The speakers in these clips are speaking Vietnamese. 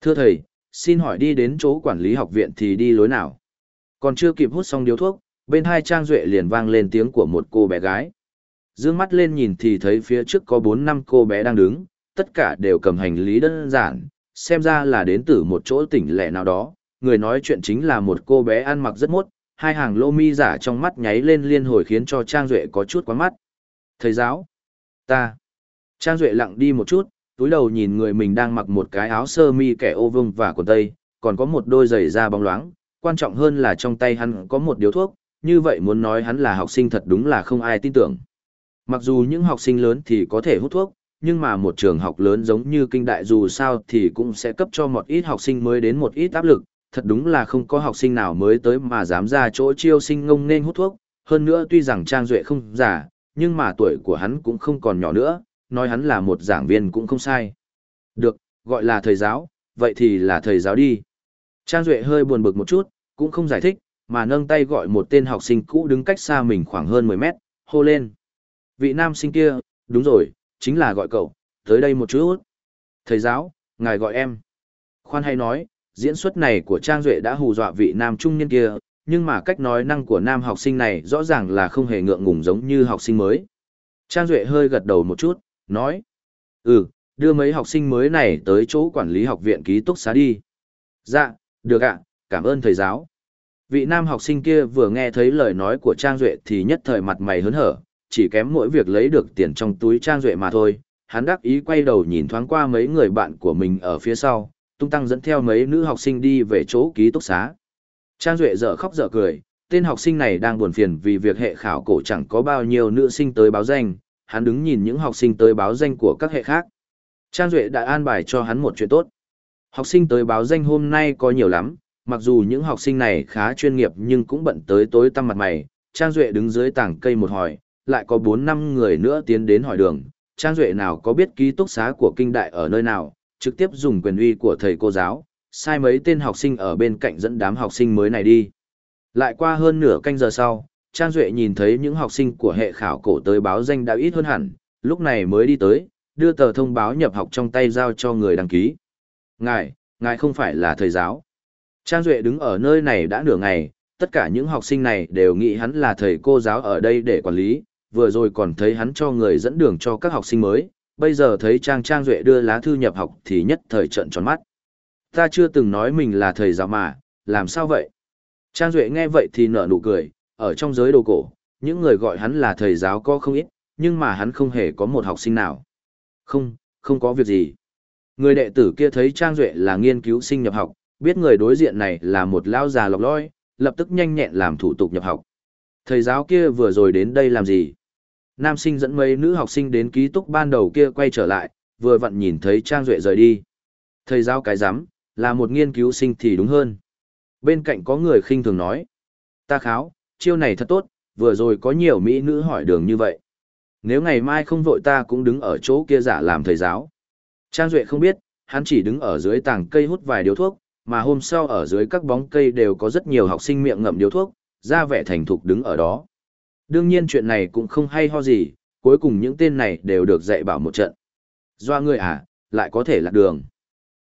Thưa thầy, xin hỏi đi đến chỗ quản lý học viện thì đi lối nào? Còn chưa kịp hút xong điếu thuốc, bên hai Trang Duệ liền vang lên tiếng của một cô bé gái. Dương mắt lên nhìn thì thấy phía trước có 4 năm cô bé đang đứng, tất cả đều cầm hành lý đơn giản, xem ra là đến từ một chỗ tỉnh lẻ nào đó. Người nói chuyện chính là một cô bé ăn mặc rất mốt, hai hàng lô mi giả trong mắt nháy lên liên hồi khiến cho Trang Duệ có chút quá mắt. Thầy giáo, ta. Trang Duệ lặng đi một chút, túi đầu nhìn người mình đang mặc một cái áo sơ mi kẻ ô vương và quần tây, còn có một đôi giày da bóng loáng, quan trọng hơn là trong tay hắn có một điếu thuốc, như vậy muốn nói hắn là học sinh thật đúng là không ai tin tưởng. Mặc dù những học sinh lớn thì có thể hút thuốc, nhưng mà một trường học lớn giống như kinh đại dù sao thì cũng sẽ cấp cho một ít học sinh mới đến một ít áp lực, thật đúng là không có học sinh nào mới tới mà dám ra chỗ chiêu sinh ngông nên hút thuốc, hơn nữa tuy rằng Trang Duệ không giả, nhưng mà tuổi của hắn cũng không còn nhỏ nữa, nói hắn là một giảng viên cũng không sai. Được, gọi là thầy giáo, vậy thì là thầy giáo đi. Trang Duệ hơi buồn bực một chút, cũng không giải thích, mà nâng tay gọi một tên học sinh cũ đứng cách xa mình khoảng hơn 10 mét, hô lên. Vị nam sinh kia, đúng rồi, chính là gọi cậu, tới đây một chút. Thầy giáo, ngài gọi em. Khoan hay nói, diễn xuất này của Trang Duệ đã hù dọa vị nam trung niên kia, nhưng mà cách nói năng của nam học sinh này rõ ràng là không hề ngượng ngùng giống như học sinh mới. Trang Duệ hơi gật đầu một chút, nói. Ừ, đưa mấy học sinh mới này tới chỗ quản lý học viện ký túc xá đi. Dạ, được ạ, cảm ơn thầy giáo. Vị nam học sinh kia vừa nghe thấy lời nói của Trang Duệ thì nhất thời mặt mày hớn hở, chỉ kém mỗi việc lấy được tiền trong túi Trang Duệ mà thôi. Hắn đắc ý quay đầu nhìn thoáng qua mấy người bạn của mình ở phía sau, tung tăng dẫn theo mấy nữ học sinh đi về chỗ ký túc xá. Trang Duệ dở khóc dở cười, tên học sinh này đang buồn phiền vì việc hệ khảo cổ chẳng có bao nhiêu nữ sinh tới báo danh, hắn đứng nhìn những học sinh tới báo danh của các hệ khác. Trang Duệ đã an bài cho hắn một chuyện tốt. Học sinh tới báo danh hôm nay có nhiều lắm, mặc dù những học sinh này khá chuyên nghiệp nhưng cũng bận tới tối tăm mặt mày. Trang Duệ đứng dưới tảng cây một hỏi, lại có 4 năm người nữa tiến đến hỏi đường. Trang Duệ nào có biết ký túc xá của kinh đại ở nơi nào, trực tiếp dùng quyền uy của thầy cô giáo, sai mấy tên học sinh ở bên cạnh dẫn đám học sinh mới này đi. Lại qua hơn nửa canh giờ sau, Trang Duệ nhìn thấy những học sinh của hệ khảo cổ tới báo danh đã ít hơn hẳn, lúc này mới đi tới, đưa tờ thông báo nhập học trong tay giao cho người đăng ký. Ngài, ngài không phải là thầy giáo. Trang Duệ đứng ở nơi này đã nửa ngày, tất cả những học sinh này đều nghĩ hắn là thầy cô giáo ở đây để quản lý, vừa rồi còn thấy hắn cho người dẫn đường cho các học sinh mới, bây giờ thấy Trang Trang Duệ đưa lá thư nhập học thì nhất thời trận tròn mắt. Ta chưa từng nói mình là thầy giáo mà, làm sao vậy? Trang Duệ nghe vậy thì nở nụ cười, ở trong giới đồ cổ, những người gọi hắn là thầy giáo có không ít, nhưng mà hắn không hề có một học sinh nào. Không, không có việc gì. Người đệ tử kia thấy Trang Duệ là nghiên cứu sinh nhập học, biết người đối diện này là một lao già lọc loi, lập tức nhanh nhẹn làm thủ tục nhập học. Thầy giáo kia vừa rồi đến đây làm gì? Nam sinh dẫn mấy nữ học sinh đến ký túc ban đầu kia quay trở lại, vừa vặn nhìn thấy Trang Duệ rời đi. Thầy giáo cái giám, là một nghiên cứu sinh thì đúng hơn. Bên cạnh có người khinh thường nói. Ta kháo, chiêu này thật tốt, vừa rồi có nhiều mỹ nữ hỏi đường như vậy. Nếu ngày mai không vội ta cũng đứng ở chỗ kia giả làm thầy giáo. Trang Duệ không biết, hắn chỉ đứng ở dưới tảng cây hút vài điếu thuốc, mà hôm sau ở dưới các bóng cây đều có rất nhiều học sinh miệng ngậm điếu thuốc, ra vẻ thành thục đứng ở đó. Đương nhiên chuyện này cũng không hay ho gì, cuối cùng những tên này đều được dạy bảo một trận. Doa người à, lại có thể lạc đường.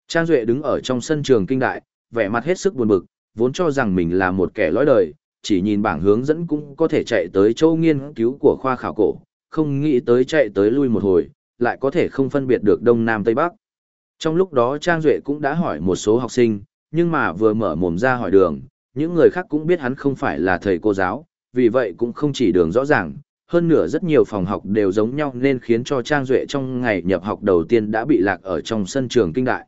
Trang Duệ đứng ở trong sân trường kinh đại, vẻ mặt hết sức buồn bực, vốn cho rằng mình là một kẻ lõi đời, chỉ nhìn bảng hướng dẫn cũng có thể chạy tới châu nghiên cứu của khoa khảo cổ, không nghĩ tới chạy tới lui một hồi, lại có thể không phân biệt được Đông Nam Tây Bắc. Trong lúc đó Trang Duệ cũng đã hỏi một số học sinh, nhưng mà vừa mở mồm ra hỏi đường, những người khác cũng biết hắn không phải là thầy cô giáo, vì vậy cũng không chỉ đường rõ ràng, hơn nữa rất nhiều phòng học đều giống nhau nên khiến cho Trang Duệ trong ngày nhập học đầu tiên đã bị lạc ở trong sân trường kinh đại.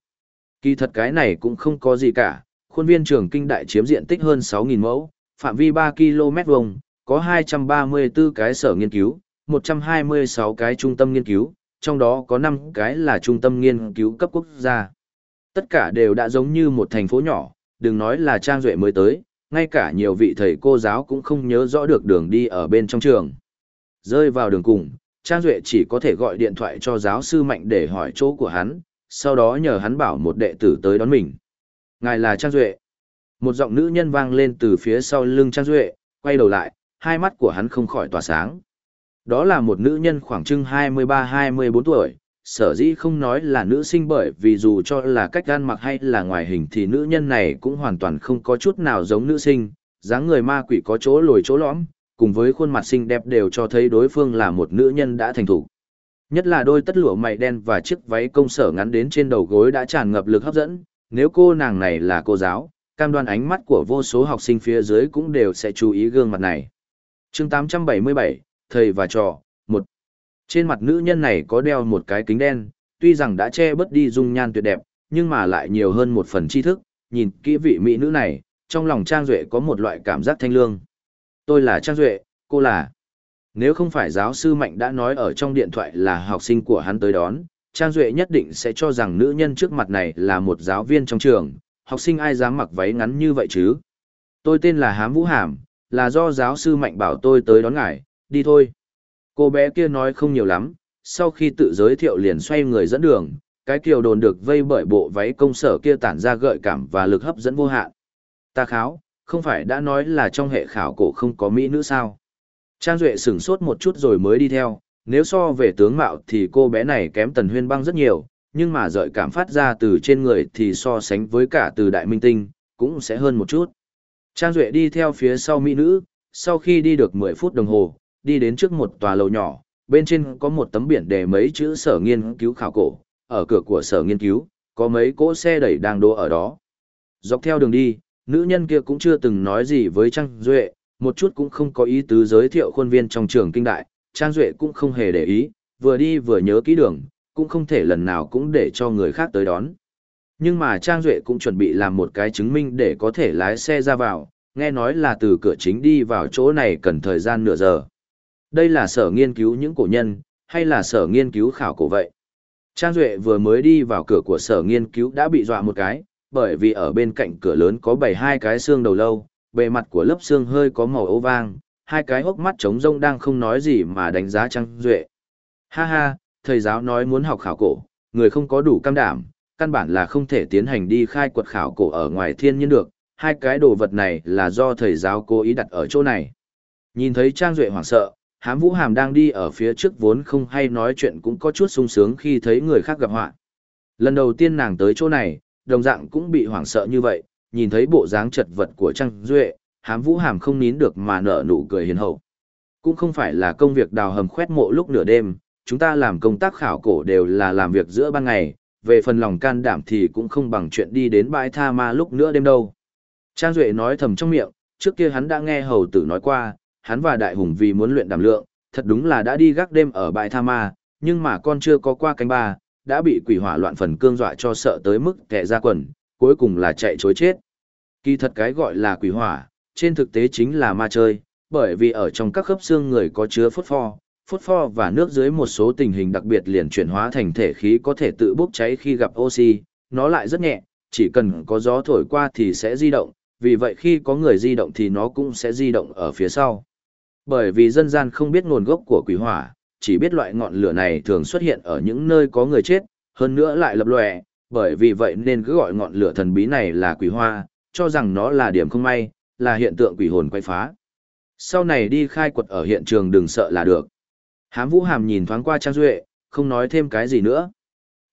Kỳ thật cái này cũng không có gì cả, khuôn viên trường kinh đại chiếm diện tích hơn 6.000 mẫu, phạm vi 3 km vuông, có 234 cái sở nghiên cứu, 126 cái trung tâm nghiên cứu, trong đó có 5 cái là trung tâm nghiên cứu cấp quốc gia. Tất cả đều đã giống như một thành phố nhỏ, đừng nói là Trang Duệ mới tới, ngay cả nhiều vị thầy cô giáo cũng không nhớ rõ được đường đi ở bên trong trường. Rơi vào đường cùng, Trang Duệ chỉ có thể gọi điện thoại cho giáo sư Mạnh để hỏi chỗ của hắn, sau đó nhờ hắn bảo một đệ tử tới đón mình. Ngài là Trang Duệ. Một giọng nữ nhân vang lên từ phía sau lưng Trang Duệ, quay đầu lại, hai mắt của hắn không khỏi tỏa sáng. Đó là một nữ nhân khoảng chừng 23-24 tuổi, sở dĩ không nói là nữ sinh bởi vì dù cho là cách gan mặc hay là ngoài hình thì nữ nhân này cũng hoàn toàn không có chút nào giống nữ sinh, dáng người ma quỷ có chỗ lồi chỗ lõm, cùng với khuôn mặt xinh đẹp đều cho thấy đối phương là một nữ nhân đã thành thủ. Nhất là đôi tất lụa mày đen và chiếc váy công sở ngắn đến trên đầu gối đã tràn ngập lực hấp dẫn, nếu cô nàng này là cô giáo, cam đoan ánh mắt của vô số học sinh phía dưới cũng đều sẽ chú ý gương mặt này. chương 877, Thầy và Trò, một Trên mặt nữ nhân này có đeo một cái kính đen, tuy rằng đã che bớt đi dung nhan tuyệt đẹp, nhưng mà lại nhiều hơn một phần tri thức, nhìn kỹ vị mỹ nữ này, trong lòng Trang Duệ có một loại cảm giác thanh lương. Tôi là Trang Duệ, cô là... Nếu không phải giáo sư Mạnh đã nói ở trong điện thoại là học sinh của hắn tới đón, Trang Duệ nhất định sẽ cho rằng nữ nhân trước mặt này là một giáo viên trong trường, học sinh ai dám mặc váy ngắn như vậy chứ? Tôi tên là Hám Vũ Hàm, là do giáo sư Mạnh bảo tôi tới đón ngài, đi thôi. Cô bé kia nói không nhiều lắm, sau khi tự giới thiệu liền xoay người dẫn đường, cái kiều đồn được vây bởi bộ váy công sở kia tản ra gợi cảm và lực hấp dẫn vô hạn. Ta kháo, không phải đã nói là trong hệ khảo cổ không có mỹ nữ sao? Trang Duệ sửng sốt một chút rồi mới đi theo, nếu so về tướng mạo thì cô bé này kém Tần Huyên Băng rất nhiều, nhưng mà gợi cảm phát ra từ trên người thì so sánh với cả từ đại minh tinh, cũng sẽ hơn một chút. Trang Duệ đi theo phía sau mỹ nữ, sau khi đi được 10 phút đồng hồ, đi đến trước một tòa lầu nhỏ, bên trên có một tấm biển đề mấy chữ sở nghiên cứu khảo cổ, ở cửa của sở nghiên cứu, có mấy cỗ xe đẩy đang đỗ ở đó. Dọc theo đường đi, nữ nhân kia cũng chưa từng nói gì với Trang Duệ, một chút cũng không có ý tứ giới thiệu khuôn viên trong trường kinh đại, Trang Duệ cũng không hề để ý, vừa đi vừa nhớ kỹ đường, cũng không thể lần nào cũng để cho người khác tới đón. Nhưng mà Trang Duệ cũng chuẩn bị làm một cái chứng minh để có thể lái xe ra vào, nghe nói là từ cửa chính đi vào chỗ này cần thời gian nửa giờ. Đây là sở nghiên cứu những cổ nhân, hay là sở nghiên cứu khảo cổ vậy? Trang Duệ vừa mới đi vào cửa của sở nghiên cứu đã bị dọa một cái, bởi vì ở bên cạnh cửa lớn có bảy hai cái xương đầu lâu, bề mặt của lớp xương hơi có màu ấu vang, hai cái hốc mắt trống rông đang không nói gì mà đánh giá Trang Duệ. Ha ha, thầy giáo nói muốn học khảo cổ, người không có đủ cam đảm, căn bản là không thể tiến hành đi khai quật khảo cổ ở ngoài thiên nhiên được, hai cái đồ vật này là do thầy giáo cố ý đặt ở chỗ này. Nhìn thấy Trang Duệ hoảng sợ, hám vũ hàm đang đi ở phía trước vốn không hay nói chuyện cũng có chút sung sướng khi thấy người khác gặp họa. Lần đầu tiên nàng tới chỗ này đồng dạng cũng bị hoảng sợ như vậy nhìn thấy bộ dáng chật vật của trang duệ hám vũ hàm không nín được mà nở nụ cười hiền hậu. Cũng không phải là công việc đào hầm khoét mộ lúc nửa đêm chúng ta làm công tác khảo cổ đều là làm việc giữa ban ngày về phần lòng can đảm thì cũng không bằng chuyện đi đến bãi tha ma lúc nữa đêm đâu trang duệ nói thầm trong miệng trước kia hắn đã nghe hầu tử nói qua hắn và đại hùng vì muốn luyện đảm lượng, thật đúng là đã đi gác đêm ở bãi tha ma, nhưng mà con chưa có qua cánh ba, đã bị quỷ hỏa loạn phần cương dọa cho sợ tới mức kẻ ra quần, cuối cùng là chạy chối chết. Kỳ thật cái gọi là quỷ hỏa, trên thực tế chính là ma chơi, bởi vì ở trong các khớp xương người có chứa phốt pho, phốt pho và nước dưới một số tình hình đặc biệt liền chuyển hóa thành thể khí có thể tự bốc cháy khi gặp oxy, nó lại rất nhẹ, chỉ cần có gió thổi qua thì sẽ di động, vì vậy khi có người di động thì nó cũng sẽ di động ở phía sau. Bởi vì dân gian không biết nguồn gốc của quỷ hỏa, chỉ biết loại ngọn lửa này thường xuất hiện ở những nơi có người chết, hơn nữa lại lập lòe, bởi vì vậy nên cứ gọi ngọn lửa thần bí này là quỷ hoa, cho rằng nó là điểm không may, là hiện tượng quỷ hồn quay phá. Sau này đi khai quật ở hiện trường đừng sợ là được. Hám Vũ Hàm nhìn thoáng qua Trang Duệ, không nói thêm cái gì nữa.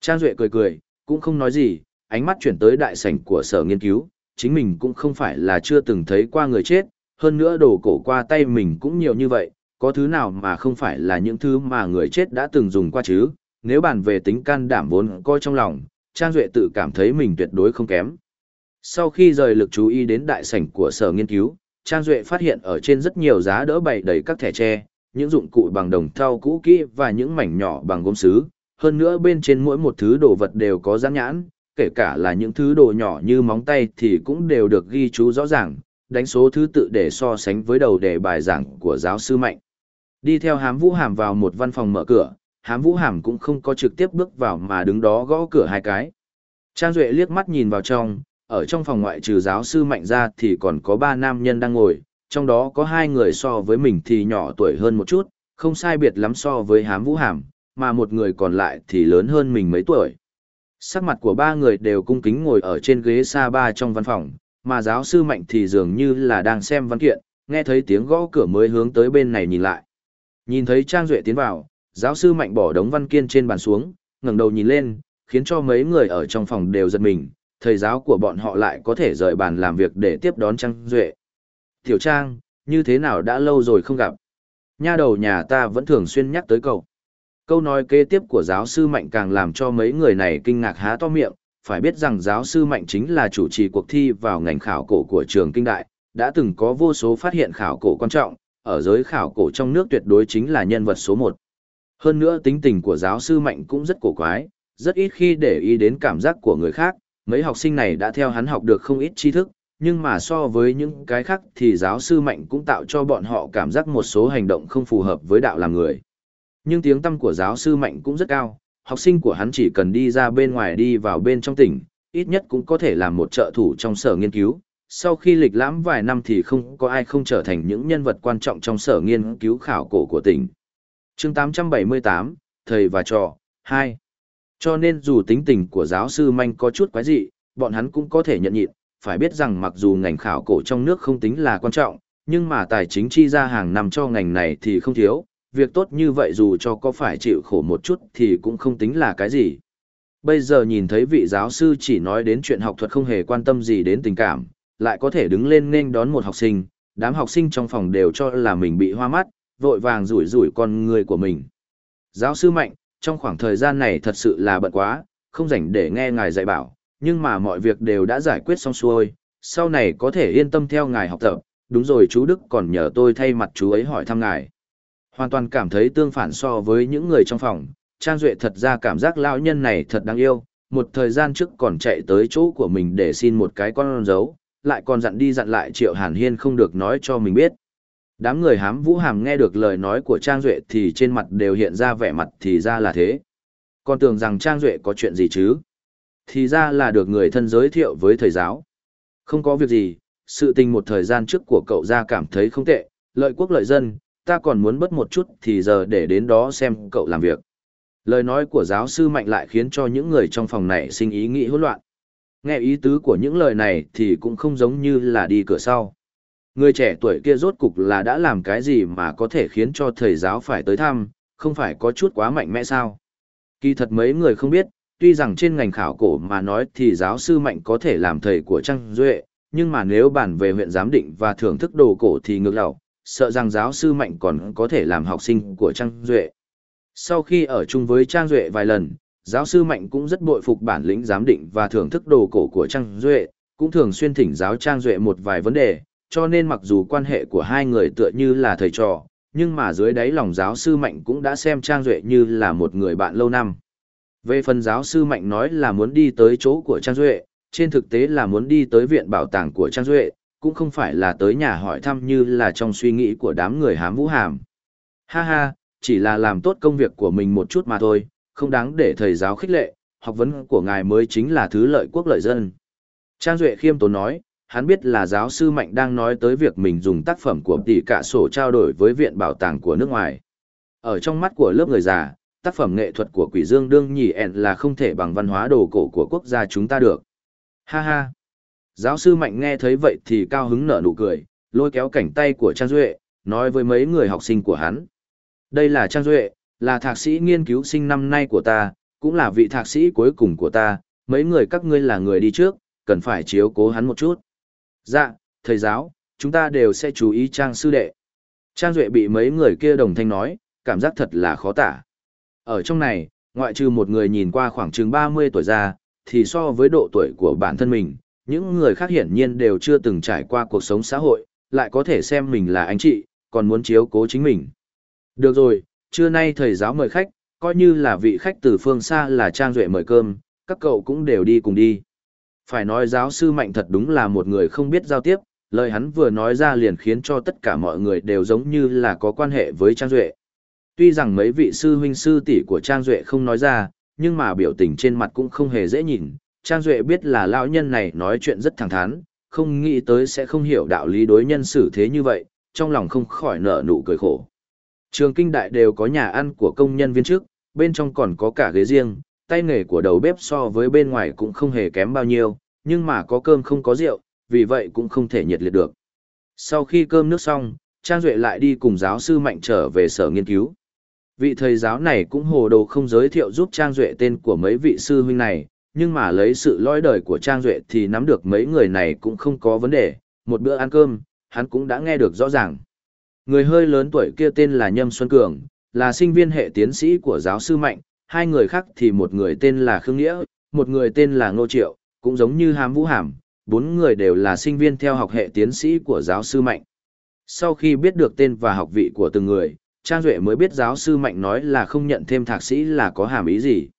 Trang Duệ cười cười, cũng không nói gì, ánh mắt chuyển tới đại sảnh của sở nghiên cứu, chính mình cũng không phải là chưa từng thấy qua người chết, hơn nữa đồ cổ qua tay mình cũng nhiều như vậy, có thứ nào mà không phải là những thứ mà người chết đã từng dùng qua chứ, nếu bàn về tính can đảm vốn coi trong lòng, Trang Duệ tự cảm thấy mình tuyệt đối không kém. Sau khi rời lực chú ý đến đại sảnh của sở nghiên cứu, Trang Duệ phát hiện ở trên rất nhiều giá đỡ bày đầy các thẻ tre, những dụng cụ bằng đồng thau cũ kỹ và những mảnh nhỏ bằng gốm sứ. Hơn nữa bên trên mỗi một thứ đồ vật đều có dán nhãn, kể cả là những thứ đồ nhỏ như móng tay thì cũng đều được ghi chú rõ ràng, đánh số thứ tự để so sánh với đầu đề bài giảng của giáo sư Mạnh. Đi theo hám vũ hàm vào một văn phòng mở cửa, hám vũ hàm cũng không có trực tiếp bước vào mà đứng đó gõ cửa hai cái. Trang Duệ liếc mắt nhìn vào trong, ở trong phòng ngoại trừ giáo sư Mạnh ra thì còn có ba nam nhân đang ngồi, trong đó có hai người so với mình thì nhỏ tuổi hơn một chút, không sai biệt lắm so với hám vũ hàm, mà một người còn lại thì lớn hơn mình mấy tuổi. Sắc mặt của ba người đều cung kính ngồi ở trên ghế sa ba trong văn phòng, mà giáo sư Mạnh thì dường như là đang xem văn kiện, nghe thấy tiếng gõ cửa mới hướng tới bên này nhìn lại. Nhìn thấy Trang Duệ tiến vào, giáo sư Mạnh bỏ đống văn kiện trên bàn xuống, ngẩng đầu nhìn lên, khiến cho mấy người ở trong phòng đều giật mình, thầy giáo của bọn họ lại có thể rời bàn làm việc để tiếp đón Trang Duệ. Tiểu Trang, như thế nào đã lâu rồi không gặp? Nha đầu nhà ta vẫn thường xuyên nhắc tới cậu. Câu nói kế tiếp của giáo sư Mạnh càng làm cho mấy người này kinh ngạc há to miệng, phải biết rằng giáo sư Mạnh chính là chủ trì cuộc thi vào ngành khảo cổ của trường kinh đại, đã từng có vô số phát hiện khảo cổ quan trọng, ở giới khảo cổ trong nước tuyệt đối chính là nhân vật số một. Hơn nữa tính tình của giáo sư Mạnh cũng rất cổ quái, rất ít khi để ý đến cảm giác của người khác, mấy học sinh này đã theo hắn học được không ít tri thức, nhưng mà so với những cái khác thì giáo sư Mạnh cũng tạo cho bọn họ cảm giác một số hành động không phù hợp với đạo làm người. Nhưng tiếng tâm của giáo sư Mạnh cũng rất cao, học sinh của hắn chỉ cần đi ra bên ngoài đi vào bên trong tỉnh, ít nhất cũng có thể làm một trợ thủ trong sở nghiên cứu. Sau khi lịch lãm vài năm thì không có ai không trở thành những nhân vật quan trọng trong sở nghiên cứu khảo cổ của tỉnh. chương 878, Thầy và Trò, 2. Cho nên dù tính tình của giáo sư Manh có chút quái dị, bọn hắn cũng có thể nhận nhịn, phải biết rằng mặc dù ngành khảo cổ trong nước không tính là quan trọng, nhưng mà tài chính chi ra hàng năm cho ngành này thì không thiếu, việc tốt như vậy dù cho có phải chịu khổ một chút thì cũng không tính là cái gì. Bây giờ nhìn thấy vị giáo sư chỉ nói đến chuyện học thuật không hề quan tâm gì đến tình cảm, lại có thể đứng lên nên đón một học sinh, đám học sinh trong phòng đều cho là mình bị hoa mắt, vội vàng rủi rủi con người của mình. Giáo sư Mạnh, trong khoảng thời gian này thật sự là bận quá, không rảnh để nghe ngài dạy bảo, nhưng mà mọi việc đều đã giải quyết xong xuôi, sau này có thể yên tâm theo ngài học tập, đúng rồi chú Đức còn nhờ tôi thay mặt chú ấy hỏi thăm ngài. Hoàn toàn cảm thấy tương phản so với những người trong phòng, Trang Duệ thật ra cảm giác lão nhân này thật đáng yêu, một thời gian trước còn chạy tới chỗ của mình để xin một cái con dấu, lại còn dặn đi dặn lại Triệu Hàn Hiên không được nói cho mình biết. Đám người hám vũ hàm nghe được lời nói của Trang Duệ thì trên mặt đều hiện ra vẻ mặt thì ra là thế. Còn tưởng rằng Trang Duệ có chuyện gì chứ? Thì ra là được người thân giới thiệu với thầy giáo. Không có việc gì, sự tình một thời gian trước của cậu ra cảm thấy không tệ, lợi quốc lợi dân, ta còn muốn bớt một chút thì giờ để đến đó xem cậu làm việc. Lời nói của giáo sư mạnh lại khiến cho những người trong phòng này sinh ý nghĩ hỗn loạn. Nghe ý tứ của những lời này thì cũng không giống như là đi cửa sau. Người trẻ tuổi kia rốt cục là đã làm cái gì mà có thể khiến cho thầy giáo phải tới thăm, không phải có chút quá mạnh mẽ sao? Kỳ thật mấy người không biết, tuy rằng trên ngành khảo cổ mà nói thì giáo sư mạnh có thể làm thầy của Trang Duệ, nhưng mà nếu bản về huyện giám định và thưởng thức đồ cổ thì ngược lại, sợ rằng giáo sư mạnh còn có thể làm học sinh của Trang Duệ. Sau khi ở chung với Trang Duệ vài lần, giáo sư mạnh cũng rất bội phục bản lĩnh giám định và thưởng thức đồ cổ của Trang Duệ, cũng thường xuyên thỉnh giáo Trang Duệ một vài vấn đề, cho nên mặc dù quan hệ của hai người tựa như là thầy trò, nhưng mà dưới đáy lòng giáo sư Mạnh cũng đã xem Trang Duệ như là một người bạn lâu năm. Về phần giáo sư Mạnh nói là muốn đi tới chỗ của Trang Duệ, trên thực tế là muốn đi tới viện bảo tàng của Trang Duệ, cũng không phải là tới nhà hỏi thăm như là trong suy nghĩ của đám người hám vũ hàm. Ha ha, chỉ là làm tốt công việc của mình một chút mà thôi, không đáng để thầy giáo khích lệ, học vấn của ngài mới chính là thứ lợi quốc lợi dân. Trang Duệ khiêm tốn nói, hắn biết là giáo sư Mạnh đang nói tới việc mình dùng tác phẩm của tỷ cả sổ trao đổi với viện bảo tàng của nước ngoài. Ở trong mắt của lớp người già, tác phẩm nghệ thuật của quỷ dương đương nhỉ ẹn là không thể bằng văn hóa đồ cổ của quốc gia chúng ta được. Ha ha! Giáo sư Mạnh nghe thấy vậy thì cao hứng nở nụ cười, lôi kéo cảnh tay của Trang Duệ, nói với mấy người học sinh của hắn. Đây là Trang Duệ, là thạc sĩ nghiên cứu sinh năm nay của ta, cũng là vị thạc sĩ cuối cùng của ta, mấy người các ngươi là người đi trước, cần phải chiếu cố hắn một chút. Dạ, thầy giáo, chúng ta đều sẽ chú ý Trang sư đệ. Trang Duệ bị mấy người kia đồng thanh nói, cảm giác thật là khó tả. Ở trong này, ngoại trừ một người nhìn qua khoảng chừng 30 tuổi ra, thì so với độ tuổi của bản thân mình, những người khác hiển nhiên đều chưa từng trải qua cuộc sống xã hội, lại có thể xem mình là anh chị, còn muốn chiếu cố chính mình. Được rồi, trưa nay thầy giáo mời khách, coi như là vị khách từ phương xa là Trang Duệ mời cơm, các cậu cũng đều đi cùng đi. Phải nói giáo sư Mạnh thật đúng là một người không biết giao tiếp, lời hắn vừa nói ra liền khiến cho tất cả mọi người đều giống như là có quan hệ với Trang Duệ. Tuy rằng mấy vị sư huynh sư tỷ của Trang Duệ không nói ra, nhưng mà biểu tình trên mặt cũng không hề dễ nhìn. Trang Duệ biết là lão nhân này nói chuyện rất thẳng thắn, không nghĩ tới sẽ không hiểu đạo lý đối nhân xử thế như vậy, trong lòng không khỏi nở nụ cười khổ. Trường kinh đại đều có nhà ăn của công nhân viên trước, bên trong còn có cả ghế riêng, tay nghề của đầu bếp so với bên ngoài cũng không hề kém bao nhiêu, nhưng mà có cơm không có rượu, vì vậy cũng không thể nhiệt liệt được. Sau khi cơm nước xong, Trang Duệ lại đi cùng giáo sư Mạnh trở về sở nghiên cứu. Vị thầy giáo này cũng hồ đồ không giới thiệu giúp Trang Duệ tên của mấy vị sư huynh này, nhưng mà lấy sự lõi đời của Trang Duệ thì nắm được mấy người này cũng không có vấn đề, một bữa ăn cơm, hắn cũng đã nghe được rõ ràng. Người hơi lớn tuổi kia tên là Nhâm Xuân Cường, là sinh viên hệ tiến sĩ của giáo sư Mạnh, hai người khác thì một người tên là Khương Nghĩa, một người tên là Ngô Triệu, cũng giống như Hàm Vũ Hàm, bốn người đều là sinh viên theo học hệ tiến sĩ của giáo sư Mạnh. Sau khi biết được tên và học vị của từng người, Trang Duệ mới biết giáo sư Mạnh nói là không nhận thêm thạc sĩ là có hàm ý gì.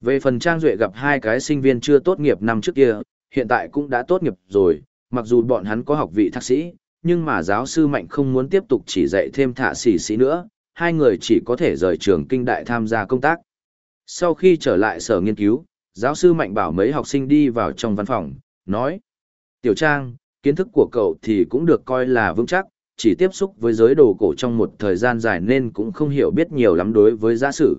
Về phần Trang Duệ gặp hai cái sinh viên chưa tốt nghiệp năm trước kia, hiện tại cũng đã tốt nghiệp rồi, mặc dù bọn hắn có học vị thạc sĩ, nhưng mà giáo sư Mạnh không muốn tiếp tục chỉ dạy thêm thạ sĩ sĩ nữa, hai người chỉ có thể rời trường kinh đại tham gia công tác. Sau khi trở lại sở nghiên cứu, giáo sư Mạnh bảo mấy học sinh đi vào trong văn phòng, nói Tiểu Trang, kiến thức của cậu thì cũng được coi là vững chắc, chỉ tiếp xúc với giới đồ cổ trong một thời gian dài nên cũng không hiểu biết nhiều lắm đối với giả sử.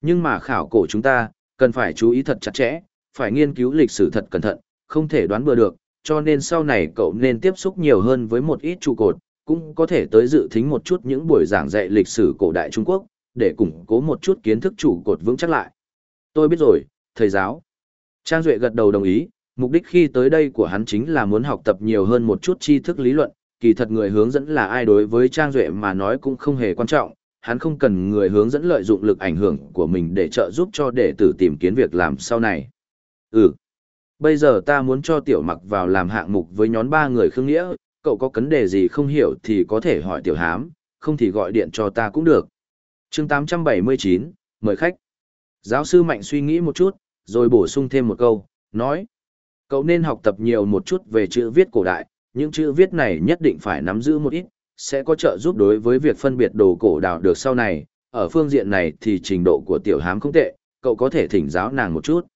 Nhưng mà khảo cổ chúng ta, cần phải chú ý thật chặt chẽ, phải nghiên cứu lịch sử thật cẩn thận, không thể đoán bừa được, cho nên sau này cậu nên tiếp xúc nhiều hơn với một ít trụ cột, cũng có thể tới dự thính một chút những buổi giảng dạy lịch sử cổ đại Trung Quốc, để củng cố một chút kiến thức trụ cột vững chắc lại. Tôi biết rồi, thầy giáo. Trang Duệ gật đầu đồng ý, mục đích khi tới đây của hắn chính là muốn học tập nhiều hơn một chút tri thức lý luận, kỳ thật người hướng dẫn là ai đối với Trang Duệ mà nói cũng không hề quan trọng, hắn không cần người hướng dẫn lợi dụng lực ảnh hưởng của mình để trợ giúp cho đệ tử tìm kiếm việc làm sau này. Ừ. Bây giờ ta muốn cho tiểu mặc vào làm hạng mục với nhóm ba người khương nghĩa, cậu có vấn đề gì không hiểu thì có thể hỏi tiểu hám, không thì gọi điện cho ta cũng được. chương 879, mời khách. Giáo sư Mạnh suy nghĩ một chút, rồi bổ sung thêm một câu, nói. Cậu nên học tập nhiều một chút về chữ viết cổ đại, những chữ viết này nhất định phải nắm giữ một ít, sẽ có trợ giúp đối với việc phân biệt đồ cổ đào được sau này. Ở phương diện này thì trình độ của tiểu hám không tệ, cậu có thể thỉnh giáo nàng một chút.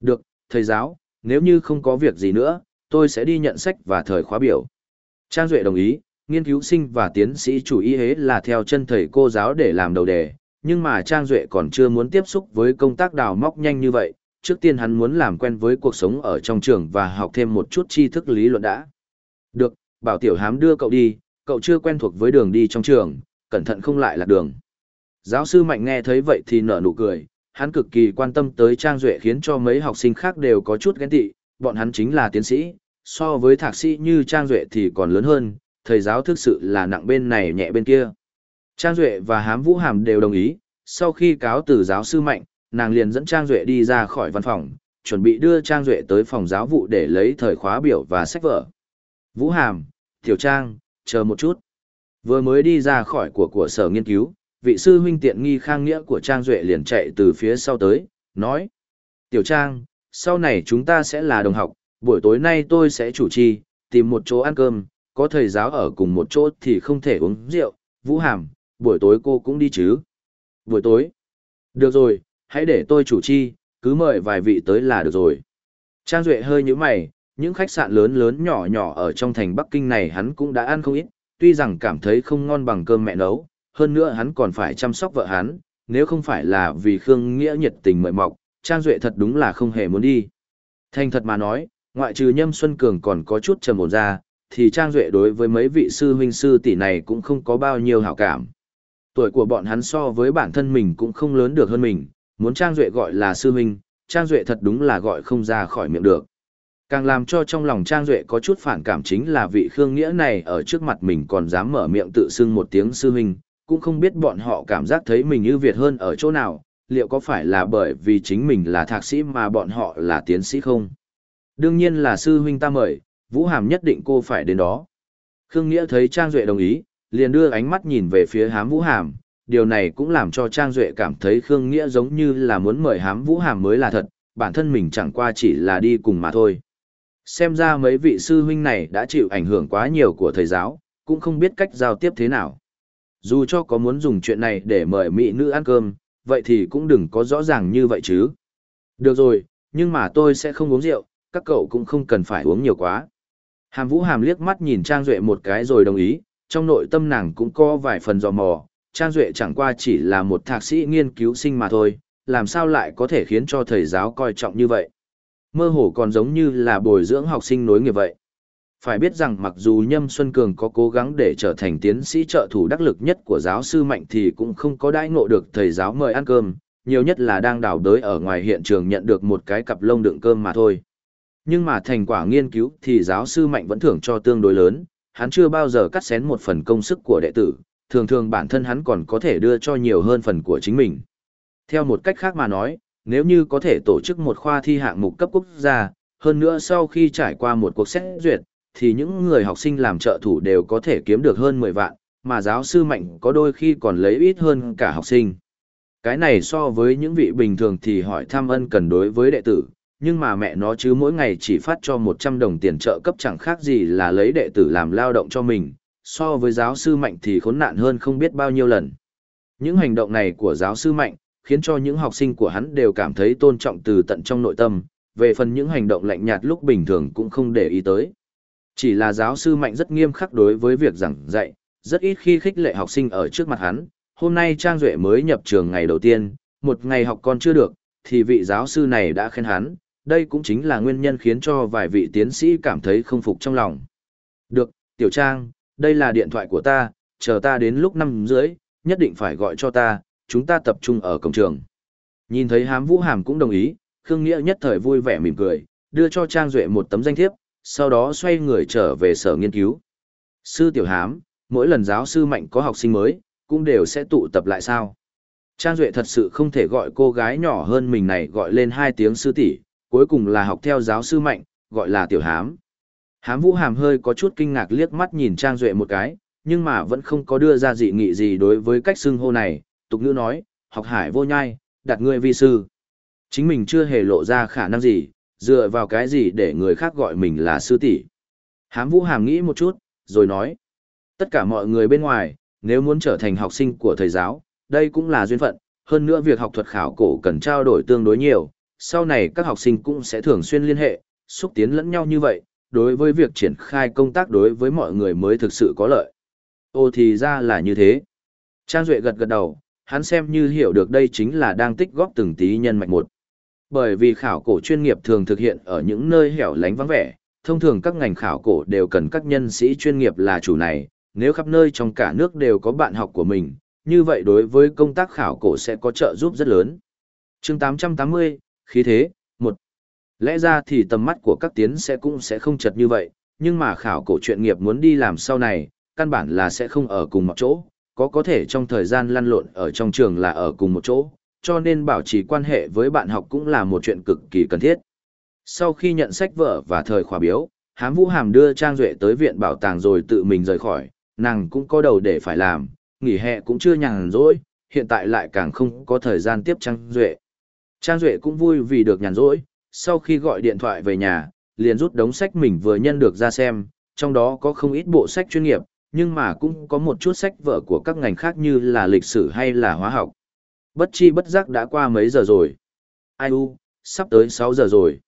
Được, thầy giáo, nếu như không có việc gì nữa, tôi sẽ đi nhận sách và thời khóa biểu. Trang Duệ đồng ý, nghiên cứu sinh và tiến sĩ chủ ý hế là theo chân thầy cô giáo để làm đầu đề, nhưng mà Trang Duệ còn chưa muốn tiếp xúc với công tác đào móc nhanh như vậy, trước tiên hắn muốn làm quen với cuộc sống ở trong trường và học thêm một chút tri thức lý luận đã. Được, bảo tiểu hám đưa cậu đi, cậu chưa quen thuộc với đường đi trong trường, cẩn thận không lại lạc đường. Giáo sư Mạnh nghe thấy vậy thì nở nụ cười, hắn cực kỳ quan tâm tới Trang Duệ khiến cho mấy học sinh khác đều có chút ghen tị, bọn hắn chính là tiến sĩ, so với thạc sĩ như Trang Duệ thì còn lớn hơn, thầy giáo thực sự là nặng bên này nhẹ bên kia. Trang Duệ và Hám Vũ Hàm đều đồng ý, sau khi cáo từ giáo sư Mạnh, nàng liền dẫn Trang Duệ đi ra khỏi văn phòng, chuẩn bị đưa Trang Duệ tới phòng giáo vụ để lấy thời khóa biểu và sách vở. Vũ Hàm, Tiểu Trang, chờ một chút. Vừa mới đi ra khỏi của của sở nghiên cứu, vị sư huynh tiện nghi khang nghĩa của Trang Duệ liền chạy từ phía sau tới, nói. Tiểu Trang, sau này chúng ta sẽ là đồng học, buổi tối nay tôi sẽ chủ trì, tìm một chỗ ăn cơm, có thầy giáo ở cùng một chỗ thì không thể uống rượu, Vũ Hàm, buổi tối cô cũng đi chứ. Buổi tối. Được rồi, hãy để tôi chủ trì, cứ mời vài vị tới là được rồi. Trang Duệ hơi như mày, những khách sạn lớn lớn nhỏ nhỏ ở trong thành Bắc Kinh này hắn cũng đã ăn không ít, tuy rằng cảm thấy không ngon bằng cơm mẹ nấu, hơn nữa hắn còn phải chăm sóc vợ hắn, nếu không phải là vì Khương Nghĩa nhiệt tình mời mọc, Trang Duệ thật đúng là không hề muốn đi. Thành thật mà nói, ngoại trừ Nhâm Xuân Cường còn có chút trầm ổn ra, thì Trang Duệ đối với mấy vị sư huynh sư tỷ này cũng không có bao nhiêu hảo cảm. Tuổi của bọn hắn so với bản thân mình cũng không lớn được hơn mình, muốn Trang Duệ gọi là sư huynh, Trang Duệ thật đúng là gọi không ra khỏi miệng được. Càng làm cho trong lòng Trang Duệ có chút phản cảm chính là vị Khương Nghĩa này ở trước mặt mình còn dám mở miệng tự xưng một tiếng sư huynh, cũng không biết bọn họ cảm giác thấy mình ưu việt hơn ở chỗ nào, liệu có phải là bởi vì chính mình là thạc sĩ mà bọn họ là tiến sĩ không? Đương nhiên là sư huynh ta mời, Vũ Hàm nhất định cô phải đến đó. Khương Nghĩa thấy Trang Duệ đồng ý, liền đưa ánh mắt nhìn về phía hám Vũ Hàm, điều này cũng làm cho Trang Duệ cảm thấy Khương Nghĩa giống như là muốn mời hám Vũ Hàm mới là thật, bản thân mình chẳng qua chỉ là đi cùng mà thôi. Xem ra mấy vị sư huynh này đã chịu ảnh hưởng quá nhiều của thầy giáo, cũng không biết cách giao tiếp thế nào. Dù cho có muốn dùng chuyện này để mời mỹ nữ ăn cơm, vậy thì cũng đừng có rõ ràng như vậy chứ. Được rồi, nhưng mà tôi sẽ không uống rượu, các cậu cũng không cần phải uống nhiều quá. Hàm Vũ Hàm liếc mắt nhìn Trang Duệ một cái rồi đồng ý, trong nội tâm nàng cũng có vài phần dò mò, Trang Duệ chẳng qua chỉ là một thạc sĩ nghiên cứu sinh mà thôi, làm sao lại có thể khiến cho thầy giáo coi trọng như vậy. Mơ hồ còn giống như là bồi dưỡng học sinh nối nghiệp vậy. Phải biết rằng mặc dù Nhâm Xuân Cường có cố gắng để trở thành tiến sĩ trợ thủ đắc lực nhất của giáo sư Mạnh thì cũng không có đãi ngộ được thầy giáo mời ăn cơm, nhiều nhất là đang đào đới ở ngoài hiện trường nhận được một cái cặp lông đựng cơm mà thôi. Nhưng mà thành quả nghiên cứu thì giáo sư Mạnh vẫn thưởng cho tương đối lớn, hắn chưa bao giờ cắt xén một phần công sức của đệ tử, thường thường bản thân hắn còn có thể đưa cho nhiều hơn phần của chính mình. Theo một cách khác mà nói, nếu như có thể tổ chức một khoa thi hạng mục cấp quốc gia, hơn nữa sau khi trải qua một cuộc xét duyệt, thì những người học sinh làm trợ thủ đều có thể kiếm được hơn 10 vạn, mà giáo sư mạnh có đôi khi còn lấy ít hơn cả học sinh. Cái này so với những vị bình thường thì hỏi thăm ân cần đối với đệ tử, nhưng mà mẹ nó chứ mỗi ngày chỉ phát cho 100 đồng tiền trợ cấp chẳng khác gì là lấy đệ tử làm lao động cho mình, so với giáo sư mạnh thì khốn nạn hơn không biết bao nhiêu lần. Những hành động này của giáo sư mạnh, khiến cho những học sinh của hắn đều cảm thấy tôn trọng từ tận trong nội tâm, về phần những hành động lạnh nhạt lúc bình thường cũng không để ý tới. Chỉ là giáo sư mạnh rất nghiêm khắc đối với việc giảng dạy, rất ít khi khích lệ học sinh ở trước mặt hắn. Hôm nay Trang Duệ mới nhập trường ngày đầu tiên, một ngày học còn chưa được, thì vị giáo sư này đã khen hắn, đây cũng chính là nguyên nhân khiến cho vài vị tiến sĩ cảm thấy không phục trong lòng. Được, Tiểu Trang, đây là điện thoại của ta, chờ ta đến lúc năm rưỡi, nhất định phải gọi cho ta, chúng ta tập trung ở cổng trường. Nhìn thấy hám vũ hàm cũng đồng ý, Khương Nghĩa nhất thời vui vẻ mỉm cười, đưa cho Trang Duệ một tấm danh thiếp, sau đó xoay người trở về sở nghiên cứu. Sư Tiểu Hám, mỗi lần giáo sư mạnh có học sinh mới, cũng đều sẽ tụ tập lại sao. Trang Duệ thật sự không thể gọi cô gái nhỏ hơn mình này gọi lên hai tiếng sư tỷ cuối cùng là học theo giáo sư mạnh, gọi là Tiểu Hám. Hám Vũ Hàm hơi có chút kinh ngạc liếc mắt nhìn Trang Duệ một cái, nhưng mà vẫn không có đưa ra dị nghị gì đối với cách xưng hô này, tục ngữ nói, học hải vô nhai, đặt ngươi vi sư. Chính mình chưa hề lộ ra khả năng gì, dựa vào cái gì để người khác gọi mình là sư tỷ. Hám Vũ Hàm nghĩ một chút, rồi nói, tất cả mọi người bên ngoài, nếu muốn trở thành học sinh của thầy giáo, đây cũng là duyên phận, hơn nữa việc học thuật khảo cổ cần trao đổi tương đối nhiều, sau này các học sinh cũng sẽ thường xuyên liên hệ, xúc tiến lẫn nhau như vậy, đối với việc triển khai công tác đối với mọi người mới thực sự có lợi. Ô thì ra là như thế. Trang Duệ gật gật đầu, hắn xem như hiểu được đây chính là đang tích góp từng tí nhân mạch một. Bởi vì khảo cổ chuyên nghiệp thường thực hiện ở những nơi hẻo lánh vắng vẻ, thông thường các ngành khảo cổ đều cần các nhân sĩ chuyên nghiệp là chủ này, nếu khắp nơi trong cả nước đều có bạn học của mình, như vậy đối với công tác khảo cổ sẽ có trợ giúp rất lớn. chương 880, khí thế, một Lẽ ra thì tầm mắt của các tiến sẽ cũng sẽ không chật như vậy, nhưng mà khảo cổ chuyên nghiệp muốn đi làm sau này, căn bản là sẽ không ở cùng một chỗ, có có thể trong thời gian lăn lộn ở trong trường là ở cùng một chỗ, cho nên bảo trì quan hệ với bạn học cũng là một chuyện cực kỳ cần thiết. Sau khi nhận sách vở và thời khóa biếu, Hám Vũ Hàm đưa Trang Duệ tới viện bảo tàng rồi tự mình rời khỏi, nàng cũng có đầu để phải làm, nghỉ hè cũng chưa nhàn rỗi, hiện tại lại càng không có thời gian tiếp Trang Duệ. Trang Duệ cũng vui vì được nhàn rỗi, sau khi gọi điện thoại về nhà, liền rút đống sách mình vừa nhân được ra xem, trong đó có không ít bộ sách chuyên nghiệp, nhưng mà cũng có một chút sách vở của các ngành khác như là lịch sử hay là hóa học. Bất chi bất giác đã qua mấy giờ rồi. Ai u, sắp tới 6 giờ rồi.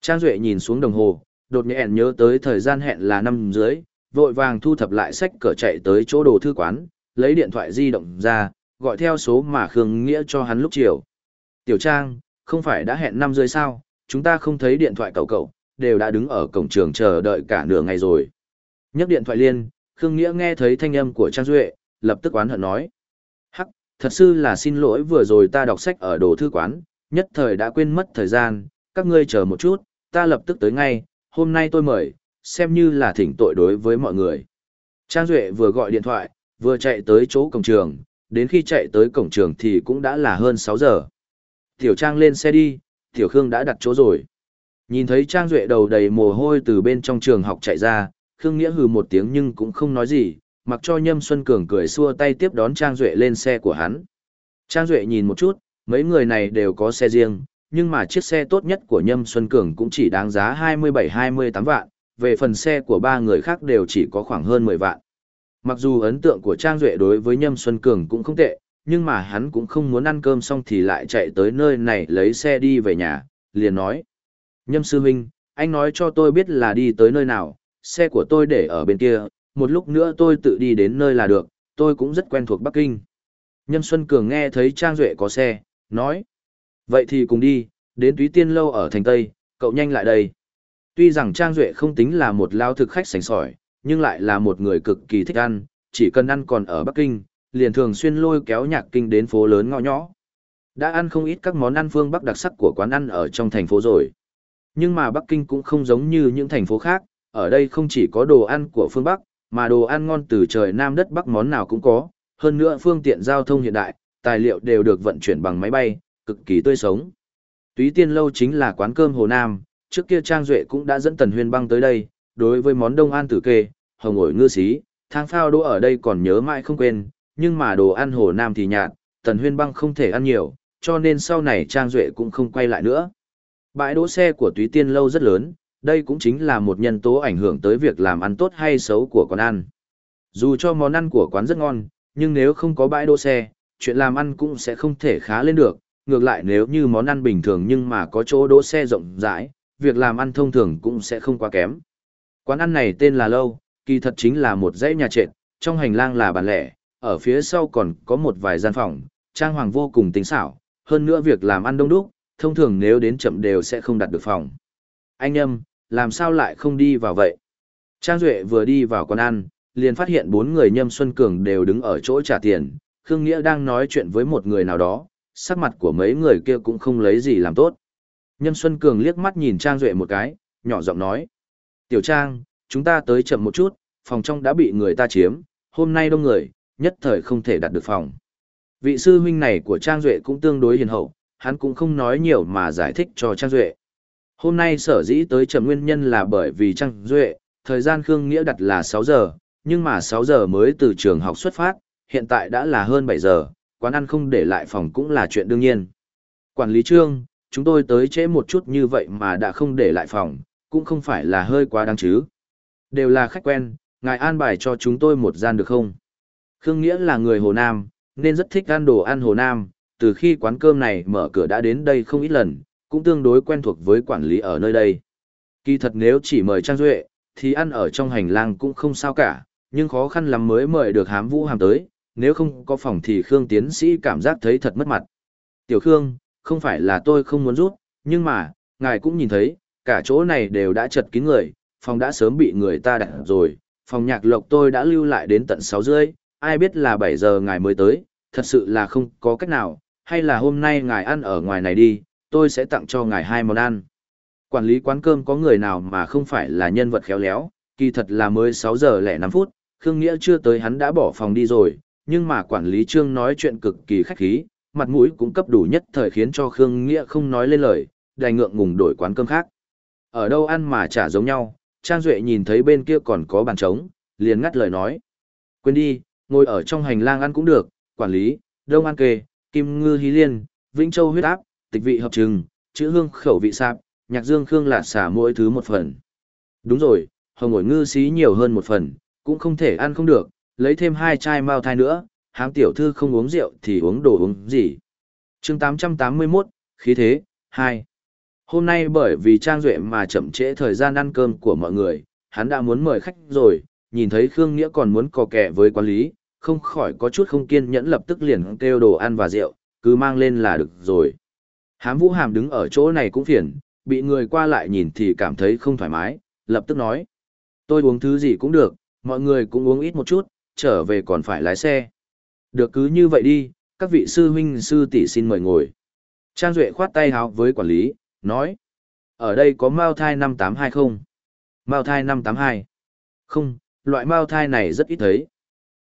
Trang Duệ nhìn xuống đồng hồ, đột nhiên nhớ tới thời gian hẹn là năm dưới, vội vàng thu thập lại sách cỡ chạy tới chỗ đồ thư quán, lấy điện thoại di động ra, gọi theo số mà Khương Nghĩa cho hắn lúc chiều. Tiểu Trang, không phải đã hẹn năm dưới sao, chúng ta không thấy điện thoại cậu cậu, đều đã đứng ở cổng trường chờ đợi cả nửa ngày rồi. Nhấc điện thoại liên, Khương Nghĩa nghe thấy thanh âm của Trang Duệ, lập tức oán hận nói. Hắc, thật sự là xin lỗi vừa rồi ta đọc sách ở đồ thư quán, nhất thời đã quên mất thời gian, các ngươi chờ một chút, ta lập tức tới ngay, hôm nay tôi mời, xem như là thỉnh tội đối với mọi người. Trang Duệ vừa gọi điện thoại, vừa chạy tới chỗ cổng trường, đến khi chạy tới cổng trường thì cũng đã là hơn 6 giờ. Tiểu Trang lên xe đi, Tiểu Khương đã đặt chỗ rồi. Nhìn thấy Trang Duệ đầu đầy mồ hôi từ bên trong trường học chạy ra, Khương Nghĩa hừ một tiếng nhưng cũng không nói gì, mặc cho Nhâm Xuân Cường cười xua tay tiếp đón Trang Duệ lên xe của hắn. Trang Duệ nhìn một chút, mấy người này đều có xe riêng, nhưng mà chiếc xe tốt nhất của Nhâm Xuân Cường cũng chỉ đáng giá 27-28 vạn, về phần xe của ba người khác đều chỉ có khoảng hơn 10 vạn. Mặc dù ấn tượng của Trang Duệ đối với Nhâm Xuân Cường cũng không tệ, nhưng mà hắn cũng không muốn ăn cơm xong thì lại chạy tới nơi này lấy xe đi về nhà, liền nói. Nhâm Sư Minh, anh nói cho tôi biết là đi tới nơi nào, xe của tôi để ở bên kia, một lúc nữa tôi tự đi đến nơi là được, tôi cũng rất quen thuộc Bắc Kinh. Nhâm Xuân Cường nghe thấy Trang Duệ có xe, nói. Vậy thì cùng đi, đến túy tiên lâu ở thành Tây, cậu nhanh lại đây. Tuy rằng Trang Duệ không tính là một lao thực khách sành sỏi, nhưng lại là một người cực kỳ thích ăn, chỉ cần ăn còn ở Bắc Kinh, liền thường xuyên lôi kéo nhạc kinh đến phố lớn ngõ nhỏ. Đã ăn không ít các món ăn phương Bắc đặc sắc của quán ăn ở trong thành phố rồi. Nhưng mà Bắc Kinh cũng không giống như những thành phố khác, ở đây không chỉ có đồ ăn của phương Bắc, mà đồ ăn ngon từ trời Nam đất Bắc món nào cũng có, hơn nữa phương tiện giao thông hiện đại, tài liệu đều được vận chuyển bằng máy bay, cực kỳ tươi sống. Túy Tiên Lâu chính là quán cơm Hồ Nam, trước kia Trang Duệ cũng đã dẫn Tần Huyên băng tới đây, đối với món đông an tử kê, hồng ổi ngư xí, thang phao đỗ ở đây còn nhớ mãi không quên, nhưng mà đồ ăn Hồ Nam thì nhạt, Tần Huyên băng không thể ăn nhiều, cho nên sau này Trang Duệ cũng không quay lại nữa. Bãi đỗ xe của Túy Tiên Lâu rất lớn, đây cũng chính là một nhân tố ảnh hưởng tới việc làm ăn tốt hay xấu của quán ăn. Dù cho món ăn của quán rất ngon, nhưng nếu không có bãi đỗ xe, chuyện làm ăn cũng sẽ không thể khá lên được. Ngược lại nếu như món ăn bình thường nhưng mà có chỗ đỗ xe rộng rãi, việc làm ăn thông thường cũng sẽ không quá kém. Quán ăn này tên là Lâu, kỳ thật chính là một dãy nhà trệt, trong hành lang là bàn lẻ, ở phía sau còn có một vài gian phòng, trang hoàng vô cùng tinh xảo, hơn nữa việc làm ăn đông đúc, thông thường nếu đến chậm đều sẽ không đặt được phòng. Anh âm, làm sao lại không đi vào vậy? Trang Duệ vừa đi vào quán ăn, liền phát hiện bốn người nhâm Xuân Cường đều đứng ở chỗ trả tiền, Khương Nghĩa đang nói chuyện với một người nào đó, sắc mặt của mấy người kia cũng không lấy gì làm tốt. Nhâm Xuân Cường liếc mắt nhìn Trang Duệ một cái, nhỏ giọng nói. Tiểu Trang, chúng ta tới chậm một chút, phòng trong đã bị người ta chiếm, hôm nay đông người, nhất thời không thể đặt được phòng. Vị sư huynh này của Trang Duệ cũng tương đối hiền hậu, hắn cũng không nói nhiều mà giải thích cho Trang Duệ. Hôm nay sở dĩ tới chậm nguyên nhân là bởi vì Trang Duệ, thời gian Khương Nghĩa đặt là 6 giờ, nhưng mà 6 giờ mới từ trường học xuất phát, hiện tại đã là hơn 7 giờ, quán ăn không để lại phòng cũng là chuyện đương nhiên. Quản lý trương, chúng tôi tới trễ một chút như vậy mà đã không để lại phòng, cũng không phải là hơi quá đáng chứ. Đều là khách quen, ngài an bài cho chúng tôi một gian được không? Khương Nghĩa là người Hồ Nam, nên rất thích ăn đồ ăn Hồ Nam, từ khi quán cơm này mở cửa đã đến đây không ít lần, cũng tương đối quen thuộc với quản lý ở nơi đây. Kỳ thật nếu chỉ mời Trang Duệ, thì ăn ở trong hành lang cũng không sao cả, nhưng khó khăn lắm mới mời được hám vũ hàm tới, nếu không có phòng thì Khương tiến sĩ cảm giác thấy thật mất mặt. Tiểu Khương, không phải là tôi không muốn rút, nhưng mà, ngài cũng nhìn thấy, cả chỗ này đều đã chật kín người, phòng đã sớm bị người ta đặt rồi, phòng nhạc lộc tôi đã lưu lại đến tận 6 rưỡi, ai biết là 7 giờ ngài mới tới, thật sự là không có cách nào, hay là hôm nay ngài ăn ở ngoài này đi, tôi sẽ tặng cho ngài hai món ăn. Quản lý quán cơm có người nào mà không phải là nhân vật khéo léo, kỳ thật là mới 6 giờ lẻ 5 phút, Khương Nghĩa chưa tới hắn đã bỏ phòng đi rồi, nhưng mà quản lý trương nói chuyện cực kỳ khách khí, mặt mũi cũng cấp đủ nhất thời khiến cho Khương Nghĩa không nói lên lời, đành ngượng ngùng đổi quán cơm khác. Ở đâu ăn mà chả giống nhau, Trang Duệ nhìn thấy bên kia còn có bàn trống, liền ngắt lời nói. Quên đi, ngồi ở trong hành lang ăn cũng được, quản lý, đông ăn kê, kim ngư hí liên, vĩnh châu huyết áp, tịch vị hợp trừng, chữ hương khẩu vị sạp, nhạc dương khương lạt xả mỗi thứ một phần. Đúng rồi, hồng ổi ngư xí nhiều hơn một phần, cũng không thể ăn không được, lấy thêm hai chai mao thai nữa, hám tiểu thư không uống rượu thì uống đồ uống gì. chương 881, khí thế, 2. Hôm nay bởi vì Trang Duệ mà chậm trễ thời gian ăn cơm của mọi người, hắn đã muốn mời khách rồi, nhìn thấy Khương Nghĩa còn muốn cò kẻ với quản lý, không khỏi có chút không kiên nhẫn lập tức liền kêu đồ ăn và rượu, cứ mang lên là được rồi. Hám Vũ Hàm đứng ở chỗ này cũng phiền, bị người qua lại nhìn thì cảm thấy không thoải mái, lập tức nói. Tôi uống thứ gì cũng được, mọi người cũng uống ít một chút, trở về còn phải lái xe. Được cứ như vậy đi, các vị sư huynh sư tỷ xin mời ngồi. Trang Duệ khoát tay háo với quản lý, nói. Ở đây có Mao thai 582 không? Mao thai 582. Không, loại Mao thai này rất ít thấy.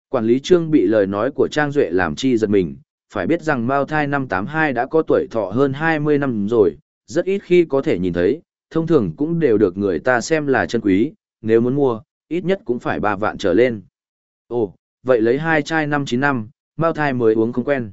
Quản lý Trương bị lời nói của Trang Duệ làm chi giật mình, phải biết rằng Mao thai 582 đã có tuổi thọ hơn 20 năm rồi, rất ít khi có thể nhìn thấy, thông thường cũng đều được người ta xem là chân quý, nếu muốn mua, ít nhất cũng phải 3 vạn trở lên. Ồ, vậy lấy hai chai 595, Mao thai mới uống không quen.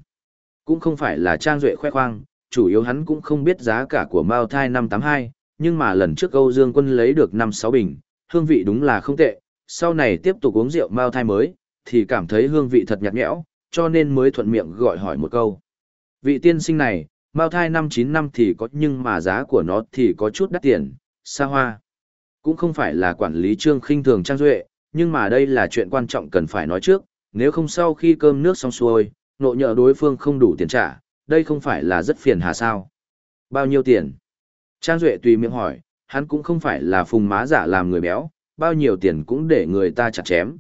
Cũng không phải là Trang Duệ khoe khoang, chủ yếu hắn cũng không biết giá cả của Mao thai 582, nhưng mà lần trước Âu Dương Quân lấy được 5-6 bình, hương vị đúng là không tệ, sau này tiếp tục uống rượu Mao thai mới, thì cảm thấy hương vị thật nhạt nhẽo, cho nên mới thuận miệng gọi hỏi một câu. Vị tiên sinh này, Mao thai 5-9 năm thì có nhưng mà giá của nó thì có chút đắt tiền, xa hoa. Cũng không phải là quản lý trương khinh thường Trang Duệ, nhưng mà đây là chuyện quan trọng cần phải nói trước, nếu không sau khi cơm nước xong xuôi, nộ nhờ đối phương không đủ tiền trả, đây không phải là rất phiền hà sao. Bao nhiêu tiền? Trang Duệ tùy miệng hỏi, hắn cũng không phải là phùng má giả làm người béo, bao nhiêu tiền cũng để người ta chặt chém.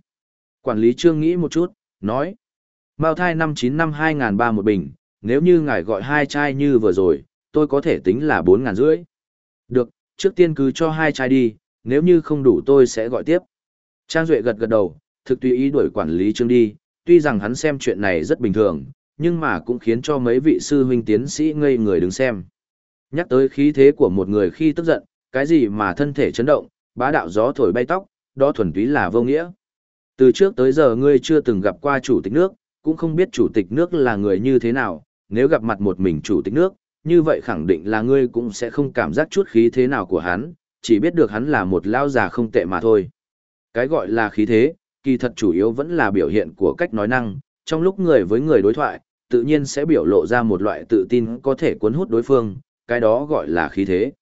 Quản lý trương nghĩ một chút, nói. Mao thai năm chín năm hai ngàn ba một bình, nếu như ngài gọi hai chai như vừa rồi, tôi có thể tính là bốn ngàn rưỡi. Được, trước tiên cứ cho hai chai đi, nếu như không đủ tôi sẽ gọi tiếp. Trang Duệ gật gật đầu, thực tùy ý đuổi quản lý trương đi, tuy rằng hắn xem chuyện này rất bình thường, nhưng mà cũng khiến cho mấy vị sư huynh tiến sĩ ngây người đứng xem. Nhắc tới khí thế của một người khi tức giận, cái gì mà thân thể chấn động, bá đạo gió thổi bay tóc, đó thuần túy là vô nghĩa. Từ trước tới giờ ngươi chưa từng gặp qua chủ tịch nước, cũng không biết chủ tịch nước là người như thế nào, nếu gặp mặt một mình chủ tịch nước, như vậy khẳng định là ngươi cũng sẽ không cảm giác chút khí thế nào của hắn, chỉ biết được hắn là một lao già không tệ mà thôi. Cái gọi là khí thế, kỳ thật chủ yếu vẫn là biểu hiện của cách nói năng, trong lúc người với người đối thoại, tự nhiên sẽ biểu lộ ra một loại tự tin có thể cuốn hút đối phương, cái đó gọi là khí thế.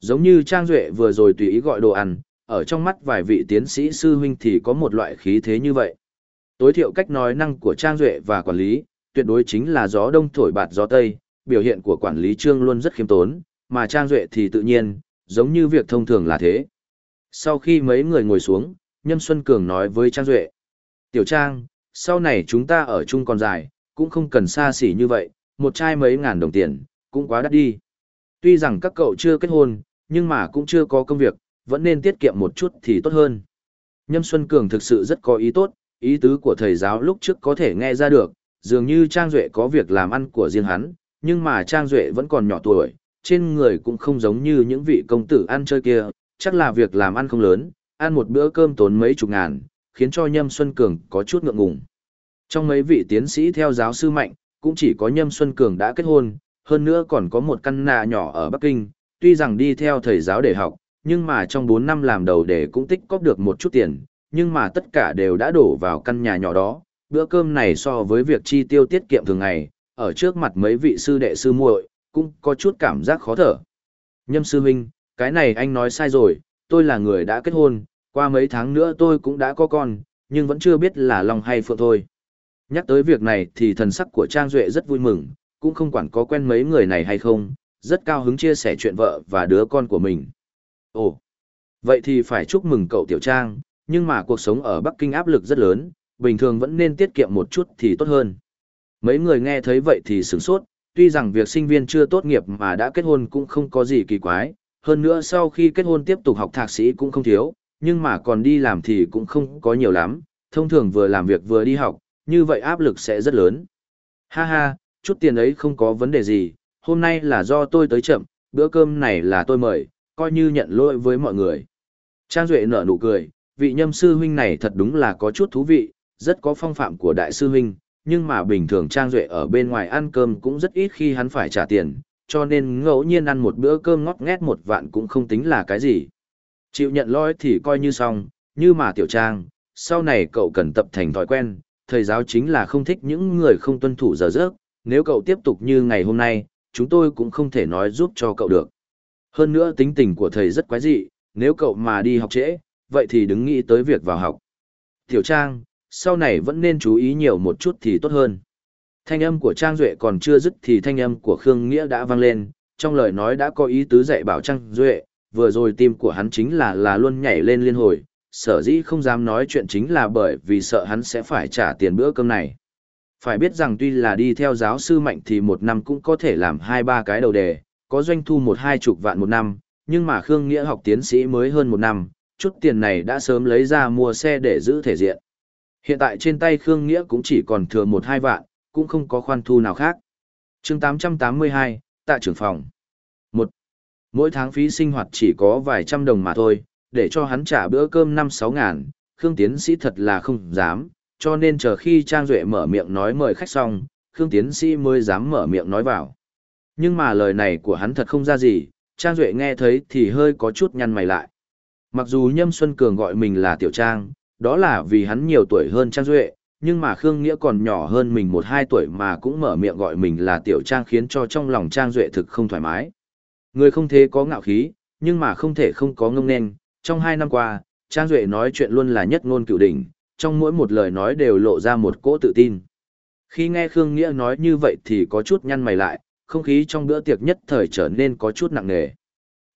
Giống như Trang Duệ vừa rồi tùy ý gọi đồ ăn, ở trong mắt vài vị tiến sĩ sư huynh thì có một loại khí thế như vậy. Tối thiểu cách nói năng của Trang Duệ và quản lý, tuyệt đối chính là gió đông thổi bạt gió tây, biểu hiện của quản lý trương luôn rất khiêm tốn, mà Trang Duệ thì tự nhiên, giống như việc thông thường là thế. Sau khi mấy người ngồi xuống, Nhâm Xuân Cường nói với Trang Duệ. Tiểu Trang, sau này chúng ta ở chung còn dài, cũng không cần xa xỉ như vậy, một chai mấy ngàn đồng tiền, cũng quá đắt đi. Tuy rằng các cậu chưa kết hôn, nhưng mà cũng chưa có công việc, vẫn nên tiết kiệm một chút thì tốt hơn. Nhâm Xuân Cường thực sự rất có ý tốt, ý tứ của thầy giáo lúc trước có thể nghe ra được, dường như Trang Duệ có việc làm ăn của riêng hắn, nhưng mà Trang Duệ vẫn còn nhỏ tuổi, trên người cũng không giống như những vị công tử ăn chơi kia, chắc là việc làm ăn không lớn, ăn một bữa cơm tốn mấy chục ngàn, khiến cho Nhâm Xuân Cường có chút ngượng ngùng. Trong mấy vị tiến sĩ theo giáo sư mạnh, cũng chỉ có Nhâm Xuân Cường đã kết hôn, hơn nữa còn có một căn nhà nhỏ ở Bắc Kinh, tuy rằng đi theo thầy giáo để học, nhưng mà trong 4 năm làm đầu để cũng tích cóp được một chút tiền, nhưng mà tất cả đều đã đổ vào căn nhà nhỏ đó. Bữa cơm này so với việc chi tiêu tiết kiệm thường ngày, ở trước mặt mấy vị sư đệ sư muội, cũng có chút cảm giác khó thở. Nhâm sư huynh, cái này anh nói sai rồi, tôi là người đã kết hôn, qua mấy tháng nữa tôi cũng đã có con, nhưng vẫn chưa biết là lòng hay Phượng thôi. Nhắc tới việc này thì thần sắc của Trang Duệ rất vui mừng, cũng không quản có quen mấy người này hay không, rất cao hứng chia sẻ chuyện vợ và đứa con của mình. Ồ, vậy thì phải chúc mừng cậu Tiểu Trang, nhưng mà cuộc sống ở Bắc Kinh áp lực rất lớn, bình thường vẫn nên tiết kiệm một chút thì tốt hơn. Mấy người nghe thấy vậy thì sửng sốt, tuy rằng việc sinh viên chưa tốt nghiệp mà đã kết hôn cũng không có gì kỳ quái, hơn nữa sau khi kết hôn tiếp tục học thạc sĩ cũng không thiếu, nhưng mà còn đi làm thì cũng không có nhiều lắm, thông thường vừa làm việc vừa đi học, như vậy áp lực sẽ rất lớn. Ha ha, chút tiền ấy không có vấn đề gì, hôm nay là do tôi tới chậm, bữa cơm này là tôi mời, coi như nhận lỗi với mọi người. Trang Duệ nở nụ cười, vị nhâm sư huynh này thật đúng là có chút thú vị, rất có phong phạm của đại sư huynh, nhưng mà bình thường Trang Duệ ở bên ngoài ăn cơm cũng rất ít khi hắn phải trả tiền, cho nên ngẫu nhiên ăn một bữa cơm ngót nghét một vạn cũng không tính là cái gì. Chịu nhận lỗi thì coi như xong, như mà tiểu trang, sau này cậu cần tập thành thói quen, thầy giáo chính là không thích những người không tuân thủ giờ giấc, nếu cậu tiếp tục như ngày hôm nay, chúng tôi cũng không thể nói giúp cho cậu được. Hơn nữa tính tình của thầy rất quái dị, nếu cậu mà đi học trễ, vậy thì đứng nghĩ tới việc vào học. Tiểu Trang, sau này vẫn nên chú ý nhiều một chút thì tốt hơn. Thanh âm của Trang Duệ còn chưa dứt thì thanh âm của Khương Nghĩa đã vang lên, trong lời nói đã có ý tứ dạy bảo Trang Duệ, vừa rồi tim của hắn chính là là luôn nhảy lên liên hồi, sở dĩ không dám nói chuyện chính là bởi vì sợ hắn sẽ phải trả tiền bữa cơm này. Phải biết rằng tuy là đi theo giáo sư mạnh thì một năm cũng có thể làm hai ba cái đầu đề, có doanh thu một hai chục vạn một năm, nhưng mà Khương Nghĩa học tiến sĩ mới hơn một năm, chút tiền này đã sớm lấy ra mua xe để giữ thể diện. Hiện tại trên tay Khương Nghĩa cũng chỉ còn thừa một hai vạn, cũng không có khoan thu nào khác. chương 882, tạ trưởng phòng. một Mỗi tháng phí sinh hoạt chỉ có vài trăm đồng mà thôi, để cho hắn trả bữa cơm năm sáu ngàn, Khương tiến sĩ thật là không dám, cho nên chờ khi Trang Duệ mở miệng nói mời khách xong, Khương tiến sĩ mới dám mở miệng nói vào. Nhưng mà lời này của hắn thật không ra gì, Trang Duệ nghe thấy thì hơi có chút nhăn mày lại. Mặc dù Nhâm Xuân Cường gọi mình là Tiểu Trang, đó là vì hắn nhiều tuổi hơn Trang Duệ, nhưng mà Khương Nghĩa còn nhỏ hơn mình một hai tuổi mà cũng mở miệng gọi mình là Tiểu Trang khiến cho trong lòng Trang Duệ thực không thoải mái. Người không thể có ngạo khí, nhưng mà không thể không có ngông nên, trong hai năm qua, Trang Duệ nói chuyện luôn là nhất ngôn cựu đỉnh, trong mỗi một lời nói đều lộ ra một cỗ tự tin. Khi nghe Khương Nghĩa nói như vậy thì có chút nhăn mày lại, không khí trong bữa tiệc nhất thời trở nên có chút nặng nề.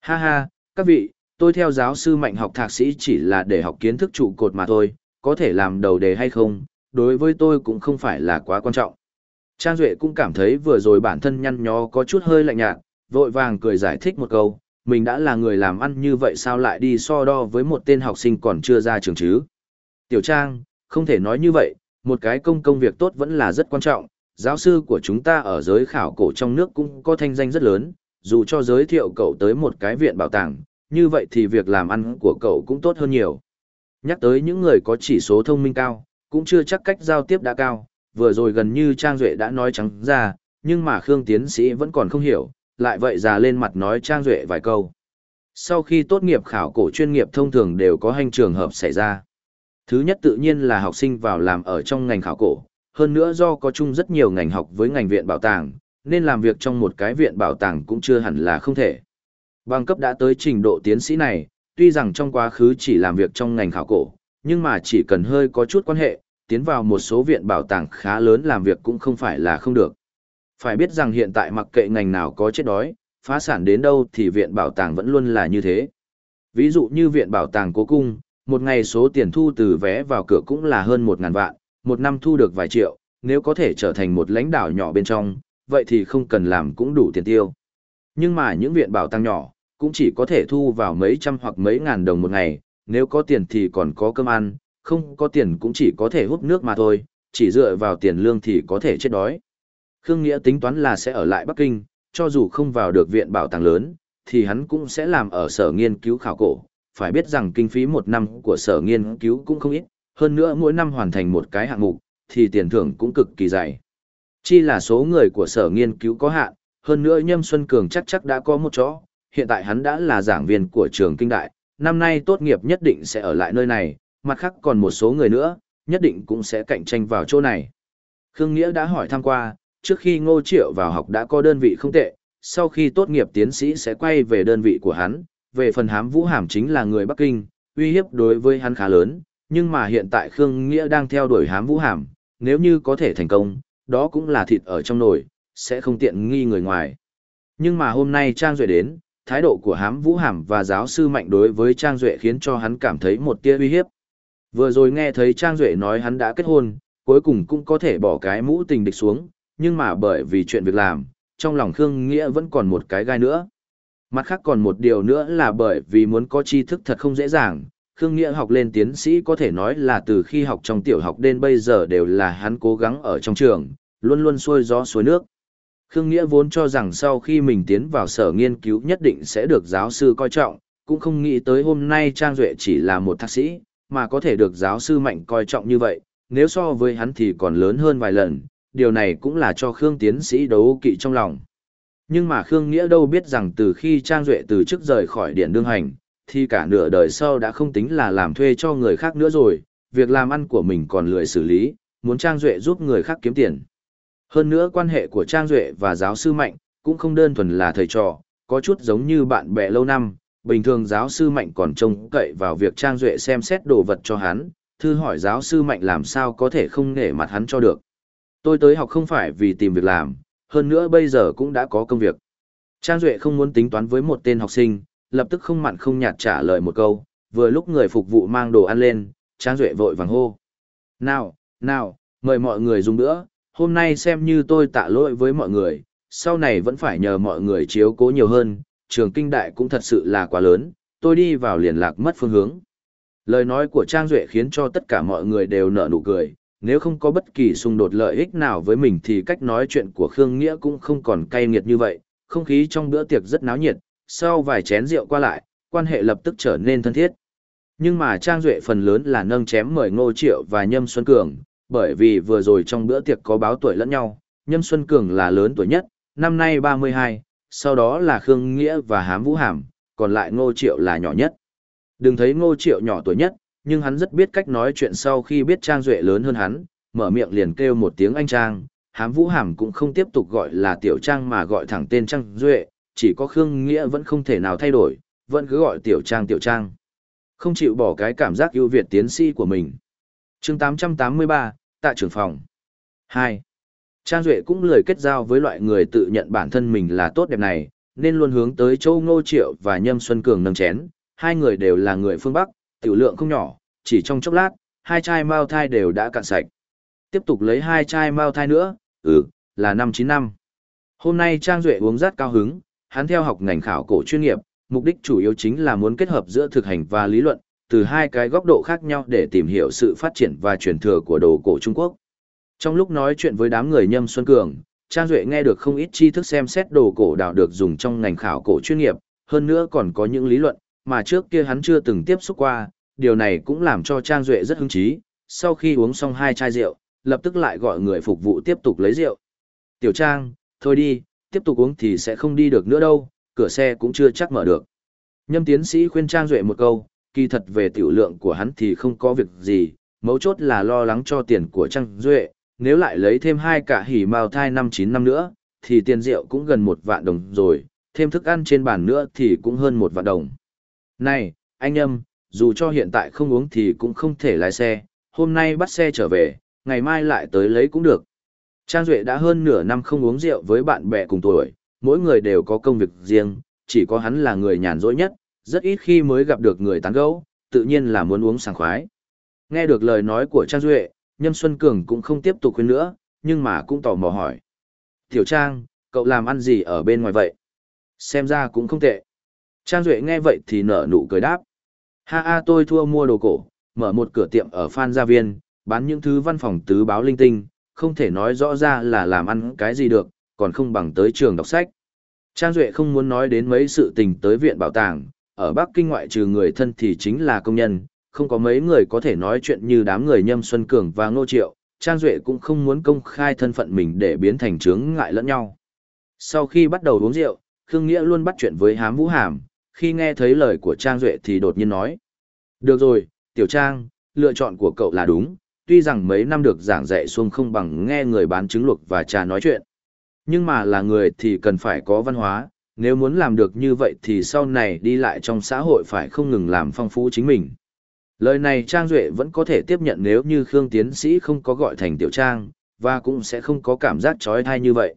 Ha ha, các vị, tôi theo giáo sư mạnh học thạc sĩ chỉ là để học kiến thức trụ cột mà thôi, có thể làm đầu đề hay không, đối với tôi cũng không phải là quá quan trọng. Trang Duệ cũng cảm thấy vừa rồi bản thân nhăn nhó có chút hơi lạnh nhạt, vội vàng cười giải thích một câu, mình đã là người làm ăn như vậy sao lại đi so đo với một tên học sinh còn chưa ra trường chứ. Tiểu Trang, không thể nói như vậy, một cái công công việc tốt vẫn là rất quan trọng, giáo sư của chúng ta ở giới khảo cổ trong nước cũng có thanh danh rất lớn, dù cho giới thiệu cậu tới một cái viện bảo tàng, như vậy thì việc làm ăn của cậu cũng tốt hơn nhiều. Nhắc tới những người có chỉ số thông minh cao, cũng chưa chắc cách giao tiếp đã cao, vừa rồi gần như Trang Duệ đã nói trắng ra, nhưng mà Khương Tiến Sĩ vẫn còn không hiểu, lại vậy già lên mặt nói Trang Duệ vài câu. Sau khi tốt nghiệp khảo cổ chuyên nghiệp thông thường đều có hành trường hợp xảy ra. Thứ nhất tự nhiên là học sinh vào làm ở trong ngành khảo cổ, hơn nữa do có chung rất nhiều ngành học với ngành viện bảo tàng, nên làm việc trong một cái viện bảo tàng cũng chưa hẳn là không thể. Bằng cấp đã tới trình độ tiến sĩ này, tuy rằng trong quá khứ chỉ làm việc trong ngành khảo cổ, nhưng mà chỉ cần hơi có chút quan hệ, tiến vào một số viện bảo tàng khá lớn làm việc cũng không phải là không được. Phải biết rằng hiện tại mặc kệ ngành nào có chết đói, phá sản đến đâu thì viện bảo tàng vẫn luôn là như thế. Ví dụ như viện bảo tàng cố cung, một ngày số tiền thu từ vé vào cửa cũng là hơn 1.000 vạn, một năm thu được vài triệu, nếu có thể trở thành một lãnh đạo nhỏ bên trong, vậy thì không cần làm cũng đủ tiền tiêu. Nhưng mà những viện bảo tàng nhỏ, cũng chỉ có thể thu vào mấy trăm hoặc mấy ngàn đồng một ngày, nếu có tiền thì còn có cơm ăn, không có tiền cũng chỉ có thể hút nước mà thôi, chỉ dựa vào tiền lương thì có thể chết đói. Khương Nghĩa tính toán là sẽ ở lại Bắc Kinh, cho dù không vào được viện bảo tàng lớn, thì hắn cũng sẽ làm ở sở nghiên cứu khảo cổ. Phải biết rằng kinh phí một năm của sở nghiên cứu cũng không ít, hơn nữa mỗi năm hoàn thành một cái hạng mục, thì tiền thưởng cũng cực kỳ dày. Chi là số người của sở nghiên cứu có hạn, hơn nữa Nhâm Xuân Cường chắc chắc đã có một chỗ, hiện tại hắn đã là giảng viên của trường kinh đại, năm nay tốt nghiệp nhất định sẽ ở lại nơi này, mặt khác còn một số người nữa, nhất định cũng sẽ cạnh tranh vào chỗ này. Khương Nghĩa đã hỏi thăm qua, trước khi Ngô Triệu vào học đã có đơn vị không tệ, sau khi tốt nghiệp tiến sĩ sẽ quay về đơn vị của hắn, về phần hám vũ hàm chính là người Bắc Kinh, uy hiếp đối với hắn khá lớn, nhưng mà hiện tại Khương Nghĩa đang theo đuổi hám vũ hàm, nếu như có thể thành công, đó cũng là thịt ở trong nồi, sẽ không tiện nghi người ngoài. Nhưng mà hôm nay Trang Duệ đến, thái độ của hám vũ hàm và giáo sư mạnh đối với Trang Duệ khiến cho hắn cảm thấy một tia uy hiếp. Vừa rồi nghe thấy Trang Duệ nói hắn đã kết hôn, cuối cùng cũng có thể bỏ cái mũ tình địch xuống, nhưng mà bởi vì chuyện việc làm, trong lòng Khương Nghĩa vẫn còn một cái gai nữa. Mặt khác còn một điều nữa là bởi vì muốn có tri thức thật không dễ dàng, Khương Nghĩa học lên tiến sĩ có thể nói là từ khi học trong tiểu học đến bây giờ đều là hắn cố gắng ở trong trường, luôn luôn xuôi gió suối nước. Khương Nghĩa vốn cho rằng sau khi mình tiến vào sở nghiên cứu nhất định sẽ được giáo sư coi trọng, cũng không nghĩ tới hôm nay Trang Duệ chỉ là một thạc sĩ, mà có thể được giáo sư mạnh coi trọng như vậy, nếu so với hắn thì còn lớn hơn vài lần, điều này cũng là cho Khương tiến sĩ đấu kỵ trong lòng. Nhưng mà Khương Nghĩa đâu biết rằng từ khi Trang Duệ từ chức rời khỏi điện đương hành, thì cả nửa đời sau đã không tính là làm thuê cho người khác nữa rồi, việc làm ăn của mình còn lười xử lý, muốn Trang Duệ giúp người khác kiếm tiền. Hơn nữa quan hệ của Trang Duệ và giáo sư Mạnh cũng không đơn thuần là thầy trò, có chút giống như bạn bè lâu năm, bình thường giáo sư Mạnh còn trông cậy vào việc Trang Duệ xem xét đồ vật cho hắn, thư hỏi giáo sư Mạnh làm sao có thể không nể mặt hắn cho được. Tôi tới học không phải vì tìm việc làm, hơn nữa bây giờ cũng đã có công việc. Trang Duệ không muốn tính toán với một tên học sinh, lập tức không mặn không nhạt trả lời một câu, vừa lúc người phục vụ mang đồ ăn lên, Trang Duệ vội vàng hô. Nào, nào, mời mọi người dùng nữa, hôm nay xem như tôi tạ lỗi với mọi người, sau này vẫn phải nhờ mọi người chiếu cố nhiều hơn, trường kinh đại cũng thật sự là quá lớn, tôi đi vào liền lạc mất phương hướng. Lời nói của Trang Duệ khiến cho tất cả mọi người đều nở nụ cười, nếu không có bất kỳ xung đột lợi ích nào với mình thì cách nói chuyện của Khương Nghĩa cũng không còn cay nghiệt như vậy, không khí trong bữa tiệc rất náo nhiệt, sau vài chén rượu qua lại, quan hệ lập tức trở nên thân thiết. Nhưng mà Trang Duệ phần lớn là nâng chém mời Ngô Triệu và Nhâm Xuân Cường, bởi vì vừa rồi trong bữa tiệc có báo tuổi lẫn nhau, Nhâm Xuân Cường là lớn tuổi nhất, năm nay 32, sau đó là Khương Nghĩa và Hám Vũ Hàm, còn lại Ngô Triệu là nhỏ nhất. Đừng thấy Ngô Triệu nhỏ tuổi nhất, nhưng hắn rất biết cách nói chuyện sau khi biết Trang Duệ lớn hơn hắn, mở miệng liền kêu một tiếng anh Trang, Hám Vũ Hàm cũng không tiếp tục gọi là Tiểu Trang mà gọi thẳng tên Trang Duệ, chỉ có Khương Nghĩa vẫn không thể nào thay đổi, vẫn cứ gọi Tiểu Trang Tiểu Trang. Không chịu bỏ cái cảm giác ưu việt tiến sĩ của mình. chương 883, tại trưởng phòng. 2. Trang Duệ cũng lười kết giao với loại người tự nhận bản thân mình là tốt đẹp này, nên luôn hướng tới Châu Ngô Triệu và Nhâm Xuân Cường nâng chén, hai người đều là người phương Bắc, tiểu lượng không nhỏ, chỉ trong chốc lát, hai chai mao thai đều đã cạn sạch. Tiếp tục lấy hai chai mao thai nữa, ừ, là năm chín năm. Hôm nay Trang Duệ uống rất cao hứng, hắn theo học ngành khảo cổ chuyên nghiệp, mục đích chủ yếu chính là muốn kết hợp giữa thực hành và lý luận, từ hai cái góc độ khác nhau để tìm hiểu sự phát triển và truyền thừa của đồ cổ Trung Quốc. Trong lúc nói chuyện với đám người Nhâm Xuân Cường, Trang Duệ nghe được không ít tri thức xem xét đồ cổ đào được dùng trong ngành khảo cổ chuyên nghiệp, hơn nữa còn có những lý luận, mà trước kia hắn chưa từng tiếp xúc qua, điều này cũng làm cho Trang Duệ rất hứng chí. Sau khi uống xong hai chai rượu, lập tức lại gọi người phục vụ tiếp tục lấy rượu. Tiểu Trang, thôi đi, tiếp tục uống thì sẽ không đi được nữa đâu, cửa xe cũng chưa chắc mở được. Nhâm tiến sĩ khuyên Trang Duệ một câu, kỳ thật về tiểu lượng của hắn thì không có việc gì, mấu chốt là lo lắng cho tiền của Trang Duệ, nếu lại lấy thêm hai cả hỉ mao thai năm chín năm nữa, thì tiền rượu cũng gần một vạn đồng rồi, thêm thức ăn trên bàn nữa thì cũng hơn một vạn đồng. Này, anh em, dù cho hiện tại không uống thì cũng không thể lái xe, hôm nay bắt xe trở về, ngày mai lại tới lấy cũng được. Trang Duệ đã hơn nửa năm không uống rượu với bạn bè cùng tuổi, mỗi người đều có công việc riêng, chỉ có hắn là người nhàn rỗi nhất, rất ít khi mới gặp được người tán gẫu, tự nhiên là muốn uống sảng khoái. Nghe được lời nói của Trang Duệ, Nhâm Xuân Cường cũng không tiếp tục khuyên nữa, nhưng mà cũng tò mò hỏi. Tiểu Trang, cậu làm ăn gì ở bên ngoài vậy? Xem ra cũng không tệ. Trang Duệ nghe vậy thì nở nụ cười đáp. Ha ha tôi thua mua đồ cổ, mở một cửa tiệm ở Phan Gia Viên, bán những thứ văn phòng tứ báo linh tinh, không thể nói rõ ra là làm ăn cái gì được, còn không bằng tới trường đọc sách. Trang Duệ không muốn nói đến mấy sự tình tới viện bảo tàng, ở Bắc Kinh ngoại trừ người thân thì chính là công nhân, không có mấy người có thể nói chuyện như đám người Nhâm Xuân Cường và Ngô Triệu, Trang Duệ cũng không muốn công khai thân phận mình để biến thành chướng ngại lẫn nhau. Sau khi bắt đầu uống rượu, Khương Nghĩa luôn bắt chuyện với Hám Vũ Hàm, khi nghe thấy lời của Trang Duệ thì đột nhiên nói. Được rồi, Tiểu Trang, lựa chọn của cậu là đúng, tuy rằng mấy năm được giảng dạy xuông không bằng nghe người bán trứng luộc và trà nói chuyện. Nhưng mà là người thì cần phải có văn hóa, nếu muốn làm được như vậy thì sau này đi lại trong xã hội phải không ngừng làm phong phú chính mình. Lời này Trang Duệ vẫn có thể tiếp nhận nếu như Khương Tiến Sĩ không có gọi thành Tiểu Trang, và cũng sẽ không có cảm giác trói thai như vậy.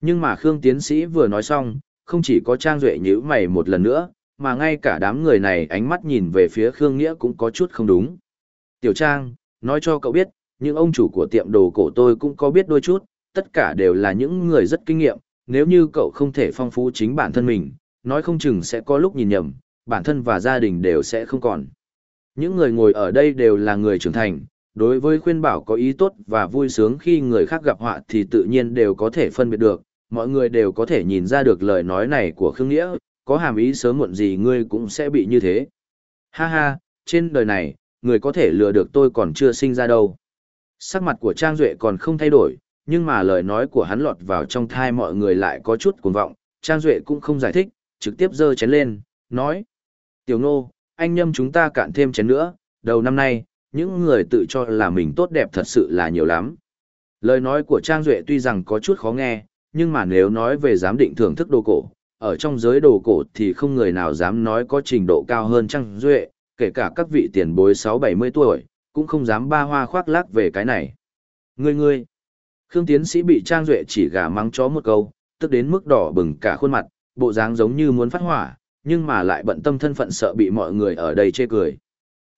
Nhưng mà Khương Tiến Sĩ vừa nói xong, không chỉ có Trang Duệ nhữ mày một lần nữa, mà ngay cả đám người này ánh mắt nhìn về phía Khương Nghĩa cũng có chút không đúng. Tiểu Trang, nói cho cậu biết, những ông chủ của tiệm đồ cổ tôi cũng có biết đôi chút, tất cả đều là những người rất kinh nghiệm, nếu như cậu không thể phong phú chính bản thân mình, nói không chừng sẽ có lúc nhìn nhầm, bản thân và gia đình đều sẽ không còn. Những người ngồi ở đây đều là người trưởng thành, đối với khuyên bảo có ý tốt và vui sướng khi người khác gặp họa thì tự nhiên đều có thể phân biệt được, mọi người đều có thể nhìn ra được lời nói này của Khương Nghĩa, có hàm ý sớm muộn gì ngươi cũng sẽ bị như thế. Ha ha, trên đời này, người có thể lừa được tôi còn chưa sinh ra đâu. Sắc mặt của Trang Duệ còn không thay đổi, nhưng mà lời nói của hắn lọt vào trong thai mọi người lại có chút cuồng vọng, Trang Duệ cũng không giải thích, trực tiếp dơ chén lên, nói. Tiểu Nô, anh nhâm chúng ta cạn thêm chén nữa, đầu năm nay, những người tự cho là mình tốt đẹp thật sự là nhiều lắm. Lời nói của Trang Duệ tuy rằng có chút khó nghe, nhưng mà nếu nói về giám định thưởng thức đồ cổ, ở trong giới đồ cổ thì không người nào dám nói có trình độ cao hơn Trang Duệ, kể cả các vị tiền bối 6-70 tuổi, cũng không dám ba hoa khoác lác về cái này. Ngươi ngươi, Khương Tiến Sĩ bị Trang Duệ chỉ gà mắng chó một câu, tức đến mức đỏ bừng cả khuôn mặt, bộ dáng giống như muốn phát hỏa, nhưng mà lại bận tâm thân phận sợ bị mọi người ở đây chê cười.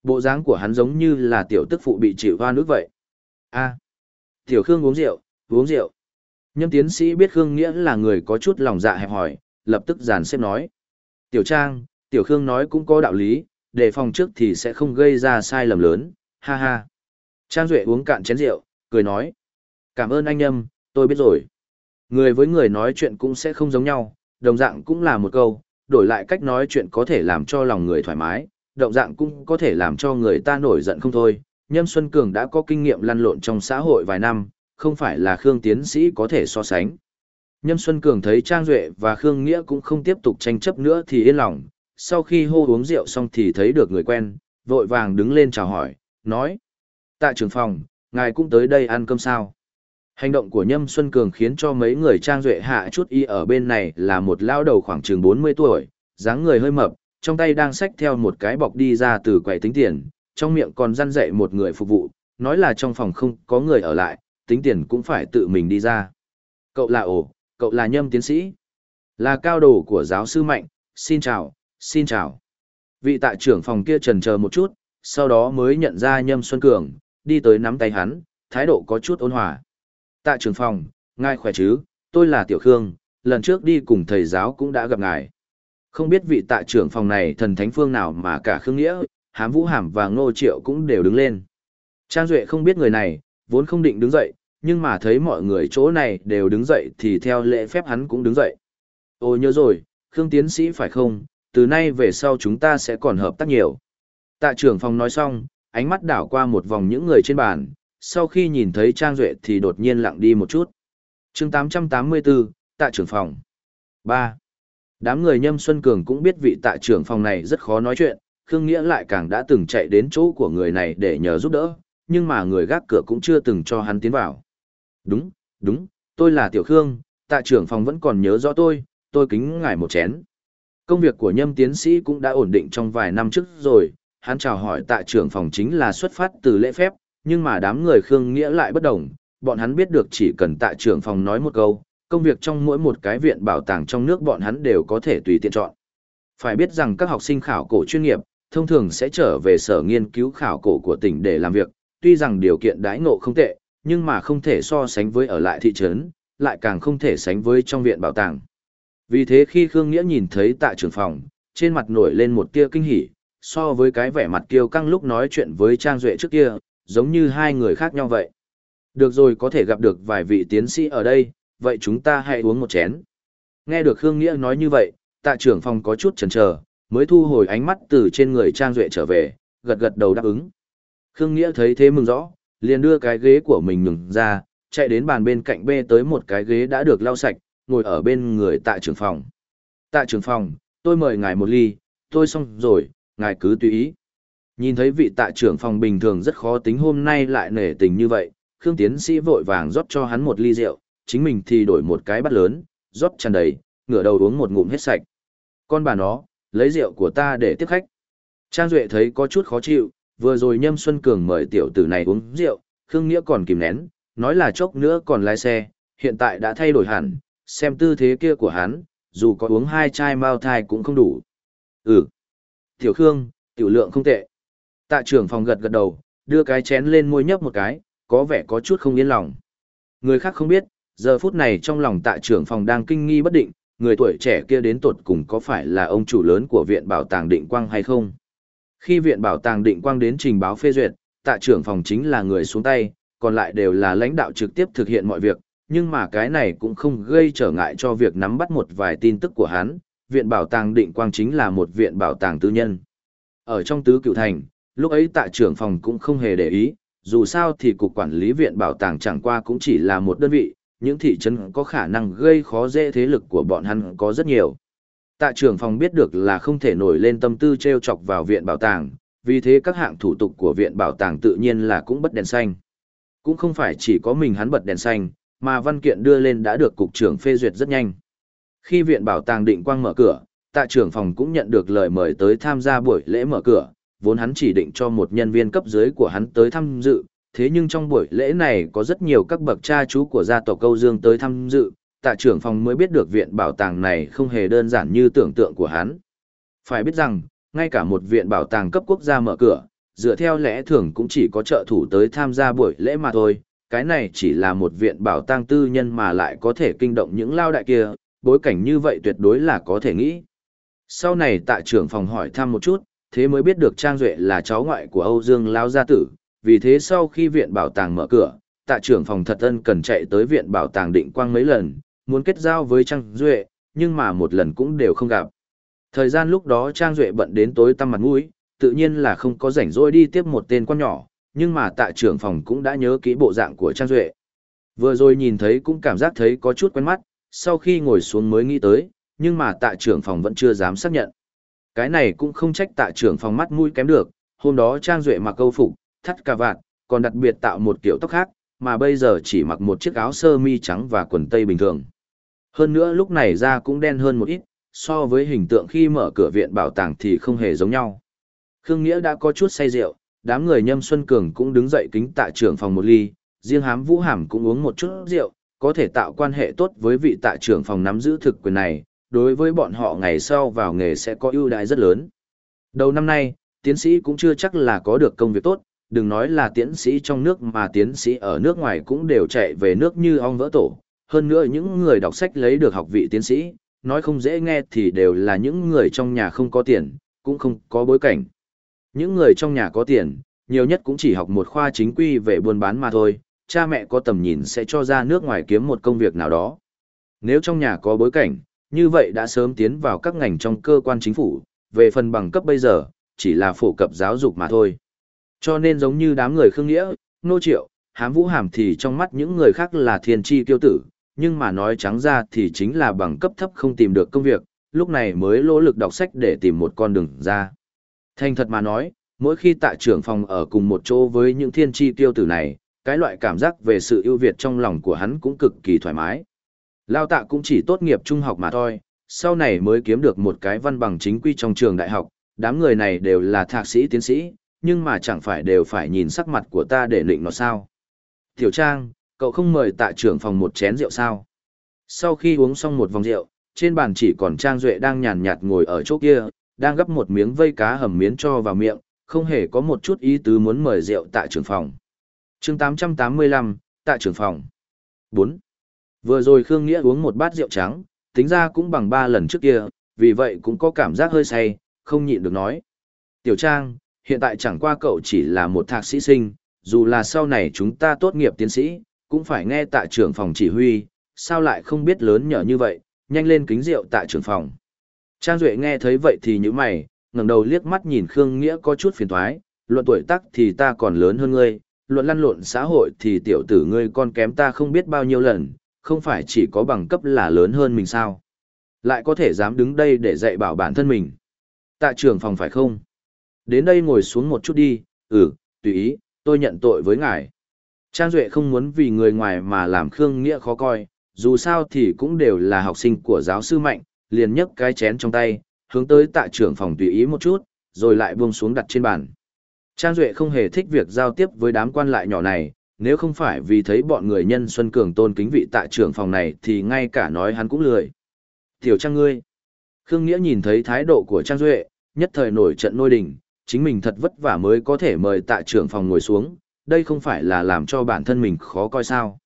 Bộ dáng của hắn giống như là tiểu tức phụ bị chịu hoa nước vậy. a tiểu Khương uống rượu, uống rượu. Nhâm tiến sĩ biết Khương Nghĩa là người có chút lòng dạ hẹp hỏi, lập tức giàn xếp nói. Tiểu Trang, Tiểu Khương nói cũng có đạo lý, đề phòng trước thì sẽ không gây ra sai lầm lớn, ha ha. Trang Duệ uống cạn chén rượu, cười nói. Cảm ơn anh em, tôi biết rồi. Người với người nói chuyện cũng sẽ không giống nhau, đồng dạng cũng là một câu, đổi lại cách nói chuyện có thể làm cho lòng người thoải mái, động dạng cũng có thể làm cho người ta nổi giận không thôi. Nhâm Xuân Cường đã có kinh nghiệm lăn lộn trong xã hội vài năm, không phải là Khương Tiến Sĩ có thể so sánh. Nhâm Xuân Cường thấy Trang Duệ và Khương Nghĩa cũng không tiếp tục tranh chấp nữa thì yên lòng, sau khi hô uống rượu xong thì thấy được người quen, vội vàng đứng lên chào hỏi, nói. Tại trường phòng, ngài cũng tới đây ăn cơm sao? Hành động của Nhâm Xuân Cường khiến cho mấy người trang duệ hạ chút y ở bên này là một lao đầu khoảng chừng 40 tuổi, dáng người hơi mập, trong tay đang xách theo một cái bọc đi ra từ quầy tính tiền, trong miệng còn răn dạy một người phục vụ, nói là trong phòng không có người ở lại, tính tiền cũng phải tự mình đi ra. Cậu là ổ, cậu là Nhâm tiến sĩ. Là cao đồ của giáo sư Mạnh, xin chào, xin chào. Vị tại trưởng phòng kia trần chờ một chút, sau đó mới nhận ra Nhâm Xuân Cường, đi tới nắm tay hắn, thái độ có chút ôn hòa. Tạ trưởng phòng, ngài khỏe chứ, tôi là Tiểu Khương, lần trước đi cùng thầy giáo cũng đã gặp ngài. Không biết vị tạ trưởng phòng này thần thánh phương nào mà cả Khương Nghĩa, Hám Vũ Hàm và Ngô Triệu cũng đều đứng lên. Trang Duệ không biết người này, vốn không định đứng dậy, nhưng mà thấy mọi người chỗ này đều đứng dậy thì theo lễ phép hắn cũng đứng dậy. Ôi nhớ rồi, Khương Tiến Sĩ phải không, từ nay về sau chúng ta sẽ còn hợp tác nhiều. Tạ trưởng phòng nói xong, ánh mắt đảo qua một vòng những người trên bàn, sau khi nhìn thấy Trang Duệ thì đột nhiên lặng đi một chút. chương 884, Tạ trưởng phòng. 3. Đám người nhâm Xuân Cường cũng biết vị tạ trưởng phòng này rất khó nói chuyện, Khương Nghĩa lại càng đã từng chạy đến chỗ của người này để nhờ giúp đỡ, nhưng mà người gác cửa cũng chưa từng cho hắn tiến vào. Đúng, đúng, tôi là Tiểu Khương, tạ trưởng phòng vẫn còn nhớ rõ tôi, tôi kính ngài một chén. Công việc của nhâm tiến sĩ cũng đã ổn định trong vài năm trước rồi, hắn chào hỏi tạ trưởng phòng chính là xuất phát từ lễ phép, nhưng mà đám người Khương Nghĩa lại bất đồng, bọn hắn biết được chỉ cần tại trưởng phòng nói một câu, công việc trong mỗi một cái viện bảo tàng trong nước bọn hắn đều có thể tùy tiện chọn. Phải biết rằng các học sinh khảo cổ chuyên nghiệp, thông thường sẽ trở về sở nghiên cứu khảo cổ của tỉnh để làm việc, tuy rằng điều kiện đãi ngộ không tệ, nhưng mà không thể so sánh với ở lại thị trấn, lại càng không thể sánh với trong viện bảo tàng. Vì thế khi Khương Nghĩa nhìn thấy tại trưởng phòng, trên mặt nổi lên một tia kinh hỉ, so với cái vẻ mặt kiêu căng lúc nói chuyện với Trang Duệ trước kia, giống như hai người khác nhau vậy. Được rồi có thể gặp được vài vị tiến sĩ ở đây, vậy chúng ta hãy uống một chén. Nghe được Khương Nghĩa nói như vậy, tạ trưởng phòng có chút chần chờ mới thu hồi ánh mắt từ trên người Trang Duệ trở về, gật gật đầu đáp ứng. Khương Nghĩa thấy thế mừng rõ, liền đưa cái ghế của mình nhường ra, chạy đến bàn bên cạnh bê tới một cái ghế đã được lau sạch, ngồi ở bên người tạ trưởng phòng. Tạ trưởng phòng, tôi mời ngài một ly, tôi xong rồi, ngài cứ tùy ý. Nhìn thấy vị tạ trưởng phòng bình thường rất khó tính hôm nay lại nể tình như vậy, Khương Tiến Sĩ vội vàng rót cho hắn một ly rượu, chính mình thì đổi một cái bát lớn, rót tràn đầy, ngửa đầu uống một ngụm hết sạch. Con bà nó, lấy rượu của ta để tiếp khách. Trang Duệ thấy có chút khó chịu, vừa rồi Nhâm Xuân Cường mời tiểu tử này uống rượu, Khương Nghĩa còn kìm nén, nói là chốc nữa còn lái xe, hiện tại đã thay đổi hẳn, xem tư thế kia của hắn, dù có uống hai chai mao thai cũng không đủ. Ừ. Tiểu Khương, tiểu lượng không tệ. Tạ trưởng phòng gật gật đầu, đưa cái chén lên môi nhấp một cái, có vẻ có chút không yên lòng. Người khác không biết, giờ phút này trong lòng tạ trưởng phòng đang kinh nghi bất định, người tuổi trẻ kia đến tột cùng có phải là ông chủ lớn của viện bảo tàng định quang hay không. Khi viện bảo tàng định quang đến trình báo phê duyệt, tạ trưởng phòng chính là người xuống tay, còn lại đều là lãnh đạo trực tiếp thực hiện mọi việc, nhưng mà cái này cũng không gây trở ngại cho việc nắm bắt một vài tin tức của hắn. Viện bảo tàng định quang chính là một viện bảo tàng tư nhân. Ở trong tứ cựu thành, lúc ấy tạ trưởng phòng cũng không hề để ý, dù sao thì cục quản lý viện bảo tàng chẳng qua cũng chỉ là một đơn vị, những thị trấn có khả năng gây khó dễ thế lực của bọn hắn có rất nhiều. Tạ trưởng phòng biết được là không thể nổi lên tâm tư treo chọc vào viện bảo tàng, vì thế các hạng thủ tục của viện bảo tàng tự nhiên là cũng bất đèn xanh. Cũng không phải chỉ có mình hắn bật đèn xanh, mà văn kiện đưa lên đã được cục trưởng phê duyệt rất nhanh. Khi viện bảo tàng định quang mở cửa, tạ trưởng phòng cũng nhận được lời mời tới tham gia buổi lễ mở cửa, vốn hắn chỉ định cho một nhân viên cấp dưới của hắn tới tham dự, thế nhưng trong buổi lễ này có rất nhiều các bậc cha chú của gia tộc Câu Dương tới tham dự, tạ trưởng phòng mới biết được viện bảo tàng này không hề đơn giản như tưởng tượng của hắn. Phải biết rằng, ngay cả một viện bảo tàng cấp quốc gia mở cửa, dựa theo lẽ thường cũng chỉ có trợ thủ tới tham gia buổi lễ mà thôi, cái này chỉ là một viện bảo tàng tư nhân mà lại có thể kinh động những lao đại kia, bối cảnh như vậy tuyệt đối là có thể nghĩ. Sau này tạ trưởng phòng hỏi thăm một chút, thế mới biết được Trang Duệ là cháu ngoại của Âu Dương Lao Gia Tử, vì thế sau khi viện bảo tàng mở cửa, tạ trưởng phòng thật ân cần chạy tới viện bảo tàng định quang mấy lần, muốn kết giao với Trang Duệ, nhưng mà một lần cũng đều không gặp. Thời gian lúc đó Trang Duệ bận đến tối tăm mặt mũi, tự nhiên là không có rảnh rỗi đi tiếp một tên con nhỏ, nhưng mà tạ trưởng phòng cũng đã nhớ kỹ bộ dạng của Trang Duệ. Vừa rồi nhìn thấy cũng cảm giác thấy có chút quen mắt, sau khi ngồi xuống mới nghĩ tới, nhưng mà tạ trưởng phòng vẫn chưa dám xác nhận. Cái này cũng không trách tạ trưởng phòng mắt mũi kém được, hôm đó Trang Duệ mặc câu phục, thắt cà vạt, còn đặc biệt tạo một kiểu tóc khác, mà bây giờ chỉ mặc một chiếc áo sơ mi trắng và quần tây bình thường. Hơn nữa lúc này da cũng đen hơn một ít, so với hình tượng khi mở cửa viện bảo tàng thì không hề giống nhau. Khương Nghĩa đã có chút say rượu, đám người nhâm Xuân Cường cũng đứng dậy kính tạ trưởng phòng một ly, riêng hám vũ hàm cũng uống một chút rượu, có thể tạo quan hệ tốt với vị tạ trưởng phòng nắm giữ thực quyền này, đối với bọn họ ngày sau vào nghề sẽ có ưu đãi rất lớn. Đầu năm nay, tiến sĩ cũng chưa chắc là có được công việc tốt, đừng nói là tiến sĩ trong nước mà tiến sĩ ở nước ngoài cũng đều chạy về nước như ong vỡ tổ. Hơn nữa những người đọc sách lấy được học vị tiến sĩ, nói không dễ nghe thì đều là những người trong nhà không có tiền, cũng không có bối cảnh. Những người trong nhà có tiền, nhiều nhất cũng chỉ học một khoa chính quy về buôn bán mà thôi, cha mẹ có tầm nhìn sẽ cho ra nước ngoài kiếm một công việc nào đó. Nếu trong nhà có bối cảnh, như vậy đã sớm tiến vào các ngành trong cơ quan chính phủ, về phần bằng cấp bây giờ, chỉ là phổ cập giáo dục mà thôi. Cho nên giống như đám người khương nghĩa, nô triệu, hám vũ hàm thì trong mắt những người khác là thiên tri tiêu tử, nhưng mà nói trắng ra thì chính là bằng cấp thấp không tìm được công việc, lúc này mới lỗ lực đọc sách để tìm một con đường ra. Thành thật mà nói, mỗi khi tại trưởng phòng ở cùng một chỗ với những thiên tri tiêu tử này, cái loại cảm giác về sự ưu việt trong lòng của hắn cũng cực kỳ thoải mái. Lao tạ cũng chỉ tốt nghiệp trung học mà thôi, sau này mới kiếm được một cái văn bằng chính quy trong trường đại học, đám người này đều là thạc sĩ tiến sĩ, nhưng mà chẳng phải đều phải nhìn sắc mặt của ta để định nó sao. Tiểu Trang, cậu không mời tạ trưởng phòng một chén rượu sao? Sau khi uống xong một vòng rượu, trên bàn chỉ còn Trang Duệ đang nhàn nhạt ngồi ở chỗ kia, đang gấp một miếng vây cá hầm miến cho vào miệng, không hề có một chút ý tứ muốn mời rượu tạ trưởng phòng. chương 885, tạ trưởng phòng. 4. Vừa rồi Khương Nghĩa uống một bát rượu trắng, tính ra cũng bằng ba lần trước kia, vì vậy cũng có cảm giác hơi say, không nhịn được nói. Tiểu Trang, hiện tại chẳng qua cậu chỉ là một thạc sĩ sinh, dù là sau này chúng ta tốt nghiệp tiến sĩ, cũng phải nghe tạ trưởng phòng chỉ huy, sao lại không biết lớn nhỏ như vậy, nhanh lên kính rượu tạ trưởng phòng. Trang Duệ nghe thấy vậy thì như mày, ngẩng đầu liếc mắt nhìn Khương Nghĩa có chút phiền thoái, luận tuổi tác thì ta còn lớn hơn ngươi, luận lăn lộn xã hội thì tiểu tử ngươi còn kém ta không biết bao nhiêu lần, không phải chỉ có bằng cấp là lớn hơn mình sao. Lại có thể dám đứng đây để dạy bảo bản thân mình. Tạ trưởng phòng phải không? Đến đây ngồi xuống một chút đi, ừ, tùy ý, tôi nhận tội với ngài. Trang Duệ không muốn vì người ngoài mà làm Khương Nghĩa khó coi, dù sao thì cũng đều là học sinh của giáo sư Mạnh, liền nhấc cái chén trong tay, hướng tới tạ trưởng phòng tùy ý một chút, rồi lại buông xuống đặt trên bàn. Trang Duệ không hề thích việc giao tiếp với đám quan lại nhỏ này, nếu không phải vì thấy bọn người nhân Xuân Cường tôn kính vị tạ trưởng phòng này thì ngay cả nói hắn cũng lười. Tiểu Trang ngươi. Khương Nghĩa nhìn thấy thái độ của Trang Duệ, nhất thời nổi trận nôi đình, chính mình thật vất vả mới có thể mời tạ trưởng phòng ngồi xuống, đây không phải là làm cho bản thân mình khó coi sao.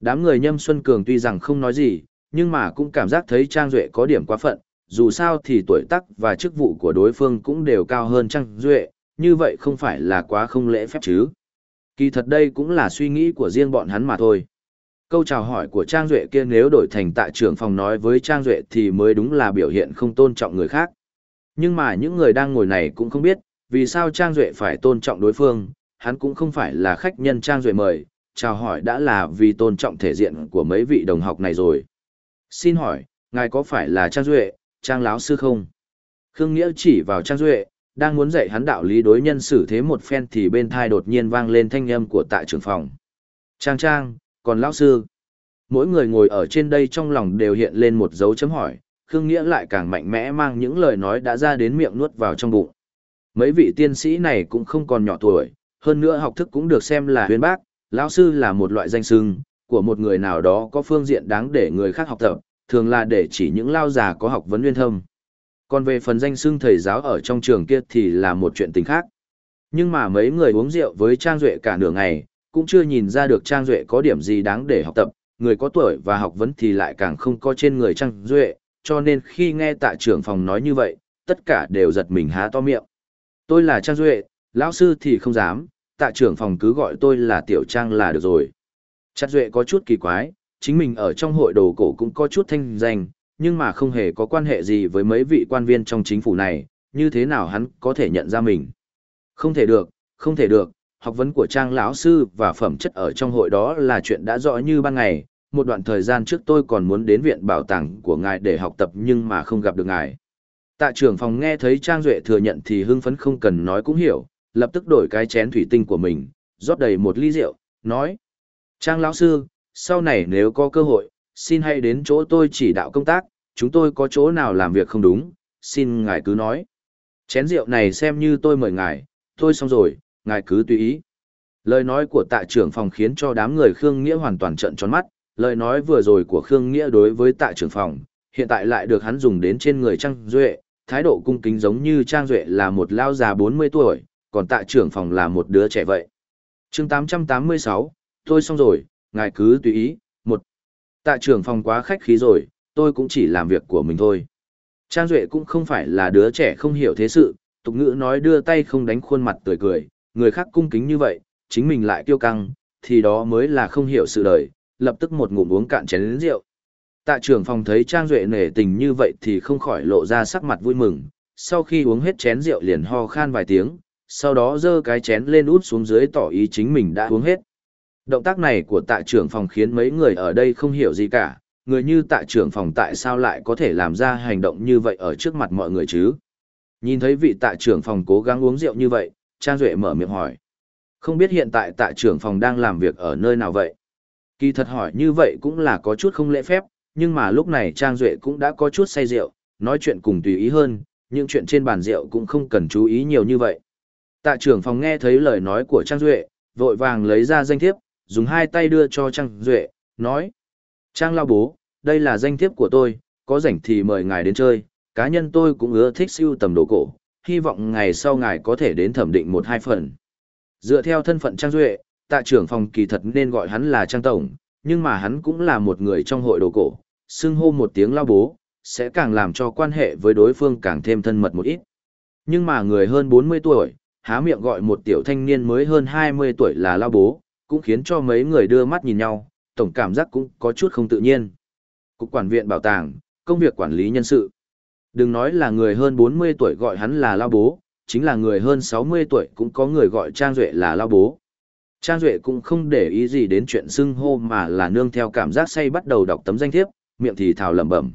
Đám người nhâm Xuân Cường tuy rằng không nói gì, nhưng mà cũng cảm giác thấy Trang Duệ có điểm quá phận, dù sao thì tuổi tác và chức vụ của đối phương cũng đều cao hơn Trang Duệ, như vậy không phải là quá không lễ phép chứ. Kỳ thật đây cũng là suy nghĩ của riêng bọn hắn mà thôi. Câu chào hỏi của Trang Duệ kia nếu đổi thành tại trưởng phòng nói với Trang Duệ thì mới đúng là biểu hiện không tôn trọng người khác. Nhưng mà những người đang ngồi này cũng không biết, vì sao Trang Duệ phải tôn trọng đối phương, hắn cũng không phải là khách nhân Trang Duệ mời, chào hỏi đã là vì tôn trọng thể diện của mấy vị đồng học này rồi. Xin hỏi, ngài có phải là Trang Duệ, Trang Láo Sư không? Khương Nghĩa chỉ vào Trang Duệ, đang muốn dạy hắn đạo lý đối nhân xử thế một phen thì bên thai đột nhiên vang lên thanh âm của tại trưởng phòng. Trang Trang, còn Lão Sư. Mỗi người ngồi ở trên đây trong lòng đều hiện lên một dấu chấm hỏi, Khương Nghĩa lại càng mạnh mẽ mang những lời nói đã ra đến miệng nuốt vào trong bụng. Mấy vị tiên sĩ này cũng không còn nhỏ tuổi, hơn nữa học thức cũng được xem là huyền bác, lão sư là một loại danh xưng của một người nào đó có phương diện đáng để người khác học tập, thường là để chỉ những lao già có học vấn uyên thâm. Còn về phần danh xưng thầy giáo ở trong trường kia thì là một chuyện tình khác. Nhưng mà mấy người uống rượu với Trang Duệ cả nửa ngày, cũng chưa nhìn ra được Trang Duệ có điểm gì đáng để học tập, người có tuổi và học vấn thì lại càng không có trên người Trang Duệ, cho nên khi nghe tạ trưởng phòng nói như vậy, tất cả đều giật mình há to miệng. Tôi là Trang Duệ, lão sư thì không dám, tạ trưởng phòng cứ gọi tôi là Tiểu Trang là được rồi. Trang Duệ có chút kỳ quái, chính mình ở trong hội đồ cổ cũng có chút thanh danh, nhưng mà không hề có quan hệ gì với mấy vị quan viên trong chính phủ này, như thế nào hắn có thể nhận ra mình. Không thể được, không thể được, học vấn của Trang lão sư và phẩm chất ở trong hội đó là chuyện đã rõ như ban ngày, một đoạn thời gian trước tôi còn muốn đến viện bảo tàng của ngài để học tập nhưng mà không gặp được ngài. Tạ trưởng phòng nghe thấy Trang Duệ thừa nhận thì hưng phấn không cần nói cũng hiểu, lập tức đổi cái chén thủy tinh của mình, rót đầy một ly rượu, nói. Trang lão sư, sau này nếu có cơ hội, xin hãy đến chỗ tôi chỉ đạo công tác, chúng tôi có chỗ nào làm việc không đúng, xin ngài cứ nói. Chén rượu này xem như tôi mời ngài, tôi xong rồi, ngài cứ tùy ý. Lời nói của tạ trưởng phòng khiến cho đám người Khương Nghĩa hoàn toàn trận tròn mắt, lời nói vừa rồi của Khương Nghĩa đối với tạ trưởng phòng, hiện tại lại được hắn dùng đến trên người Trang Duệ, thái độ cung kính giống như Trang Duệ là một lao già 40 tuổi, còn tạ trưởng phòng là một đứa trẻ vậy. chương 886, tôi xong rồi, ngài cứ tùy ý. Tạ trưởng phòng quá khách khí rồi, tôi cũng chỉ làm việc của mình thôi. Trang Duệ cũng không phải là đứa trẻ không hiểu thế sự, tục ngữ nói đưa tay không đánh khuôn mặt tươi cười, người khác cung kính như vậy, chính mình lại kiêu căng, thì đó mới là không hiểu sự đời, lập tức một ngụm uống cạn chén lớn rượu. Tạ trưởng phòng thấy Trang Duệ nể tình như vậy thì không khỏi lộ ra sắc mặt vui mừng, sau khi uống hết chén rượu liền ho khan vài tiếng, sau đó dơ cái chén lên út xuống dưới tỏ ý chính mình đã uống hết. Động tác này của tạ trưởng phòng khiến mấy người ở đây không hiểu gì cả, người như tạ trưởng phòng tại sao lại có thể làm ra hành động như vậy ở trước mặt mọi người chứ. Nhìn thấy vị tạ trưởng phòng cố gắng uống rượu như vậy, Trang Duệ mở miệng hỏi. Không biết hiện tại tạ trưởng phòng đang làm việc ở nơi nào vậy? Kỳ thật hỏi như vậy cũng là có chút không lễ phép, nhưng mà lúc này Trang Duệ cũng đã có chút say rượu, nói chuyện cùng tùy ý hơn, những chuyện trên bàn rượu cũng không cần chú ý nhiều như vậy. Tạ trưởng phòng nghe thấy lời nói của Trang Duệ, vội vàng lấy ra danh thiếp, dùng hai tay đưa cho Trang Duệ, nói. Trang lao bố, đây là danh thiếp của tôi, có rảnh thì mời ngài đến chơi, cá nhân tôi cũng ưa thích siêu tầm đồ cổ, hy vọng ngày sau ngài có thể đến thẩm định một hai phần. Dựa theo thân phận Trang Duệ, tạ trưởng phòng kỳ thật nên gọi hắn là Trang Tổng, nhưng mà hắn cũng là một người trong hội đồ cổ, xưng hô một tiếng lao bố, sẽ càng làm cho quan hệ với đối phương càng thêm thân mật một ít. Nhưng mà người hơn 40 tuổi, há miệng gọi một tiểu thanh niên mới hơn 20 tuổi là lao bố, cũng khiến cho mấy người đưa mắt nhìn nhau, tổng cảm giác cũng có chút không tự nhiên. Cục quản viện bảo tàng, công việc quản lý nhân sự. Đừng nói là người hơn 40 tuổi gọi hắn là lao bố, chính là người hơn 60 tuổi cũng có người gọi Trang Duệ là lao bố. Trang Duệ cũng không để ý gì đến chuyện xưng hô mà là nương theo cảm giác say bắt đầu đọc tấm danh thiếp, miệng thì thào lẩm bẩm.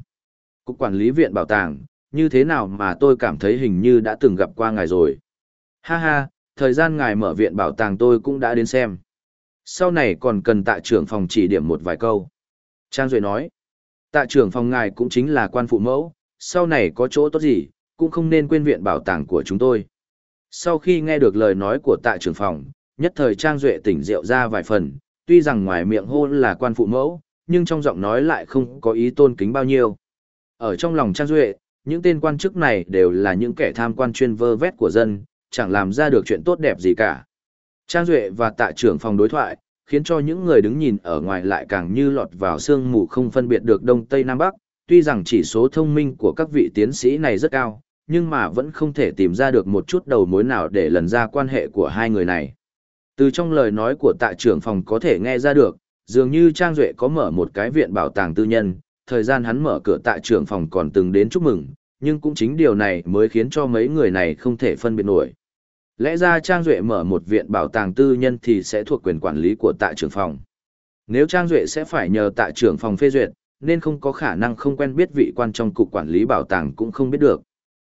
Cục quản lý viện bảo tàng, như thế nào mà tôi cảm thấy hình như đã từng gặp qua ngài rồi. Ha ha, thời gian ngài mở viện bảo tàng tôi cũng đã đến xem. Sau này còn cần tạ trưởng phòng chỉ điểm một vài câu. Trang Duệ nói, tạ trưởng phòng ngài cũng chính là quan phụ mẫu, sau này có chỗ tốt gì, cũng không nên quên viện bảo tàng của chúng tôi. Sau khi nghe được lời nói của tạ trưởng phòng, nhất thời Trang Duệ tỉnh rượu ra vài phần, tuy rằng ngoài miệng hôn là quan phụ mẫu, nhưng trong giọng nói lại không có ý tôn kính bao nhiêu. Ở trong lòng Trang Duệ, những tên quan chức này đều là những kẻ tham quan chuyên vơ vét của dân, chẳng làm ra được chuyện tốt đẹp gì cả. Trang Duệ và tạ trưởng phòng đối thoại, khiến cho những người đứng nhìn ở ngoài lại càng như lọt vào sương mù không phân biệt được Đông Tây Nam Bắc, tuy rằng chỉ số thông minh của các vị tiến sĩ này rất cao, nhưng mà vẫn không thể tìm ra được một chút đầu mối nào để lần ra quan hệ của hai người này. Từ trong lời nói của tạ trưởng phòng có thể nghe ra được, dường như Trang Duệ có mở một cái viện bảo tàng tư nhân, thời gian hắn mở cửa tạ trưởng phòng còn từng đến chúc mừng, nhưng cũng chính điều này mới khiến cho mấy người này không thể phân biệt nổi. Lẽ ra Trang Duệ mở một viện bảo tàng tư nhân thì sẽ thuộc quyền quản lý của tạ trưởng phòng. Nếu Trang Duệ sẽ phải nhờ tạ trưởng phòng phê duyệt, nên không có khả năng không quen biết vị quan trong cục quản lý bảo tàng cũng không biết được.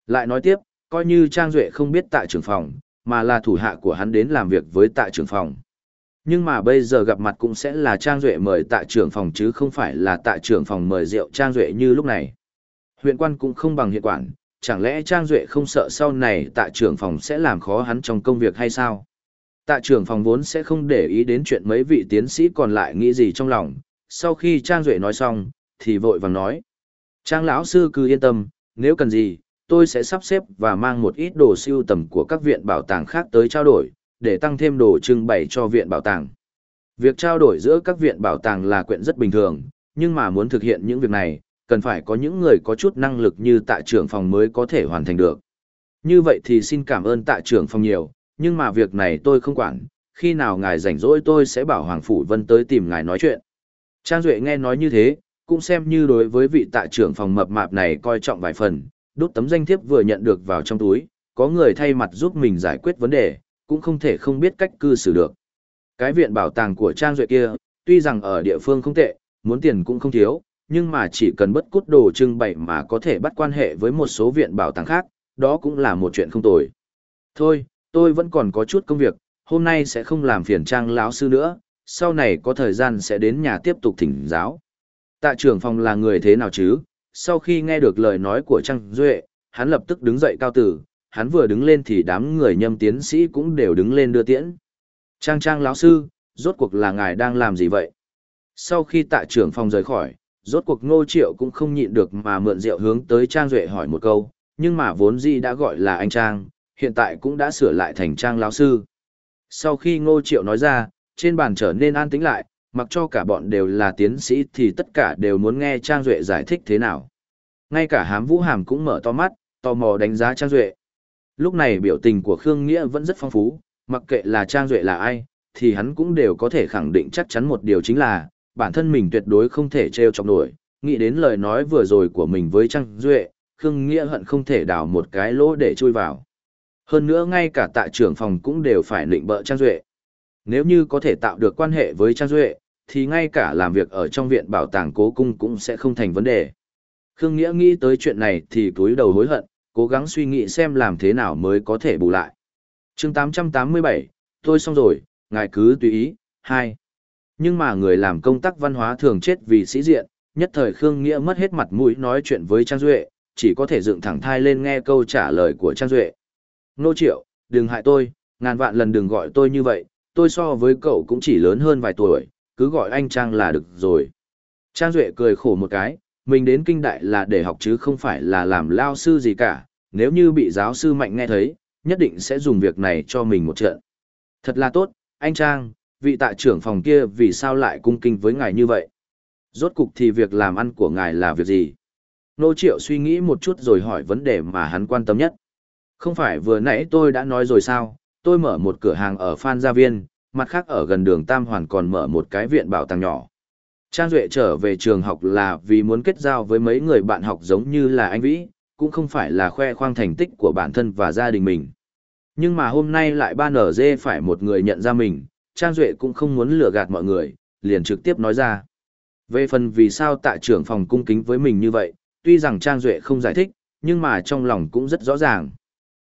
Lại nói tiếp, coi như Trang Duệ không biết tạ trưởng phòng, mà là thủ hạ của hắn đến làm việc với tạ trưởng phòng. Nhưng mà bây giờ gặp mặt cũng sẽ là Trang Duệ mời tạ trưởng phòng chứ không phải là tạ trưởng phòng mời rượu Trang Duệ như lúc này. Huyện quan cũng không bằng hiện quản, chẳng lẽ Trang Duệ không sợ sau này tạ trưởng phòng sẽ làm khó hắn trong công việc hay sao? Tạ trưởng phòng vốn sẽ không để ý đến chuyện mấy vị tiến sĩ còn lại nghĩ gì trong lòng, sau khi Trang Duệ nói xong, thì vội vàng nói. Trang lão sư cứ yên tâm, nếu cần gì, tôi sẽ sắp xếp và mang một ít đồ siêu tầm của các viện bảo tàng khác tới trao đổi, để tăng thêm đồ trưng bày cho viện bảo tàng. Việc trao đổi giữa các viện bảo tàng là chuyện rất bình thường, nhưng mà muốn thực hiện những việc này, cần phải có những người có chút năng lực như tạ trưởng phòng mới có thể hoàn thành được. Như vậy thì xin cảm ơn tạ trưởng phòng nhiều, nhưng mà việc này tôi không quản, khi nào ngài rảnh rỗi tôi sẽ bảo Hoàng Phủ Vân tới tìm ngài nói chuyện. Trang Duệ nghe nói như thế, cũng xem như đối với vị tạ trưởng phòng mập mạp này coi trọng vài phần, đút tấm danh thiếp vừa nhận được vào trong túi, có người thay mặt giúp mình giải quyết vấn đề, cũng không thể không biết cách cư xử được. Cái viện bảo tàng của Trang Duệ kia, tuy rằng ở địa phương không tệ, muốn tiền cũng không thiếu, nhưng mà chỉ cần bất cút đồ trưng bày mà có thể bắt quan hệ với một số viện bảo tàng khác, đó cũng là một chuyện không tồi. Thôi, tôi vẫn còn có chút công việc, hôm nay sẽ không làm phiền Trang lão sư nữa, sau này có thời gian sẽ đến nhà tiếp tục thỉnh giáo. Tạ trưởng phòng là người thế nào chứ? Sau khi nghe được lời nói của Trang Duệ, hắn lập tức đứng dậy cao tử, hắn vừa đứng lên thì đám người nhâm tiến sĩ cũng đều đứng lên đưa tiễn. Trang Trang lão sư, rốt cuộc là ngài đang làm gì vậy? Sau khi tạ trưởng phòng rời khỏi, rốt cuộc ngô triệu cũng không nhịn được mà mượn rượu hướng tới Trang Duệ hỏi một câu, nhưng mà vốn gì đã gọi là anh Trang, hiện tại cũng đã sửa lại thành Trang lão sư. Sau khi ngô triệu nói ra, trên bàn trở nên an tĩnh lại, mặc cho cả bọn đều là tiến sĩ thì tất cả đều muốn nghe Trang Duệ giải thích thế nào. Ngay cả hám vũ hàm cũng mở to mắt, tò mò đánh giá Trang Duệ. Lúc này biểu tình của Khương Nghĩa vẫn rất phong phú, mặc kệ là Trang Duệ là ai, thì hắn cũng đều có thể khẳng định chắc chắn một điều chính là, bản thân mình tuyệt đối không thể trêu chọc nổi. Nghĩ đến lời nói vừa rồi của mình với Trang Duệ, Khương Nghĩa hận không thể đào một cái lỗ để chui vào. Hơn nữa ngay cả tại trưởng phòng cũng đều phải nịnh bợ Trang Duệ. Nếu như có thể tạo được quan hệ với Trang Duệ, thì ngay cả làm việc ở trong viện bảo tàng cố cung cũng sẽ không thành vấn đề. Khương Nghĩa nghĩ tới chuyện này thì túi đầu hối hận, cố gắng suy nghĩ xem làm thế nào mới có thể bù lại. chương 887, tôi xong rồi, ngài cứ tùy ý, 2. Nhưng mà người làm công tác văn hóa thường chết vì sĩ diện, nhất thời Khương Nghĩa mất hết mặt mũi nói chuyện với Trang Duệ, chỉ có thể dựng thẳng thai lên nghe câu trả lời của Trang Duệ. Nô Triệu, đừng hại tôi, ngàn vạn lần đừng gọi tôi như vậy, tôi so với cậu cũng chỉ lớn hơn vài tuổi, cứ gọi anh Trang là được rồi. Trang Duệ cười khổ một cái, mình đến kinh đại là để học chứ không phải là làm lao sư gì cả, nếu như bị giáo sư mạnh nghe thấy, nhất định sẽ dùng việc này cho mình một trận. Thật là tốt, anh Trang, vị tạ trưởng phòng kia vì sao lại cung kinh với ngài như vậy? Rốt cục thì việc làm ăn của ngài là việc gì? Nô Triệu suy nghĩ một chút rồi hỏi vấn đề mà hắn quan tâm nhất. Không phải vừa nãy tôi đã nói rồi sao, tôi mở một cửa hàng ở Phan Gia Viên, mặt khác ở gần đường Tam Hoàn còn mở một cái viện bảo tàng nhỏ. Trang Duệ trở về trường học là vì muốn kết giao với mấy người bạn học giống như là anh Vĩ, cũng không phải là khoe khoang thành tích của bản thân và gia đình mình. Nhưng mà hôm nay lại ban nở dê phải một người nhận ra mình, Trang Duệ cũng không muốn lừa gạt mọi người, liền trực tiếp nói ra. Về phần vì sao tạ trưởng phòng cung kính với mình như vậy, tuy rằng Trang Duệ không giải thích, nhưng mà trong lòng cũng rất rõ ràng.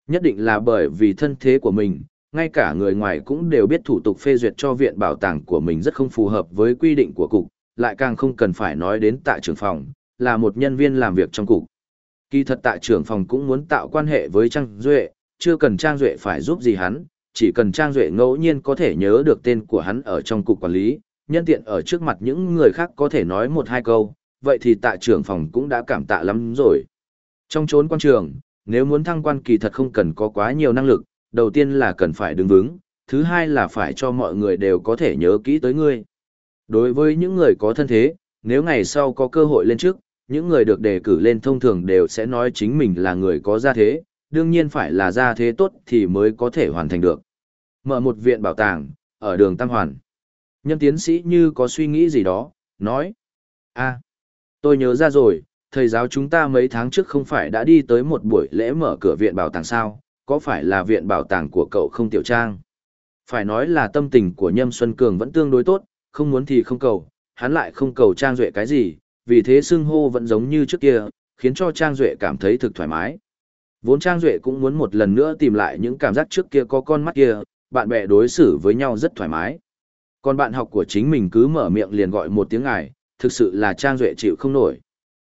Nhất định là bởi vì thân thế của mình, ngay cả người ngoài cũng đều biết thủ tục phê duyệt cho viện bảo tàng của mình rất không phù hợp với quy định của cục, lại càng không cần phải nói đến tạ trưởng phòng, là một nhân viên làm việc trong cục. Kỳ thật tạ trưởng phòng cũng muốn tạo quan hệ với Trang Duệ, chưa cần Trang Duệ phải giúp gì hắn, chỉ cần Trang Duệ ngẫu nhiên có thể nhớ được tên của hắn ở trong cục quản lý, nhân tiện ở trước mặt những người khác có thể nói một hai câu, vậy thì tạ trưởng phòng cũng đã cảm tạ lắm rồi. Trong chốn quan trường, nếu muốn thăng quan kỳ thật không cần có quá nhiều năng lực, đầu tiên là cần phải đứng vững, thứ hai là phải cho mọi người đều có thể nhớ kỹ tới ngươi. Đối với những người có thân thế, nếu ngày sau có cơ hội lên trước, những người được đề cử lên thông thường đều sẽ nói chính mình là người có gia thế, đương nhiên phải là gia thế tốt thì mới có thể hoàn thành được. Mở một viện bảo tàng, ở đường Tam Hoàn. Nhân tiến sĩ như có suy nghĩ gì đó, nói. a tôi nhớ ra rồi, thầy giáo chúng ta mấy tháng trước không phải đã đi tới một buổi lễ mở cửa viện bảo tàng sao, có phải là viện bảo tàng của cậu không tiểu trang? Phải nói là tâm tình của Nhâm Xuân Cường vẫn tương đối tốt, không muốn thì không cầu, hắn lại không cầu Trang Duệ cái gì, vì thế xưng hô vẫn giống như trước kia, khiến cho Trang Duệ cảm thấy thực thoải mái. Vốn Trang Duệ cũng muốn một lần nữa tìm lại những cảm giác trước kia có con mắt kia, bạn bè đối xử với nhau rất thoải mái. Còn bạn học của chính mình cứ mở miệng liền gọi một tiếng ngài, thực sự là Trang Duệ chịu không nổi.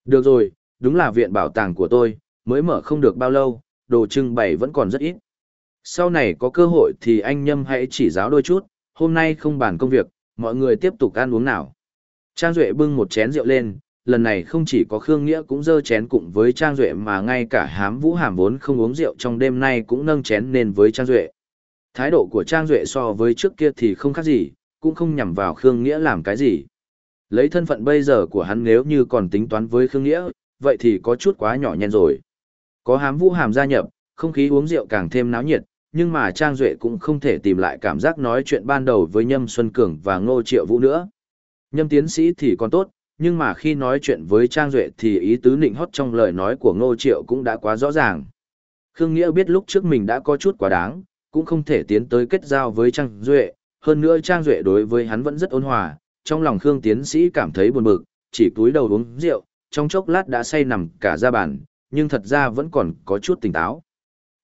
Được rồi, đúng là viện bảo tàng của tôi, mới mở không được bao lâu, đồ trưng bày vẫn còn rất ít. Sau này có cơ hội thì anh Nhâm hãy chỉ giáo đôi chút, hôm nay không bàn công việc, mọi người tiếp tục ăn uống nào. Trang Duệ bưng một chén rượu lên, lần này không chỉ có Khương Nghĩa cũng dơ chén cùng với Trang Duệ mà ngay cả hám vũ hàm vốn không uống rượu trong đêm nay cũng nâng chén nên với Trang Duệ. Thái độ của Trang Duệ so với trước kia thì không khác gì, cũng không nhằm vào Khương Nghĩa làm cái gì. Lấy thân phận bây giờ của hắn nếu như còn tính toán với Khương Nghĩa, vậy thì có chút quá nhỏ nhen rồi. Có hám vũ hàm gia nhập, không khí uống rượu càng thêm náo nhiệt, nhưng mà Trang Duệ cũng không thể tìm lại cảm giác nói chuyện ban đầu với Nhâm Xuân Cường và Ngô Triệu Vũ nữa. Nhâm tiến sĩ thì còn tốt, nhưng mà khi nói chuyện với Trang Duệ thì ý tứ nịnh hót trong lời nói của Ngô Triệu cũng đã quá rõ ràng. Khương Nghĩa biết lúc trước mình đã có chút quá đáng, cũng không thể tiến tới kết giao với Trang Duệ, hơn nữa Trang Duệ đối với hắn vẫn rất ôn hòa, trong lòng Khương tiến sĩ cảm thấy buồn bực, chỉ túi đầu uống rượu, trong chốc lát đã say nằm cả ra bàn, nhưng thật ra vẫn còn có chút tỉnh táo.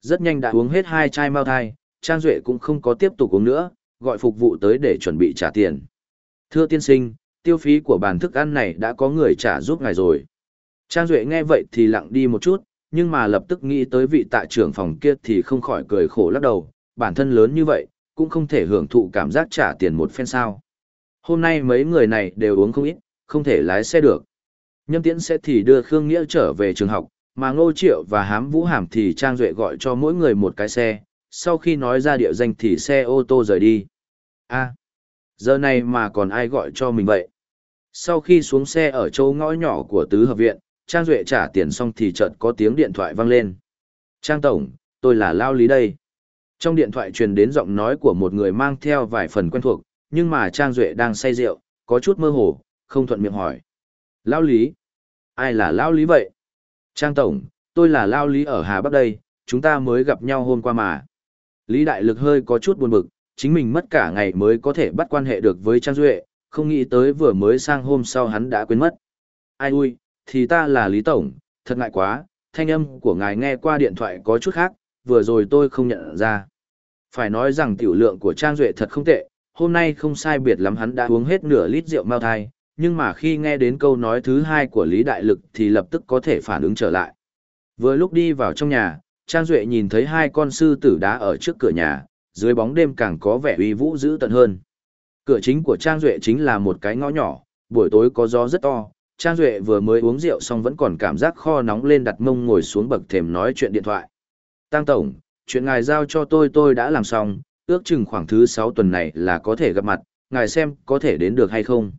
Rất nhanh đã uống hết hai chai mao thai, Trang Duệ cũng không có tiếp tục uống nữa, gọi phục vụ tới để chuẩn bị trả tiền. Thưa tiên sinh, tiêu phí của bàn thức ăn này đã có người trả giúp ngài rồi. Trang Duệ nghe vậy thì lặng đi một chút, nhưng mà lập tức nghĩ tới vị tạ trưởng phòng kia thì không khỏi cười khổ lắc đầu, bản thân lớn như vậy, cũng không thể hưởng thụ cảm giác trả tiền một phen sao. Hôm nay mấy người này đều uống không ít, không thể lái xe được. Nhâm Tiễn sẽ thì đưa Khương Nghĩa trở về trường học, mà Ngô Triệu và Hám Vũ Hàm thì Trang Duệ gọi cho mỗi người một cái xe, sau khi nói ra địa danh thì xe ô tô rời đi. a giờ này mà còn ai gọi cho mình vậy? Sau khi xuống xe ở chỗ ngõ nhỏ của tứ hợp viện, Trang Duệ trả tiền xong thì chợt có tiếng điện thoại vang lên. Trang Tổng, tôi là Lao Lý đây. Trong điện thoại truyền đến giọng nói của một người mang theo vài phần quen thuộc, nhưng mà Trang Duệ đang say rượu, có chút mơ hồ, không thuận miệng hỏi. Lao Lý? Ai là Lao Lý vậy? Trang Tổng, tôi là Lao Lý ở Hà Bắc đây, chúng ta mới gặp nhau hôm qua mà. Lý Đại Lực hơi có chút buồn bực, chính mình mất cả ngày mới có thể bắt quan hệ được với Trang Duệ, không nghĩ tới vừa mới sang hôm sau hắn đã quên mất. Ai ui, thì ta là Lý Tổng, thật ngại quá, thanh âm của ngài nghe qua điện thoại có chút khác, vừa rồi tôi không nhận ra. Phải nói rằng tiểu lượng của Trang Duệ thật không tệ, hôm nay không sai biệt lắm hắn đã uống hết nửa lít rượu mao thai, nhưng mà khi nghe đến câu nói thứ hai của Lý Đại Lực thì lập tức có thể phản ứng trở lại. Vừa lúc đi vào trong nhà, Trang Duệ nhìn thấy hai con sư tử đá ở trước cửa nhà, dưới bóng đêm càng có vẻ uy vũ dữ tận hơn. Cửa chính của Trang Duệ chính là một cái ngõ nhỏ, buổi tối có gió rất to, Trang Duệ vừa mới uống rượu xong vẫn còn cảm giác kho nóng lên đặt mông ngồi xuống bậc thềm nói chuyện điện thoại. Tăng Tổng, chuyện ngài giao cho tôi tôi đã làm xong, ước chừng khoảng thứ 6 tuần này là có thể gặp mặt, ngài xem có thể đến được hay không.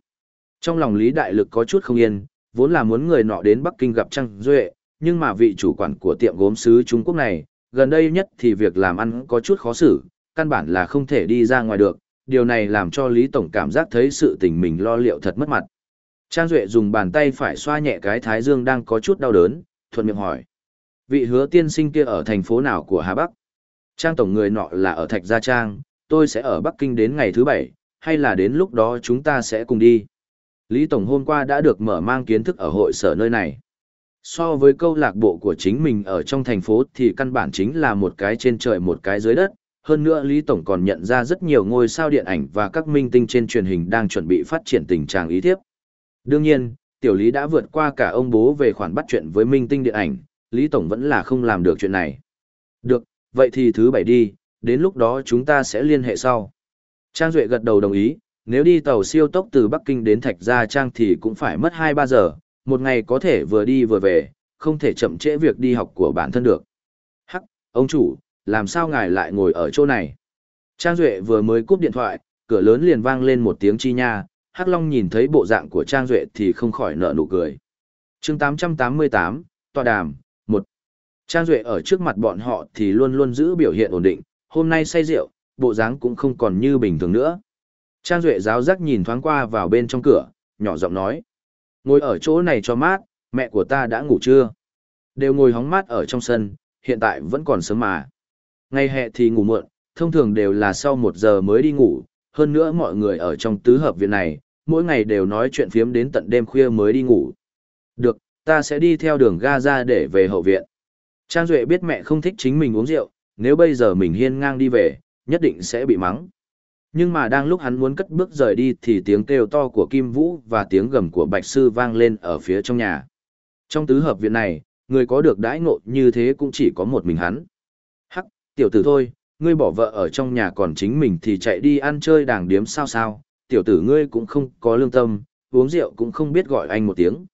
Trong lòng Lý Đại Lực có chút không yên, vốn là muốn người nọ đến Bắc Kinh gặp Trang Duệ, nhưng mà vị chủ quản của tiệm gốm sứ Trung Quốc này, gần đây nhất thì việc làm ăn có chút khó xử, căn bản là không thể đi ra ngoài được, điều này làm cho Lý Tổng cảm giác thấy sự tình mình lo liệu thật mất mặt. Trang Duệ dùng bàn tay phải xoa nhẹ cái thái dương đang có chút đau đớn, thuận miệng hỏi. Vị hứa tiên sinh kia ở thành phố nào của Hà Bắc? Trang tổng người nọ là ở Thạch Gia Trang, tôi sẽ ở Bắc Kinh đến ngày thứ bảy, hay là đến lúc đó chúng ta sẽ cùng đi. Lý Tổng hôm qua đã được mở mang kiến thức ở hội sở nơi này. So với câu lạc bộ của chính mình ở trong thành phố thì căn bản chính là một cái trên trời một cái dưới đất. Hơn nữa Lý Tổng còn nhận ra rất nhiều ngôi sao điện ảnh và các minh tinh trên truyền hình đang chuẩn bị phát triển tình trạng ý thiếp. Đương nhiên, tiểu Lý đã vượt qua cả ông bố về khoản bắt chuyện với minh tinh điện ảnh, Lý Tổng vẫn là không làm được chuyện này. Được, vậy thì thứ bảy đi, đến lúc đó chúng ta sẽ liên hệ sau. Trang Duệ gật đầu đồng ý, nếu đi tàu siêu tốc từ Bắc Kinh đến Thạch Gia Trang thì cũng phải mất 2-3 giờ, một ngày có thể vừa đi vừa về, không thể chậm trễ việc đi học của bản thân được. Hắc, ông chủ, làm sao ngài lại ngồi ở chỗ này? Trang Duệ vừa mới cúp điện thoại, cửa lớn liền vang lên một tiếng chi nha, Hắc Long nhìn thấy bộ dạng của Trang Duệ thì không khỏi nở nụ cười. chương 888, Tòa Đàm, 1. Trang Duệ ở trước mặt bọn họ thì luôn luôn giữ biểu hiện ổn định, hôm nay say rượu, bộ dáng cũng không còn như bình thường nữa. Trang Duệ giáo giác nhìn thoáng qua vào bên trong cửa, nhỏ giọng nói. Ngồi ở chỗ này cho mát, mẹ của ta đã ngủ chưa? Đều ngồi hóng mát ở trong sân, hiện tại vẫn còn sớm mà. Ngày hè thì ngủ muộn, thông thường đều là sau một giờ mới đi ngủ, hơn nữa mọi người ở trong tứ hợp viện này, mỗi ngày đều nói chuyện phiếm đến tận đêm khuya mới đi ngủ. Được, ta sẽ đi theo đường ga ra để về hậu viện. Trang Duệ biết mẹ không thích chính mình uống rượu, nếu bây giờ mình hiên ngang đi về, nhất định sẽ bị mắng. Nhưng mà đang lúc hắn muốn cất bước rời đi thì tiếng kêu to của Kim Vũ và tiếng gầm của Bạch Sư vang lên ở phía trong nhà. Trong tứ hợp viện này, người có được đãi ngộ như thế cũng chỉ có một mình hắn. Tiểu tử thôi, ngươi bỏ vợ ở trong nhà còn chính mình thì chạy đi ăn chơi đàng điếm sao sao, tiểu tử ngươi cũng không có lương tâm, uống rượu cũng không biết gọi anh một tiếng.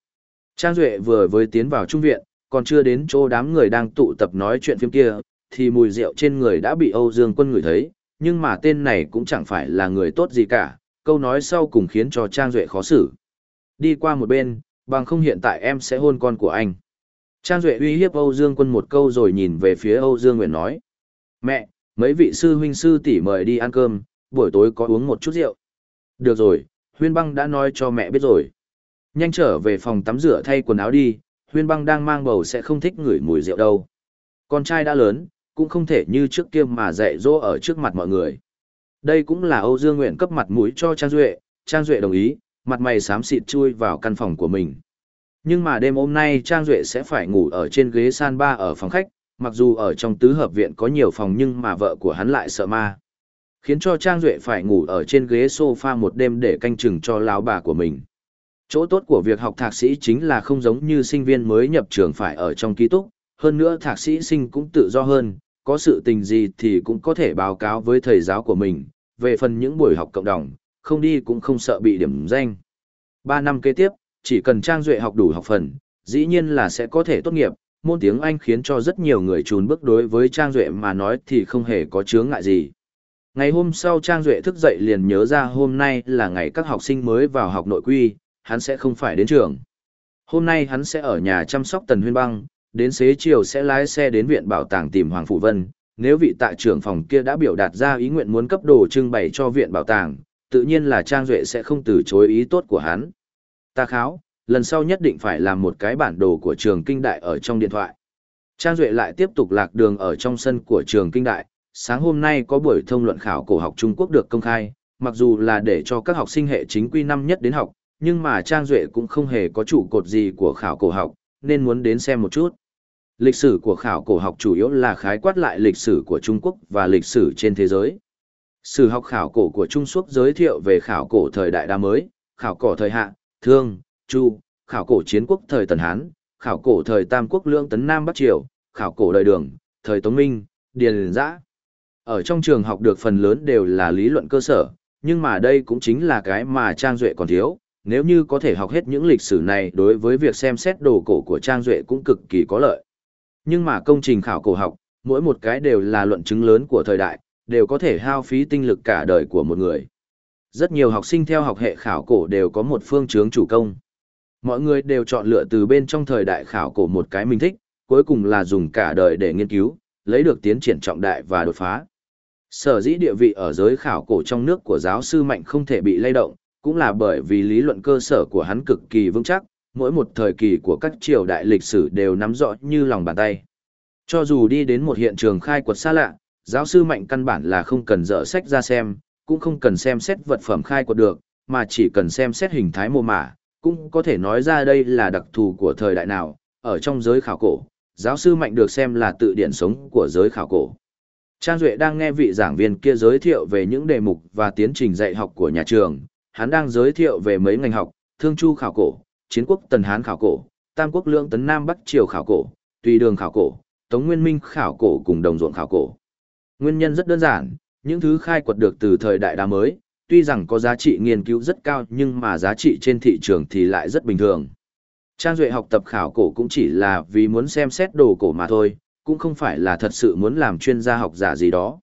Trang Duệ vừa với tiến vào trung viện, còn chưa đến chỗ đám người đang tụ tập nói chuyện phim kia, thì mùi rượu trên người đã bị Âu Dương Quân ngửi thấy, nhưng mà tên này cũng chẳng phải là người tốt gì cả, câu nói sau cùng khiến cho Trang Duệ khó xử. Đi qua một bên, bằng không hiện tại em sẽ hôn con của anh. Trang Duệ uy hiếp Âu Dương Quân một câu rồi nhìn về phía Âu Dương Nguyện nói. Mẹ, mấy vị sư huynh sư tỷ mời đi ăn cơm, buổi tối có uống một chút rượu. Được rồi, Huyên Băng đã nói cho mẹ biết rồi. Nhanh trở về phòng tắm rửa thay quần áo đi, Huyên Băng đang mang bầu sẽ không thích ngửi mùi rượu đâu. Con trai đã lớn, cũng không thể như trước kia mà dạy dỗ ở trước mặt mọi người. Đây cũng là Âu Dương Nguyện cấp mặt mũi cho Trang Duệ, Trang Duệ đồng ý, mặt mày xám xịt chui vào căn phòng của mình. Nhưng mà đêm hôm nay Trang Duệ sẽ phải ngủ ở trên ghế san ba ở phòng khách, mặc dù ở trong tứ hợp viện có nhiều phòng nhưng mà vợ của hắn lại sợ ma. Khiến cho Trang Duệ phải ngủ ở trên ghế sofa một đêm để canh chừng cho lão bà của mình. Chỗ tốt của việc học thạc sĩ chính là không giống như sinh viên mới nhập trường phải ở trong ký túc, hơn nữa thạc sĩ sinh cũng tự do hơn, có sự tình gì thì cũng có thể báo cáo với thầy giáo của mình, về phần những buổi học cộng đồng, không đi cũng không sợ bị điểm danh. Ba năm kế tiếp, Chỉ cần Trang Duệ học đủ học phần, dĩ nhiên là sẽ có thể tốt nghiệp, môn tiếng Anh khiến cho rất nhiều người trùn bước đối với Trang Duệ mà nói thì không hề có chướng ngại gì. Ngày hôm sau Trang Duệ thức dậy liền nhớ ra hôm nay là ngày các học sinh mới vào học nội quy, hắn sẽ không phải đến trường. Hôm nay hắn sẽ ở nhà chăm sóc Tần Huyên Băng, đến xế chiều sẽ lái xe đến viện bảo tàng tìm Hoàng Phụ Vân. Nếu vị tại trưởng phòng kia đã biểu đạt ra ý nguyện muốn cấp đồ trưng bày cho viện bảo tàng, tự nhiên là Trang Duệ sẽ không từ chối ý tốt của hắn. Ta kháo, lần sau nhất định phải làm một cái bản đồ của trường kinh đại ở trong điện thoại. Trang Duệ lại tiếp tục lạc đường ở trong sân của trường kinh đại, sáng hôm nay có buổi thông luận khảo cổ học Trung Quốc được công khai, mặc dù là để cho các học sinh hệ chính quy năm nhất đến học, nhưng mà Trang Duệ cũng không hề có trụ cột gì của khảo cổ học, nên muốn đến xem một chút. Lịch sử của khảo cổ học chủ yếu là khái quát lại lịch sử của Trung Quốc và lịch sử trên thế giới. Sử học khảo cổ của Trung Quốc giới thiệu về khảo cổ thời đại đa mới, khảo cổ thời hạ, thương, chu, khảo cổ chiến quốc thời Tần Hán, khảo cổ thời Tam Quốc lưỡng tấn Nam Bắc Triều, khảo cổ đời đường, thời Tống Minh, Điền Giã. Ở trong trường học được phần lớn đều là lý luận cơ sở, nhưng mà đây cũng chính là cái mà Trang Duệ còn thiếu. Nếu như có thể học hết những lịch sử này đối với việc xem xét đồ cổ của Trang Duệ cũng cực kỳ có lợi. Nhưng mà công trình khảo cổ học, mỗi một cái đều là luận chứng lớn của thời đại, đều có thể hao phí tinh lực cả đời của một người. Rất nhiều học sinh theo học hệ khảo cổ đều có một phương chướng chủ công. Mọi người đều chọn lựa từ bên trong thời đại khảo cổ một cái mình thích, cuối cùng là dùng cả đời để nghiên cứu, lấy được tiến triển trọng đại và đột phá. Sở dĩ địa vị ở giới khảo cổ trong nước của giáo sư Mạnh không thể bị lay động, cũng là bởi vì lý luận cơ sở của hắn cực kỳ vững chắc, mỗi một thời kỳ của các triều đại lịch sử đều nắm rõ như lòng bàn tay. Cho dù đi đến một hiện trường khai quật xa lạ, giáo sư Mạnh căn bản là không cần dở sách ra xem, cũng không cần xem xét vật phẩm khai quật được, mà chỉ cần xem xét hình thái mô mả, cũng có thể nói ra đây là đặc thù của thời đại nào, ở trong giới khảo cổ, giáo sư Mạnh được xem là tự điển sống của giới khảo cổ. Trang Duệ đang nghe vị giảng viên kia giới thiệu về những đề mục và tiến trình dạy học của nhà trường, hắn đang giới thiệu về mấy ngành học, thương chu khảo cổ, chiến quốc tần hán khảo cổ, tam quốc lưỡng tấn nam bắc triều khảo cổ, tùy đường khảo cổ, tống nguyên minh khảo cổ cùng đồng ruộng khảo cổ. Nguyên nhân rất đơn giản, những thứ khai quật được từ thời đại đá mới, tuy rằng có giá trị nghiên cứu rất cao nhưng mà giá trị trên thị trường thì lại rất bình thường. Trang Duệ học tập khảo cổ cũng chỉ là vì muốn xem xét đồ cổ mà thôi, cũng không phải là thật sự muốn làm chuyên gia học giả gì đó.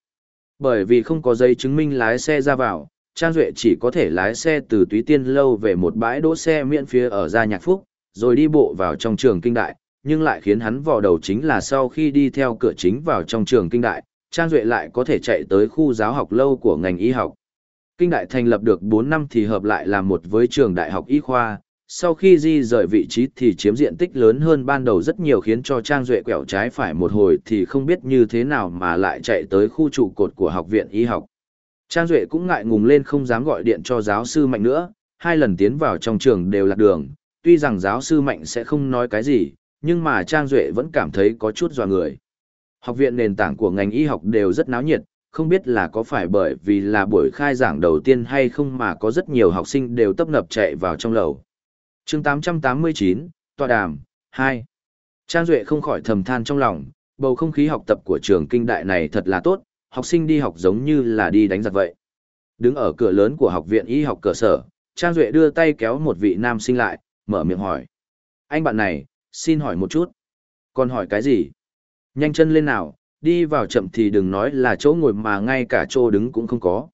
Bởi vì không có giấy chứng minh lái xe ra vào, Trang Duệ chỉ có thể lái xe từ Túy Tiên Lâu về một bãi đỗ xe miễn phía ở Gia Nhạc Phúc, rồi đi bộ vào trong trường kinh đại, nhưng lại khiến hắn vò đầu chính là sau khi đi theo cửa chính vào trong trường kinh đại, Trang Duệ lại có thể chạy tới khu giáo học lâu của ngành y học. Kinh đại thành lập được 4 năm thì hợp lại làm một với trường đại học y khoa, sau khi di rời vị trí thì chiếm diện tích lớn hơn ban đầu rất nhiều khiến cho Trang Duệ quẹo trái phải một hồi thì không biết như thế nào mà lại chạy tới khu trụ cột của học viện y học. Trang Duệ cũng ngại ngùng lên không dám gọi điện cho giáo sư Mạnh nữa, hai lần tiến vào trong trường đều lạc đường, tuy rằng giáo sư Mạnh sẽ không nói cái gì, nhưng mà Trang Duệ vẫn cảm thấy có chút dò người. Học viện nền tảng của ngành y học đều rất náo nhiệt, không biết là có phải bởi vì là buổi khai giảng đầu tiên hay không mà có rất nhiều học sinh đều tấp nập chạy vào trong lầu chương 889, tòa đàm, 2. Trang Duệ không khỏi thầm than trong lòng, bầu không khí học tập của trường kinh đại này thật là tốt, học sinh đi học giống như là đi đánh giặc vậy. Đứng ở cửa lớn của học viện y học cơ sở, Trang Duệ đưa tay kéo một vị nam sinh lại, mở miệng hỏi. Anh bạn này, xin hỏi một chút. Còn hỏi cái gì? Nhanh chân lên nào, đi vào chậm thì đừng nói là chỗ ngồi mà ngay cả chỗ đứng cũng không có.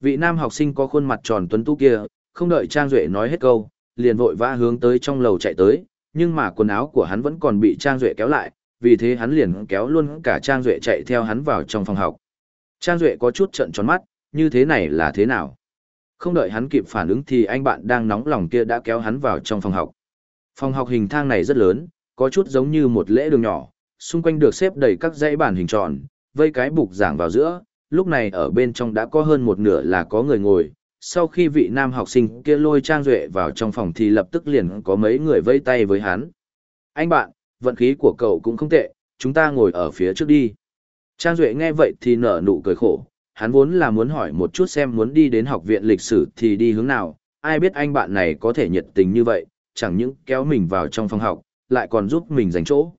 Vị nam học sinh có khuôn mặt tròn tuấn tú kia, không đợi Trang Duệ nói hết câu, liền vội vã hướng tới trong lầu chạy tới, nhưng mà quần áo của hắn vẫn còn bị Trang Duệ kéo lại, vì thế hắn liền kéo luôn cả Trang Duệ chạy theo hắn vào trong phòng học. Trang Duệ có chút trận tròn mắt, như thế này là thế nào? Không đợi hắn kịp phản ứng thì anh bạn đang nóng lòng kia đã kéo hắn vào trong phòng học. Phòng học hình thang này rất lớn, có chút giống như một lễ đường nhỏ, xung quanh được xếp đầy các dãy bàn hình tròn, vây cái bục giảng vào giữa, lúc này ở bên trong đã có hơn một nửa là có người ngồi, sau khi vị nam học sinh kia lôi Trang Duệ vào trong phòng thì lập tức liền có mấy người vây tay với hắn. Anh bạn, vận khí của cậu cũng không tệ, chúng ta ngồi ở phía trước đi. Trang Duệ nghe vậy thì nở nụ cười khổ, hắn vốn là muốn hỏi một chút xem muốn đi đến học viện lịch sử thì đi hướng nào, ai biết anh bạn này có thể nhiệt tình như vậy, chẳng những kéo mình vào trong phòng học, lại còn giúp mình giành chỗ.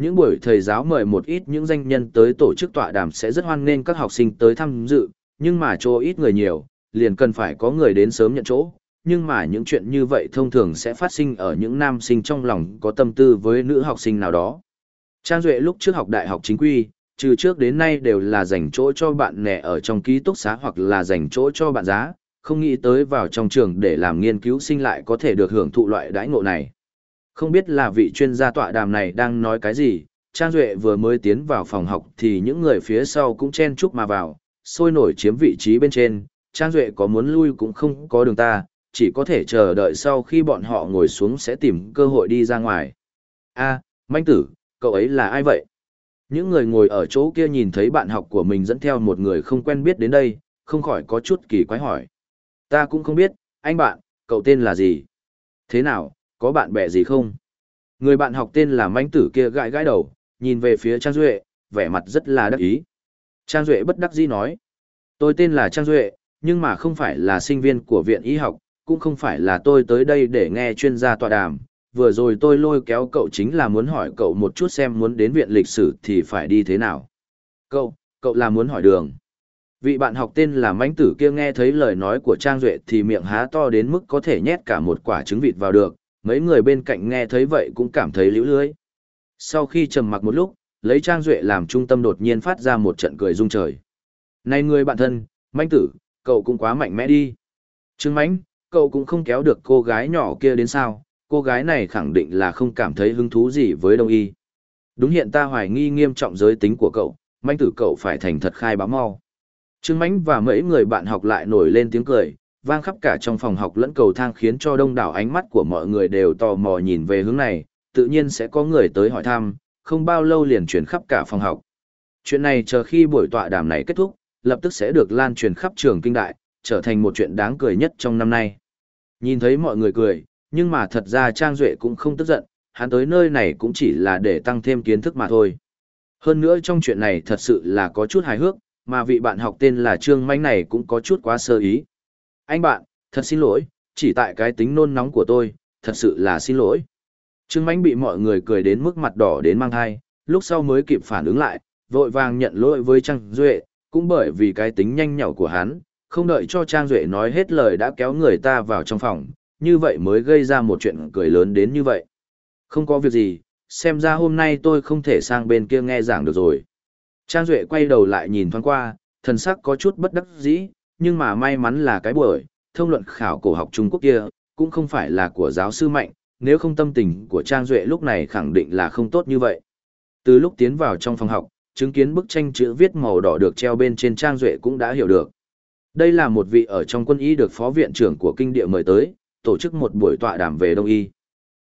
Những buổi thầy giáo mời một ít những danh nhân tới tổ chức tọa đàm sẽ rất hoan nghênh các học sinh tới tham dự, nhưng mà chỗ ít người nhiều, liền cần phải có người đến sớm nhận chỗ, nhưng mà những chuyện như vậy thông thường sẽ phát sinh ở những nam sinh trong lòng có tâm tư với nữ học sinh nào đó. Trang Duệ lúc trước học đại học chính quy, trừ trước đến nay đều là dành chỗ cho bạn nẻ ở trong ký túc xá hoặc là dành chỗ cho bạn giá, không nghĩ tới vào trong trường để làm nghiên cứu sinh lại có thể được hưởng thụ loại đãi ngộ này. Không biết là vị chuyên gia tọa đàm này đang nói cái gì, Trang Duệ vừa mới tiến vào phòng học thì những người phía sau cũng chen chúc mà vào, sôi nổi chiếm vị trí bên trên, Trang Duệ có muốn lui cũng không có đường ta, chỉ có thể chờ đợi sau khi bọn họ ngồi xuống sẽ tìm cơ hội đi ra ngoài. a à, manh tử, cậu ấy là ai vậy? Những người ngồi ở chỗ kia nhìn thấy bạn học của mình dẫn theo một người không quen biết đến đây, không khỏi có chút kỳ quái hỏi. Ta cũng không biết, anh bạn, cậu tên là gì? Thế nào, có bạn bè gì không? Người bạn học tên là manh tử kia gãi gãi đầu, nhìn về phía Trang Duệ, vẻ mặt rất là đắc ý. Trang Duệ bất đắc dĩ nói. Tôi tên là Trang Duệ, nhưng mà không phải là sinh viên của viện y học, cũng không phải là tôi tới đây để nghe chuyên gia tọa đàm. Vừa rồi tôi lôi kéo cậu chính là muốn hỏi cậu một chút xem muốn đến viện lịch sử thì phải đi thế nào. Cậu, cậu là muốn hỏi đường. Vị bạn học tên là Mánh Tử kia nghe thấy lời nói của Trang Duệ thì miệng há to đến mức có thể nhét cả một quả trứng vịt vào được, mấy người bên cạnh nghe thấy vậy cũng cảm thấy liễu lưới. Sau khi trầm mặc một lúc, lấy Trang Duệ làm trung tâm đột nhiên phát ra một trận cười rung trời. Này người bạn thân, manh Tử, cậu cũng quá mạnh mẽ đi. Trương Mánh, cậu cũng không kéo được cô gái nhỏ kia đến sao, cô gái này khẳng định là không cảm thấy hứng thú gì với đông y. Đúng hiện ta hoài nghi nghiêm trọng giới tính của cậu, manh Tử cậu phải thành thật khai báo mau. Trương Mánh và mấy người bạn học lại nổi lên tiếng cười, vang khắp cả trong phòng học lẫn cầu thang khiến cho đông đảo ánh mắt của mọi người đều tò mò nhìn về hướng này, tự nhiên sẽ có người tới hỏi thăm, không bao lâu liền truyền khắp cả phòng học. Chuyện này chờ khi buổi tọa đàm này kết thúc, lập tức sẽ được lan truyền khắp trường kinh đại, trở thành một chuyện đáng cười nhất trong năm nay. Nhìn thấy mọi người cười, nhưng mà thật ra Trang Duệ cũng không tức giận, hắn tới nơi này cũng chỉ là để tăng thêm kiến thức mà thôi. Hơn nữa trong chuyện này thật sự là có chút hài hước, mà vị bạn học tên là Trương Mánh này cũng có chút quá sơ ý. Anh bạn, thật xin lỗi, chỉ tại cái tính nôn nóng của tôi, thật sự là xin lỗi. Trương Manh bị mọi người cười đến mức mặt đỏ đến mang thai, lúc sau mới kịp phản ứng lại, vội vàng nhận lỗi với Trang Duệ, cũng bởi vì cái tính nhanh nhảu của hắn, không đợi cho Trang Duệ nói hết lời đã kéo người ta vào trong phòng, như vậy mới gây ra một chuyện cười lớn đến như vậy. Không có việc gì, xem ra hôm nay tôi không thể sang bên kia nghe giảng được rồi. Trang Duệ quay đầu lại nhìn thoáng qua, thần sắc có chút bất đắc dĩ, nhưng mà may mắn là cái buổi, thông luận khảo cổ học Trung Quốc kia, cũng không phải là của giáo sư Mạnh, nếu không tâm tình của Trang Duệ lúc này khẳng định là không tốt như vậy. Từ lúc tiến vào trong phòng học, chứng kiến bức tranh chữ viết màu đỏ được treo bên trên Trang Duệ cũng đã hiểu được. Đây là một vị ở trong quân y được phó viện trưởng của kinh địa mời tới, tổ chức một buổi tọa đàm về đông y.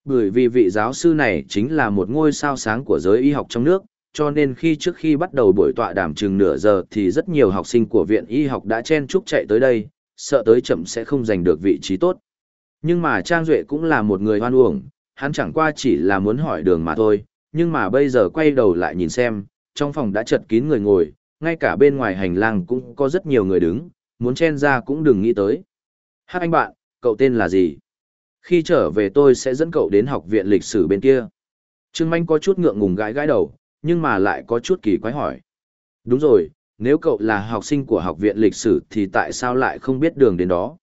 Bởi vì vị giáo sư này chính là một ngôi sao sáng của giới y học trong nước, cho nên khi trước khi bắt đầu buổi tọa đàm chừng nửa giờ thì rất nhiều học sinh của viện y học đã chen chúc chạy tới đây, sợ tới chậm sẽ không giành được vị trí tốt. Nhưng mà Trang Duệ cũng là một người hoan uổng, hắn chẳng qua chỉ là muốn hỏi đường mà thôi, nhưng mà bây giờ quay đầu lại nhìn xem, trong phòng đã chật kín người ngồi, ngay cả bên ngoài hành lang cũng có rất nhiều người đứng, muốn chen ra cũng đừng nghĩ tới. Hát anh bạn, cậu tên là gì? Khi trở về tôi sẽ dẫn cậu đến học viện lịch sử bên kia. Trương Manh có chút ngượng ngùng gãi gãi đầu, nhưng mà lại có chút kỳ quái hỏi. Đúng rồi, nếu cậu là học sinh của học viện lịch sử thì tại sao lại không biết đường đến đó?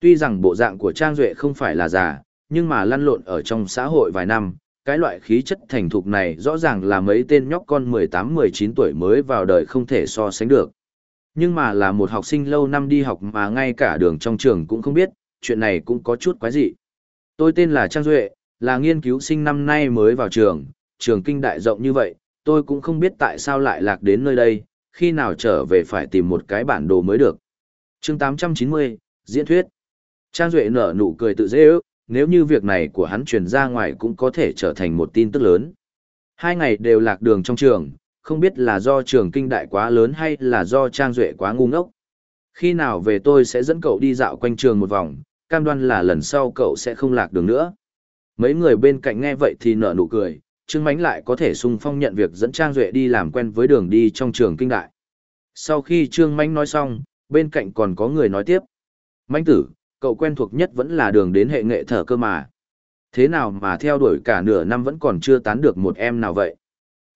Tuy rằng bộ dạng của Trang Duệ không phải là già, nhưng mà lăn lộn ở trong xã hội vài năm, cái loại khí chất thành thục này rõ ràng là mấy tên nhóc con 18-19 tuổi mới vào đời không thể so sánh được. Nhưng mà là một học sinh lâu năm đi học mà ngay cả đường trong trường cũng không biết, chuyện này cũng có chút quái dị. Tôi tên là Trang Duệ, là nghiên cứu sinh năm nay mới vào trường, trường kinh đại rộng như vậy, tôi cũng không biết tại sao lại lạc đến nơi đây, khi nào trở về phải tìm một cái bản đồ mới được. chương 890, Diễn thuyết. Trang Duệ nở nụ cười tự dễ ước, nếu như việc này của hắn truyền ra ngoài cũng có thể trở thành một tin tức lớn. Hai ngày đều lạc đường trong trường, không biết là do trường kinh đại quá lớn hay là do Trang Duệ quá ngu ngốc. Khi nào về tôi sẽ dẫn cậu đi dạo quanh trường một vòng, cam đoan là lần sau cậu sẽ không lạc đường nữa. Mấy người bên cạnh nghe vậy thì nở nụ cười, Trương Mánh lại có thể sung phong nhận việc dẫn Trang Duệ đi làm quen với đường đi trong trường kinh đại. Sau khi Trương Mánh nói xong, bên cạnh còn có người nói tiếp. Mánh tử, cậu quen thuộc nhất vẫn là đường đến hệ nghệ thở cơ mà. Thế nào mà theo đuổi cả nửa năm vẫn còn chưa tán được một em nào vậy?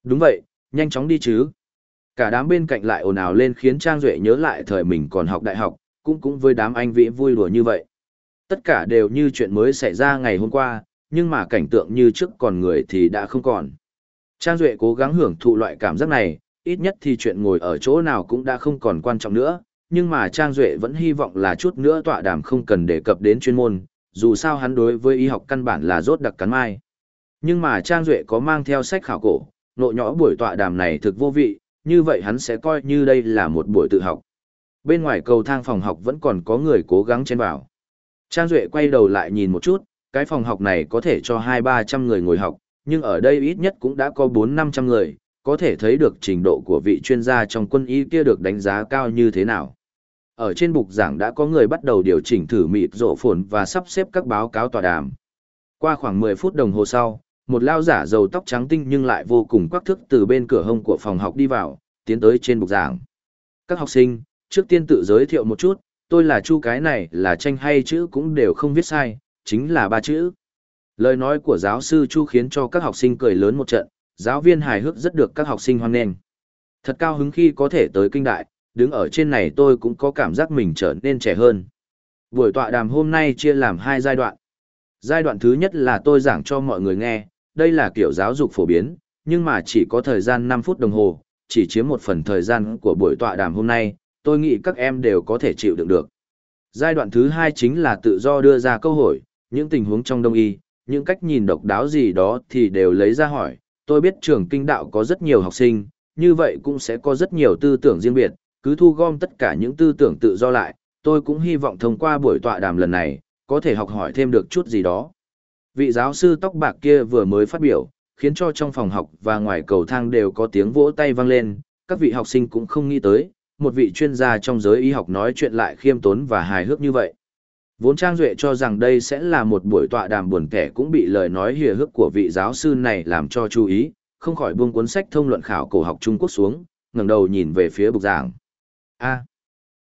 Đúng vậy, nhanh chóng đi chứ. Cả đám bên cạnh lại ồn ào lên khiến Trang Duệ nhớ lại thời mình còn học đại học, cũng cũng với đám anh vĩ vui đùa như vậy. Tất cả đều như chuyện mới xảy ra ngày hôm qua, nhưng mà cảnh tượng như trước còn người thì đã không còn. Trang Duệ cố gắng hưởng thụ loại cảm giác này, ít nhất thì chuyện ngồi ở chỗ nào cũng đã không còn quan trọng nữa, nhưng mà Trang Duệ vẫn hy vọng là chút nữa tọa đàm không cần đề cập đến chuyên môn, dù sao hắn đối với y học căn bản là rốt đặc cắn mai. Nhưng mà Trang Duệ có mang theo sách khảo cổ, nội nhỏ buổi tọa đàm này thực vô vị, như vậy hắn sẽ coi như đây là một buổi tự học. Bên ngoài cầu thang phòng học vẫn còn có người cố gắng chen vào. Trang Duệ quay đầu lại nhìn một chút, cái phòng học này có thể cho 2-300 người ngồi học, nhưng ở đây ít nhất cũng đã có 4-500 người, có thể thấy được trình độ của vị chuyên gia trong quân y kia được đánh giá cao như thế nào. Ở trên bục giảng đã có người bắt đầu điều chỉnh thử mịt rộ phồn và sắp xếp các báo cáo tọa đàm. Qua khoảng 10 phút đồng hồ sau, một lao giả dầu tóc trắng tinh nhưng lại vô cùng quắc thức từ bên cửa hông của phòng học đi vào, tiến tới trên bục giảng. Các học sinh, trước tiên tự giới thiệu một chút, tôi là Chu cái này là tranh hay chữ cũng đều không viết sai, chính là ba chữ. Lời nói của giáo sư Chu khiến cho các học sinh cười lớn một trận, giáo viên hài hước rất được các học sinh hoan nghênh. Thật cao hứng khi có thể tới kinh đại, đứng ở trên này tôi cũng có cảm giác mình trở nên trẻ hơn. Buổi tọa đàm hôm nay chia làm hai giai đoạn. Giai đoạn thứ nhất là tôi giảng cho mọi người nghe, đây là kiểu giáo dục phổ biến, nhưng mà chỉ có thời gian 5 phút đồng hồ, chỉ chiếm một phần thời gian của buổi tọa đàm hôm nay, tôi nghĩ các em đều có thể chịu đựng được. Giai đoạn thứ hai chính là tự do đưa ra câu hỏi, những tình huống trong đông y, những cách nhìn độc đáo gì đó thì đều lấy ra hỏi. Tôi biết trường kinh đạo có rất nhiều học sinh, như vậy cũng sẽ có rất nhiều tư tưởng riêng biệt, cứ thu gom tất cả những tư tưởng tự do lại, tôi cũng hy vọng thông qua buổi tọa đàm lần này, có thể học hỏi thêm được chút gì đó. Vị giáo sư tóc bạc kia vừa mới phát biểu, khiến cho trong phòng học và ngoài cầu thang đều có tiếng vỗ tay vang lên, các vị học sinh cũng không nghĩ tới, một vị chuyên gia trong giới y học nói chuyện lại khiêm tốn và hài hước như vậy. Vốn Trang Duệ cho rằng đây sẽ là một buổi tọa đàm buồn kẻ cũng bị lời nói hìa hước của vị giáo sư này làm cho chú ý, không khỏi buông cuốn sách thông luận khảo cổ học Trung Quốc xuống, ngẩng đầu nhìn về phía bục giảng. a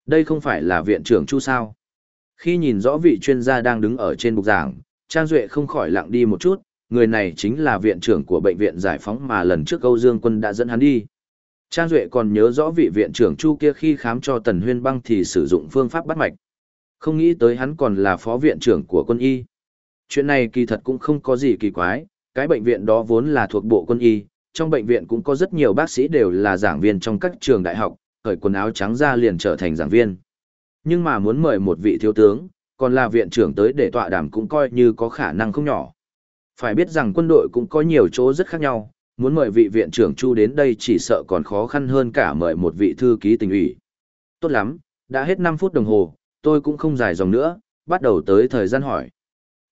đây không phải là viện trưởng Chu sao? Khi nhìn rõ vị chuyên gia đang đứng ở trên bục giảng, Trang Duệ không khỏi lặng đi một chút, người này chính là viện trưởng của bệnh viện giải phóng mà lần trước Âu Dương Quân đã dẫn hắn đi. Trang Duệ còn nhớ rõ vị viện trưởng Chu kia khi khám cho Tần Huyên Băng thì sử dụng phương pháp bắt mạch. Không nghĩ tới hắn còn là phó viện trưởng của quân y. Chuyện này kỳ thật cũng không có gì kỳ quái, cái bệnh viện đó vốn là thuộc bộ quân y, trong bệnh viện cũng có rất nhiều bác sĩ đều là giảng viên trong các trường đại học, cởi quần áo trắng ra liền trở thành giảng viên. Nhưng mà muốn mời một vị thiếu tướng, còn là viện trưởng tới để tọa đàm cũng coi như có khả năng không nhỏ. Phải biết rằng quân đội cũng có nhiều chỗ rất khác nhau, muốn mời vị viện trưởng Chu đến đây chỉ sợ còn khó khăn hơn cả mời một vị thư ký tỉnh ủy. Tốt lắm, đã hết 5 phút đồng hồ, tôi cũng không dài dòng nữa, bắt đầu tới thời gian hỏi.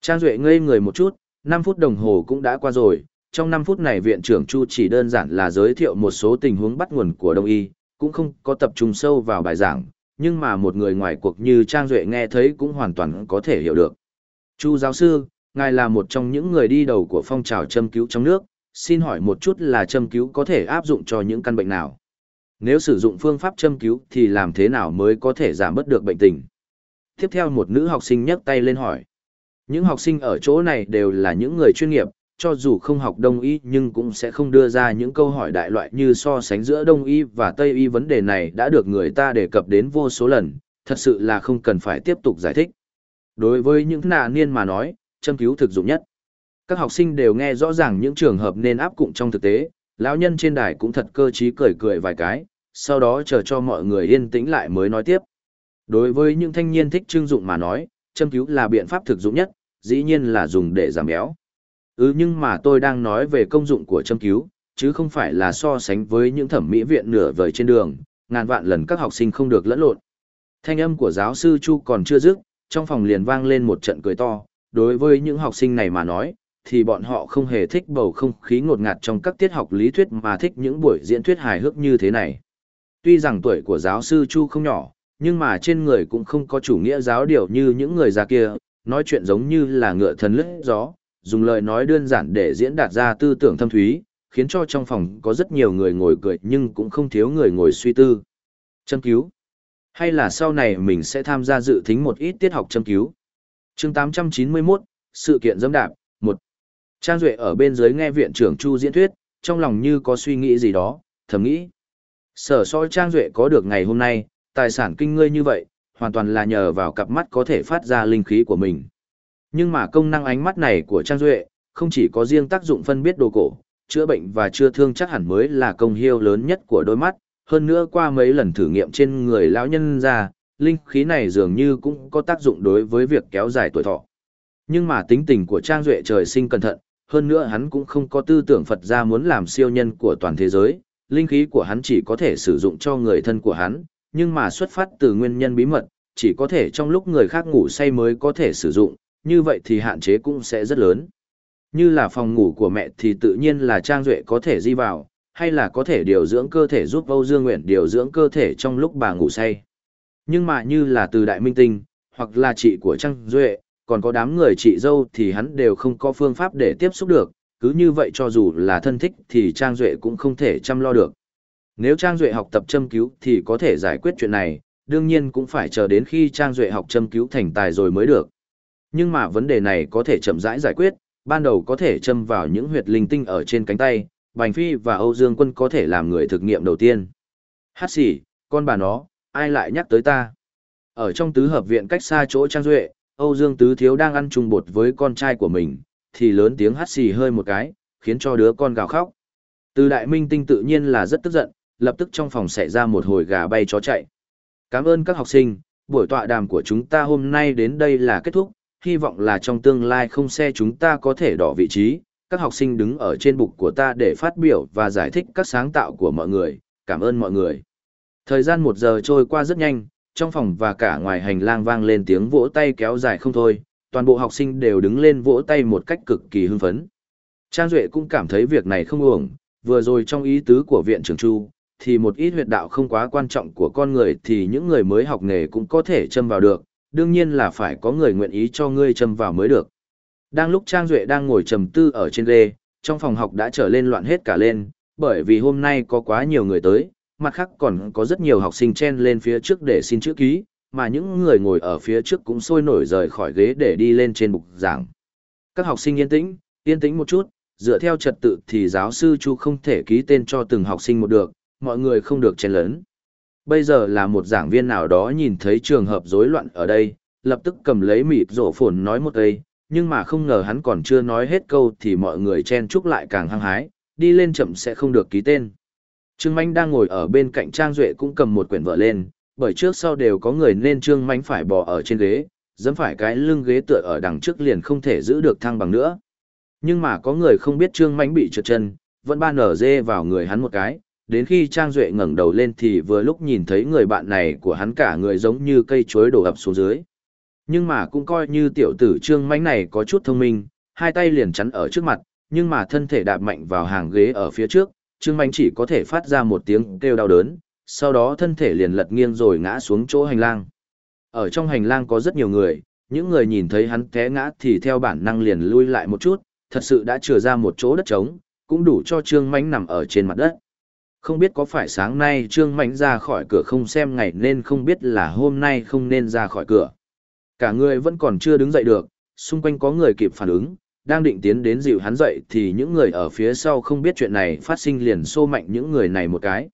Trang Duệ ngây người một chút, 5 phút đồng hồ cũng đã qua rồi, trong 5 phút này viện trưởng Chu chỉ đơn giản là giới thiệu một số tình huống bắt nguồn của Đông Y, cũng không có tập trung sâu vào bài giảng, nhưng mà một người ngoài cuộc như Trang Duệ nghe thấy cũng hoàn toàn có thể hiểu được. Chu giáo sư, ngài là một trong những người đi đầu của phong trào châm cứu trong nước, xin hỏi một chút là châm cứu có thể áp dụng cho những căn bệnh nào? Nếu sử dụng phương pháp châm cứu thì làm thế nào mới có thể giảm bớt được bệnh tình? Tiếp theo một nữ học sinh nhấc tay lên hỏi. Những học sinh ở chỗ này đều là những người chuyên nghiệp, cho dù không học đông y nhưng cũng sẽ không đưa ra những câu hỏi đại loại như so sánh giữa đông y và tây y vấn đề này đã được người ta đề cập đến vô số lần, thật sự là không cần phải tiếp tục giải thích. Đối với những nạ niên mà nói, châm cứu thực dụng nhất. Các học sinh đều nghe rõ ràng những trường hợp nên áp dụng trong thực tế, lão nhân trên đài cũng thật cơ trí cười cười vài cái, sau đó chờ cho mọi người yên tĩnh lại mới nói tiếp. Đối với những thanh niên thích trưng dụng mà nói, châm cứu là biện pháp thực dụng nhất, dĩ nhiên là dùng để giảm béo. Ừ nhưng mà tôi đang nói về công dụng của châm cứu, chứ không phải là so sánh với những thẩm mỹ viện nửa vời trên đường, ngàn vạn lần các học sinh không được lẫn lộn. Thanh âm của giáo sư Chu còn chưa dứt, trong phòng liền vang lên một trận cười to, đối với những học sinh này mà nói, thì bọn họ không hề thích bầu không khí ngột ngạt trong các tiết học lý thuyết mà thích những buổi diễn thuyết hài hước như thế này. Tuy rằng tuổi của giáo sư Chu không nhỏ, nhưng mà trên người cũng không có chủ nghĩa giáo điều như những người già kia, nói chuyện giống như là ngựa thần lướt gió, dùng lời nói đơn giản để diễn đạt ra tư tưởng thâm thúy, khiến cho trong phòng có rất nhiều người ngồi cười nhưng cũng không thiếu người ngồi suy tư. Châm cứu. Hay là sau này mình sẽ tham gia dự thính một ít tiết học châm cứu. chương 891, sự kiện dâm đạp, 1. Trang Duệ ở bên dưới nghe viện trưởng Chu diễn thuyết, trong lòng như có suy nghĩ gì đó, thầm nghĩ. Sở so Trang Duệ có được ngày hôm nay, tài sản kinh ngươi như vậy, hoàn toàn là nhờ vào cặp mắt có thể phát ra linh khí của mình. Nhưng mà công năng ánh mắt này của Trang Duệ, không chỉ có riêng tác dụng phân biết đồ cổ, chữa bệnh và chữa thương chắc hẳn mới là công hiệu lớn nhất của đôi mắt, hơn nữa qua mấy lần thử nghiệm trên người lão nhân ra, linh khí này dường như cũng có tác dụng đối với việc kéo dài tuổi thọ. Nhưng mà tính tình của Trang Duệ trời sinh cẩn thận, hơn nữa hắn cũng không có tư tưởng Phật ra muốn làm siêu nhân của toàn thế giới, linh khí của hắn chỉ có thể sử dụng cho người thân của hắn, nhưng mà xuất phát từ nguyên nhân bí mật, chỉ có thể trong lúc người khác ngủ say mới có thể sử dụng, như vậy thì hạn chế cũng sẽ rất lớn. Như là phòng ngủ của mẹ thì tự nhiên là Trang Duệ có thể di vào, hay là có thể điều dưỡng cơ thể giúp Âu Dương Nguyện điều dưỡng cơ thể trong lúc bà ngủ say. Nhưng mà như là từ Đại Minh Tinh, hoặc là chị của Trang Duệ, còn có đám người chị dâu thì hắn đều không có phương pháp để tiếp xúc được, cứ như vậy cho dù là thân thích thì Trang Duệ cũng không thể chăm lo được. Nếu Trang Duệ học tập châm cứu thì có thể giải quyết chuyện này, đương nhiên cũng phải chờ đến khi Trang Duệ học châm cứu thành tài rồi mới được. Nhưng mà vấn đề này có thể chậm rãi giải quyết, ban đầu có thể châm vào những huyệt linh tinh ở trên cánh tay, Bành Phi và Âu Dương Quân có thể làm người thực nghiệm đầu tiên. Hát xỉ, con bà nó, ai lại nhắc tới ta? Ở trong tứ hợp viện cách xa chỗ Trang Duệ, Âu Dương Tứ Thiếu đang ăn chung bột với con trai của mình, thì lớn tiếng hát xì hơi một cái, khiến cho đứa con gào khóc. Từ đại minh tinh tự nhiên là rất tức giận, lập tức trong phòng xảy ra một hồi gà bay chó chạy. Cảm ơn các học sinh, buổi tọa đàm của chúng ta hôm nay đến đây là kết thúc, hy vọng là trong tương lai không xe chúng ta có thể đỏ vị trí, các học sinh đứng ở trên bục của ta để phát biểu và giải thích các sáng tạo của mọi người, cảm ơn mọi người. Thời gian một giờ trôi qua rất nhanh, trong phòng và cả ngoài hành lang vang lên tiếng vỗ tay kéo dài không thôi, toàn bộ học sinh đều đứng lên vỗ tay một cách cực kỳ hưng phấn. Trang Duệ cũng cảm thấy việc này không uổng, vừa rồi trong ý tứ của viện trưởng Chu, thì một ít huyệt đạo không quá quan trọng của con người thì những người mới học nghề cũng có thể châm vào được, đương nhiên là phải có người nguyện ý cho ngươi châm vào mới được. Đang lúc Trang Duệ đang ngồi trầm tư ở trên ghê, trong phòng học đã trở lên loạn hết cả lên, bởi vì hôm nay có quá nhiều người tới, mặt khác còn có rất nhiều học sinh chen lên phía trước để xin chữ ký, mà những người ngồi ở phía trước cũng sôi nổi rời khỏi ghế để đi lên trên bục giảng. Các học sinh yên tĩnh, yên tĩnh một chút, dựa theo trật tự thì giáo sư Chu không thể ký tên cho từng học sinh một được, mọi người không được chen lớn. Bây giờ là một giảng viên nào đó nhìn thấy trường hợp rối loạn ở đây, lập tức cầm lấy mịt rổ phồn nói một cây, nhưng mà không ngờ hắn còn chưa nói hết câu thì mọi người chen chúc lại càng hăng hái, đi lên chậm sẽ không được ký tên. Trương Mánh đang ngồi ở bên cạnh Trang Duệ cũng cầm một quyển vợ lên, bởi trước sau đều có người nên Trương Mánh phải bò ở trên ghế, dẫm phải cái lưng ghế tựa ở đằng trước liền không thể giữ được thăng bằng nữa. Nhưng mà có người không biết Trương Mánh bị trượt chân, vẫn ban nở dê vào người hắn một cái, đến khi Trang Duệ ngẩng đầu lên thì vừa lúc nhìn thấy người bạn này của hắn cả người giống như cây chuối đổ ập xuống dưới. Nhưng mà cũng coi như tiểu tử Trương Mánh này có chút thông minh, hai tay liền chắn ở trước mặt, nhưng mà thân thể đạp mạnh vào hàng ghế ở phía trước, Trương Mạnh chỉ có thể phát ra một tiếng kêu đau đớn, sau đó thân thể liền lật nghiêng rồi ngã xuống chỗ hành lang. Ở trong hành lang có rất nhiều người, những người nhìn thấy hắn té ngã thì theo bản năng liền lui lại một chút, thật sự đã chừa ra một chỗ đất trống, cũng đủ cho Trương Mạnh nằm ở trên mặt đất. Không biết có phải sáng nay Trương Mạnh ra khỏi cửa không xem ngày nên không biết là hôm nay không nên ra khỏi cửa. Cả người vẫn còn chưa đứng dậy được, xung quanh có người kịp phản ứng, đang định tiến đến dịu hắn dậy thì những người ở phía sau không biết chuyện này phát sinh liền xô mạnh những người này một cái.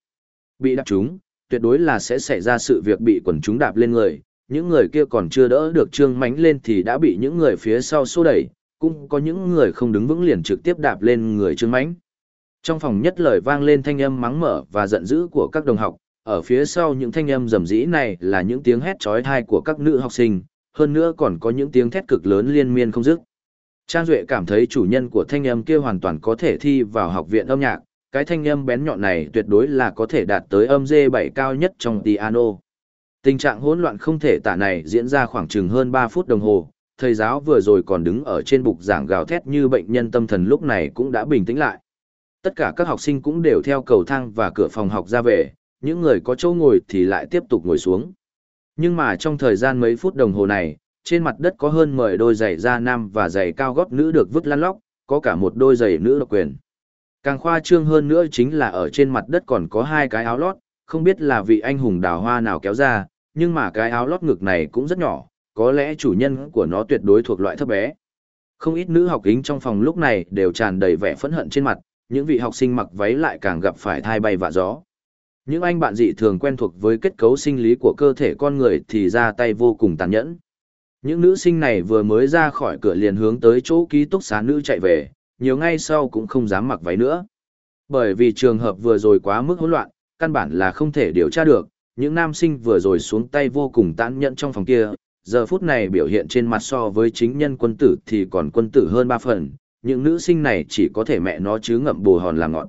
Bị đạp chúng, tuyệt đối là sẽ xảy ra sự việc bị quần chúng đạp lên người, những người kia còn chưa đỡ được trương mánh lên thì đã bị những người phía sau xô đẩy, cũng có những người không đứng vững liền trực tiếp đạp lên người trương mánh. Trong phòng nhất lời vang lên thanh âm mắng mở và giận dữ của các đồng học, ở phía sau những thanh âm rầm rĩ này là những tiếng hét trói thai của các nữ học sinh, hơn nữa còn có những tiếng thét cực lớn liên miên không dứt. Trang Duệ cảm thấy chủ nhân của thanh âm kia hoàn toàn có thể thi vào học viện âm nhạc, cái thanh âm bén nhọn này tuyệt đối là có thể đạt tới âm D7 cao nhất trong piano. Tình trạng hỗn loạn không thể tả này diễn ra khoảng chừng hơn 3 phút đồng hồ, thầy giáo vừa rồi còn đứng ở trên bục giảng gào thét như bệnh nhân tâm thần lúc này cũng đã bình tĩnh lại. Tất cả các học sinh cũng đều theo cầu thang và cửa phòng học ra về, những người có chỗ ngồi thì lại tiếp tục ngồi xuống. Nhưng mà trong thời gian mấy phút đồng hồ này, trên mặt đất có hơn 10 đôi giày da nam và giày cao gót nữ được vứt lăn lóc, có cả một đôi giày nữ độc quyền. Càng khoa trương hơn nữa chính là ở trên mặt đất còn có hai cái áo lót, không biết là vị anh hùng đào hoa nào kéo ra, nhưng mà cái áo lót ngực này cũng rất nhỏ, có lẽ chủ nhân của nó tuyệt đối thuộc loại thấp bé. Không ít nữ học kính trong phòng lúc này đều tràn đầy vẻ phẫn hận trên mặt, những vị học sinh mặc váy lại càng gặp phải thai bay vạ gió. Những anh bạn dị thường quen thuộc với kết cấu sinh lý của cơ thể con người thì ra tay vô cùng tàn nhẫn. Những nữ sinh này vừa mới ra khỏi cửa liền hướng tới chỗ ký túc xá nữ chạy về, nhiều ngay sau cũng không dám mặc váy nữa. Bởi vì trường hợp vừa rồi quá mức hỗn loạn, căn bản là không thể điều tra được, những nam sinh vừa rồi xuống tay vô cùng tàn nhẫn trong phòng kia, giờ phút này biểu hiện trên mặt so với chính nhân quân tử thì còn quân tử hơn ba phần, những nữ sinh này chỉ có thể mẹ nó chứ ngậm bồ hòn là ngọn.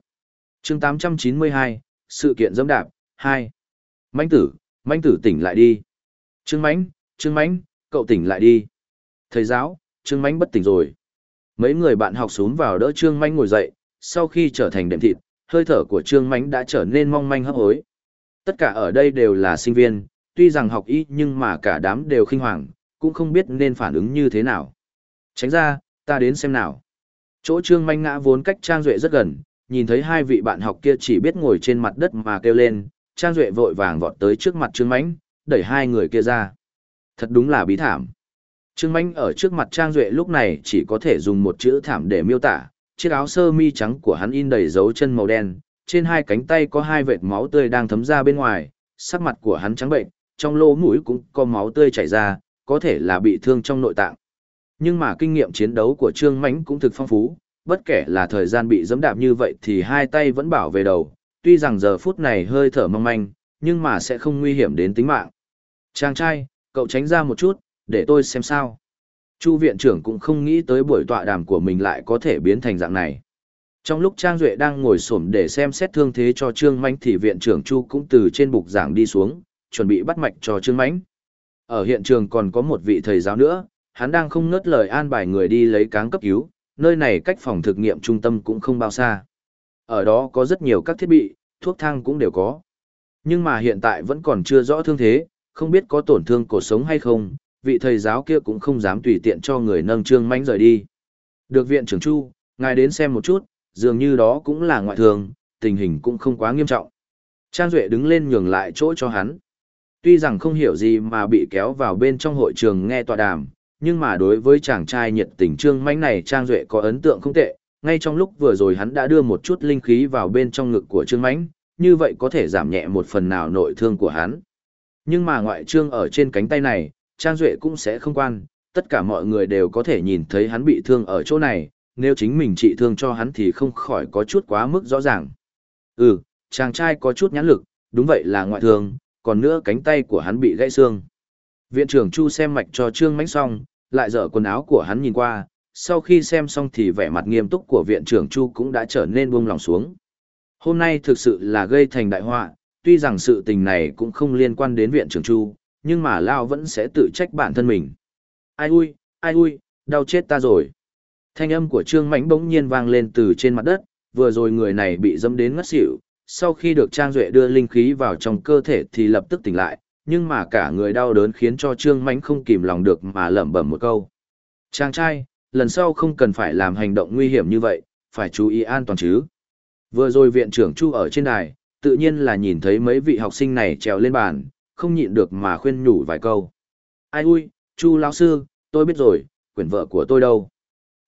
chương 892, sự kiện dẫm đạp, 2. Mánh tử, mánh tử tỉnh lại đi. Trương mánh, trương mánh, cậu tỉnh lại đi. Thầy giáo, trương mánh bất tỉnh rồi. Mấy người bạn học xuống vào đỡ trương mánh ngồi dậy, sau khi trở thành đệm thịt, hơi thở của trương mánh đã trở nên mong manh hấp hối. Tất cả ở đây đều là sinh viên, tuy rằng học y nhưng mà cả đám đều khinh hoàng, cũng không biết nên phản ứng như thế nào. Tránh ra, ta đến xem nào. Chỗ trương manh ngã vốn cách Trang Duệ rất gần, nhìn thấy hai vị bạn học kia chỉ biết ngồi trên mặt đất mà kêu lên, Trang Duệ vội vàng vọt tới trước mặt trương manh, đẩy hai người kia ra. Thật đúng là bí thảm. Trương manh ở trước mặt Trang Duệ lúc này chỉ có thể dùng một chữ thảm để miêu tả, chiếc áo sơ mi trắng của hắn in đầy dấu chân màu đen, trên hai cánh tay có hai vệt máu tươi đang thấm ra bên ngoài, sắc mặt của hắn trắng bệnh, trong lỗ mũi cũng có máu tươi chảy ra, có thể là bị thương trong nội tạng. Nhưng mà kinh nghiệm chiến đấu của Trương Mánh cũng thực phong phú, bất kể là thời gian bị dẫm đạp như vậy thì hai tay vẫn bảo về đầu, tuy rằng giờ phút này hơi thở mong manh, nhưng mà sẽ không nguy hiểm đến tính mạng. Chàng trai, cậu tránh ra một chút, để tôi xem sao. Chu viện trưởng cũng không nghĩ tới buổi tọa đàm của mình lại có thể biến thành dạng này. Trong lúc Trang Duệ đang ngồi xổm để xem xét thương thế cho Trương Mánh thì viện trưởng Chu cũng từ trên bục giảng đi xuống, chuẩn bị bắt mạch cho Trương Mánh. Ở hiện trường còn có một vị thầy giáo nữa, hắn đang không ngớt lời an bài người đi lấy cáng cấp cứu, nơi này cách phòng thực nghiệm trung tâm cũng không bao xa. Ở đó có rất nhiều các thiết bị, thuốc thang cũng đều có. Nhưng mà hiện tại vẫn còn chưa rõ thương thế, không biết có tổn thương cổ sống hay không, vị thầy giáo kia cũng không dám tùy tiện cho người nâng trương mánh rời đi. Được viện trưởng Chu, ngài đến xem một chút, dường như đó cũng là ngoại thường, tình hình cũng không quá nghiêm trọng. Trang Duệ đứng lên nhường lại chỗ cho hắn. Tuy rằng không hiểu gì mà bị kéo vào bên trong hội trường nghe tọa đàm, nhưng mà đối với chàng trai nhiệt tình trương mãnh này Trang Duệ có ấn tượng không tệ, ngay trong lúc vừa rồi hắn đã đưa một chút linh khí vào bên trong ngực của trương mãnh, như vậy có thể giảm nhẹ một phần nào nội thương của hắn. Nhưng mà ngoại trương ở trên cánh tay này, Trang Duệ cũng sẽ không quan, tất cả mọi người đều có thể nhìn thấy hắn bị thương ở chỗ này, nếu chính mình trị thương cho hắn thì không khỏi có chút quá mức rõ ràng. Ừ, chàng trai có chút nhãn lực, đúng vậy là ngoại thương, còn nữa cánh tay của hắn bị gãy xương. Viện trưởng Chu xem mạch cho Trương Mánh xong, lại dở quần áo của hắn nhìn qua, sau khi xem xong thì vẻ mặt nghiêm túc của viện trưởng Chu cũng đã trở nên buông lòng xuống. Hôm nay thực sự là gây thành đại họa, tuy rằng sự tình này cũng không liên quan đến viện trưởng Chu, nhưng mà Lao vẫn sẽ tự trách bản thân mình. Ai ui, ai ui, đau chết ta rồi. Thanh âm của Trương Mãnh bỗng nhiên vang lên từ trên mặt đất, vừa rồi người này bị dâm đến ngất xỉu, sau khi được Trang Duệ đưa linh khí vào trong cơ thể thì lập tức tỉnh lại, nhưng mà cả người đau đớn khiến cho Trương Mãnh không kìm lòng được mà lẩm bẩm một câu. chàng trai, lần sau không cần phải làm hành động nguy hiểm như vậy, phải chú ý an toàn chứ. Vừa rồi viện trưởng Chu ở trên đài, tự nhiên là nhìn thấy mấy vị học sinh này trèo lên bàn, không nhịn được mà khuyên nhủ vài câu. Ai ui, Chu lão sư, tôi biết rồi, quyển vợ của tôi đâu?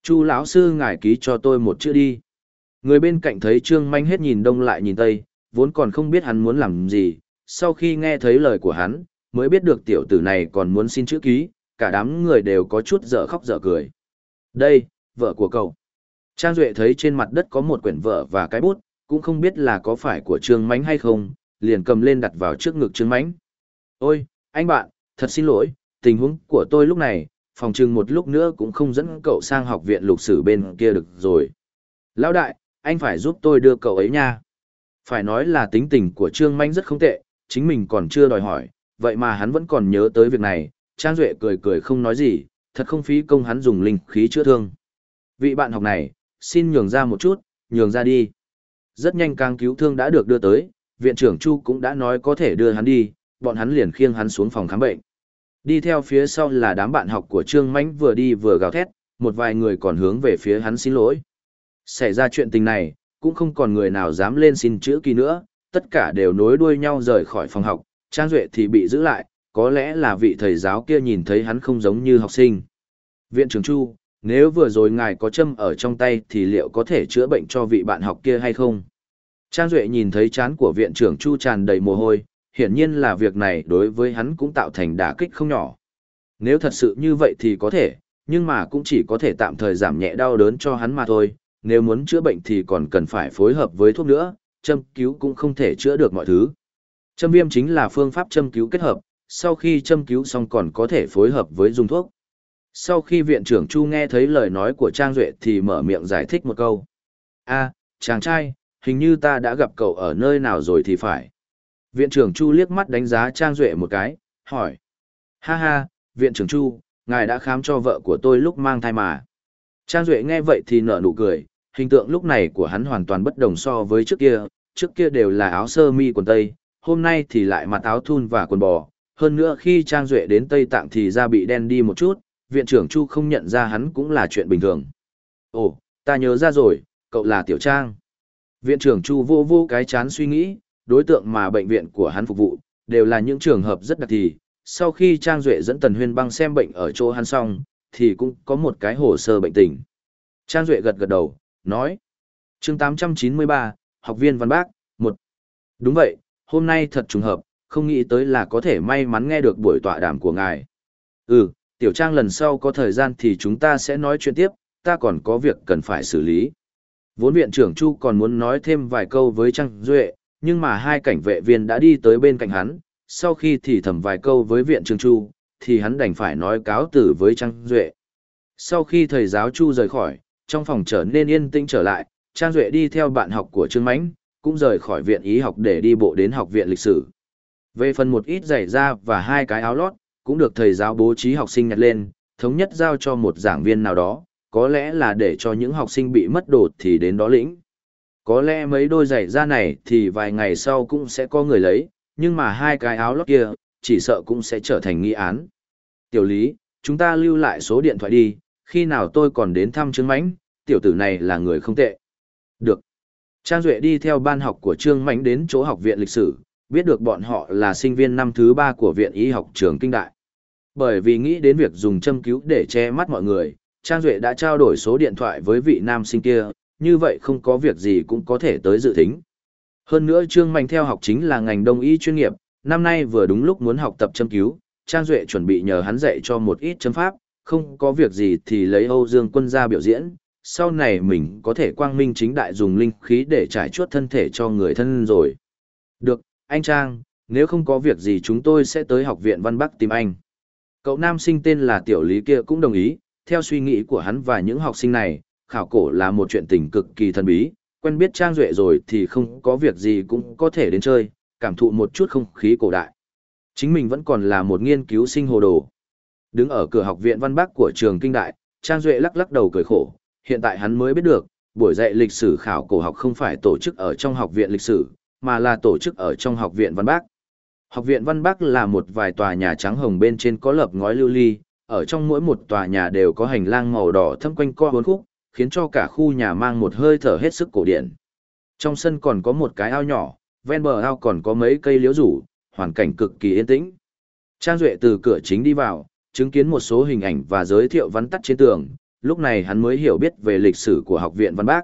Chu lão sư ngài ký cho tôi một chữ đi. Người bên cạnh thấy Trương Manh hết nhìn đông lại nhìn tây, vốn còn không biết hắn muốn làm gì, sau khi nghe thấy lời của hắn, mới biết được tiểu tử này còn muốn xin chữ ký, cả đám người đều có chút dở khóc dở cười. Đây, vợ của cậu. Trang Duệ thấy trên mặt đất có một quyển vợ và cái bút, cũng không biết là có phải của Trương Mánh hay không, liền cầm lên đặt vào trước ngực Trương Mánh. Ôi, anh bạn, thật xin lỗi, tình huống của tôi lúc này, phòng trừng một lúc nữa cũng không dẫn cậu sang học viện lục sử bên kia được rồi. Lão đại, anh phải giúp tôi đưa cậu ấy nha. Phải nói là tính tình của Trương Mánh rất không tệ, chính mình còn chưa đòi hỏi, vậy mà hắn vẫn còn nhớ tới việc này, Trang Duệ cười cười không nói gì, thật không phí công hắn dùng linh khí chữa thương. Vị bạn học này, xin nhường ra một chút, nhường ra đi. Rất nhanh càng cứu thương đã được đưa tới, viện trưởng Chu cũng đã nói có thể đưa hắn đi, bọn hắn liền khiêng hắn xuống phòng khám bệnh. Đi theo phía sau là đám bạn học của Trương Mánh vừa đi vừa gào thét, một vài người còn hướng về phía hắn xin lỗi. Xảy ra chuyện tình này, cũng không còn người nào dám lên xin chữ kỳ nữa, tất cả đều nối đuôi nhau rời khỏi phòng học, Trang Duệ thì bị giữ lại, có lẽ là vị thầy giáo kia nhìn thấy hắn không giống như học sinh. Viện trưởng Chu, nếu vừa rồi ngài có châm ở trong tay thì liệu có thể chữa bệnh cho vị bạn học kia hay không? Trang Duệ nhìn thấy chán của viện trưởng Chu tràn đầy mồ hôi, hiển nhiên là việc này đối với hắn cũng tạo thành đả kích không nhỏ. Nếu thật sự như vậy thì có thể, nhưng mà cũng chỉ có thể tạm thời giảm nhẹ đau đớn cho hắn mà thôi, nếu muốn chữa bệnh thì còn cần phải phối hợp với thuốc nữa, châm cứu cũng không thể chữa được mọi thứ. Châm viêm chính là phương pháp châm cứu kết hợp, sau khi châm cứu xong còn có thể phối hợp với dùng thuốc. Sau khi viện trưởng Chu nghe thấy lời nói của Trang Duệ thì mở miệng giải thích một câu. a chàng trai, hình như ta đã gặp cậu ở nơi nào rồi thì phải. Viện trưởng Chu liếc mắt đánh giá Trang Duệ một cái, hỏi. Ha ha, viện trưởng Chu, ngài đã khám cho vợ của tôi lúc mang thai mà. Trang Duệ nghe vậy thì nở nụ cười, hình tượng lúc này của hắn hoàn toàn bất đồng so với trước kia, trước kia đều là áo sơ mi quần tây, hôm nay thì lại mặc áo thun và quần bò. Hơn nữa khi Trang Duệ đến Tây Tạng thì da bị đen đi một chút, viện trưởng Chu không nhận ra hắn cũng là chuyện bình thường. Ồ, ta nhớ ra rồi, cậu là Tiểu Trang. Viện trưởng Chu vô vô cái chán suy nghĩ, đối tượng mà bệnh viện của hắn phục vụ, đều là những trường hợp rất đặc thì. Sau khi Trang Duệ dẫn Tần Huyên băng xem bệnh ở chỗ hắn xong, thì cũng có một cái hồ sơ bệnh tình. Trang Duệ gật gật đầu, nói. chương 893, học viên văn bác, 1. Đúng vậy, hôm nay thật trùng hợp, không nghĩ tới là có thể may mắn nghe được buổi tọa đàm của ngài. Ừ, Tiểu Trang lần sau có thời gian thì chúng ta sẽ nói chuyện tiếp, ta còn có việc cần phải xử lý. Vốn viện trưởng Chu còn muốn nói thêm vài câu với Trang Duệ, nhưng mà hai cảnh vệ viên đã đi tới bên cạnh hắn, sau khi thì thầm vài câu với viện trưởng Chu, thì hắn đành phải nói cáo tử với Trang Duệ. Sau khi thầy giáo Chu rời khỏi, trong phòng trở nên yên tĩnh trở lại, Trang Duệ đi theo bạn học của Trương Mãnh, cũng rời khỏi viện ý học để đi bộ đến học viện lịch sử. Về phần một ít giày da và hai cái áo lót, cũng được thầy giáo bố trí học sinh nhặt lên, thống nhất giao cho một giảng viên nào đó, có lẽ là để cho những học sinh bị mất đồ thì đến đó lĩnh. Có lẽ mấy đôi giày da này thì vài ngày sau cũng sẽ có người lấy, nhưng mà hai cái áo lót kia, chỉ sợ cũng sẽ trở thành nghi án. Tiểu lý, chúng ta lưu lại số điện thoại đi, khi nào tôi còn đến thăm Trương Mãnh, tiểu tử này là người không tệ. Được. Trang Duệ đi theo ban học của Trương Mãnh đến chỗ học viện lịch sử, biết được bọn họ là sinh viên năm thứ ba của viện y học trường kinh đại. Bởi vì nghĩ đến việc dùng châm cứu để che mắt mọi người, Trang Duệ đã trao đổi số điện thoại với vị nam sinh kia, như vậy không có việc gì cũng có thể tới dự thính. Hơn nữa Trương Mạnh theo học chính là ngành đông y chuyên nghiệp, năm nay vừa đúng lúc muốn học tập châm cứu, Trang Duệ chuẩn bị nhờ hắn dạy cho một ít châm pháp, không có việc gì thì lấy Âu Dương quân ra biểu diễn, sau này mình có thể quang minh chính đại dùng linh khí để trải chuốt thân thể cho người thân rồi. Được, anh Trang, nếu không có việc gì chúng tôi sẽ tới học viện Văn Bắc tìm anh. Cậu nam sinh tên là Tiểu Lý kia cũng đồng ý, theo suy nghĩ của hắn và những học sinh này, khảo cổ là một chuyện tình cực kỳ thần bí, quen biết Trang Duệ rồi thì không có việc gì cũng có thể đến chơi, cảm thụ một chút không khí cổ đại. Chính mình vẫn còn là một nghiên cứu sinh hồ đồ. Đứng ở cửa học viện văn bắc của trường kinh đại, Trang Duệ lắc lắc đầu cười khổ, hiện tại hắn mới biết được, buổi dạy lịch sử khảo cổ học không phải tổ chức ở trong học viện lịch sử, mà là tổ chức ở trong học viện văn bắc. Học viện văn bắc là một vài tòa nhà trắng hồng bên trên có lập ngói lưu ly, ở trong mỗi một tòa nhà đều có hành lang màu đỏ thâm quanh co bốn khúc, khiến cho cả khu nhà mang một hơi thở hết sức cổ điển. Trong sân còn có một cái ao nhỏ, ven bờ ao còn có mấy cây liễu rủ, hoàn cảnh cực kỳ yên tĩnh. Trang Duệ từ cửa chính đi vào, chứng kiến một số hình ảnh và giới thiệu văn tắt trên tường, lúc này hắn mới hiểu biết về lịch sử của học viện Văn Bác.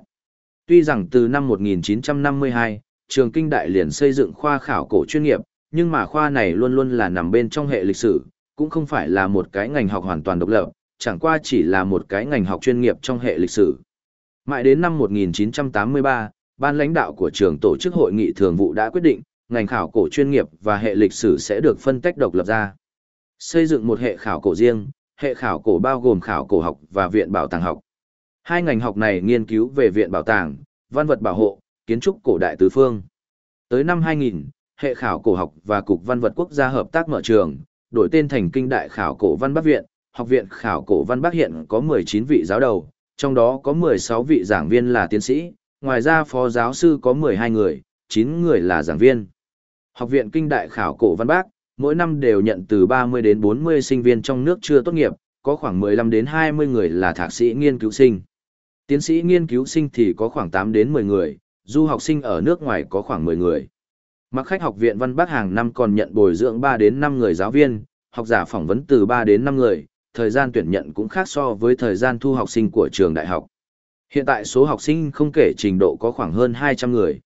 Tuy rằng từ năm 1952, trường kinh đại liền xây dựng khoa khảo cổ chuyên nghiệp, nhưng mà khoa này luôn luôn là nằm bên trong hệ lịch sử, cũng không phải là một cái ngành học hoàn toàn độc lập, chẳng qua chỉ là một cái ngành học chuyên nghiệp trong hệ lịch sử. Mãi đến năm 1983, ban lãnh đạo của trường tổ chức hội nghị thường vụ đã quyết định, ngành khảo cổ chuyên nghiệp và hệ lịch sử sẽ được phân tách độc lập ra. Xây dựng một hệ khảo cổ riêng, hệ khảo cổ bao gồm khảo cổ học và viện bảo tàng học. Hai ngành học này nghiên cứu về viện bảo tàng, văn vật bảo hộ, kiến trúc cổ đại tứ phương. Tới năm 2000, hệ khảo cổ học và cục văn vật quốc gia hợp tác mở trường, đổi tên thành Kinh Đại Khảo Cổ Văn Bắc Viện, Học viện Khảo Cổ Văn Bắc hiện có 19 vị giáo đầu, trong đó có 16 vị giảng viên là tiến sĩ, ngoài ra phó giáo sư có 12 người, 9 người là giảng viên. Học viện Kinh Đại Khảo Cổ Văn Bắc, mỗi năm đều nhận từ 30 đến 40 sinh viên trong nước chưa tốt nghiệp, có khoảng 15 đến 20 người là thạc sĩ nghiên cứu sinh. Tiến sĩ nghiên cứu sinh thì có khoảng 8 đến 10 người, du học sinh ở nước ngoài có khoảng 10 người. Mặc khách học viện Văn Bắc hàng năm còn nhận bồi dưỡng 3 đến 5 người giáo viên, học giả phỏng vấn từ 3 đến 5 người, thời gian tuyển nhận cũng khác so với thời gian thu học sinh của trường đại học. Hiện tại số học sinh không kể trình độ có khoảng hơn 200 người.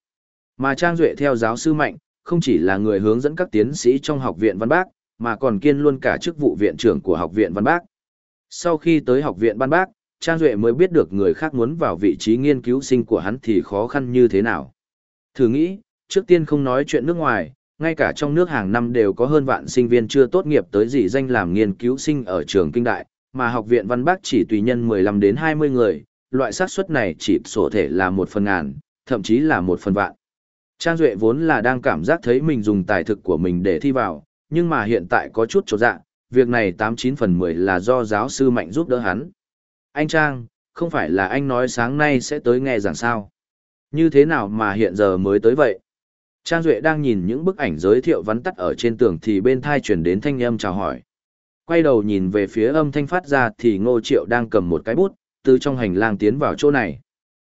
Mà Trang Duệ theo giáo sư Mạnh, không chỉ là người hướng dẫn các tiến sĩ trong học viện Văn Bác, mà còn kiên luôn cả chức vụ viện trưởng của học viện Văn Bác. Sau khi tới học viện Văn Bác, Trang Duệ mới biết được người khác muốn vào vị trí nghiên cứu sinh của hắn thì khó khăn như thế nào. Thử nghĩ, trước tiên không nói chuyện nước ngoài, ngay cả trong nước hàng năm đều có hơn vạn sinh viên chưa tốt nghiệp tới gì danh làm nghiên cứu sinh ở trường kinh đại, mà học viện Văn Bác chỉ tùy nhân 15 đến 20 người, loại xác suất này chỉ sổ thể là một phần ngàn, thậm chí là một phần vạn. Trang Duệ vốn là đang cảm giác thấy mình dùng tài thực của mình để thi vào, nhưng mà hiện tại có chút trột dạ, việc này 89 phần 10 là do giáo sư Mạnh giúp đỡ hắn. Anh Trang, không phải là anh nói sáng nay sẽ tới nghe giảng sao? Như thế nào mà hiện giờ mới tới vậy? Trang Duệ đang nhìn những bức ảnh giới thiệu vắn tắt ở trên tường thì bên thai chuyển đến thanh âm chào hỏi. Quay đầu nhìn về phía âm thanh phát ra thì Ngô Triệu đang cầm một cái bút, từ trong hành lang tiến vào chỗ này.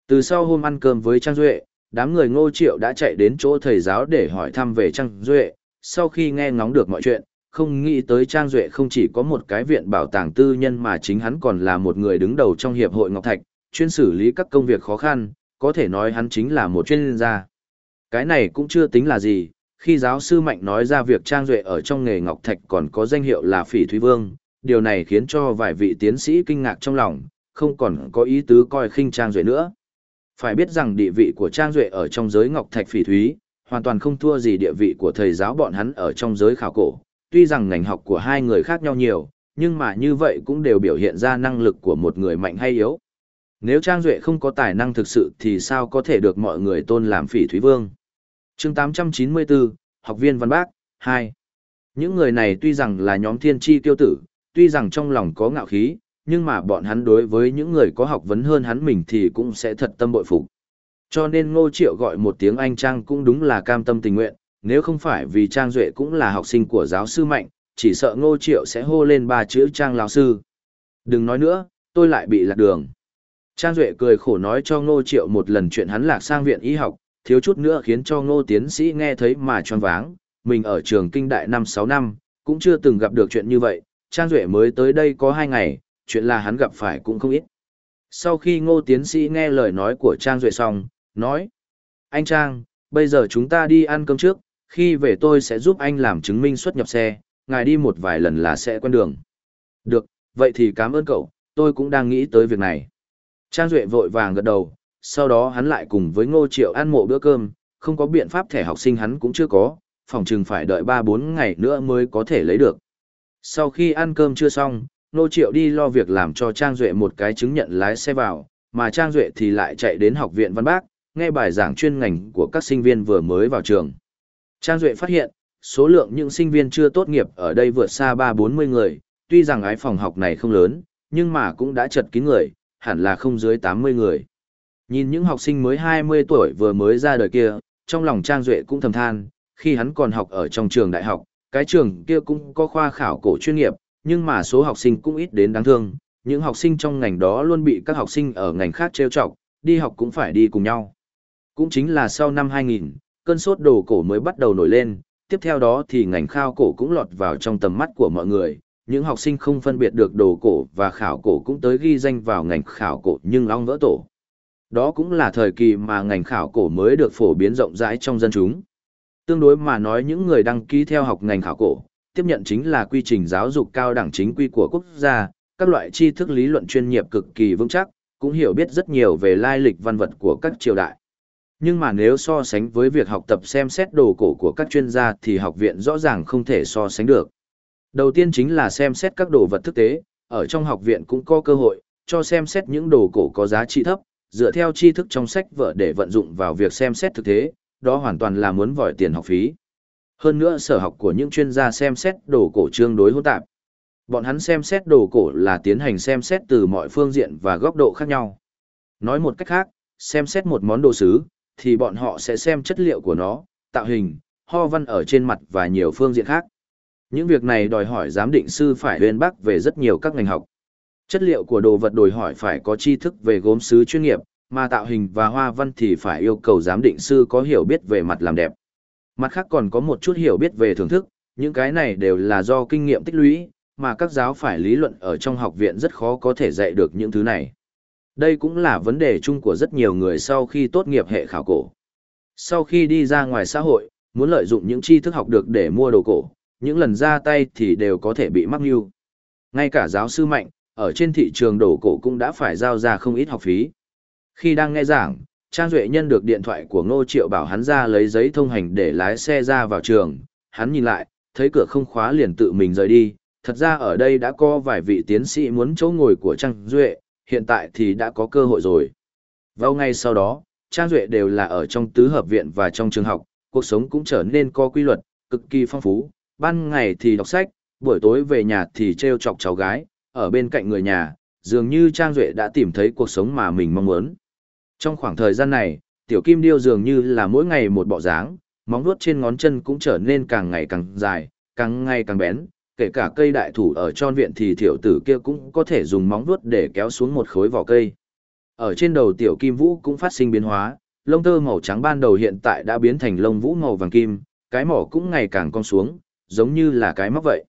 Từ sau hôm ăn cơm với Trang Duệ, đám người Ngô Triệu đã chạy đến chỗ thầy giáo để hỏi thăm về Trang Duệ, sau khi nghe ngóng được mọi chuyện, không nghĩ tới Trang Duệ không chỉ có một cái viện bảo tàng tư nhân mà chính hắn còn là một người đứng đầu trong Hiệp hội Ngọc Thạch, chuyên xử lý các công việc khó khăn, có thể nói hắn chính là một chuyên gia. Cái này cũng chưa tính là gì, khi giáo sư Mạnh nói ra việc Trang Duệ ở trong nghề Ngọc Thạch còn có danh hiệu là Phỉ Thúy Vương, điều này khiến cho vài vị tiến sĩ kinh ngạc trong lòng, không còn có ý tứ coi khinh Trang Duệ nữa. Phải biết rằng địa vị của Trang Duệ ở trong giới Ngọc Thạch Phỉ Thúy, hoàn toàn không thua gì địa vị của thầy giáo bọn hắn ở trong giới khảo cổ. Tuy rằng ngành học của hai người khác nhau nhiều, nhưng mà như vậy cũng đều biểu hiện ra năng lực của một người mạnh hay yếu. Nếu Trang Duệ không có tài năng thực sự thì sao có thể được mọi người tôn làm phỉ Thúy Vương? chương 894, Học viên Văn Bác, 2. Những người này tuy rằng là nhóm thiên tri tiêu tử, tuy rằng trong lòng có ngạo khí, nhưng mà bọn hắn đối với những người có học vấn hơn hắn mình thì cũng sẽ thật tâm bội phục. Cho nên Ngô Triệu gọi một tiếng Anh Trang cũng đúng là cam tâm tình nguyện, nếu không phải vì Trang Duệ cũng là học sinh của giáo sư Mạnh, chỉ sợ Ngô Triệu sẽ hô lên ba chữ Trang lão sư. Đừng nói nữa, tôi lại bị lạc đường. Trang Duệ cười khổ nói cho Ngô Triệu một lần chuyện hắn lạc sang viện y học, thiếu chút nữa khiến cho Ngô tiến sĩ nghe thấy mà choáng váng, mình ở trường kinh đại năm 6 năm, cũng chưa từng gặp được chuyện như vậy, Trang Duệ mới tới đây có 2 ngày, chuyện là hắn gặp phải cũng không ít. Sau khi Ngô tiến sĩ nghe lời nói của Trang Duệ xong, nói, anh Trang, bây giờ chúng ta đi ăn cơm trước, khi về tôi sẽ giúp anh làm chứng minh xuất nhập xe, ngài đi một vài lần là sẽ quen đường. Được, vậy thì cảm ơn cậu, tôi cũng đang nghĩ tới việc này. Trang Duệ vội vàng gật đầu, sau đó hắn lại cùng với Ngô Triệu ăn mộ bữa cơm, không có biện pháp thẻ học sinh hắn cũng chưa có, phòng chừng phải đợi 3-4 ngày nữa mới có thể lấy được. Sau khi ăn cơm chưa xong, Nô Triệu đi lo việc làm cho Trang Duệ một cái chứng nhận lái xe vào, mà Trang Duệ thì lại chạy đến học viện Văn Bác, nghe bài giảng chuyên ngành của các sinh viên vừa mới vào trường. Trang Duệ phát hiện, số lượng những sinh viên chưa tốt nghiệp ở đây vượt xa 3-40 người, tuy rằng ái phòng học này không lớn, nhưng mà cũng đã chật kín người, hẳn là không dưới 80 người. Nhìn những học sinh mới 20 tuổi vừa mới ra đời kia, trong lòng Trang Duệ cũng thầm than, khi hắn còn học ở trong trường đại học, cái trường kia cũng có khoa khảo cổ chuyên nghiệp, nhưng mà số học sinh cũng ít đến đáng thương, những học sinh trong ngành đó luôn bị các học sinh ở ngành khác trêu chọc, đi học cũng phải đi cùng nhau. Cũng chính là sau năm 2000, cơn sốt đồ cổ mới bắt đầu nổi lên, tiếp theo đó thì ngành khao cổ cũng lọt vào trong tầm mắt của mọi người, những học sinh không phân biệt được đồ cổ và khảo cổ cũng tới ghi danh vào ngành khảo cổ nhưng long vỡ tổ. Đó cũng là thời kỳ mà ngành khảo cổ mới được phổ biến rộng rãi trong dân chúng. Tương đối mà nói những người đăng ký theo học ngành khảo cổ, tiếp nhận chính là quy trình giáo dục cao đẳng chính quy của quốc gia, các loại tri thức lý luận chuyên nghiệp cực kỳ vững chắc, cũng hiểu biết rất nhiều về lai lịch văn vật của các triều đại. Nhưng mà nếu so sánh với việc học tập xem xét đồ cổ của các chuyên gia thì học viện rõ ràng không thể so sánh được. Đầu tiên chính là xem xét các đồ vật thực tế, ở trong học viện cũng có cơ hội cho xem xét những đồ cổ có giá trị thấp, dựa theo tri thức trong sách vở để vận dụng vào việc xem xét thực tế, đó hoàn toàn là muốn vòi tiền học phí. Hơn nữa sở học của những chuyên gia xem xét đồ cổ trương đối hỗn tạp. Bọn hắn xem xét đồ cổ là tiến hành xem xét từ mọi phương diện và góc độ khác nhau. Nói một cách khác, xem xét một món đồ sứ, thì bọn họ sẽ xem chất liệu của nó, tạo hình, ho văn ở trên mặt và nhiều phương diện khác. Những việc này đòi hỏi giám định sư phải huyền bắc về rất nhiều các ngành học. Chất liệu của đồ vật đòi hỏi phải có tri thức về gốm sứ chuyên nghiệp, mà tạo hình và hoa văn thì phải yêu cầu giám định sư có hiểu biết về mặt làm đẹp. Mặt khác còn có một chút hiểu biết về thưởng thức, những cái này đều là do kinh nghiệm tích lũy, mà các giáo phải lý luận ở trong học viện rất khó có thể dạy được những thứ này. Đây cũng là vấn đề chung của rất nhiều người sau khi tốt nghiệp hệ khảo cổ. Sau khi đi ra ngoài xã hội, muốn lợi dụng những tri thức học được để mua đồ cổ, những lần ra tay thì đều có thể bị mắc mưu. Ngay cả giáo sư mạnh, ở trên thị trường đồ cổ cũng đã phải giao ra không ít học phí. Khi đang nghe giảng, Trang Duệ nhân được điện thoại của Ngô Triệu bảo hắn ra lấy giấy thông hành để lái xe ra vào trường, hắn nhìn lại, thấy cửa không khóa liền tự mình rời đi, thật ra ở đây đã có vài vị tiến sĩ muốn chỗ ngồi của Trang Duệ, hiện tại thì đã có cơ hội rồi. Vào ngay sau đó, Trang Duệ đều là ở trong tứ hợp viện và trong trường học, cuộc sống cũng trở nên có quy luật, cực kỳ phong phú, ban ngày thì đọc sách, buổi tối về nhà thì treo chọc cháu gái, ở bên cạnh người nhà, dường như Trang Duệ đã tìm thấy cuộc sống mà mình mong muốn. Trong khoảng thời gian này, tiểu kim điêu dường như là mỗi ngày một bộ dáng, móng vuốt trên ngón chân cũng trở nên càng ngày càng dài, càng ngày càng bén, kể cả cây đại thủ ở tròn viện thì tiểu tử kia cũng có thể dùng móng vuốt để kéo xuống một khối vỏ cây. Ở trên đầu tiểu kim vũ cũng phát sinh biến hóa, lông tơ màu trắng ban đầu hiện tại đã biến thành lông vũ màu vàng kim, cái mỏ cũng ngày càng cong xuống, giống như là cái móc vậy.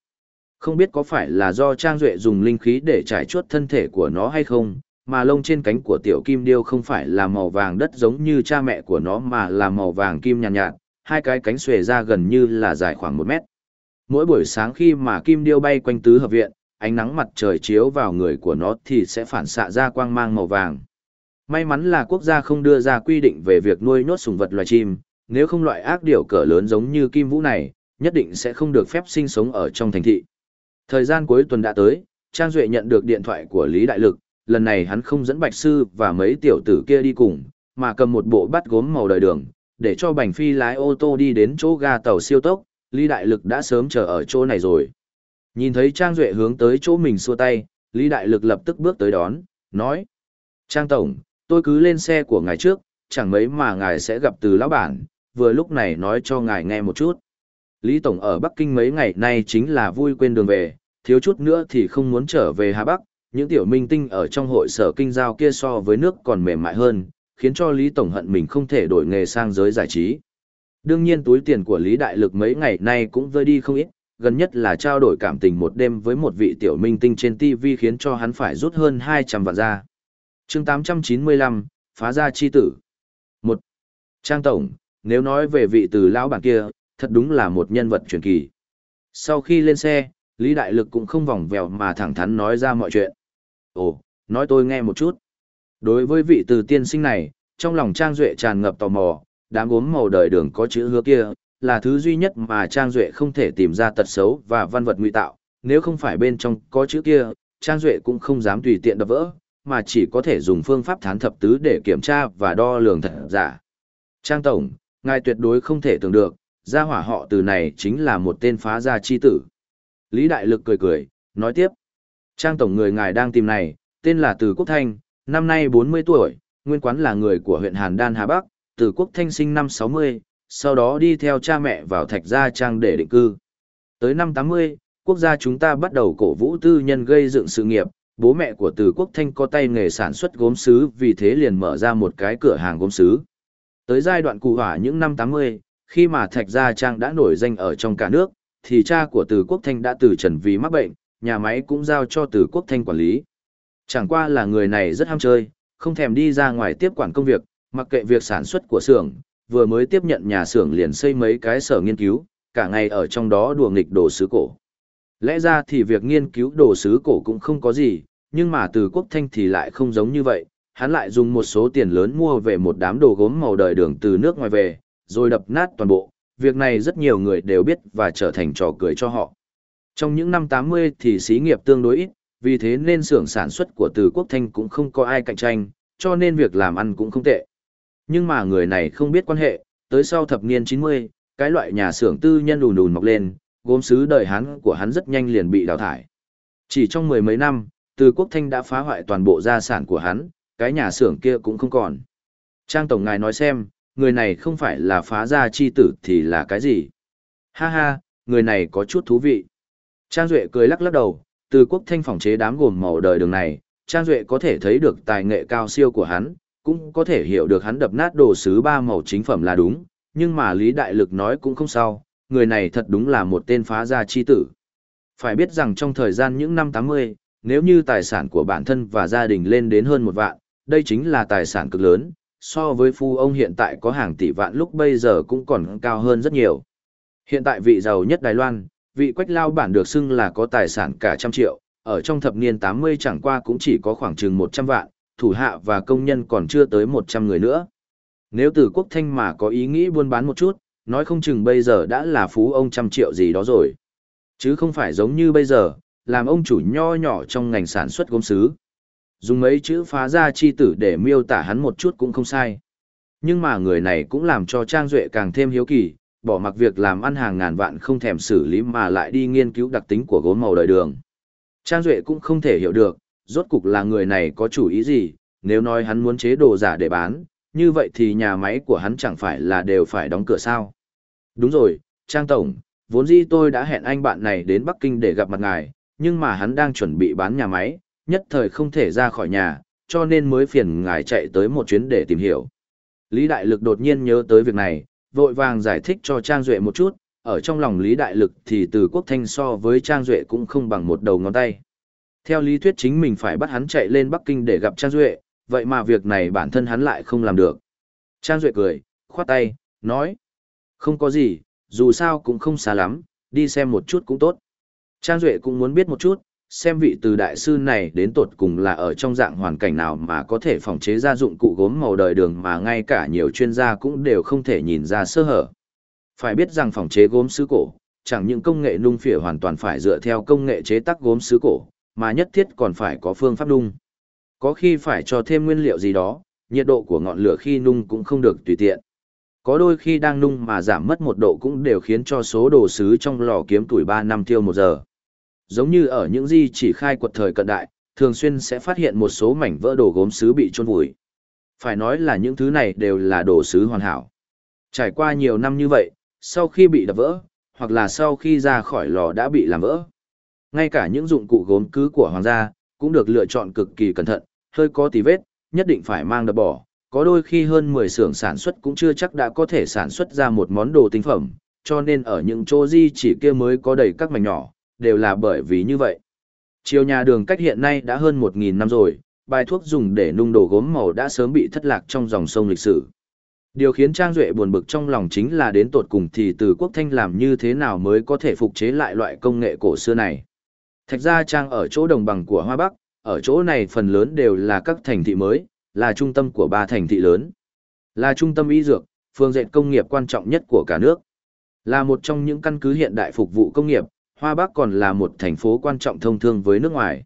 Không biết có phải là do Trang Duệ dùng linh khí để trải chuốt thân thể của nó hay không, mà lông trên cánh của tiểu kim điêu không phải là màu vàng đất giống như cha mẹ của nó mà là màu vàng kim nhàn nhạt, nhạt, hai cái cánh xuề ra gần như là dài khoảng một mét. Mỗi buổi sáng khi mà kim điêu bay quanh tứ hợp viện, ánh nắng mặt trời chiếu vào người của nó thì sẽ phản xạ ra quang mang màu vàng. May mắn là quốc gia không đưa ra quy định về việc nuôi nhốt sùng vật loài chim, nếu không loại ác điểu cỡ lớn giống như kim vũ này, nhất định sẽ không được phép sinh sống ở trong thành thị. Thời gian cuối tuần đã tới, Trang Duệ nhận được điện thoại của Lý Đại Lực, lần này hắn không dẫn Bạch Sư và mấy tiểu tử kia đi cùng, mà cầm một bộ bắt gốm màu đời đường, để cho Bành Phi lái ô tô đi đến chỗ ga tàu siêu tốc, Lý Đại Lực đã sớm chờ ở chỗ này rồi. Nhìn thấy Trang Duệ hướng tới chỗ mình xua tay, Lý Đại Lực lập tức bước tới đón, nói. Trang Tổng, tôi cứ lên xe của ngài trước, chẳng mấy mà ngài sẽ gặp từ lão bản, vừa lúc này nói cho ngài nghe một chút. Lý Tổng ở Bắc Kinh mấy ngày nay chính là vui quên đường về, thiếu chút nữa thì không muốn trở về Hà Bắc, những tiểu minh tinh ở trong hội sở kinh giao kia so với nước còn mềm mại hơn, khiến cho Lý Tổng hận mình không thể đổi nghề sang giới giải trí. Đương nhiên túi tiền của Lý Đại Lực mấy ngày nay cũng vơi đi không ít, gần nhất là trao đổi cảm tình một đêm với một vị tiểu minh tinh trên TV khiến cho hắn phải rút hơn 200 vạn ra. chương 895, phá ra chi tử. 1. Trang Tổng, nếu nói về vị từ lão bản kia, thật đúng là một nhân vật truyền kỳ. Sau khi lên xe, Lý Đại Lực cũng không vòng vèo mà thẳng thắn nói ra mọi chuyện. Ồ, nói tôi nghe một chút. Đối với vị từ tiên sinh này, trong lòng Trang Duệ tràn ngập tò mò, đám gốm màu đời đường có chữ hứa kia, là thứ duy nhất mà Trang Duệ không thể tìm ra tật xấu và văn vật nguy tạo, nếu không phải bên trong có chữ kia, Trang Duệ cũng không dám tùy tiện đập vỡ, mà chỉ có thể dùng phương pháp thán thập tứ để kiểm tra và đo lường thật giả. Trang Tổng, ngài tuyệt đối không thể tưởng được, gia hỏa họ từ này chính là một tên phá gia chi tử. Lý Đại Lực cười cười, nói tiếp. Trang Tổng người ngài đang tìm này, tên là Từ Quốc Thanh, năm nay 40 tuổi, nguyên quán là người của huyện Hàn Đan Hà Bắc, Từ Quốc Thanh sinh năm 60, sau đó đi theo cha mẹ vào Thạch Gia Trang để định cư. Tới năm 80, quốc gia chúng ta bắt đầu cổ vũ tư nhân gây dựng sự nghiệp, bố mẹ của Từ Quốc Thanh có tay nghề sản xuất gốm sứ vì thế liền mở ra một cái cửa hàng gốm sứ. Tới giai đoạn cụ hỏa những năm 80, khi mà Thạch Gia Trang đã nổi danh ở trong cả nước, thì cha của Từ Quốc Thanh đã từ trần vì mắc bệnh, nhà máy cũng giao cho Từ Quốc Thanh quản lý. Chẳng qua là người này rất ham chơi, không thèm đi ra ngoài tiếp quản công việc, mặc kệ việc sản xuất của xưởng, vừa mới tiếp nhận nhà xưởng liền xây mấy cái sở nghiên cứu, cả ngày ở trong đó đùa nghịch đồ sứ cổ. Lẽ ra thì việc nghiên cứu đồ sứ cổ cũng không có gì, nhưng mà từ quốc thanh thì lại không giống như vậy, hắn lại dùng một số tiền lớn mua về một đám đồ gốm màu đời đường từ nước ngoài về, rồi đập nát toàn bộ, việc này rất nhiều người đều biết và trở thành trò cười cho họ. Trong những năm 80 thì xí nghiệp tương đối ít, vì thế nên xưởng sản xuất của Từ Quốc Thanh cũng không có ai cạnh tranh, cho nên việc làm ăn cũng không tệ. Nhưng mà người này không biết quan hệ, tới sau thập niên 90, cái loại nhà xưởng tư nhân đùn đùn mọc lên, gốm sứ đời hắn của hắn rất nhanh liền bị đào thải. Chỉ trong mười mấy năm, Từ Quốc Thanh đã phá hoại toàn bộ gia sản của hắn, cái nhà xưởng kia cũng không còn. Trang Tổng Ngài nói xem, người này không phải là phá gia chi tử thì là cái gì? Ha ha, người này có chút thú vị. Trang Duệ cười lắc lắc đầu, từ quốc thanh phòng chế đám gồm màu đời đường này, Trang Duệ có thể thấy được tài nghệ cao siêu của hắn, cũng có thể hiểu được hắn đập nát đồ sứ ba màu chính phẩm là đúng, nhưng mà Lý Đại Lực nói cũng không sao, người này thật đúng là một tên phá gia chi tử. Phải biết rằng trong thời gian những năm 80, nếu như tài sản của bản thân và gia đình lên đến hơn một vạn, đây chính là tài sản cực lớn, so với phu ông hiện tại có hàng tỷ vạn lúc bây giờ cũng còn cao hơn rất nhiều. Hiện tại vị giàu nhất Đài Loan, vị quách lao bản được xưng là có tài sản cả trăm triệu, ở trong thập niên 80 chẳng qua cũng chỉ có khoảng chừng 100 vạn, thủ hạ và công nhân còn chưa tới 100 người nữa. Nếu từ quốc thanh mà có ý nghĩ buôn bán một chút, nói không chừng bây giờ đã là phú ông trăm triệu gì đó rồi. Chứ không phải giống như bây giờ, làm ông chủ nho nhỏ trong ngành sản xuất gốm sứ. Dùng mấy chữ phá ra chi tử để miêu tả hắn một chút cũng không sai. Nhưng mà người này cũng làm cho Trang Duệ càng thêm hiếu kỳ, bỏ mặc việc làm ăn hàng ngàn vạn không thèm xử lý mà lại đi nghiên cứu đặc tính của gốm màu đời đường. Trang Duệ cũng không thể hiểu được, rốt cục là người này có chủ ý gì, nếu nói hắn muốn chế đồ giả để bán, như vậy thì nhà máy của hắn chẳng phải là đều phải đóng cửa sao. Đúng rồi, Trang Tổng, vốn dĩ tôi đã hẹn anh bạn này đến Bắc Kinh để gặp mặt ngài, nhưng mà hắn đang chuẩn bị bán nhà máy, nhất thời không thể ra khỏi nhà, cho nên mới phiền ngài chạy tới một chuyến để tìm hiểu. Lý Đại Lực đột nhiên nhớ tới việc này, vội vàng giải thích cho Trang Duệ một chút, ở trong lòng Lý Đại Lực thì từ quốc thanh so với Trang Duệ cũng không bằng một đầu ngón tay. Theo lý thuyết chính mình phải bắt hắn chạy lên Bắc Kinh để gặp Trang Duệ, vậy mà việc này bản thân hắn lại không làm được. Trang Duệ cười, khoát tay, nói. Không có gì, dù sao cũng không xa lắm, đi xem một chút cũng tốt. Trang Duệ cũng muốn biết một chút, xem vị từ đại sư này đến tột cùng là ở trong dạng hoàn cảnh nào mà có thể phòng chế ra dụng cụ gốm màu đời đường mà ngay cả nhiều chuyên gia cũng đều không thể nhìn ra sơ hở. Phải biết rằng phòng chế gốm sứ cổ, chẳng những công nghệ nung phỉa hoàn toàn phải dựa theo công nghệ chế tác gốm sứ cổ, mà nhất thiết còn phải có phương pháp nung. Có khi phải cho thêm nguyên liệu gì đó, nhiệt độ của ngọn lửa khi nung cũng không được tùy tiện. Có đôi khi đang nung mà giảm mất một độ cũng đều khiến cho số đồ sứ trong lò kiếm tuổi 3 năm tiêu một giờ. Giống như ở những di chỉ khai quật thời cận đại, thường xuyên sẽ phát hiện một số mảnh vỡ đồ gốm sứ bị trôn vùi. Phải nói là những thứ này đều là đồ sứ hoàn hảo. Trải qua nhiều năm như vậy, sau khi bị đập vỡ, hoặc là sau khi ra khỏi lò đã bị làm vỡ. Ngay cả những dụng cụ gốm cứ của hoàng gia, cũng được lựa chọn cực kỳ cẩn thận, hơi có tí vết, nhất định phải mang đập bỏ. Có đôi khi hơn 10 xưởng sản xuất cũng chưa chắc đã có thể sản xuất ra một món đồ tinh phẩm, cho nên ở những chỗ di chỉ kia mới có đầy các mảnh nhỏ, đều là bởi vì như vậy. Chiều nhà đường cách hiện nay đã hơn 1.000 năm rồi, bài thuốc dùng để nung đồ gốm màu đã sớm bị thất lạc trong dòng sông lịch sử. Điều khiến Trang Duệ buồn bực trong lòng chính là đến tột cùng thì từ quốc thanh làm như thế nào mới có thể phục chế lại loại công nghệ cổ xưa này. Thạch ra Trang ở chỗ đồng bằng của Hoa Bắc, ở chỗ này phần lớn đều là các thành thị mới, là trung tâm của ba thành thị lớn. Là trung tâm y dược, phương diện công nghiệp quan trọng nhất của cả nước. Là một trong những căn cứ hiện đại phục vụ công nghiệp, Hoa Bắc còn là một thành phố quan trọng thông thương với nước ngoài.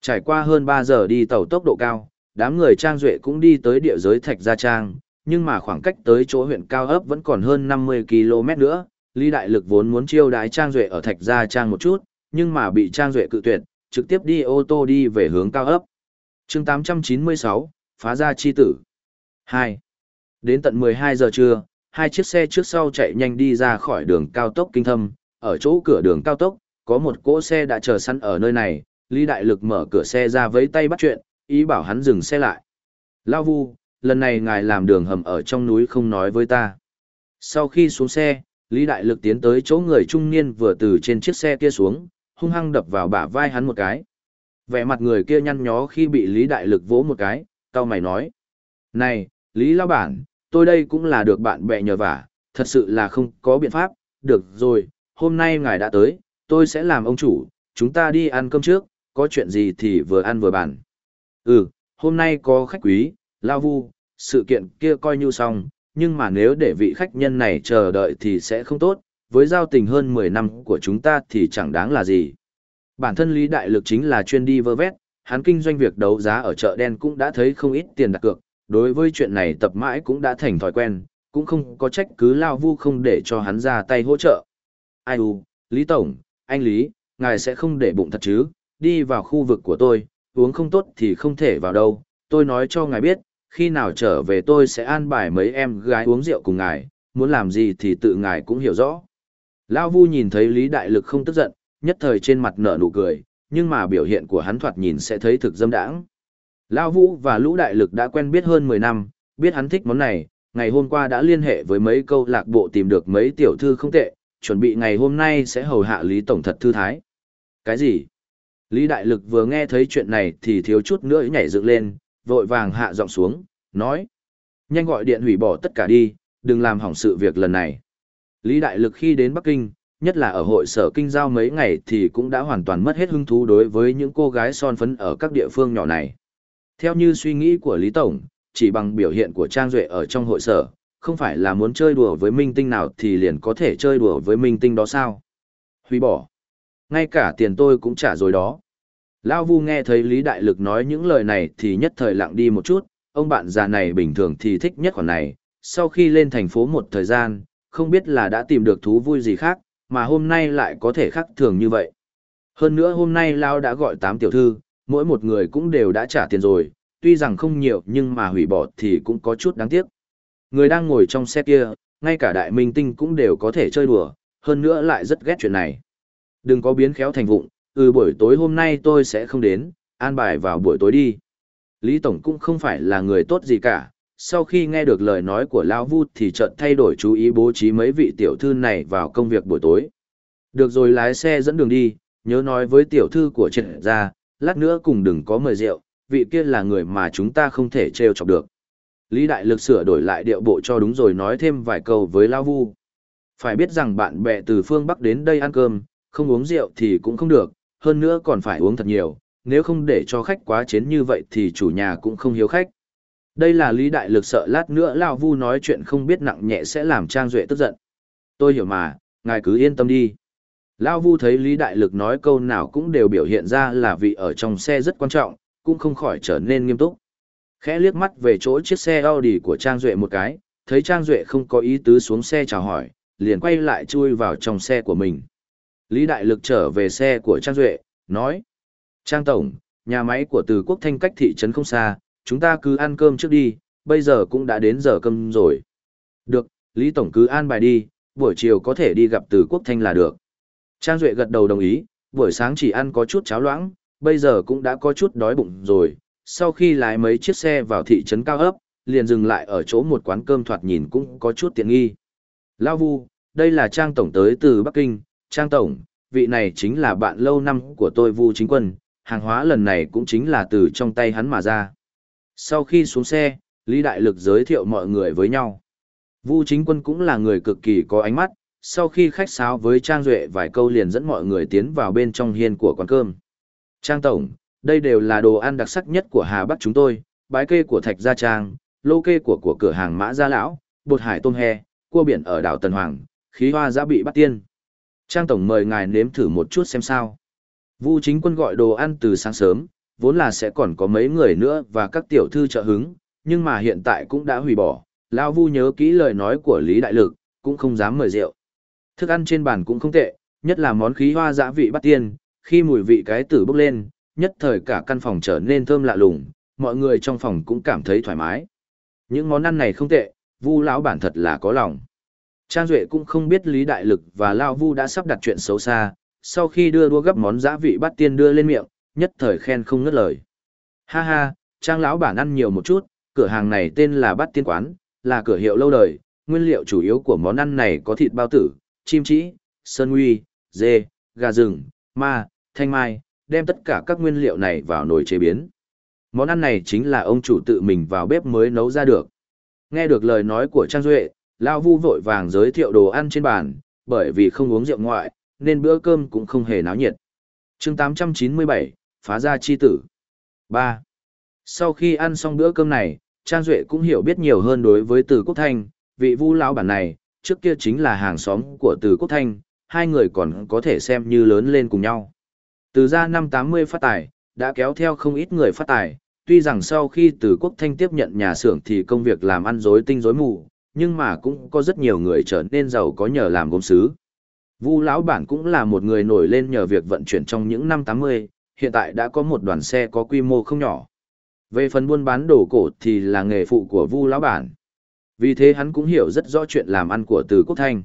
Trải qua hơn 3 giờ đi tàu tốc độ cao, đám người Trang Duệ cũng đi tới địa giới Thạch Gia Trang, nhưng mà khoảng cách tới chỗ huyện Cao ấp vẫn còn hơn 50 km nữa. Lý Đại Lực vốn muốn chiêu đái Trang Duệ ở Thạch Gia Trang một chút, nhưng mà bị Trang Duệ cự tuyệt, trực tiếp đi ô tô đi về hướng Cao ấp. chương 896, phá ra chi tử. 2. Đến tận 12 giờ trưa, hai chiếc xe trước sau chạy nhanh đi ra khỏi đường cao tốc kinh thâm, ở chỗ cửa đường cao tốc, có một cỗ xe đã chờ sẵn ở nơi này, Lý Đại Lực mở cửa xe ra với tay bắt chuyện, ý bảo hắn dừng xe lại. Lao vu, lần này ngài làm đường hầm ở trong núi không nói với ta. Sau khi xuống xe, Lý Đại Lực tiến tới chỗ người trung niên vừa từ trên chiếc xe kia xuống, hung hăng đập vào bả vai hắn một cái. Vẻ mặt người kia nhăn nhó khi bị Lý Đại Lực vỗ một cái, tao mày nói. Này, Lý Lao Bản, tôi đây cũng là được bạn bè nhờ vả, thật sự là không có biện pháp, được rồi, hôm nay ngài đã tới, tôi sẽ làm ông chủ, chúng ta đi ăn cơm trước, có chuyện gì thì vừa ăn vừa bàn. Ừ, hôm nay có khách quý, Lao Vu, sự kiện kia coi như xong, nhưng mà nếu để vị khách nhân này chờ đợi thì sẽ không tốt, với giao tình hơn 10 năm của chúng ta thì chẳng đáng là gì. Bản thân Lý Đại Lực chính là chuyên đi vơ vét, hắn kinh doanh việc đấu giá ở chợ đen cũng đã thấy không ít tiền đặt cược, đối với chuyện này tập mãi cũng đã thành thói quen, cũng không có trách cứ Lao Vu không để cho hắn ra tay hỗ trợ. Ai u, Lý Tổng, anh Lý, ngài sẽ không để bụng thật chứ, đi vào khu vực của tôi, uống không tốt thì không thể vào đâu, tôi nói cho ngài biết, khi nào trở về tôi sẽ an bài mấy em gái uống rượu cùng ngài, muốn làm gì thì tự ngài cũng hiểu rõ. Lão Vu nhìn thấy Lý Đại Lực không tức giận, nhất thời trên mặt nở nụ cười, nhưng mà biểu hiện của hắn thoạt nhìn sẽ thấy thực dâm đãng. Lão Vũ và Lũ Đại Lực đã quen biết hơn 10 năm, biết hắn thích món này, ngày hôm qua đã liên hệ với mấy câu lạc bộ tìm được mấy tiểu thư không tệ, chuẩn bị ngày hôm nay sẽ hầu hạ Lý Tổng thật thư thái. Cái gì? Lý Đại Lực vừa nghe thấy chuyện này thì thiếu chút nữa nhảy dựng lên, vội vàng hạ giọng xuống, nói. Nhanh gọi điện hủy bỏ tất cả đi, đừng làm hỏng sự việc lần này. Lý Đại Lực khi đến Bắc Kinh, nhất là ở hội sở kinh giao mấy ngày thì cũng đã hoàn toàn mất hết hứng thú đối với những cô gái son phấn ở các địa phương nhỏ này. Theo như suy nghĩ của Lý Tổng, chỉ bằng biểu hiện của Trang Duệ ở trong hội sở, không phải là muốn chơi đùa với minh tinh nào thì liền có thể chơi đùa với minh tinh đó sao? Hủy bỏ. Ngay cả tiền tôi cũng trả rồi đó. Lao Vu nghe thấy Lý Đại Lực nói những lời này thì nhất thời lặng đi một chút, ông bạn già này bình thường thì thích nhất khoản này, sau khi lên thành phố một thời gian, không biết là đã tìm được thú vui gì khác, mà hôm nay lại có thể khác thường như vậy. Hơn nữa hôm nay Lao đã gọi 8 tiểu thư, mỗi một người cũng đều đã trả tiền rồi, tuy rằng không nhiều nhưng mà hủy bỏ thì cũng có chút đáng tiếc. Người đang ngồi trong xe kia, ngay cả đại minh tinh cũng đều có thể chơi đùa, hơn nữa lại rất ghét chuyện này. Đừng có biến khéo thành vụng, ừ buổi tối hôm nay tôi sẽ không đến, an bài vào buổi tối đi. Lý Tổng cũng không phải là người tốt gì cả, sau khi nghe được lời nói của Lão Vu thì chợt thay đổi chú ý bố trí mấy vị tiểu thư này vào công việc buổi tối. Được rồi lái xe dẫn đường đi, nhớ nói với tiểu thư của trịnh ra, lát nữa cùng đừng có mời rượu, vị kia là người mà chúng ta không thể trêu chọc được. Lý Đại Lực sửa đổi lại điệu bộ cho đúng rồi nói thêm vài câu với Lão Vu. Phải biết rằng bạn bè từ phương Bắc đến đây ăn cơm, không uống rượu thì cũng không được, hơn nữa còn phải uống thật nhiều, nếu không để cho khách quá chén như vậy thì chủ nhà cũng không hiếu khách. Đây là Lý Đại Lực sợ lát nữa Lao Vu nói chuyện không biết nặng nhẹ sẽ làm Trang Duệ tức giận. Tôi hiểu mà, ngài cứ yên tâm đi. Lao Vu thấy Lý Đại Lực nói câu nào cũng đều biểu hiện ra là vị ở trong xe rất quan trọng, cũng không khỏi trở nên nghiêm túc. Khẽ liếc mắt về chỗ chiếc xe Audi của Trang Duệ một cái, thấy Trang Duệ không có ý tứ xuống xe chào hỏi, liền quay lại chui vào trong xe của mình. Lý Đại Lực trở về xe của Trang Duệ, nói. Trang Tổng, nhà máy của Từ Quốc Thanh cách thị trấn không xa, chúng ta cứ ăn cơm trước đi, bây giờ cũng đã đến giờ cơm rồi. Được, Lý Tổng cứ an bài đi, buổi chiều có thể đi gặp Từ Quốc Thanh là được. Trang Duệ gật đầu đồng ý, buổi sáng chỉ ăn có chút cháo loãng, bây giờ cũng đã có chút đói bụng rồi. Sau khi lái mấy chiếc xe vào thị trấn cao ấp, liền dừng lại ở chỗ một quán cơm thoạt nhìn cũng có chút tiện nghi. Lao Vu, đây là Trang Tổng tới từ Bắc Kinh, Trang Tổng, vị này chính là bạn lâu năm của tôi Vu Chính Quân, hàng hóa lần này cũng chính là từ trong tay hắn mà ra. Sau khi xuống xe, Lý Đại Lực giới thiệu mọi người với nhau. Vu Chính Quân cũng là người cực kỳ có ánh mắt, sau khi khách sáo với Trang Duệ vài câu liền dẫn mọi người tiến vào bên trong hiên của quán cơm. Trang Tổng, đây đều là đồ ăn đặc sắc nhất của Hà Bắc chúng tôi, bái kê của Thạch Gia Trang, lô kê của của cửa hàng Mã Gia Lão, bột hải tôm he, cua biển ở đảo Tần Hoàng, khí hoa giã bị bắt tiên. Trang Tổng mời ngài nếm thử một chút xem sao. Vu chính quân gọi đồ ăn từ sáng sớm, vốn là sẽ còn có mấy người nữa và các tiểu thư trợ hứng, nhưng mà hiện tại cũng đã hủy bỏ. Lão Vu nhớ kỹ lời nói của Lý Đại Lực, cũng không dám mời rượu. Thức ăn trên bàn cũng không tệ, nhất là món khí hoa dã vị bắt tiên, khi mùi vị cái tử bốc lên, nhất thời cả căn phòng trở nên thơm lạ lùng, mọi người trong phòng cũng cảm thấy thoải mái. Những món ăn này không tệ, Vu lão bản thật là có lòng. Trang Duệ cũng không biết Lý Đại Lực và Lao Vu đã sắp đặt chuyện xấu xa, sau khi đưa đua gấp món giã vị Bát tiên đưa lên miệng, nhất thời khen không ngớt lời. Ha ha, Trang lão bản ăn nhiều một chút, cửa hàng này tên là Bát Tiên Quán, là cửa hiệu lâu đời, nguyên liệu chủ yếu của món ăn này có thịt bao tử, chim trĩ, sơn uy, dê, gà rừng, ma, thanh mai, đem tất cả các nguyên liệu này vào nồi chế biến. Món ăn này chính là ông chủ tự mình vào bếp mới nấu ra được. Nghe được lời nói của Trang Duệ, Lao Vu vội vàng giới thiệu đồ ăn trên bàn, bởi vì không uống rượu ngoại, nên bữa cơm cũng không hề náo nhiệt. chương 897, phá ra chi tử. 3. Sau khi ăn xong bữa cơm này, Trang Duệ cũng hiểu biết nhiều hơn đối với Từ Quốc Thanh, vị vu lão bản này, trước kia chính là hàng xóm của Từ Quốc Thanh, hai người còn có thể xem như lớn lên cùng nhau. Từ ra năm 80 phát tài, đã kéo theo không ít người phát tài, tuy rằng sau khi Từ Quốc Thanh tiếp nhận nhà xưởng thì công việc làm ăn rối tinh rối mù, nhưng mà cũng có rất nhiều người trở nên giàu có nhờ làm gốm sứ. Vu lão bản cũng là một người nổi lên nhờ việc vận chuyển trong những năm 80, hiện tại đã có một đoàn xe có quy mô không nhỏ. Về phần buôn bán đồ cổ thì là nghề phụ của Vu lão bản. Vì thế hắn cũng hiểu rất rõ chuyện làm ăn của Từ Quốc Thanh.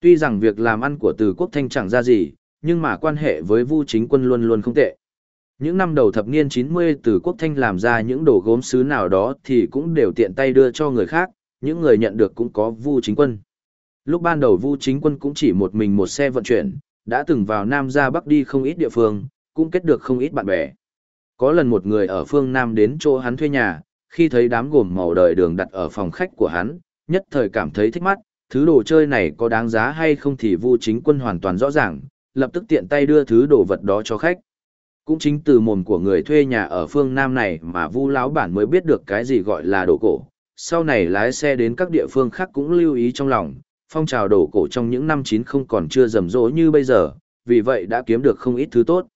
Tuy rằng việc làm ăn của Từ Quốc Thanh chẳng ra gì, nhưng mà quan hệ với Vu Chính Quân luôn luôn không tệ. Những năm đầu thập niên 90 Từ Quốc Thanh làm ra những đồ gốm sứ nào đó thì cũng đều tiện tay đưa cho người khác, những người nhận được cũng có Vu Chính Quân. Lúc ban đầu Vu Chính Quân cũng chỉ một mình một xe vận chuyển, đã từng vào Nam ra Bắc đi không ít địa phương, cũng kết được không ít bạn bè. Có lần một người ở phương Nam đến chỗ hắn thuê nhà, khi thấy đám gồm màu đời đường đặt ở phòng khách của hắn, nhất thời cảm thấy thích mắt, thứ đồ chơi này có đáng giá hay không thì Vu Chính Quân hoàn toàn rõ ràng, lập tức tiện tay đưa thứ đồ vật đó cho khách. Cũng chính từ mồm của người thuê nhà ở phương Nam này mà Vu lão bản mới biết được cái gì gọi là đồ cổ. Sau này lái xe đến các địa phương khác cũng lưu ý trong lòng, phong trào đồ cổ trong những năm chín không còn chưa rầm rộ như bây giờ, vì vậy đã kiếm được không ít thứ tốt.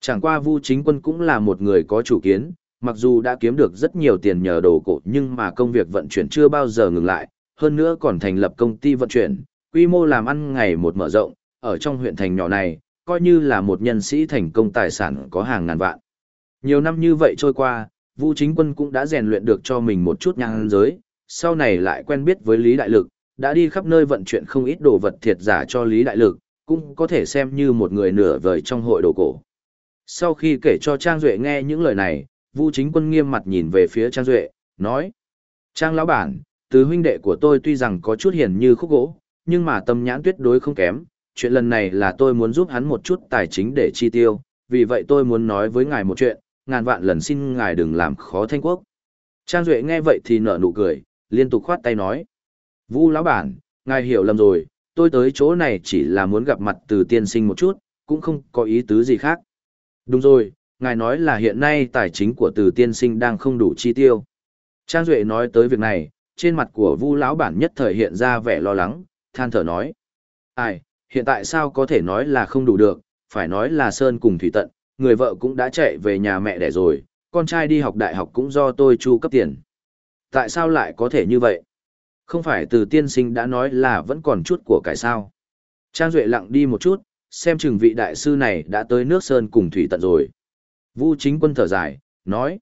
Chẳng qua Vu Chính Quân cũng là một người có chủ kiến, mặc dù đã kiếm được rất nhiều tiền nhờ đồ cổ nhưng mà công việc vận chuyển chưa bao giờ ngừng lại, hơn nữa còn thành lập công ty vận chuyển, quy mô làm ăn ngày một mở rộng, ở trong huyện thành nhỏ này, coi như là một nhân sĩ thành công tài sản có hàng ngàn vạn. Nhiều năm như vậy trôi qua, Vu Chính Quân cũng đã rèn luyện được cho mình một chút nhang giới, sau này lại quen biết với Lý Đại Lực, đã đi khắp nơi vận chuyển không ít đồ vật thiệt giả cho Lý Đại Lực, cũng có thể xem như một người nửa vời trong hội đồ cổ. Sau khi kể cho Trang Duệ nghe những lời này, Vu Chính Quân nghiêm mặt nhìn về phía Trang Duệ, nói: "Trang lão bản, từ huynh đệ của tôi tuy rằng có chút hiền như khúc gỗ, nhưng mà tâm nhãn tuyệt đối không kém, chuyện lần này là tôi muốn giúp hắn một chút tài chính để chi tiêu, vì vậy tôi muốn nói với ngài một chuyện, ngàn vạn lần xin ngài đừng làm khó thanh quốc. Trang Duệ nghe vậy thì nở nụ cười, liên tục khoát tay nói. Vu lão bản, ngài hiểu lầm rồi, tôi tới chỗ này chỉ là muốn gặp mặt từ tiên sinh một chút, cũng không có ý tứ gì khác. Đúng rồi, ngài nói là hiện nay tài chính của từ tiên sinh đang không đủ chi tiêu. Trang Duệ nói tới việc này, trên mặt của Vu lão bản nhất thời hiện ra vẻ lo lắng, than thở nói: "Ai, hiện tại sao có thể nói là không đủ được, phải nói là Sơn cùng Thủy Tận, người vợ cũng đã chạy về nhà mẹ đẻ rồi, con trai đi học đại học cũng do tôi chu cấp tiền. Tại sao lại có thể như vậy? Không phải từ tiên sinh đã nói là vẫn còn chút của cái sao. Trang Duệ lặng đi một chút, xem chừng vị đại sư này đã tới nước Sơn cùng Thủy Tận rồi. Vu chính quân thở dài, nói.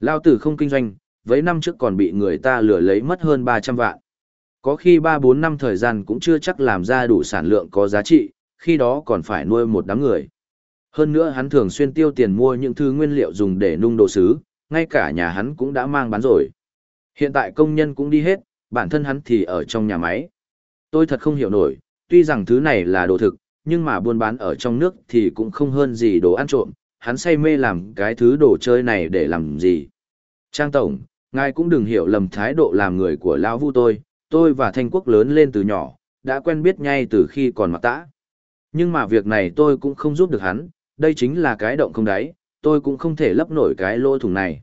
Lao tử không kinh doanh, với năm trước còn bị người ta lừa lấy mất hơn 300 vạn. Có khi 3-4 năm thời gian cũng chưa chắc làm ra đủ sản lượng có giá trị, khi đó còn phải nuôi một đám người. Hơn nữa hắn thường xuyên tiêu tiền mua những thứ nguyên liệu dùng để nung đồ sứ, ngay cả nhà hắn cũng đã mang bán rồi. Hiện tại công nhân cũng đi hết, bản thân hắn thì ở trong nhà máy. Tôi thật không hiểu nổi, tuy rằng thứ này là đồ thực, nhưng mà buôn bán ở trong nước thì cũng không hơn gì đồ ăn trộm, hắn say mê làm cái thứ đồ chơi này để làm gì. Trang Tổng, ngài cũng đừng hiểu lầm thái độ làm người của Lão Vu tôi, tôi và Thanh Quốc lớn lên từ nhỏ, đã quen biết ngay từ khi còn mặc tã. Nhưng mà việc này tôi cũng không giúp được hắn, đây chính là cái động không đáy, tôi cũng không thể lấp nổi cái lỗ thủng này.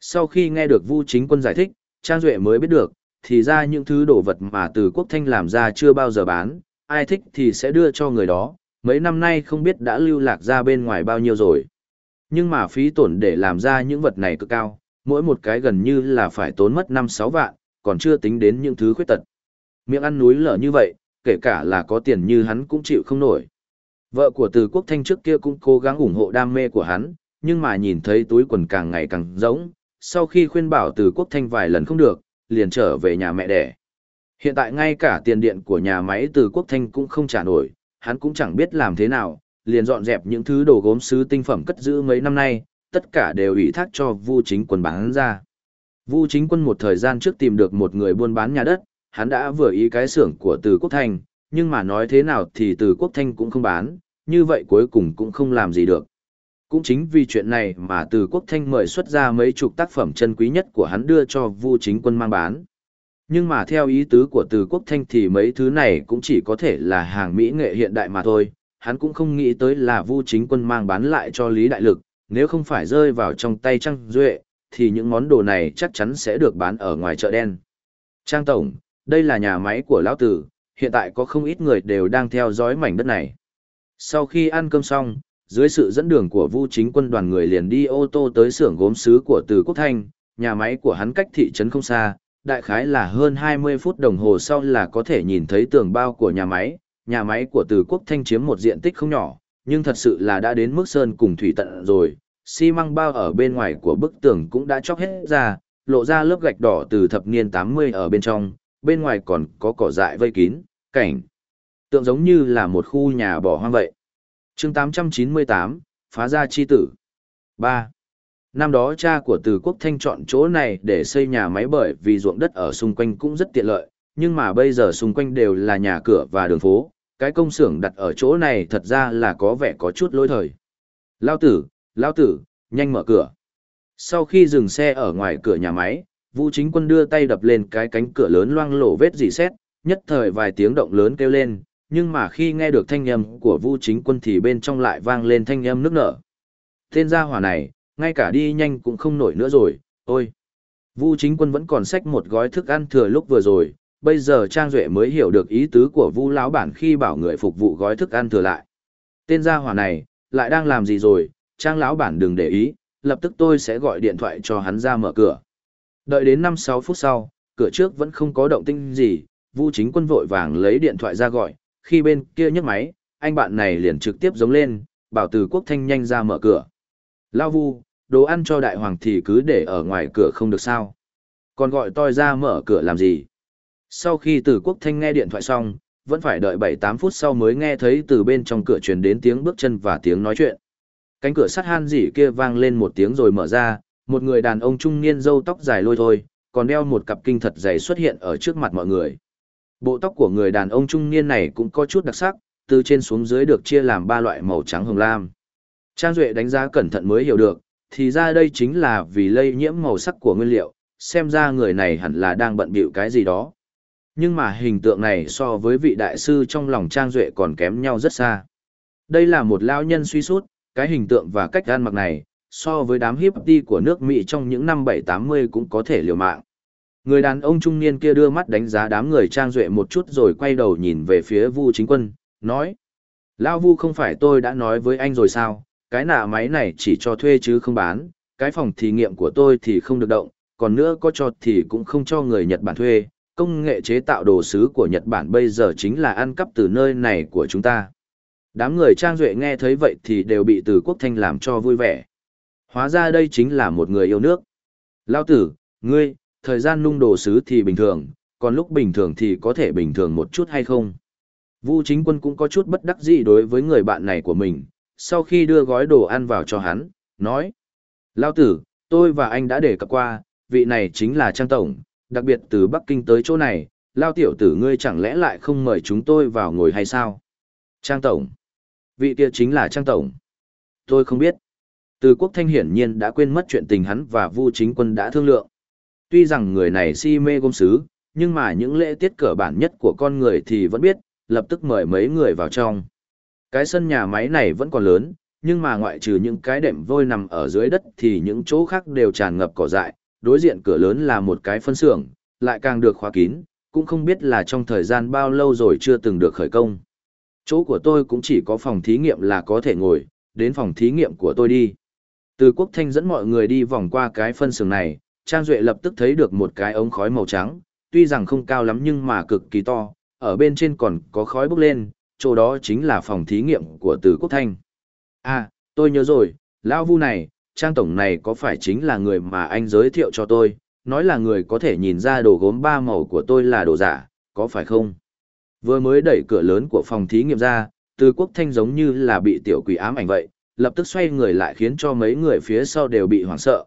Sau khi nghe được Vu Chính Quân giải thích, Trang Duệ mới biết được, thì ra những thứ đồ vật mà từ quốc thanh làm ra chưa bao giờ bán, ai thích thì sẽ đưa cho người đó, mấy năm nay không biết đã lưu lạc ra bên ngoài bao nhiêu rồi. Nhưng mà phí tổn để làm ra những vật này cực cao, mỗi một cái gần như là phải tốn mất 5-6 vạn, còn chưa tính đến những thứ khuyết tật. Miệng ăn núi lở như vậy, kể cả là có tiền như hắn cũng chịu không nổi. Vợ của Từ Quốc Thanh trước kia cũng cố gắng ủng hộ đam mê của hắn, nhưng mà nhìn thấy túi quần càng ngày càng rỗng, sau khi khuyên bảo Từ Quốc Thanh vài lần không được, liền trở về nhà mẹ đẻ. Hiện tại ngay cả tiền điện của nhà máy Từ Quốc Thanh cũng không trả nổi, hắn cũng chẳng biết làm thế nào, liền dọn dẹp những thứ đồ gốm sứ tinh phẩm cất giữ mấy năm nay, tất cả đều ủy thác cho Vu Chính Quân bán ra. Vu Chính Quân một thời gian trước tìm được một người buôn bán nhà đất, hắn đã vừa ý cái xưởng của Từ Quốc Thanh, nhưng mà nói thế nào thì Từ Quốc Thanh cũng không bán, như vậy cuối cùng cũng không làm gì được. Cũng chính vì chuyện này mà Từ Quốc Thanh mời xuất ra mấy chục tác phẩm chân quý nhất của hắn đưa cho Vu Chính Quân mang bán. Nhưng mà theo ý tứ của Từ Quốc Thanh thì mấy thứ này cũng chỉ có thể là hàng mỹ nghệ hiện đại mà thôi, hắn cũng không nghĩ tới là Vu Chính Quân mang bán lại cho Lý Đại Lực, nếu không phải rơi vào trong tay Trang Duệ, thì những món đồ này chắc chắn sẽ được bán ở ngoài chợ đen. Trang Tổng, đây là nhà máy của Lão Tử, hiện tại có không ít người đều đang theo dõi mảnh đất này. Sau khi ăn cơm xong, dưới sự dẫn đường của Vu Chính Quân đoàn người liền đi ô tô tới xưởng gốm sứ của Từ Quốc Thanh, nhà máy của hắn cách thị trấn không xa, đại khái là hơn 20 phút đồng hồ sau là có thể nhìn thấy tường bao của nhà máy. Nhà máy của Từ Quốc Thanh chiếm một diện tích không nhỏ, nhưng thật sự là đã đến mức sơn cùng thủy tận rồi. Xi măng bao ở bên ngoài của bức tường cũng đã chóc hết ra, lộ ra lớp gạch đỏ từ thập niên 80 ở bên trong, bên ngoài còn có cỏ dại vây kín, cảnh. Tượng giống như là một khu nhà bỏ hoang vậy. chương 898, phá ra chi tử. 3. Năm đó cha của Từ Quốc Thanh chọn chỗ này để xây nhà máy bởi vì ruộng đất ở xung quanh cũng rất tiện lợi, nhưng mà bây giờ xung quanh đều là nhà cửa và đường phố, cái công xưởng đặt ở chỗ này thật ra là có vẻ có chút lỗi thời. Lao tử, lao tử, nhanh mở cửa. Sau khi dừng xe ở ngoài cửa nhà máy, Vu Chính Quân đưa tay đập lên cái cánh cửa lớn loang lổ vết dì xét, nhất thời vài tiếng động lớn kêu lên, nhưng mà khi nghe được thanh âm của Vu Chính Quân thì bên trong lại vang lên thanh âm nước nở. Tên gia hỏa này, ngay cả đi nhanh cũng không nổi nữa rồi, ôi. Vu Chính Quân vẫn còn xách một gói thức ăn thừa lúc vừa rồi, bây giờ Trang Duệ mới hiểu được ý tứ của Vu lão bản khi bảo người phục vụ gói thức ăn thừa lại. Tên gia hỏa này, lại đang làm gì rồi, Trang lão bản đừng để ý, lập tức tôi sẽ gọi điện thoại cho hắn ra mở cửa. Đợi đến 5-6 phút sau, cửa trước vẫn không có động tĩnh gì, Vu Chính Quân vội vàng lấy điện thoại ra gọi, khi bên kia nhấc máy, anh bạn này liền trực tiếp giống lên, bảo Từ Quốc Thanh nhanh ra mở cửa. Lao Vu, đồ ăn cho đại hoàng thì cứ để ở ngoài cửa không được sao. Còn gọi tôi ra mở cửa làm gì? Sau khi Từ Quốc Thanh nghe điện thoại xong, vẫn phải đợi 7-8 phút sau mới nghe thấy từ bên trong cửa truyền đến tiếng bước chân và tiếng nói chuyện. Cánh cửa sắt han dỉ kia vang lên một tiếng rồi mở ra, một người đàn ông trung niên râu tóc dài lôi thôi, còn đeo một cặp kinh thật dày xuất hiện ở trước mặt mọi người. Bộ tóc của người đàn ông trung niên này cũng có chút đặc sắc, từ trên xuống dưới được chia làm ba loại màu trắng hồng lam. Trang Duệ đánh giá cẩn thận mới hiểu được, thì ra đây chính là vì lây nhiễm màu sắc của nguyên liệu, xem ra người này hẳn là đang bận bịu cái gì đó. Nhưng mà hình tượng này so với vị đại sư trong lòng Trang Duệ còn kém nhau rất xa. Đây là một lão nhân suy sút, cái hình tượng và cách ăn mặc này, so với đám hippie của nước Mỹ trong những năm 7-80 cũng có thể liều mạng. Người đàn ông trung niên kia đưa mắt đánh giá đám người trang duệ một chút rồi quay đầu nhìn về phía Vu chính quân, nói. Lao Vu không phải tôi đã nói với anh rồi sao, cái nạ máy này chỉ cho thuê chứ không bán, cái phòng thí nghiệm của tôi thì không được động, còn nữa có cho thì cũng không cho người Nhật Bản thuê, công nghệ chế tạo đồ sứ của Nhật Bản bây giờ chính là ăn cắp từ nơi này của chúng ta. Đám người trang duệ nghe thấy vậy thì đều bị từ quốc thanh làm cho vui vẻ. Hóa ra đây chính là một người yêu nước. Lao tử, ngươi, thời gian nung đồ sứ thì bình thường, còn lúc bình thường thì có thể bình thường một chút hay không? Vu chính quân cũng có chút bất đắc dĩ đối với người bạn này của mình, sau khi đưa gói đồ ăn vào cho hắn, nói. Lao tử, tôi và anh đã đề cập qua, vị này chính là Trang Tổng, đặc biệt từ Bắc Kinh tới chỗ này, Lao tiểu tử ngươi chẳng lẽ lại không mời chúng tôi vào ngồi hay sao? Trang Tổng. Vị kia chính là Trang Tổng. Tôi không biết. Từ quốc thanh hiển nhiên đã quên mất chuyện tình hắn và Vu chính quân đã thương lượng. Tuy rằng người này si mê gôm sứ, nhưng mà những lễ tiết cơ bản nhất của con người thì vẫn biết, lập tức mời mấy người vào trong. Cái sân nhà máy này vẫn còn lớn, nhưng mà ngoại trừ những cái đệm vôi nằm ở dưới đất thì những chỗ khác đều tràn ngập cỏ dại, đối diện cửa lớn là một cái phân xưởng, lại càng được khóa kín, cũng không biết là trong thời gian bao lâu rồi chưa từng được khởi công. Chỗ của tôi cũng chỉ có phòng thí nghiệm là có thể ngồi, đến phòng thí nghiệm của tôi đi. Từ quốc thanh dẫn mọi người đi vòng qua cái phân xưởng này, Trang Duệ lập tức thấy được một cái ống khói màu trắng, tuy rằng không cao lắm nhưng mà cực kỳ to, ở bên trên còn có khói bốc lên, chỗ đó chính là phòng thí nghiệm của Từ Quốc Thanh. À, tôi nhớ rồi, Lão Vu này, Trang Tổng này có phải chính là người mà anh giới thiệu cho tôi, nói là người có thể nhìn ra đồ gốm ba màu của tôi là đồ giả, có phải không? Vừa mới đẩy cửa lớn của phòng thí nghiệm ra, Từ Quốc Thanh giống như là bị tiểu quỷ ám ảnh vậy, lập tức xoay người lại khiến cho mấy người phía sau đều bị hoảng sợ.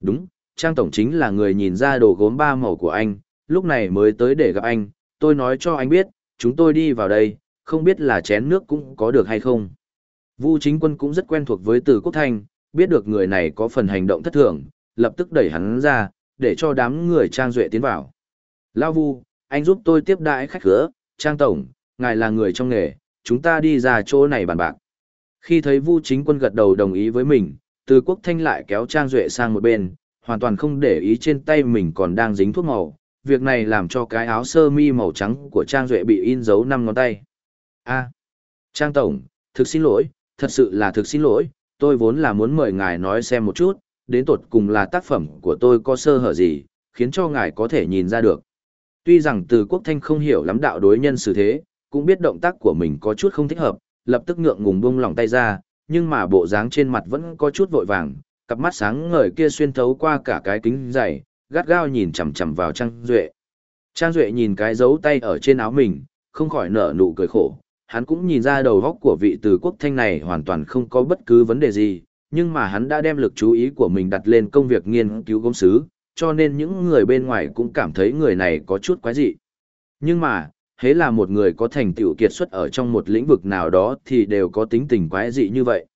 Đúng, Trang Tổng chính là người nhìn ra đồ gốm ba màu của anh, lúc này mới tới để gặp anh, tôi nói cho anh biết, chúng tôi đi vào đây, không biết là chén nước cũng có được hay không. Vu chính quân cũng rất quen thuộc với từ quốc thanh, biết được người này có phần hành động thất thường, lập tức đẩy hắn ra, để cho đám người Trang Duệ tiến vào. Lao Vu, anh giúp tôi tiếp đãi khách khứa, Trang Tổng, ngài là người trong nghề, chúng ta đi ra chỗ này bàn bạc. Khi thấy Vu chính quân gật đầu đồng ý với mình, từ quốc thanh lại kéo Trang Duệ sang một bên, hoàn toàn không để ý trên tay mình còn đang dính thuốc màu. Việc này làm cho cái áo sơ mi màu trắng của Trang Duệ bị in dấu năm ngón tay. a Trang Tổng, thực xin lỗi, thật sự là thực xin lỗi, tôi vốn là muốn mời ngài nói xem một chút, đến tột cùng là tác phẩm của tôi có sơ hở gì, khiến cho ngài có thể nhìn ra được. Tuy rằng từ quốc thanh không hiểu lắm đạo đối nhân xử thế, cũng biết động tác của mình có chút không thích hợp, lập tức ngượng ngùng buông lỏng tay ra, nhưng mà bộ dáng trên mặt vẫn có chút vội vàng, cặp mắt sáng ngời kia xuyên thấu qua cả cái kính dày, gắt gao nhìn chằm chằm vào Trang Duệ. Trang Duệ nhìn cái dấu tay ở trên áo mình, không khỏi nở nụ cười khổ. Hắn cũng nhìn ra đầu góc của vị từ quốc thanh này hoàn toàn không có bất cứ vấn đề gì, nhưng mà hắn đã đem lực chú ý của mình đặt lên công việc nghiên cứu gốm sứ, cho nên những người bên ngoài cũng cảm thấy người này có chút quái dị. Nhưng mà, hế là một người có thành tựu kiệt xuất ở trong một lĩnh vực nào đó thì đều có tính tình quái dị như vậy.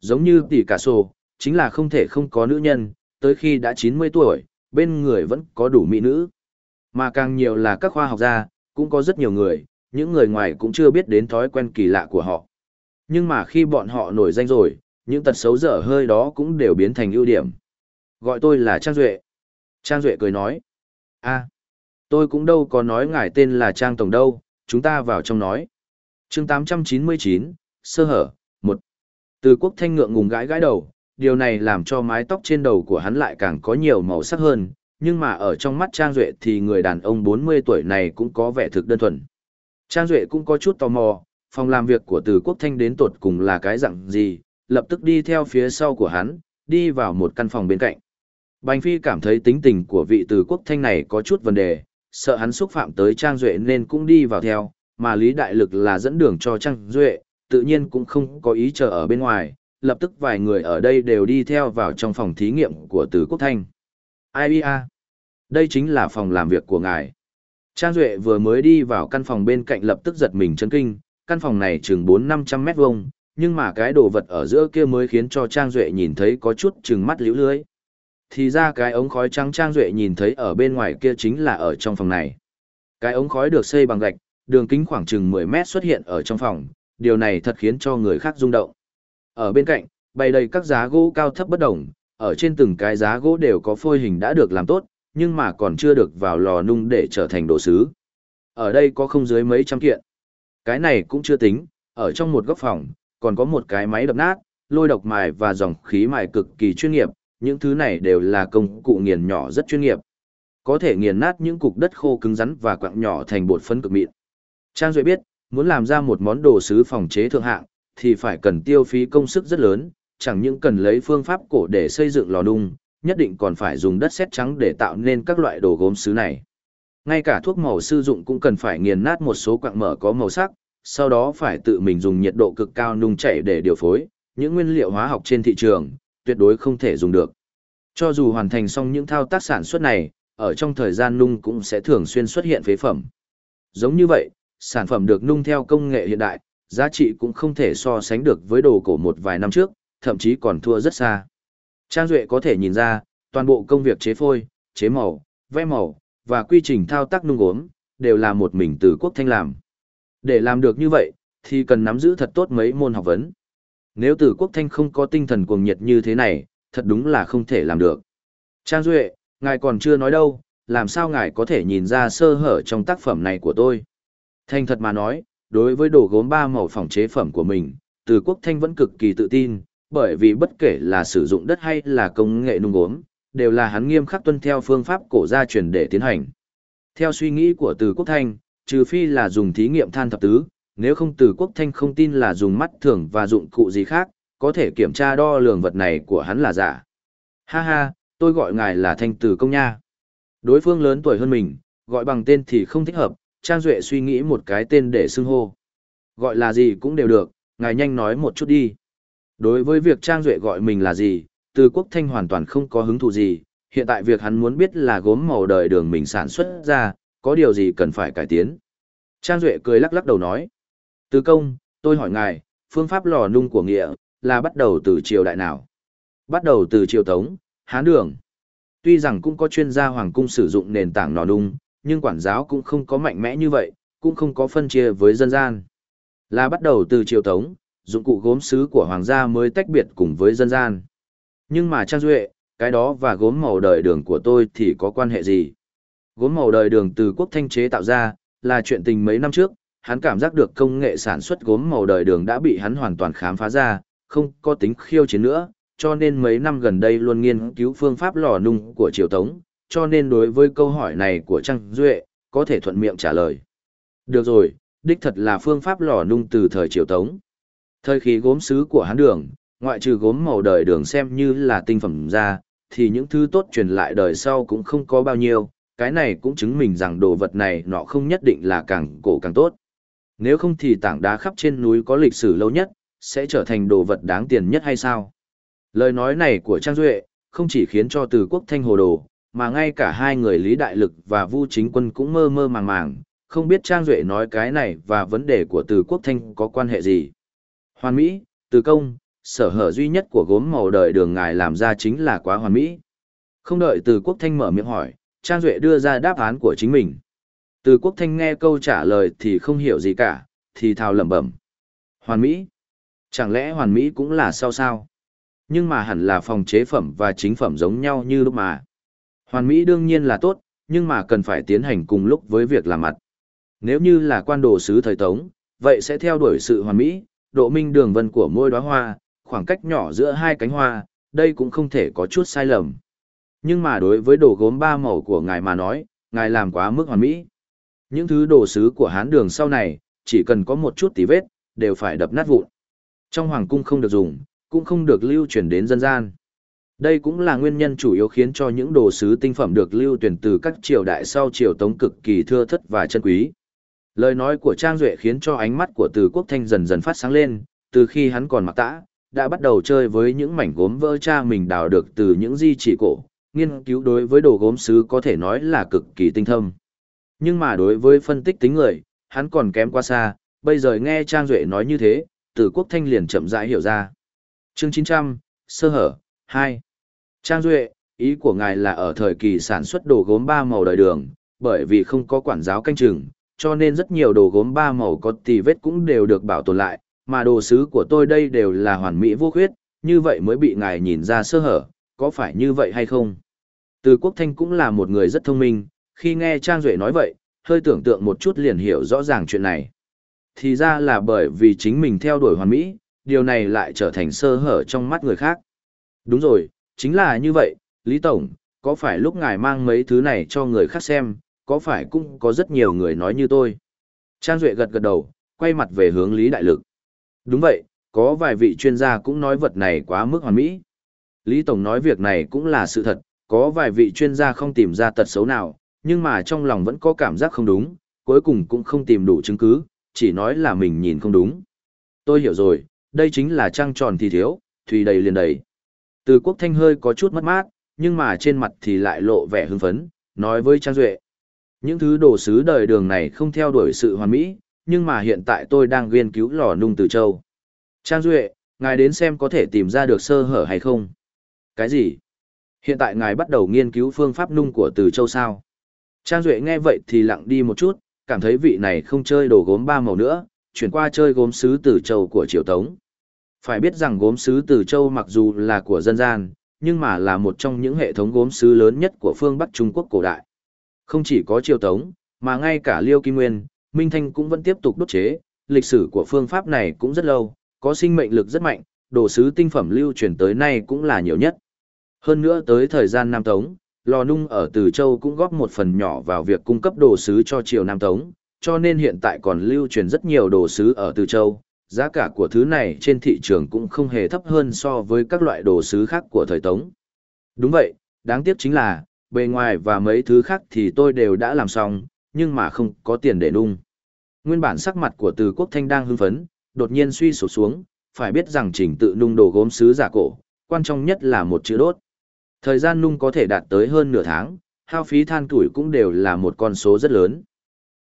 Giống như tỷ cả sổ, chính là không thể không có nữ nhân, tới khi đã 90 tuổi, bên người vẫn có đủ mỹ nữ. Mà càng nhiều là các khoa học gia, cũng có rất nhiều người, những người ngoài cũng chưa biết đến thói quen kỳ lạ của họ. Nhưng mà khi bọn họ nổi danh rồi, những tật xấu dở hơi đó cũng đều biến thành ưu điểm. Gọi tôi là Trang Duệ. Trang Duệ cười nói. a tôi cũng đâu có nói ngài tên là Trang Tổng đâu, chúng ta vào trong nói. chương 899, sơ hở, một Từ quốc thanh ngượng ngùng gãi gãi đầu, điều này làm cho mái tóc trên đầu của hắn lại càng có nhiều màu sắc hơn, nhưng mà ở trong mắt Trang Duệ thì người đàn ông 40 tuổi này cũng có vẻ thực đơn thuần. Trang Duệ cũng có chút tò mò, phòng làm việc của Từ Quốc Thanh đến tột cùng là cái dạng gì, lập tức đi theo phía sau của hắn, đi vào một căn phòng bên cạnh. Bành Phi cảm thấy tính tình của vị Từ Quốc Thanh này có chút vấn đề, sợ hắn xúc phạm tới Trang Duệ nên cũng đi vào theo, mà Lý Đại Lực là dẫn đường cho Trang Duệ, tự nhiên cũng không có ý chờ ở bên ngoài, lập tức vài người ở đây đều đi theo vào trong phòng thí nghiệm của Từ Quốc Thanh. Ai Đây chính là phòng làm việc của ngài. Trang Duệ vừa mới đi vào căn phòng bên cạnh lập tức giật mình chấn kinh, căn phòng này chừng 4-500 mét vuông, nhưng mà cái đồ vật ở giữa kia mới khiến cho Trang Duệ nhìn thấy có chút chừng mắt liễu lưới. Thì ra cái ống khói trắng Trang Duệ nhìn thấy ở bên ngoài kia chính là ở trong phòng này. Cái ống khói được xây bằng gạch, đường kính khoảng chừng 10 mét xuất hiện ở trong phòng, điều này thật khiến cho người khác rung động. Ở bên cạnh, bày đầy các giá gỗ cao thấp bất đồng, ở trên từng cái giá gỗ đều có phôi hình đã được làm tốt, nhưng mà còn chưa được vào lò nung để trở thành đồ sứ. Ở đây có không dưới mấy trăm kiện. Cái này cũng chưa tính, ở trong một góc phòng, còn có một cái máy đập nát, lôi độc mài và dòng khí mài cực kỳ chuyên nghiệp, những thứ này đều là công cụ nghiền nhỏ rất chuyên nghiệp. Có thể nghiền nát những cục đất khô cứng rắn và quặng nhỏ thành bột phấn cực mịn. Trang Duệ biết, muốn làm ra một món đồ sứ phòng chế thượng hạng, thì phải cần tiêu phí công sức rất lớn, chẳng những cần lấy phương pháp cổ để xây dựng lò nung, nhất định còn phải dùng đất sét trắng để tạo nên các loại đồ gốm sứ này. Ngay cả thuốc màu sử dụng cũng cần phải nghiền nát một số quặng mở có màu sắc, sau đó phải tự mình dùng nhiệt độ cực cao nung chảy để điều phối, những nguyên liệu hóa học trên thị trường, tuyệt đối không thể dùng được. Cho dù hoàn thành xong những thao tác sản xuất này, ở trong thời gian nung cũng sẽ thường xuyên xuất hiện phế phẩm. Giống như vậy, sản phẩm được nung theo công nghệ hiện đại, giá trị cũng không thể so sánh được với đồ cổ một vài năm trước, thậm chí còn thua rất xa. Trang Duệ có thể nhìn ra, toàn bộ công việc chế phôi, chế màu, vẽ màu, và quy trình thao tác nung gốm, đều là một mình từ quốc thanh làm. Để làm được như vậy, thì cần nắm giữ thật tốt mấy môn học vấn. Nếu từ quốc thanh không có tinh thần cuồng nhiệt như thế này, thật đúng là không thể làm được. Trang Duệ, ngài còn chưa nói đâu, làm sao ngài có thể nhìn ra sơ hở trong tác phẩm này của tôi. Thanh thật mà nói, đối với đồ gốm ba màu phòng chế phẩm của mình, từ quốc thanh vẫn cực kỳ tự tin, bởi vì bất kể là sử dụng đất hay là công nghệ nung gốm, đều là hắn nghiêm khắc tuân theo phương pháp cổ gia truyền để tiến hành. Theo suy nghĩ của Từ Quốc Thanh, trừ phi là dùng thí nghiệm than thập tứ, nếu không Từ Quốc Thanh không tin là dùng mắt thường và dụng cụ gì khác, có thể kiểm tra đo lường vật này của hắn là giả. Ha ha, tôi gọi ngài là Thanh Tử Công Nha. Đối phương lớn tuổi hơn mình, gọi bằng tên thì không thích hợp, Trang Duệ suy nghĩ một cái tên để xưng hô. Gọi là gì cũng đều được, ngài nhanh nói một chút đi. Đối với việc Trang Duệ gọi mình là gì, từ quốc thanh hoàn toàn không có hứng thú gì, hiện tại việc hắn muốn biết là gốm màu đời đường mình sản xuất ra, có điều gì cần phải cải tiến. Trang Duệ cười lắc lắc đầu nói. Từ công, tôi hỏi ngài, phương pháp lò nung của nghĩa, là bắt đầu từ triều đại nào? Bắt đầu từ triều tống, hán đường. Tuy rằng cũng có chuyên gia hoàng cung sử dụng nền tảng lò nung, nhưng quản giáo cũng không có mạnh mẽ như vậy, cũng không có phân chia với dân gian. Là bắt đầu từ triều tống, dụng cụ gốm sứ của hoàng gia mới tách biệt cùng với dân gian. Nhưng mà Trang Duệ, cái đó và gốm màu đời đường của tôi thì có quan hệ gì? Gốm màu đời đường từ quốc thanh chế tạo ra, là chuyện tình mấy năm trước, hắn cảm giác được công nghệ sản xuất gốm màu đời đường đã bị hắn hoàn toàn khám phá ra, không có tính khiêu chiến nữa, cho nên mấy năm gần đây luôn nghiên cứu phương pháp lò nung của Triều Tống, cho nên đối với câu hỏi này của Trang Duệ, có thể thuận miệng trả lời. Được rồi, đích thật là phương pháp lò nung từ thời Triều Tống. Thời kỳ gốm sứ của hắn đường, ngoại trừ gốm màu đời đường xem như là tinh phẩm ra, thì những thứ tốt truyền lại đời sau cũng không có bao nhiêu, cái này cũng chứng minh rằng đồ vật này nó không nhất định là càng cổ càng tốt. Nếu không thì tảng đá khắp trên núi có lịch sử lâu nhất, sẽ trở thành đồ vật đáng tiền nhất hay sao? Lời nói này của Trang Duệ, không chỉ khiến cho từ quốc thanh hồ đồ, mà ngay cả hai người Lý Đại Lực và Vu Chính Quân cũng mơ mơ màng màng, không biết Trang Duệ nói cái này và vấn đề của từ quốc thanh có quan hệ gì. Hoàn Mỹ, từ công, sở hở duy nhất của gốm màu đời đường ngài làm ra chính là quá hoàn mỹ. Không đợi từ quốc thanh mở miệng hỏi, Trang Duệ đưa ra đáp án của chính mình. Từ quốc thanh nghe câu trả lời thì không hiểu gì cả, thì thào lẩm bẩm. Hoàn Mỹ? Chẳng lẽ hoàn Mỹ cũng là sao sao? Nhưng mà hẳn là phòng chế phẩm và chính phẩm giống nhau như lúc mà. Hoàn Mỹ đương nhiên là tốt, nhưng mà cần phải tiến hành cùng lúc với việc làm mặt. Nếu như là quan đồ sứ thời Tống, vậy sẽ theo đuổi sự hoàn mỹ, độ minh đường vân của mỗi đóa hoa, khoảng cách nhỏ giữa hai cánh hoa, đây cũng không thể có chút sai lầm. Nhưng mà đối với đồ gốm ba màu của ngài mà nói, ngài làm quá mức hoàn mỹ. Những thứ đồ sứ của hán đường sau này, chỉ cần có một chút tí vết, đều phải đập nát vụn. Trong hoàng cung không được dùng, cũng không được lưu truyền đến dân gian. Đây cũng là nguyên nhân chủ yếu khiến cho những đồ sứ tinh phẩm được lưu truyền từ các triều đại sau triều tống cực kỳ thưa thất và chân quý. Lời nói của Trang Duệ khiến cho ánh mắt của Từ Quốc Thanh dần dần phát sáng lên, từ khi hắn còn mặc tã, đã bắt đầu chơi với những mảnh gốm vỡ cha mình đào được từ những di chỉ cổ, nghiên cứu đối với đồ gốm sứ có thể nói là cực kỳ tinh thâm. Nhưng mà đối với phân tích tính người, hắn còn kém quá xa, bây giờ nghe Trang Duệ nói như thế, Từ Quốc Thanh liền chậm rãi hiểu ra. Chương 900, Sơ hở, 2. Trang Duệ, ý của ngài là ở thời kỳ sản xuất đồ gốm ba màu đời đường, bởi vì không có quản giáo canh chừng, cho nên rất nhiều đồ gốm ba màu có tì vết cũng đều được bảo tồn lại, mà đồ sứ của tôi đây đều là hoàn mỹ vô khuyết, như vậy mới bị ngài nhìn ra sơ hở, có phải như vậy hay không? Từ Quốc Thanh cũng là một người rất thông minh, khi nghe Trang Duệ nói vậy, hơi tưởng tượng một chút liền hiểu rõ ràng chuyện này. Thì ra là bởi vì chính mình theo đuổi hoàn mỹ, điều này lại trở thành sơ hở trong mắt người khác. Đúng rồi, chính là như vậy, Lý Tổng, có phải lúc ngài mang mấy thứ này cho người khác xem, có phải cũng có rất nhiều người nói như tôi. Trang Duệ gật gật đầu, quay mặt về hướng Lý Đại Lực. Đúng vậy, có vài vị chuyên gia cũng nói vật này quá mức hoàn mỹ. Lý Tổng nói việc này cũng là sự thật, có vài vị chuyên gia không tìm ra tật xấu nào, nhưng mà trong lòng vẫn có cảm giác không đúng, cuối cùng cũng không tìm đủ chứng cứ, chỉ nói là mình nhìn không đúng. Tôi hiểu rồi, đây chính là trăng tròn thì thiếu, thủy đầy liền đầy. Từ quốc thanh hơi có chút mất mát, nhưng mà trên mặt thì lại lộ vẻ hưng phấn, nói với Trang Duệ. Những thứ đồ sứ đời đường này không theo đuổi sự hoàn mỹ, nhưng mà hiện tại tôi đang nghiên cứu lò nung từ châu. Trang Duệ, ngài đến xem có thể tìm ra được sơ hở hay không? Cái gì? Hiện tại ngài bắt đầu nghiên cứu phương pháp nung của từ châu sao? Trang Duệ nghe vậy thì lặng đi một chút, cảm thấy vị này không chơi đồ gốm ba màu nữa, chuyển qua chơi gốm sứ từ châu của Triều Tống. Phải biết rằng gốm sứ từ châu mặc dù là của dân gian, nhưng mà là một trong những hệ thống gốm sứ lớn nhất của phương Bắc Trung Quốc cổ đại. Không chỉ có triều tống, mà ngay cả Liêu Kim Nguyên, Minh Thanh cũng vẫn tiếp tục đốt chế, lịch sử của phương pháp này cũng rất lâu, có sinh mệnh lực rất mạnh, đồ sứ tinh phẩm lưu truyền tới nay cũng là nhiều nhất. Hơn nữa tới thời gian Nam Tống, lò nung ở Từ Châu cũng góp một phần nhỏ vào việc cung cấp đồ sứ cho triều Nam Tống, cho nên hiện tại còn lưu truyền rất nhiều đồ sứ ở Từ Châu. Giá cả của thứ này trên thị trường cũng không hề thấp hơn so với các loại đồ sứ khác của thời Tống. Đúng vậy, đáng tiếc chính là, bề ngoài và mấy thứ khác thì tôi đều đã làm xong, nhưng mà không có tiền để nung. Nguyên bản sắc mặt của Từ Quốc Thanh đang hưng phấn, đột nhiên suy sụp xuống, phải biết rằng trình tự nung đồ gốm sứ giả cổ, quan trọng nhất là một chữ đốt. Thời gian nung có thể đạt tới hơn nửa tháng, hao phí than tuổi cũng đều là một con số rất lớn.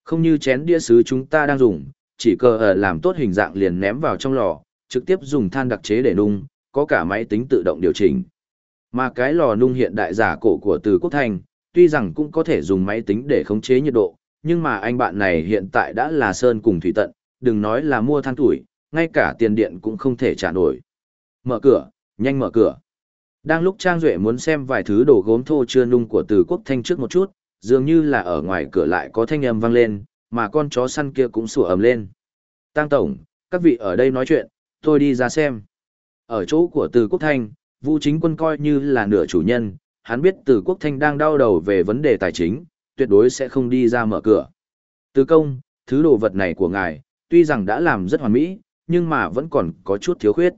Không như chén đĩa sứ chúng ta đang dùng, chỉ cờ ở làm tốt hình dạng liền ném vào trong lò, trực tiếp dùng than đặc chế để nung, có cả máy tính tự động điều chỉnh. Mà cái lò nung hiện đại giả cổ của Từ Quốc Thành, tuy rằng cũng có thể dùng máy tính để khống chế nhiệt độ, nhưng mà anh bạn này hiện tại đã là sơn cùng thủy tận, đừng nói là mua than tuổi, ngay cả tiền điện cũng không thể trả nổi. Mở cửa, nhanh mở cửa. Đang lúc Trang Duệ muốn xem vài thứ đồ gốm thô chưa nung của Từ Quốc Thanh trước một chút, dường như là ở ngoài cửa lại có thanh âm vang lên, mà con chó săn kia cũng sủa ầm lên. Tăng Tổng, các vị ở đây nói chuyện, tôi đi ra xem. Ở chỗ của Từ Quốc Thanh, vũ chính quân coi như là nửa chủ nhân, hắn biết từ quốc thanh đang đau đầu về vấn đề tài chính, tuyệt đối sẽ không đi ra mở cửa. Từ công, thứ đồ vật này của ngài, tuy rằng đã làm rất hoàn mỹ, nhưng mà vẫn còn có chút thiếu khuyết.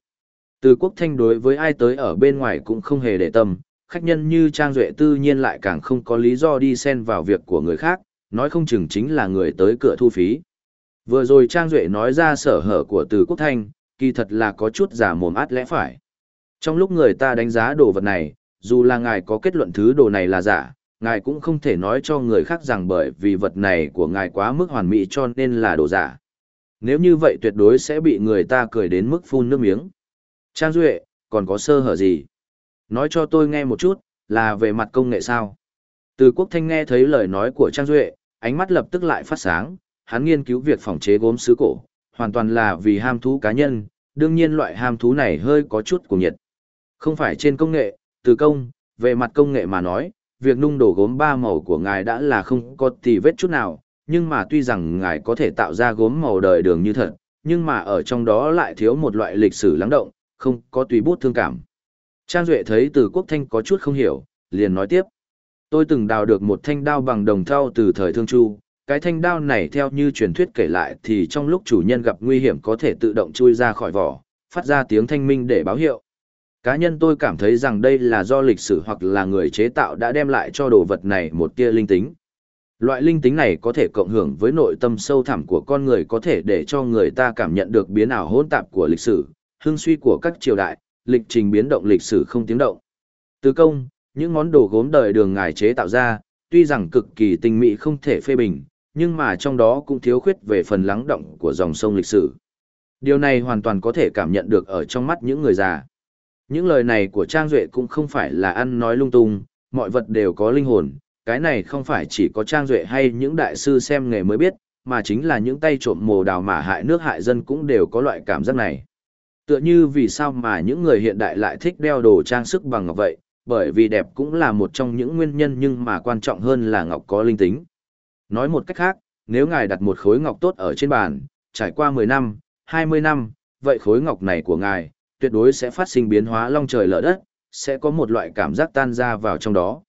Từ quốc thanh đối với ai tới ở bên ngoài cũng không hề để tâm, khách nhân như Trang Duệ tự nhiên lại càng không có lý do đi xen vào việc của người khác, nói không chừng chính là người tới cửa thu phí. Vừa rồi Trang Duệ nói ra sở hở của từ quốc thanh, kỳ thật là có chút giả mồm át lẽ phải. Trong lúc người ta đánh giá đồ vật này, dù là ngài có kết luận thứ đồ này là giả, ngài cũng không thể nói cho người khác rằng bởi vì vật này của ngài quá mức hoàn mỹ cho nên là đồ giả. Nếu như vậy tuyệt đối sẽ bị người ta cười đến mức phun nước miếng. Trang Duệ, còn có sơ hở gì? Nói cho tôi nghe một chút, là về mặt công nghệ sao? Từ quốc thanh nghe thấy lời nói của Trang Duệ, ánh mắt lập tức lại phát sáng, hắn nghiên cứu việc phòng chế gốm sứ cổ, hoàn toàn là vì ham thú cá nhân, đương nhiên loại ham thú này hơi có chút cuồng nhiệt. Không phải trên công nghệ, từ công, về mặt công nghệ mà nói, việc nung đổ gốm ba màu của ngài đã là không có tì vết chút nào, nhưng mà tuy rằng ngài có thể tạo ra gốm màu đời đường như thật, nhưng mà ở trong đó lại thiếu một loại lịch sử lắng động, không có tùy bút thương cảm. Trang Duệ thấy từ quốc thanh có chút không hiểu, liền nói tiếp. Tôi từng đào được một thanh đao bằng đồng thau từ thời thương chu, cái thanh đao này theo như truyền thuyết kể lại thì trong lúc chủ nhân gặp nguy hiểm có thể tự động chui ra khỏi vỏ, phát ra tiếng thanh minh để báo hiệu. Cá nhân tôi cảm thấy rằng đây là do lịch sử hoặc là người chế tạo đã đem lại cho đồ vật này một tia linh tính. Loại linh tính này có thể cộng hưởng với nội tâm sâu thẳm của con người có thể để cho người ta cảm nhận được biến ảo hỗn tạp của lịch sử, hương suy của các triều đại, lịch trình biến động lịch sử không tiếng động. Từ công, những món đồ gốm đời đường ngài chế tạo ra, tuy rằng cực kỳ tinh mỹ không thể phê bình, nhưng mà trong đó cũng thiếu khuyết về phần lắng động của dòng sông lịch sử. Điều này hoàn toàn có thể cảm nhận được ở trong mắt những người già. Những lời này của Trang Duệ cũng không phải là ăn nói lung tung, mọi vật đều có linh hồn, cái này không phải chỉ có Trang Duệ hay những đại sư xem nghề mới biết, mà chính là những tay trộm mồ đào mà hại nước hại dân cũng đều có loại cảm giác này. Tựa như vì sao mà những người hiện đại lại thích đeo đồ trang sức bằng ngọc vậy, bởi vì đẹp cũng là một trong những nguyên nhân nhưng mà quan trọng hơn là ngọc có linh tính. Nói một cách khác, nếu ngài đặt một khối ngọc tốt ở trên bàn, trải qua 10 năm, 20 năm, vậy khối ngọc này của ngài, tuyệt đối sẽ phát sinh biến hóa long trời lở đất, sẽ có một loại cảm giác tan ra vào trong đó.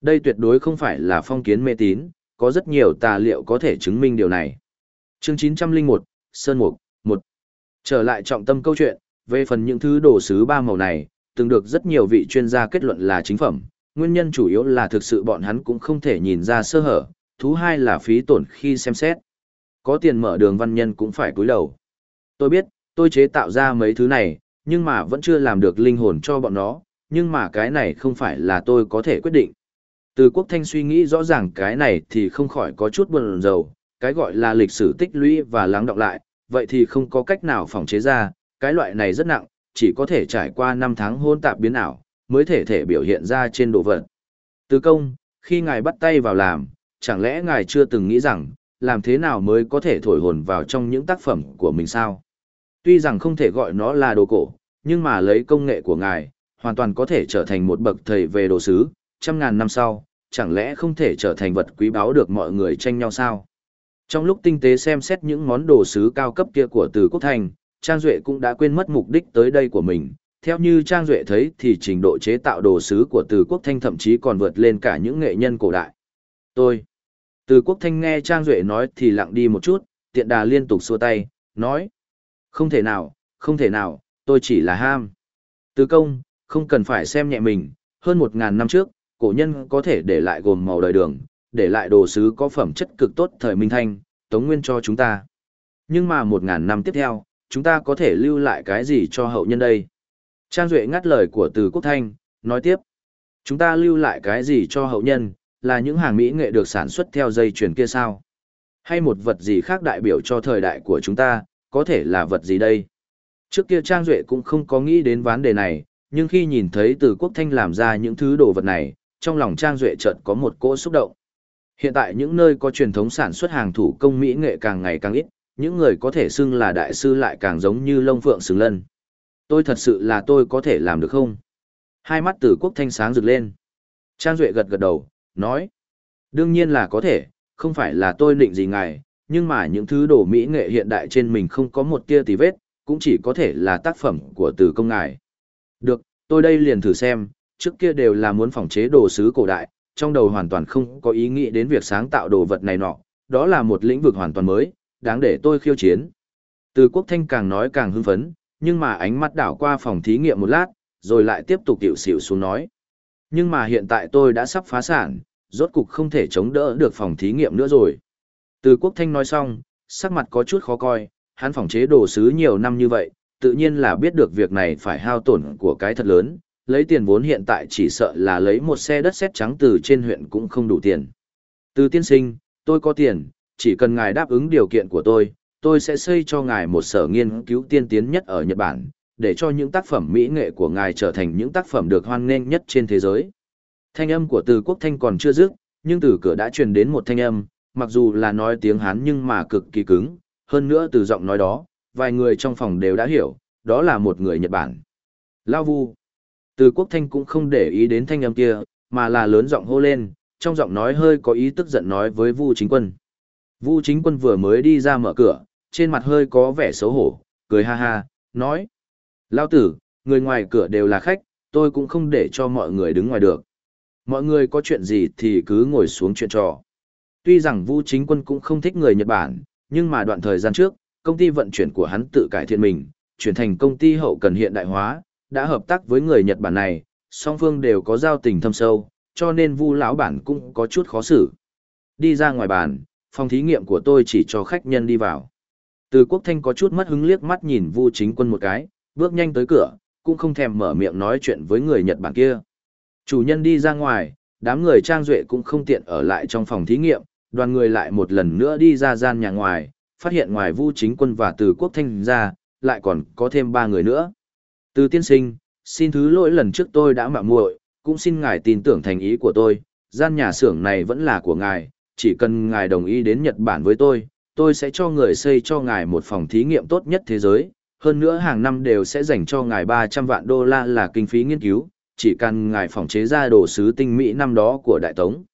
Đây tuyệt đối không phải là phong kiến mê tín, có rất nhiều tà liệu có thể chứng minh điều này. Chương 901, Sơn Mục, Trở lại trọng tâm câu chuyện, về phần những thứ đồ sứ ba màu này, từng được rất nhiều vị chuyên gia kết luận là chính phẩm, nguyên nhân chủ yếu là thực sự bọn hắn cũng không thể nhìn ra sơ hở, Thứ hai là phí tổn khi xem xét. Có tiền mở đường văn nhân cũng phải cúi đầu. Tôi biết, tôi chế tạo ra mấy thứ này, nhưng mà vẫn chưa làm được linh hồn cho bọn nó, nhưng mà cái này không phải là tôi có thể quyết định. Từ quốc thanh suy nghĩ rõ ràng cái này thì không khỏi có chút buồn rầu, cái gọi là lịch sử tích lũy và lắng đọng lại, vậy thì không có cách nào phòng chế ra, cái loại này rất nặng, chỉ có thể trải qua 5 tháng hôn tạp biến ảo, mới thể thể biểu hiện ra trên đồ vật. Từ công, khi ngài bắt tay vào làm, chẳng lẽ ngài chưa từng nghĩ rằng, làm thế nào mới có thể thổi hồn vào trong những tác phẩm của mình sao? Tuy rằng không thể gọi nó là đồ cổ, nhưng mà lấy công nghệ của ngài, hoàn toàn có thể trở thành một bậc thầy về đồ sứ, trăm ngàn năm sau, chẳng lẽ không thể trở thành vật quý báu được mọi người tranh nhau sao? Trong lúc tinh tế xem xét những món đồ sứ cao cấp kia của Từ Quốc Thành, Trang Duệ cũng đã quên mất mục đích tới đây của mình. Theo như Trang Duệ thấy thì trình độ chế tạo đồ sứ của Từ Quốc Thanh thậm chí còn vượt lên cả những nghệ nhân cổ đại. Tôi. Từ Quốc Thanh nghe Trang Duệ nói thì lặng đi một chút, tiện đà liên tục xua tay, nói. Không thể nào, không thể nào, tôi chỉ là ham. Từ công, không cần phải xem nhẹ mình, hơn một ngàn năm trước, cổ nhân có thể để lại gồm màu đời đường, để lại đồ sứ có phẩm chất cực tốt thời Minh Thanh, Tống Nguyên cho chúng ta. Nhưng mà một ngàn năm tiếp theo, chúng ta có thể lưu lại cái gì cho hậu nhân đây? Trang Duệ ngắt lời của Từ Quốc Thanh, nói tiếp. Chúng ta lưu lại cái gì cho hậu nhân, là những hàng mỹ nghệ được sản xuất theo dây chuyền kia sao? Hay một vật gì khác đại biểu cho thời đại của chúng ta, có thể là vật gì đây? Trước kia Trang Duệ cũng không có nghĩ đến vấn đề này, nhưng khi nhìn thấy từ quốc thanh làm ra những thứ đồ vật này, trong lòng Trang Duệ chợt có một cỗ xúc động. Hiện tại những nơi có truyền thống sản xuất hàng thủ công mỹ nghệ càng ngày càng ít, những người có thể xưng là đại sư lại càng giống như lông phượng xứng lân. Tôi thật sự là tôi có thể làm được không? Hai mắt tử quốc thanh sáng rực lên. Trang Duệ gật gật đầu, nói. Đương nhiên là có thể, không phải là tôi định gì ngài, nhưng mà những thứ đồ mỹ nghệ hiện đại trên mình không có một tia tí vết, cũng chỉ có thể là tác phẩm của tử công ngài. Được, tôi đây liền thử xem, trước kia đều là muốn phòng chế đồ sứ cổ đại, trong đầu hoàn toàn không có ý nghĩ đến việc sáng tạo đồ vật này nọ, đó là một lĩnh vực hoàn toàn mới, đáng để tôi khiêu chiến. Từ quốc thanh càng nói càng hưng phấn, nhưng mà ánh mắt đảo qua phòng thí nghiệm một lát, rồi lại tiếp tục tiểu xỉu xuống nói. Nhưng mà hiện tại tôi đã sắp phá sản, rốt cục không thể chống đỡ được phòng thí nghiệm nữa rồi. Từ quốc thanh nói xong, sắc mặt có chút khó coi, hắn phòng chế đồ sứ nhiều năm như vậy, tự nhiên là biết được việc này phải hao tổn của cái thật lớn, lấy tiền vốn hiện tại chỉ sợ là lấy một xe đất sét trắng từ trên huyện cũng không đủ tiền. Từ tiên sinh, tôi có tiền, chỉ cần ngài đáp ứng điều kiện của tôi, tôi sẽ xây cho ngài một sở nghiên cứu tiên tiến nhất ở Nhật Bản, để cho những tác phẩm mỹ nghệ của ngài trở thành những tác phẩm được hoan nghênh nhất trên thế giới. Thanh âm của từ quốc thanh còn chưa dứt, nhưng từ cửa đã truyền đến một thanh âm, mặc dù là nói tiếng Hán nhưng mà cực kỳ cứng, hơn nữa từ giọng nói đó, vài người trong phòng đều đã hiểu, đó là một người Nhật Bản. Lao Vu. Từ quốc thanh cũng không để ý đến thanh âm kia, mà là lớn giọng hô lên, trong giọng nói hơi có ý tức giận nói với Vu chính quân. Vu chính quân vừa mới đi ra mở cửa, trên mặt hơi có vẻ xấu hổ, cười ha ha, nói. Lao tử, người ngoài cửa đều là khách, tôi cũng không để cho mọi người đứng ngoài được. Mọi người có chuyện gì thì cứ ngồi xuống chuyện trò. Tuy rằng Vu chính quân cũng không thích người Nhật Bản, nhưng mà đoạn thời gian trước, công ty vận chuyển của hắn tự cải thiện mình, chuyển thành công ty hậu cần hiện đại hóa, đã hợp tác với người Nhật Bản này, song phương đều có giao tình thâm sâu, cho nên Vu lão bản cũng có chút khó xử. Đi ra ngoài bàn, phòng thí nghiệm của tôi chỉ cho khách nhân đi vào. Từ Quốc Thanh có chút mất hứng liếc mắt nhìn Vu Chính Quân một cái, bước nhanh tới cửa, cũng không thèm mở miệng nói chuyện với người Nhật Bản kia. Chủ nhân đi ra ngoài, đám người trang duệ cũng không tiện ở lại trong phòng thí nghiệm, đoàn người lại một lần nữa đi ra gian nhà ngoài, phát hiện ngoài Vu Chính Quân và Từ Quốc Thanh ra, lại còn có thêm ba người nữa. Từ tiên sinh, xin thứ lỗi lần trước tôi đã mạo muội, cũng xin ngài tin tưởng thành ý của tôi, gian nhà xưởng này vẫn là của ngài, chỉ cần ngài đồng ý đến Nhật Bản với tôi, tôi sẽ cho người xây cho ngài một phòng thí nghiệm tốt nhất thế giới, hơn nữa hàng năm đều sẽ dành cho ngài 300 vạn đô la là kinh phí nghiên cứu, chỉ cần ngài phòng chế ra đồ sứ tinh mỹ năm đó của Đại Tống.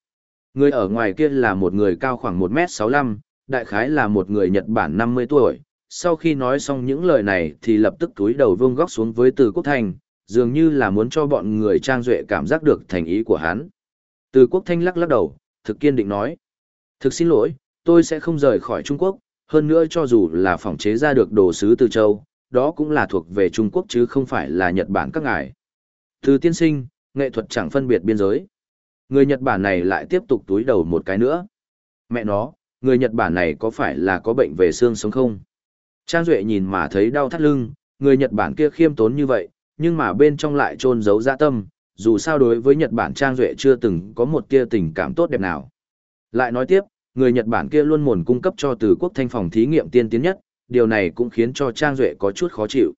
Người ở ngoài kia là một người cao khoảng 1m65, đại khái là một người Nhật Bản 50 tuổi. Sau khi nói xong những lời này thì lập tức túi đầu vương góc xuống với Từ Quốc Thanh, dường như là muốn cho bọn người trang duệ cảm giác được thành ý của hắn. Từ Quốc Thanh lắc lắc đầu, thực kiên định nói. Thực xin lỗi, tôi sẽ không rời khỏi Trung Quốc, hơn nữa cho dù là phòng chế ra được đồ sứ từ châu, đó cũng là thuộc về Trung Quốc chứ không phải là Nhật Bản các ngài. Từ tiên sinh, nghệ thuật chẳng phân biệt biên giới. Người Nhật Bản này lại tiếp tục túi đầu một cái nữa. Mẹ nó, người Nhật Bản này có phải là có bệnh về xương sống không? Trang Duệ nhìn mà thấy đau thắt lưng, người Nhật Bản kia khiêm tốn như vậy, nhưng mà bên trong lại trôn giấu dạ tâm, dù sao đối với Nhật Bản Trang Duệ chưa từng có một tia tình cảm tốt đẹp nào. Lại nói tiếp, người Nhật Bản kia luôn muốn cung cấp cho từ quốc thanh phòng thí nghiệm tiên tiến nhất, điều này cũng khiến cho Trang Duệ có chút khó chịu.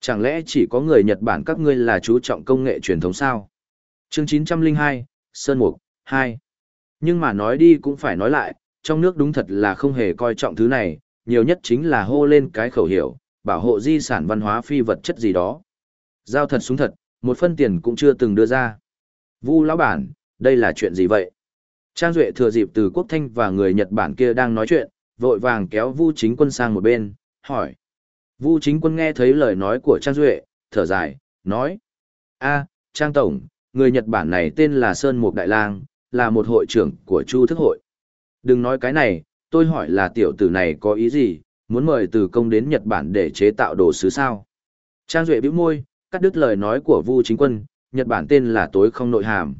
Chẳng lẽ chỉ có người Nhật Bản các ngươi là chú trọng công nghệ truyền thống sao? chương 902, Sơn Mục, 2. Nhưng mà nói đi cũng phải nói lại, trong nước đúng thật là không hề coi trọng thứ này, nhiều nhất chính là hô lên cái khẩu hiệu, bảo hộ di sản văn hóa phi vật chất gì đó. Giao thật súng thật, một phân tiền cũng chưa từng đưa ra. Vu lão bản, đây là chuyện gì vậy? Trang Duệ thừa dịp từ quốc thanh và người Nhật Bản kia đang nói chuyện, vội vàng kéo Vu chính quân sang một bên, hỏi. Vu chính quân nghe thấy lời nói của Trang Duệ, thở dài, nói. a Trang Tổng, người Nhật Bản này tên là Sơn Mục Đại Lang, là một hội trưởng của Chu Thức Hội. Đừng nói cái này, tôi hỏi là tiểu tử này có ý gì, muốn mời từ công đến Nhật Bản để chế tạo đồ sứ sao. Trang Duệ bĩu môi, cắt đứt lời nói của Vu chính quân, Nhật Bản tên là tối không nội hàm.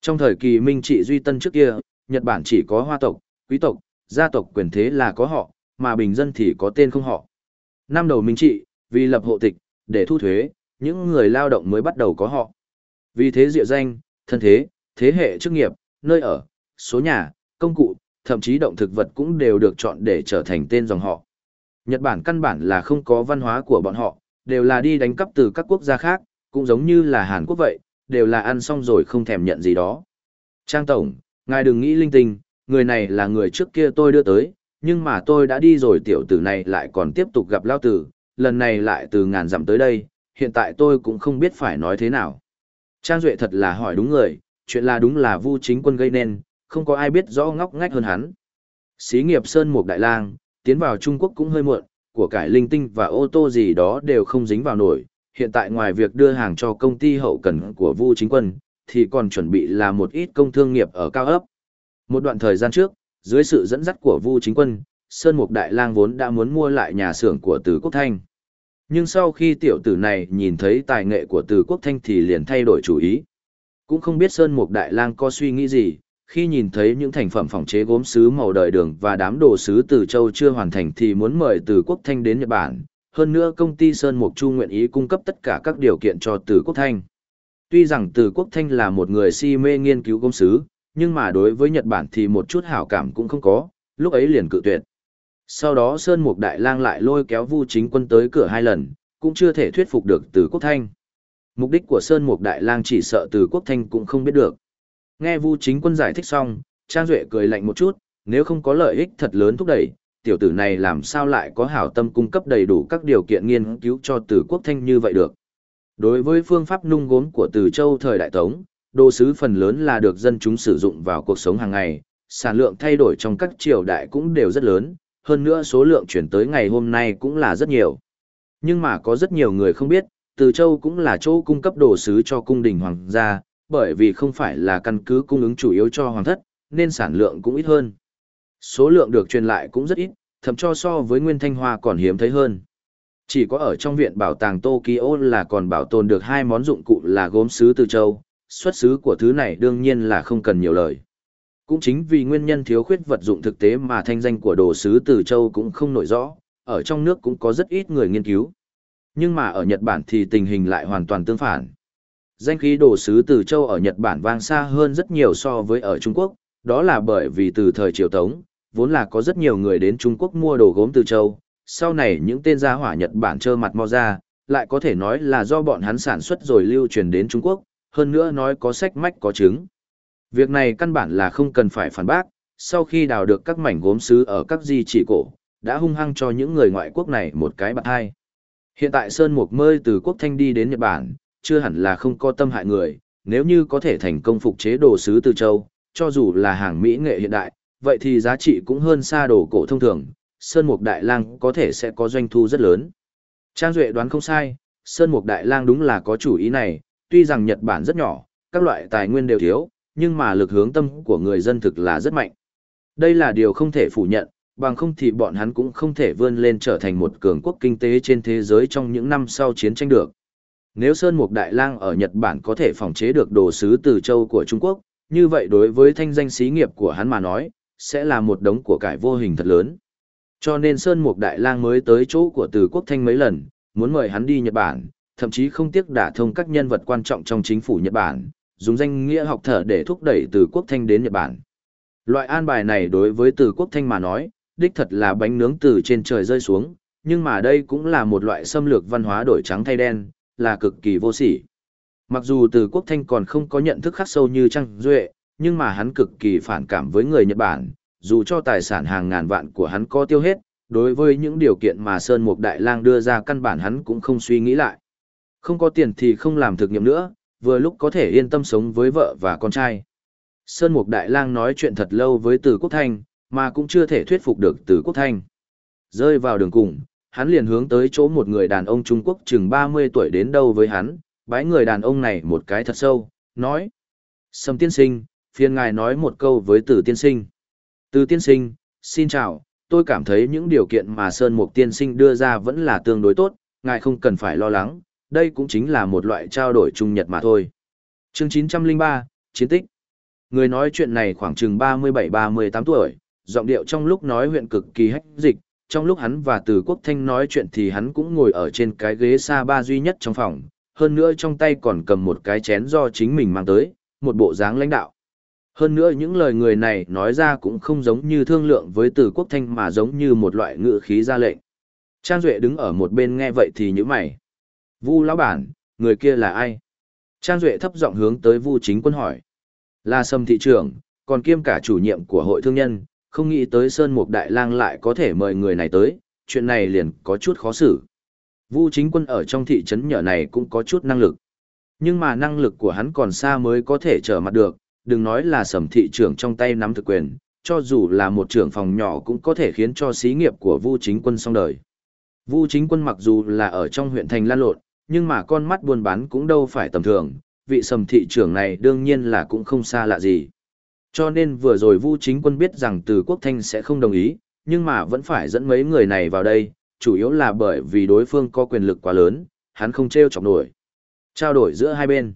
Trong thời kỳ Minh trị Duy Tân trước kia, Nhật Bản chỉ có hoa tộc, quý tộc, gia tộc quyền thế là có họ, mà bình dân thì có tên không họ. Năm đầu Minh trị, vì lập hộ tịch, để thu thuế, những người lao động mới bắt đầu có họ. Vì thế diệu danh, thân thế, thế hệ chức nghiệp, nơi ở, số nhà, công cụ, thậm chí động thực vật cũng đều được chọn để trở thành tên dòng họ. Nhật Bản căn bản là không có văn hóa của bọn họ, đều là đi đánh cắp từ các quốc gia khác, cũng giống như là Hàn Quốc vậy, đều là ăn xong rồi không thèm nhận gì đó. Trang Tổng, ngài đừng nghĩ linh tinh, người này là người trước kia tôi đưa tới, nhưng mà tôi đã đi rồi tiểu tử này lại còn tiếp tục gặp lao tử, lần này lại từ ngàn dặm tới đây, hiện tại tôi cũng không biết phải nói thế nào. Trang Duệ thật là hỏi đúng người, chuyện là đúng là vu chính quân gây nên, không có ai biết rõ ngóc ngách hơn hắn. Xí nghiệp Sơn Mục Đại Lang, tiến vào Trung Quốc cũng hơi muộn, của cải linh tinh và ô tô gì đó đều không dính vào nổi. Hiện tại ngoài việc đưa hàng cho công ty hậu cần của Vu Chính Quân, thì còn chuẩn bị là một ít công thương nghiệp ở cao ấp. Một đoạn thời gian trước, dưới sự dẫn dắt của Vu Chính Quân, Sơn Mục Đại Lang vốn đã muốn mua lại nhà xưởng của Từ Quốc Thanh. Nhưng sau khi tiểu tử này nhìn thấy tài nghệ của Từ Quốc Thanh thì liền thay đổi chủ ý. Cũng không biết Sơn Mục Đại Lang có suy nghĩ gì, khi nhìn thấy những thành phẩm phòng chế gốm sứ màu đời đường và đám đồ sứ từ châu chưa hoàn thành thì muốn mời từ quốc thanh đến Nhật Bản. Hơn nữa công ty Sơn Mục Chu nguyện ý cung cấp tất cả các điều kiện cho từ quốc thanh. Tuy rằng từ quốc thanh là một người si mê nghiên cứu gốm sứ, nhưng mà đối với Nhật Bản thì một chút hảo cảm cũng không có, lúc ấy liền cự tuyệt. Sau đó Sơn Mục Đại Lang lại lôi kéo Vu Chính Quân tới cửa hai lần, cũng chưa thể thuyết phục được từ quốc thanh. Mục đích của Sơn Mục Đại Lang chỉ sợ từ quốc thanh cũng không biết được. Nghe Vu Chính Quân giải thích xong, Trang Duệ cười lạnh một chút, nếu không có lợi ích thật lớn thúc đẩy, tiểu tử này làm sao lại có hảo tâm cung cấp đầy đủ các điều kiện nghiên cứu cho Từ Quốc Thanh như vậy được. Đối với phương pháp nung gốm của Từ Châu thời đại Tống, đồ sứ phần lớn là được dân chúng sử dụng vào cuộc sống hàng ngày, sản lượng thay đổi trong các triều đại cũng đều rất lớn, hơn nữa số lượng chuyển tới ngày hôm nay cũng là rất nhiều. Nhưng mà có rất nhiều người không biết, Từ Châu cũng là chỗ cung cấp đồ sứ cho cung đình hoàng gia, bởi vì không phải là căn cứ cung ứng chủ yếu cho hoàng thất, nên sản lượng cũng ít hơn. Số lượng được truyền lại cũng rất ít, thậm cho so với Nguyên Thanh Hoa còn hiếm thấy hơn. Chỉ có ở trong viện bảo tàng Tokyo là còn bảo tồn được hai món dụng cụ là gốm sứ từ châu, xuất xứ của thứ này đương nhiên là không cần nhiều lời. Cũng chính vì nguyên nhân thiếu khuyết vật dụng thực tế mà thanh danh của đồ sứ từ châu cũng không nổi rõ, ở trong nước cũng có rất ít người nghiên cứu. Nhưng mà ở Nhật Bản thì tình hình lại hoàn toàn tương phản. Danh khí đồ sứ từ châu ở Nhật Bản vang xa hơn rất nhiều so với ở Trung Quốc, đó là bởi vì từ thời triều Tống, vốn là có rất nhiều người đến Trung Quốc mua đồ gốm từ châu, sau này những tên gia hỏa Nhật Bản trơ mặt mo ra, lại có thể nói là do bọn hắn sản xuất rồi lưu truyền đến Trung Quốc, hơn nữa nói có sách mách có chứng. Việc này căn bản là không cần phải phản bác, sau khi đào được các mảnh gốm sứ ở các di chỉ cổ, đã hung hăng cho những người ngoại quốc này một cái bạc hai. Hiện tại Sơn Mục Mơi từ quốc thanh đi đến Nhật Bản, chưa hẳn là không có tâm hại người, nếu như có thể thành công phục chế đồ sứ từ châu, cho dù là hàng mỹ nghệ hiện đại, vậy thì giá trị cũng hơn xa đồ cổ thông thường, Sơn Mục Đại Lang có thể sẽ có doanh thu rất lớn. Trang Duệ đoán không sai, Sơn Mục Đại Lang đúng là có chủ ý này, tuy rằng Nhật Bản rất nhỏ, các loại tài nguyên đều thiếu, nhưng mà lực hướng tâm của người dân thực là rất mạnh. Đây là điều không thể phủ nhận, bằng không thì bọn hắn cũng không thể vươn lên trở thành một cường quốc kinh tế trên thế giới trong những năm sau chiến tranh được. Nếu Sơn Mục Đại Lang ở Nhật Bản có thể phòng chế được đồ sứ từ châu của Trung Quốc, như vậy đối với thanh danh xí nghiệp của hắn mà nói, sẽ là một đống của cải vô hình thật lớn. Cho nên Sơn Mục Đại Lang mới tới chỗ của Từ Quốc Thanh mấy lần, muốn mời hắn đi Nhật Bản, thậm chí không tiếc đả thông các nhân vật quan trọng trong chính phủ Nhật Bản, dùng danh nghĩa học thở để thúc đẩy Từ Quốc Thanh đến Nhật Bản. Loại an bài này đối với Từ Quốc Thanh mà nói, đích thật là bánh nướng từ trên trời rơi xuống, nhưng mà đây cũng là một loại xâm lược văn hóa đổi trắng thay đen, là cực kỳ vô sỉ. Mặc dù Từ Quốc Thanh còn không có nhận thức khắc sâu như Trăng Duệ, nhưng mà hắn cực kỳ phản cảm với người Nhật Bản, dù cho tài sản hàng ngàn vạn của hắn có tiêu hết, đối với những điều kiện mà Sơn Mục Đại Lang đưa ra căn bản hắn cũng không suy nghĩ lại. Không có tiền thì không làm thực nghiệm nữa, vừa lúc có thể yên tâm sống với vợ và con trai. Sơn Mục Đại Lang nói chuyện thật lâu với Từ Quốc Thanh, mà cũng chưa thể thuyết phục được Từ Quốc Thanh. Rơi vào đường cùng, hắn liền hướng tới chỗ một người đàn ông Trung Quốc chừng 30 tuổi đến đâu với hắn, bái người đàn ông này một cái thật sâu, nói. Sầm tiên sinh, phiền ngài nói một câu với Từ tiên sinh. Từ tiên sinh, xin chào, tôi cảm thấy những điều kiện mà Sơn Mục tiên sinh đưa ra vẫn là tương đối tốt, ngài không cần phải lo lắng, đây cũng chính là một loại trao đổi trung nhật mà thôi. Chương 903, Chiến tích Người nói chuyện này khoảng chừng 37-38 tuổi, giọng điệu trong lúc nói huyện cực kỳ hách dịch, trong lúc hắn và Từ Quốc Thanh nói chuyện thì hắn cũng ngồi ở trên cái ghế xa ba duy nhất trong phòng, hơn nữa trong tay còn cầm một cái chén do chính mình mang tới, một bộ dáng lãnh đạo. Hơn nữa những lời người này nói ra cũng không giống như thương lượng với Từ Quốc Thanh mà giống như một loại ngữ khí ra lệnh. Trang Duệ đứng ở một bên nghe vậy thì như mày. Vu lão bản, người kia là ai? Trang Duệ thấp giọng hướng tới Vu chính quân hỏi. Là sâm thị trưởng, còn kiêm cả chủ nhiệm của hội thương nhân, không nghĩ tới Sơn Mục Đại Lang lại có thể mời người này tới, chuyện này liền có chút khó xử. Vu chính quân ở trong thị trấn nhỏ này cũng có chút năng lực. Nhưng mà năng lực của hắn còn xa mới có thể trở mặt được, đừng nói là sầm thị trưởng trong tay nắm thực quyền, cho dù là một trưởng phòng nhỏ cũng có thể khiến cho xí nghiệp của Vu chính quân xong đời. Vu chính quân mặc dù là ở trong huyện thành lan lộn, nhưng mà con mắt buôn bán cũng đâu phải tầm thường, vị sầm thị trưởng này đương nhiên là cũng không xa lạ gì. Cho nên vừa rồi Vu chính quân biết rằng từ quốc thanh sẽ không đồng ý, nhưng mà vẫn phải dẫn mấy người này vào đây, chủ yếu là bởi vì đối phương có quyền lực quá lớn, hắn không treo chọc nổi. Trao đổi giữa hai bên.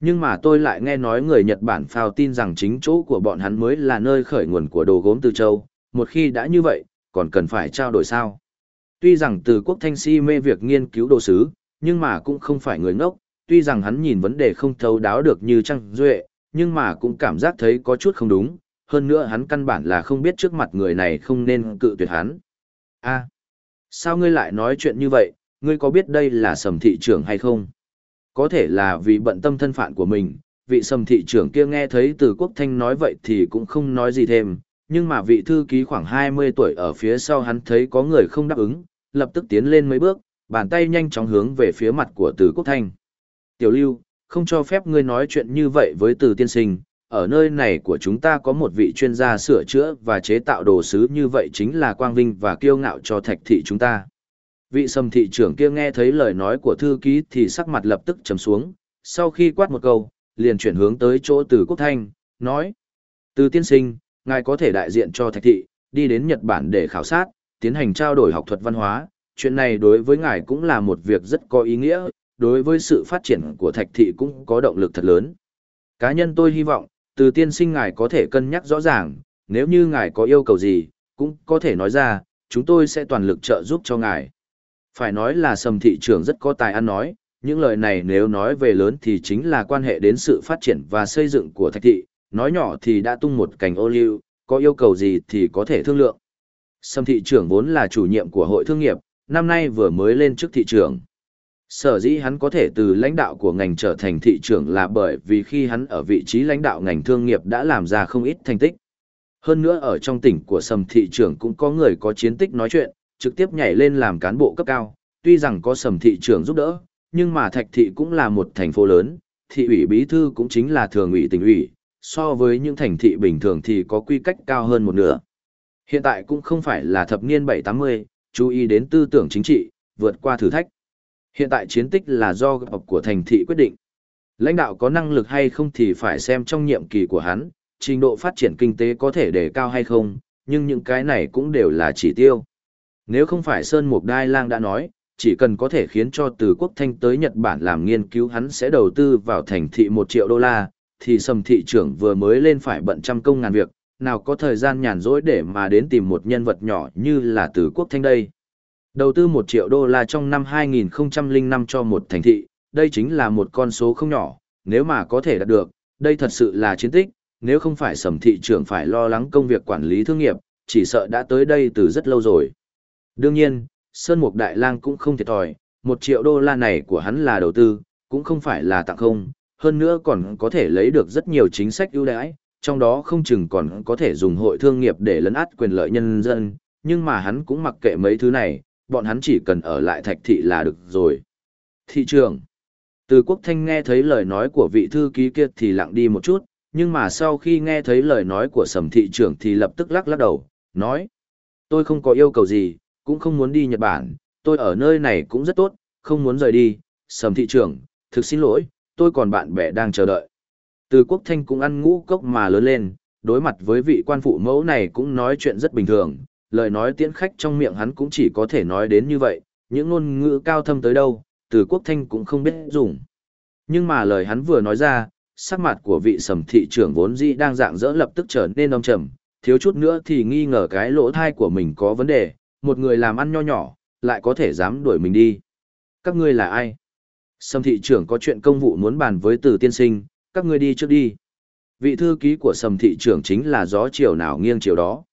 Nhưng mà tôi lại nghe nói người Nhật Bản phao tin rằng chính chỗ của bọn hắn mới là nơi khởi nguồn của đồ gốm từ châu, một khi đã như vậy, còn cần phải trao đổi sao. Tuy rằng từ quốc thanh si mê việc nghiên cứu đồ sứ, nhưng mà cũng không phải người ngốc, tuy rằng hắn nhìn vấn đề không thấu đáo được như Trăng Duệ, nhưng mà cũng cảm giác thấy có chút không đúng, hơn nữa hắn căn bản là không biết trước mặt người này không nên cự tuyệt hắn. a sao ngươi lại nói chuyện như vậy, ngươi có biết đây là sầm thị trưởng hay không? Có thể là vì bận tâm thân phận của mình, vị sầm thị trưởng kia nghe thấy từ quốc thanh nói vậy thì cũng không nói gì thêm, nhưng mà vị thư ký khoảng 20 tuổi ở phía sau hắn thấy có người không đáp ứng, lập tức tiến lên mấy bước, bàn tay nhanh chóng hướng về phía mặt của từ quốc thanh. Tiểu lưu, không cho phép ngươi nói chuyện như vậy với từ tiên sinh, ở nơi này của chúng ta có một vị chuyên gia sửa chữa và chế tạo đồ sứ như vậy chính là quang vinh và kiêu ngạo cho thạch thị chúng ta. Vị sầm thị trưởng kia nghe thấy lời nói của thư ký thì sắc mặt lập tức trầm xuống, sau khi quát một câu, liền chuyển hướng tới chỗ từ quốc thanh, nói. Từ tiên sinh, ngài có thể đại diện cho thạch thị, đi đến Nhật Bản để khảo sát, tiến hành trao đổi học thuật văn hóa, chuyện này đối với ngài cũng là một việc rất có ý nghĩa, đối với sự phát triển của thạch thị cũng có động lực thật lớn. Cá nhân tôi hy vọng, từ tiên sinh ngài có thể cân nhắc rõ ràng, nếu như ngài có yêu cầu gì, cũng có thể nói ra, chúng tôi sẽ toàn lực trợ giúp cho ngài. Phải nói là sầm thị trưởng rất có tài ăn nói, những lời này nếu nói về lớn thì chính là quan hệ đến sự phát triển và xây dựng của thạch thị, nói nhỏ thì đã tung một cành ô liu, có yêu cầu gì thì có thể thương lượng. Sầm thị trưởng vốn là chủ nhiệm của hội thương nghiệp, năm nay vừa mới lên chức thị trưởng. Sở dĩ hắn có thể từ lãnh đạo của ngành trở thành thị trưởng là bởi vì khi hắn ở vị trí lãnh đạo ngành thương nghiệp đã làm ra không ít thành tích. Hơn nữa ở trong tỉnh của sầm thị trưởng cũng có người có chiến tích nói chuyện, trực tiếp nhảy lên làm cán bộ cấp cao, tuy rằng có sầm thị trưởng giúp đỡ, nhưng mà thạch thị cũng là một thành phố lớn, thị ủy bí thư cũng chính là thường ủy tỉnh ủy, so với những thành thị bình thường thì có quy cách cao hơn một nửa. Hiện tại cũng không phải là thập niên 7-80, chú ý đến tư tưởng chính trị, vượt qua thử thách. Hiện tại chiến tích là do gặp của thành thị quyết định. Lãnh đạo có năng lực hay không thì phải xem trong nhiệm kỳ của hắn, trình độ phát triển kinh tế có thể đề cao hay không, nhưng những cái này cũng đều là chỉ tiêu. Nếu không phải Sơn Mục Đai Lang đã nói, chỉ cần có thể khiến cho từ quốc thanh tới Nhật Bản làm nghiên cứu hắn sẽ đầu tư vào thành thị 1 triệu đô la, thì sầm thị trưởng vừa mới lên phải bận trăm công ngàn việc, nào có thời gian nhàn rỗi để mà đến tìm một nhân vật nhỏ như là từ quốc thanh đây. Đầu tư 1 triệu đô la trong năm 2005 cho một thành thị, đây chính là một con số không nhỏ, nếu mà có thể đạt được, đây thật sự là chiến tích, nếu không phải sầm thị trưởng phải lo lắng công việc quản lý thương nghiệp, chỉ sợ đã tới đây từ rất lâu rồi. Đương nhiên, Sơn Mục Đại Lang cũng không thiệt thòi, một triệu đô la này của hắn là đầu tư, cũng không phải là tặng không, hơn nữa còn có thể lấy được rất nhiều chính sách ưu đãi, trong đó không chừng còn có thể dùng hội thương nghiệp để lấn át quyền lợi nhân dân, nhưng mà hắn cũng mặc kệ mấy thứ này, bọn hắn chỉ cần ở lại thạch thị là được rồi. Thị trường. Từ quốc thanh nghe thấy lời nói của vị thư ký kia thì lặng đi một chút, nhưng mà sau khi nghe thấy lời nói của sầm thị trưởng thì lập tức lắc lắc đầu, nói. Tôi không có yêu cầu gì, cũng không muốn đi Nhật Bản, tôi ở nơi này cũng rất tốt, không muốn rời đi, sầm thị trưởng, thực xin lỗi, tôi còn bạn bè đang chờ đợi. Từ quốc thanh cũng ăn ngũ cốc mà lớn lên, đối mặt với vị quan phụ mẫu này cũng nói chuyện rất bình thường, lời nói tiễn khách trong miệng hắn cũng chỉ có thể nói đến như vậy, những ngôn ngữ cao thâm tới đâu, từ quốc thanh cũng không biết dùng. Nhưng mà lời hắn vừa nói ra, sắc mặt của vị sầm thị trưởng vốn dĩ đang dạng dỡ lập tức trở nên âm trầm, thiếu chút nữa thì nghi ngờ cái lỗ thai của mình có vấn đề, một người làm ăn nho nhỏ, lại có thể dám đuổi mình đi. Các ngươi là ai? Sầm thị trưởng có chuyện công vụ muốn bàn với từ tiên sinh, các ngươi đi trước đi. Vị thư ký của sầm thị trưởng chính là gió chiều nào nghiêng chiều đó.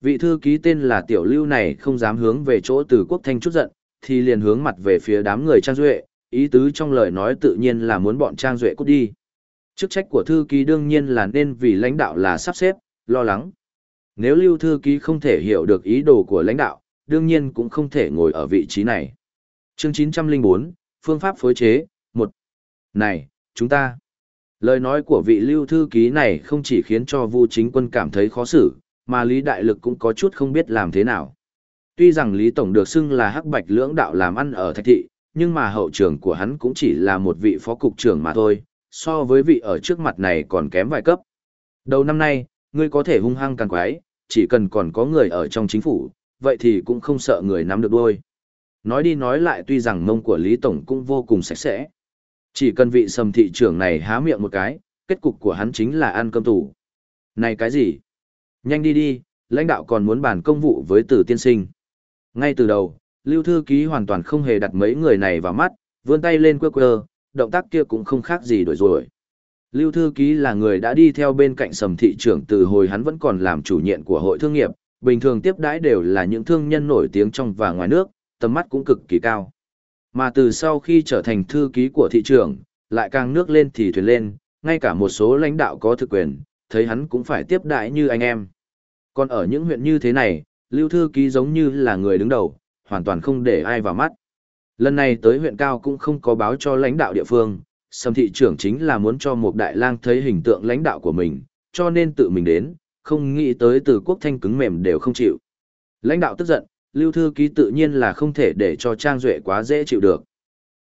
Vị thư ký tên là Tiểu Lưu này không dám hướng về chỗ từ quốc thanh chút giận, thì liền hướng mặt về phía đám người Trang Duệ, ý tứ trong lời nói tự nhiên là muốn bọn Trang Duệ cút đi. Chức trách của thư ký đương nhiên là nên vì lãnh đạo là sắp xếp, lo lắng. Nếu Lưu thư ký không thể hiểu được ý đồ của lãnh đạo, đương nhiên cũng không thể ngồi ở vị trí này. Chương 904, Phương pháp phối chế, 1. Này, chúng ta. Lời nói của vị lưu thư ký này không chỉ khiến cho Vu Chính Quân cảm thấy khó xử, mà Lý Đại Lực cũng có chút không biết làm thế nào. Tuy rằng Lý Tổng được xưng là hắc bạch lưỡng đạo làm ăn ở Thạch Thị, nhưng mà hậu trưởng của hắn cũng chỉ là một vị phó cục trưởng mà thôi, so với vị ở trước mặt này còn kém vài cấp. Đầu năm nay, ngươi có thể hung hăng càng quái, chỉ cần còn có người ở trong chính phủ, vậy thì cũng không sợ người nắm được đôi. Nói đi nói lại tuy rằng mông của Lý Tổng cũng vô cùng sạch sẽ. Chỉ cần vị sầm thị trưởng này há miệng một cái, kết cục của hắn chính là ăn cơm tủ. Này cái gì? Nhanh đi đi, lãnh đạo còn muốn bàn công vụ với tử tiên sinh. Ngay từ đầu, Lưu Thư Ký hoàn toàn không hề đặt mấy người này vào mắt, vươn tay lên quơ quơ, động tác kia cũng không khác gì đổi rồi. Lưu Thư Ký là người đã đi theo bên cạnh sầm thị trưởng từ hồi hắn vẫn còn làm chủ nhiệm của hội thương nghiệp, bình thường tiếp đãi đều là những thương nhân nổi tiếng trong và ngoài nước, tầm mắt cũng cực kỳ cao. Mà từ sau khi trở thành thư ký của thị trường, lại càng nước lên thì thuyền lên, ngay cả một số lãnh đạo có thực quyền, thấy hắn cũng phải tiếp đãi như anh em. Còn ở những huyện như thế này, Lưu Thư Ký giống như là người đứng đầu, hoàn toàn không để ai vào mắt. Lần này tới huyện cao cũng không có báo cho lãnh đạo địa phương, Sâm thị trưởng chính là muốn cho một đại lang thấy hình tượng lãnh đạo của mình, cho nên tự mình đến, không nghĩ tới từ quốc thanh cứng mềm đều không chịu. Lãnh đạo tức giận, Lưu Thư Ký tự nhiên là không thể để cho Trang Duệ quá dễ chịu được.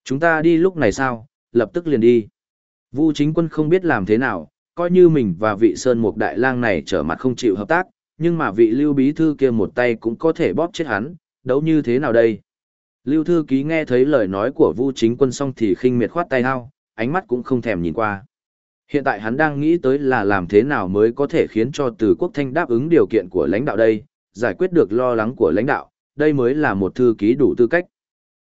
Chúng ta đi lúc này sao, lập tức liền đi. Vu chính quân không biết làm thế nào, coi như mình và vị Sơn Mục Đại lang này trở mặt không chịu hợp tác, nhưng mà vị Lưu Bí Thư kia một tay cũng có thể bóp chết hắn, đấu như thế nào đây? Lưu Thư Ký nghe thấy lời nói của Vu chính quân xong thì khinh miệt khoát tay hao, ánh mắt cũng không thèm nhìn qua. Hiện tại hắn đang nghĩ tới là làm thế nào mới có thể khiến cho Từ Quốc Thanh đáp ứng điều kiện của lãnh đạo đây, giải quyết được lo lắng của lãnh đạo, đây mới là một thư ký đủ tư cách.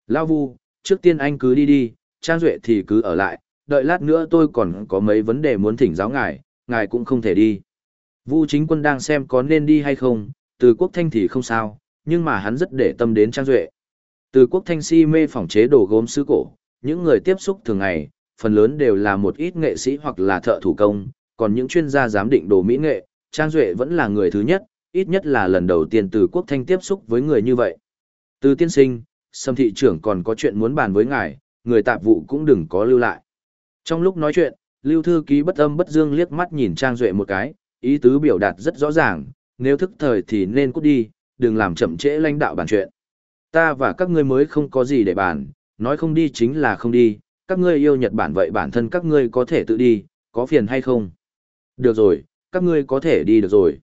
Lao Vu, trước tiên anh cứ đi đi, Trang Duệ thì cứ ở lại, đợi lát nữa tôi còn có mấy vấn đề muốn thỉnh giáo ngài, ngài cũng không thể đi. Vu chính quân đang xem có nên đi hay không, từ quốc thanh thì không sao, nhưng mà hắn rất để tâm đến Trang Duệ. Từ quốc thanh si mê phỏng chế đồ gốm sứ cổ, những người tiếp xúc thường ngày, phần lớn đều là một ít nghệ sĩ hoặc là thợ thủ công, còn những chuyên gia giám định đồ mỹ nghệ, Trang Duệ vẫn là người thứ nhất, ít nhất là lần đầu tiên từ quốc thanh tiếp xúc với người như vậy. Từ tiên sinh, Sâm thị trưởng còn có chuyện muốn bàn với ngài, người tạp vụ cũng đừng có lưu lại. Trong lúc nói chuyện, Lưu Thư Ký bất âm bất dương liếc mắt nhìn Trang Duệ một cái, ý tứ biểu đạt rất rõ ràng, nếu thức thời thì nên cút đi, đừng làm chậm trễ lãnh đạo bàn chuyện. Ta và các ngươi mới không có gì để bàn, nói không đi chính là không đi, các ngươi yêu Nhật Bản vậy bản thân các ngươi có thể tự đi, có phiền hay không? Được rồi, các ngươi có thể đi được rồi.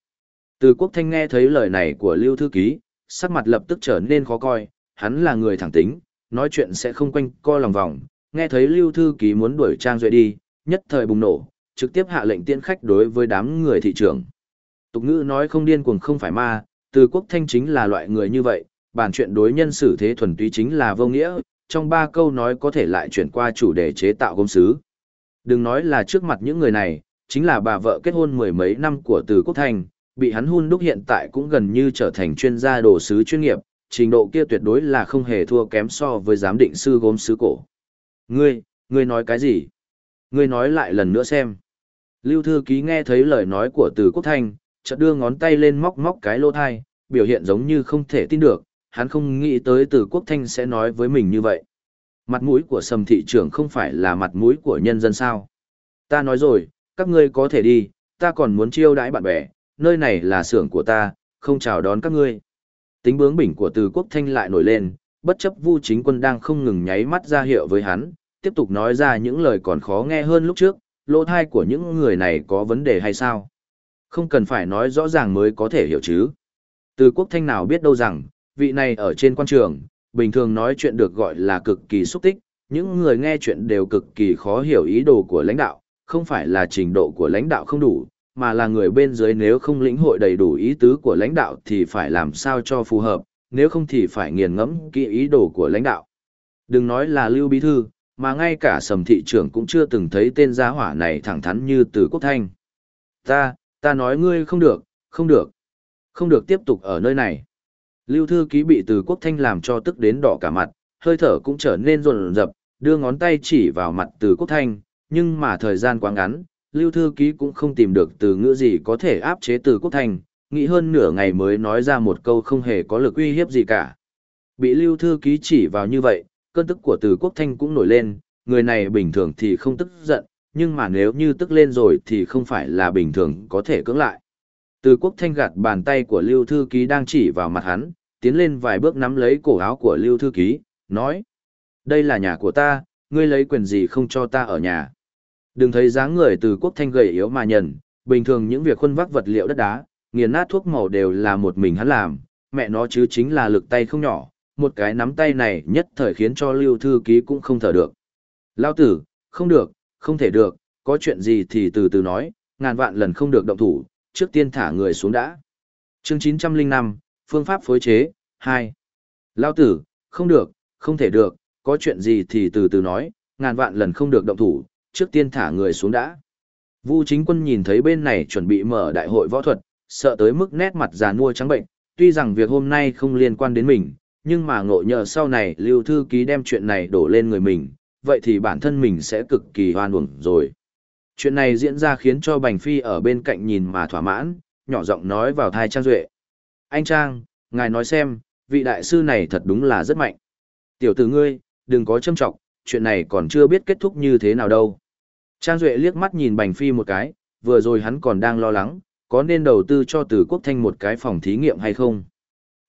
Từ quốc thanh nghe thấy lời này của Lưu Thư Ký, sắc mặt lập tức trở nên khó coi, hắn là người thẳng tính, nói chuyện sẽ không quanh co lòng vòng, nghe thấy Lưu Thư Ký muốn đuổi Trang Duệ đi, nhất thời bùng nổ, trực tiếp hạ lệnh tiễn khách đối với đám người thị trưởng. Tục ngữ nói không điên cuồng không phải ma, từ quốc thanh chính là loại người như vậy, bản chuyện đối nhân xử thế thuần túy chính là vô nghĩa, trong ba câu nói có thể lại chuyển qua chủ đề chế tạo công sứ. Đừng nói là trước mặt những người này, chính là bà vợ kết hôn mười mấy năm của từ quốc thanh, bị hắn hun đúc hiện tại cũng gần như trở thành chuyên gia đồ sứ chuyên nghiệp, trình độ kia tuyệt đối là không hề thua kém so với giám định sư gốm sứ cổ. Ngươi, ngươi nói cái gì? Ngươi nói lại lần nữa xem. Lưu thư ký nghe thấy lời nói của từ quốc thanh, chợt đưa ngón tay lên móc móc cái lỗ thai, biểu hiện giống như không thể tin được, hắn không nghĩ tới từ quốc thanh sẽ nói với mình như vậy. Mặt mũi của sầm thị trưởng không phải là mặt mũi của nhân dân sao. Ta nói rồi, các ngươi có thể đi, ta còn muốn chiêu đãi bạn bè, nơi này là xưởng của ta, không chào đón các ngươi. Tính bướng bỉnh của từ quốc thanh lại nổi lên, bất chấp vu chính quân đang không ngừng nháy mắt ra hiệu với hắn, tiếp tục nói ra những lời còn khó nghe hơn lúc trước, lỗ thai của những người này có vấn đề hay sao? Không cần phải nói rõ ràng mới có thể hiểu chứ. Từ quốc thanh nào biết đâu rằng, vị này ở trên quan trường, bình thường nói chuyện được gọi là cực kỳ xúc tích, những người nghe chuyện đều cực kỳ khó hiểu ý đồ của lãnh đạo, không phải là trình độ của lãnh đạo không đủ, mà là người bên dưới nếu không lĩnh hội đầy đủ ý tứ của lãnh đạo thì phải làm sao cho phù hợp, nếu không thì phải nghiền ngẫm kỹ ý đồ của lãnh đạo. Đừng nói là Lưu Bí Thư, mà ngay cả sầm thị trưởng cũng chưa từng thấy tên gia hỏa này thẳng thắn như từ quốc thanh. Ta, ta nói ngươi không được, không được, không được tiếp tục ở nơi này. Lưu thư ký bị từ quốc thanh làm cho tức đến đỏ cả mặt, hơi thở cũng trở nên rồn rập, đưa ngón tay chỉ vào mặt từ quốc thanh, nhưng mà thời gian quá ngắn, lưu thư ký cũng không tìm được từ ngữ gì có thể áp chế từ quốc thanh, nghĩ hơn nửa ngày mới nói ra một câu không hề có lực uy hiếp gì cả. Bị lưu thư ký chỉ vào như vậy, cơn tức của từ quốc thanh cũng nổi lên, người này bình thường thì không tức giận, nhưng mà nếu như tức lên rồi thì không phải là bình thường có thể cưỡng lại. Từ quốc thanh gạt bàn tay của lưu thư ký đang chỉ vào mặt hắn, tiến lên vài bước nắm lấy cổ áo của lưu thư ký, nói. Đây là nhà của ta, ngươi lấy quyền gì không cho ta ở nhà. Đừng thấy dáng người từ quốc thanh gầy yếu mà nhận, bình thường những việc khuân vác vật liệu đất đá, nghiền nát thuốc màu đều là một mình hắn làm, mẹ nó chứ chính là lực tay không nhỏ, một cái nắm tay này nhất thời khiến cho lưu thư ký cũng không thở được. Lao tử, không được, không thể được, có chuyện gì thì từ từ nói, ngàn vạn lần không được động thủ, trước tiên thả người xuống đã. Chương 905, Phương pháp phối chế, 2. Lao tử, không được, không thể được, có chuyện gì thì từ từ nói, ngàn vạn lần không được động thủ, trước tiên thả người xuống đã. Vu chính quân nhìn thấy bên này chuẩn bị mở đại hội võ thuật, sợ tới mức nét mặt già nua trắng bệnh, tuy rằng việc hôm nay không liên quan đến mình, nhưng mà ngộ nhờ sau này lưu thư ký đem chuyện này đổ lên người mình, vậy thì bản thân mình sẽ cực kỳ hoan uổng rồi. Chuyện này diễn ra khiến cho Bành Phi ở bên cạnh nhìn mà thỏa mãn, nhỏ giọng nói vào thai Trang Duệ. Anh Trang, ngài nói xem, vị đại sư này thật đúng là rất mạnh. Tiểu tử ngươi, đừng có châm trọng, chuyện này còn chưa biết kết thúc như thế nào đâu. Trang Duệ liếc mắt nhìn Bành Phi một cái, vừa rồi hắn còn đang lo lắng, có nên đầu tư cho Từ Quốc Thanh một cái phòng thí nghiệm hay không.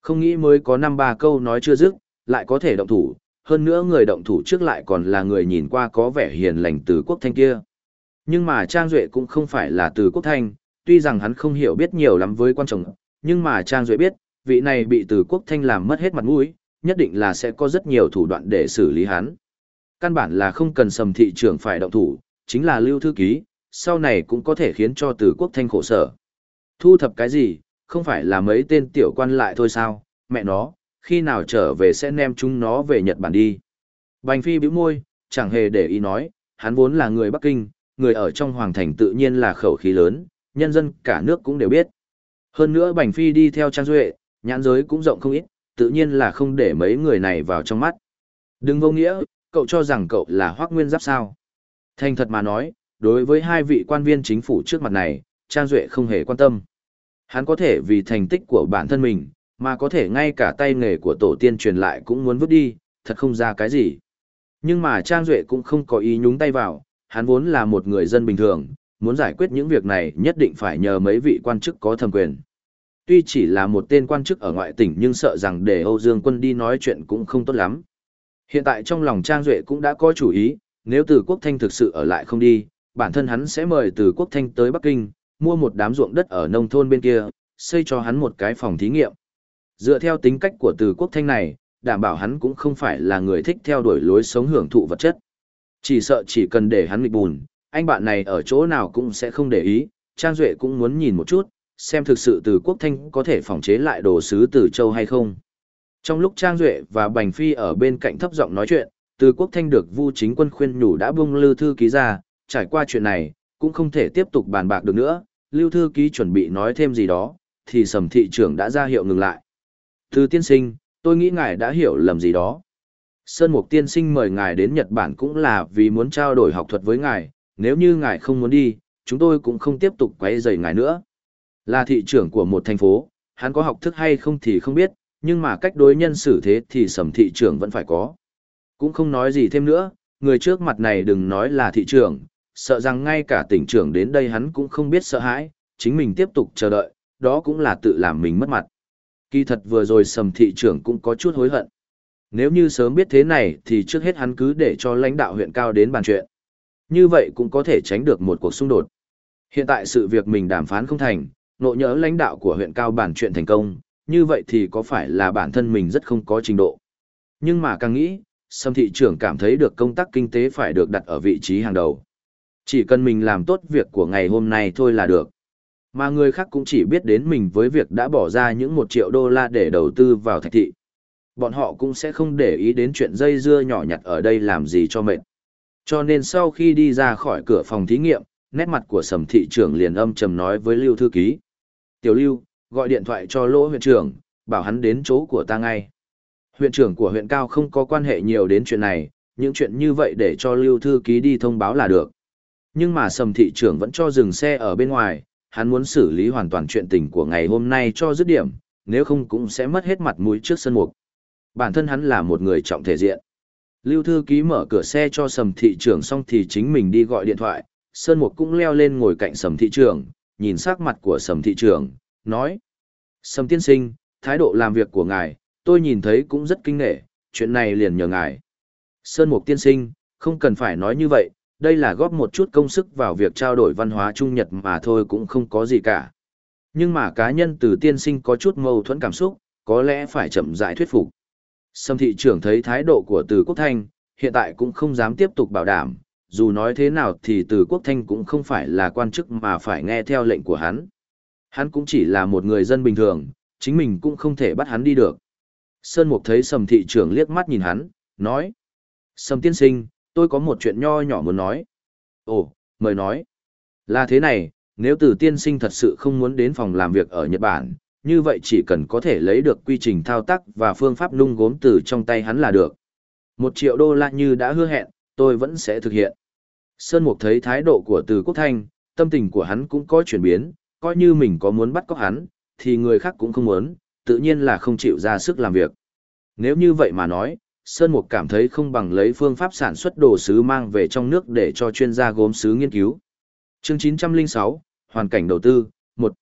Không nghĩ mới có năm ba câu nói chưa dứt, lại có thể động thủ, hơn nữa người động thủ trước lại còn là người nhìn qua có vẻ hiền lành Từ Quốc Thanh kia. Nhưng mà Trang Duệ cũng không phải là Từ Quốc Thanh, tuy rằng hắn không hiểu biết nhiều lắm với quan trọng, nhưng mà Trang Duệ biết, vị này bị Từ Quốc Thanh làm mất hết mặt mũi, nhất định là sẽ có rất nhiều thủ đoạn để xử lý hắn. Căn bản là không cần sầm thị trưởng phải động thủ, chính là lưu thư ký, sau này cũng có thể khiến cho Từ Quốc Thanh khổ sở. Thu thập cái gì, không phải là mấy tên tiểu quan lại thôi sao, mẹ nó, khi nào trở về sẽ nem chúng nó về Nhật Bản đi. Bành Phi bĩu môi, chẳng hề để ý nói, hắn vốn là người Bắc Kinh, người ở trong hoàng thành tự nhiên là khẩu khí lớn, nhân dân cả nước cũng đều biết. Hơn nữa Bành Phi đi theo Trang Duệ, nhãn giới cũng rộng không ít, tự nhiên là không để mấy người này vào trong mắt. Đừng vô nghĩa, cậu cho rằng cậu là hoác nguyên giáp sao. Thành thật mà nói, đối với hai vị quan viên chính phủ trước mặt này, Trang Duệ không hề quan tâm. Hắn có thể vì thành tích của bản thân mình, mà có thể ngay cả tay nghề của tổ tiên truyền lại cũng muốn vứt đi, thật không ra cái gì. Nhưng mà Trang Duệ cũng không có ý nhúng tay vào, hắn vốn là một người dân bình thường, muốn giải quyết những việc này nhất định phải nhờ mấy vị quan chức có thẩm quyền. Tuy chỉ là một tên quan chức ở ngoại tỉnh nhưng sợ rằng để Âu Dương quân đi nói chuyện cũng không tốt lắm. Hiện tại trong lòng Trang Duệ cũng đã có chủ ý, nếu từ quốc thanh thực sự ở lại không đi, bản thân hắn sẽ mời từ quốc thanh tới Bắc Kinh, mua một đám ruộng đất ở nông thôn bên kia, xây cho hắn một cái phòng thí nghiệm. Dựa theo tính cách của từ quốc thanh này, đảm bảo hắn cũng không phải là người thích theo đuổi lối sống hưởng thụ vật chất. Chỉ sợ chỉ cần để hắn nghịch bùn, anh bạn này ở chỗ nào cũng sẽ không để ý, Trang Duệ cũng muốn nhìn một chút, xem thực sự từ quốc thanh có thể phòng chế lại đồ sứ từ châu hay không. Trong lúc Trang Duệ và Bành Phi ở bên cạnh thấp giọng nói chuyện, từ quốc thanh được vu chính quân khuyên nhủ đã bung lư thư ký ra, trải qua chuyện này, cũng không thể tiếp tục bàn bạc được nữa, lưu thư ký chuẩn bị nói thêm gì đó, thì sầm thị trưởng đã ra hiệu ngừng lại. Từ tiên sinh, tôi nghĩ ngài đã hiểu lầm gì đó. Sơn Mục tiên sinh mời ngài đến Nhật Bản cũng là vì muốn trao đổi học thuật với ngài, nếu như ngài không muốn đi, chúng tôi cũng không tiếp tục quấy rầy ngài nữa. Là thị trưởng của một thành phố, hắn có học thức hay không thì không biết, nhưng mà cách đối nhân xử thế thì sầm thị trưởng vẫn phải có. Cũng không nói gì thêm nữa, người trước mặt này đừng nói là thị trưởng, sợ rằng ngay cả tỉnh trưởng đến đây hắn cũng không biết sợ hãi, chính mình tiếp tục chờ đợi, đó cũng là tự làm mình mất mặt. Kỳ thật vừa rồi sầm thị trưởng cũng có chút hối hận. Nếu như sớm biết thế này thì trước hết hắn cứ để cho lãnh đạo huyện cao đến bàn chuyện. Như vậy cũng có thể tránh được một cuộc xung đột. Hiện tại sự việc mình đàm phán không thành, nộ nhớ lãnh đạo của huyện cao bàn chuyện thành công, như vậy thì có phải là bản thân mình rất không có trình độ. Nhưng mà càng nghĩ, sầm thị trưởng cảm thấy được công tác kinh tế phải được đặt ở vị trí hàng đầu. Chỉ cần mình làm tốt việc của ngày hôm nay thôi là được. Mà người khác cũng chỉ biết đến mình với việc đã bỏ ra những một triệu đô la để đầu tư vào thạch thị. Bọn họ cũng sẽ không để ý đến chuyện dây dưa nhỏ nhặt ở đây làm gì cho mệt. Cho nên sau khi đi ra khỏi cửa phòng thí nghiệm, nét mặt của sầm thị trưởng liền âm trầm nói với Lưu Thư Ký. Tiểu Lưu, gọi điện thoại cho lỗ huyện trưởng, bảo hắn đến chỗ của ta ngay. Huyện trưởng của huyện cao không có quan hệ nhiều đến chuyện này, những chuyện như vậy để cho Lưu Thư Ký đi thông báo là được. Nhưng mà sầm thị trưởng vẫn cho dừng xe ở bên ngoài, hắn muốn xử lý hoàn toàn chuyện tình của ngày hôm nay cho dứt điểm, nếu không cũng sẽ mất hết mặt mũi trước sân mục. Bản thân hắn là một người trọng thể diện. Lưu thư ký mở cửa xe cho sầm thị trưởng xong thì chính mình đi gọi điện thoại, Sơn Mục cũng leo lên ngồi cạnh sầm thị trưởng, nhìn sắc mặt của sầm thị trưởng, nói. Sầm tiên sinh, thái độ làm việc của ngài, tôi nhìn thấy cũng rất kinh nghệ, chuyện này liền nhờ ngài. Sơn Mục tiên sinh, không cần phải nói như vậy, đây là góp một chút công sức vào việc trao đổi văn hóa trung nhật mà thôi cũng không có gì cả. Nhưng mà cá nhân từ tiên sinh có chút mâu thuẫn cảm xúc, có lẽ phải chậm rãi thuyết phục. Sâm thị trưởng thấy thái độ của từ quốc thanh, hiện tại cũng không dám tiếp tục bảo đảm, dù nói thế nào thì từ quốc thanh cũng không phải là quan chức mà phải nghe theo lệnh của hắn. Hắn cũng chỉ là một người dân bình thường, chính mình cũng không thể bắt hắn đi được. Sơn Mục thấy Sầm thị trưởng liếc mắt nhìn hắn, nói. Sầm tiên sinh, tôi có một chuyện nho nhỏ muốn nói. Ồ, mời nói. Là thế này, nếu từ tiên sinh thật sự không muốn đến phòng làm việc ở Nhật Bản, như vậy chỉ cần có thể lấy được quy trình thao tác và phương pháp nung gốm từ trong tay hắn là được. Một triệu đô la như đã hứa hẹn, tôi vẫn sẽ thực hiện. Sơn Mục thấy thái độ của Từ Quốc Thanh, tâm tình của hắn cũng có chuyển biến, coi như mình có muốn bắt cóc hắn, thì người khác cũng không muốn, tự nhiên là không chịu ra sức làm việc. Nếu như vậy mà nói, Sơn Mục cảm thấy không bằng lấy phương pháp sản xuất đồ sứ mang về trong nước để cho chuyên gia gốm sứ nghiên cứu. Chương 906, Hoàn cảnh đầu tư, 1.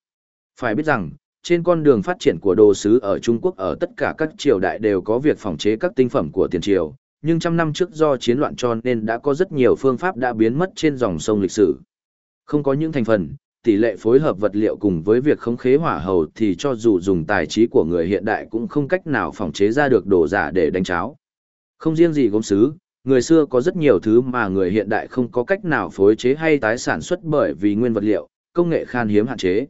Phải biết rằng, trên con đường phát triển của đồ sứ ở Trung Quốc ở tất cả các triều đại đều có việc phòng chế các tinh phẩm của tiền triều, nhưng trăm năm trước do chiến loạn cho nên đã có rất nhiều phương pháp đã biến mất trên dòng sông lịch sử. Không có những thành phần, tỷ lệ phối hợp vật liệu cùng với việc khống khế hỏa hầu thì cho dù dùng tài trí của người hiện đại cũng không cách nào phòng chế ra được đồ giả để đánh cháo. Không riêng gì gốm sứ, người xưa có rất nhiều thứ mà người hiện đại không có cách nào phối chế hay tái sản xuất bởi vì nguyên vật liệu, công nghệ khan hiếm hạn chế.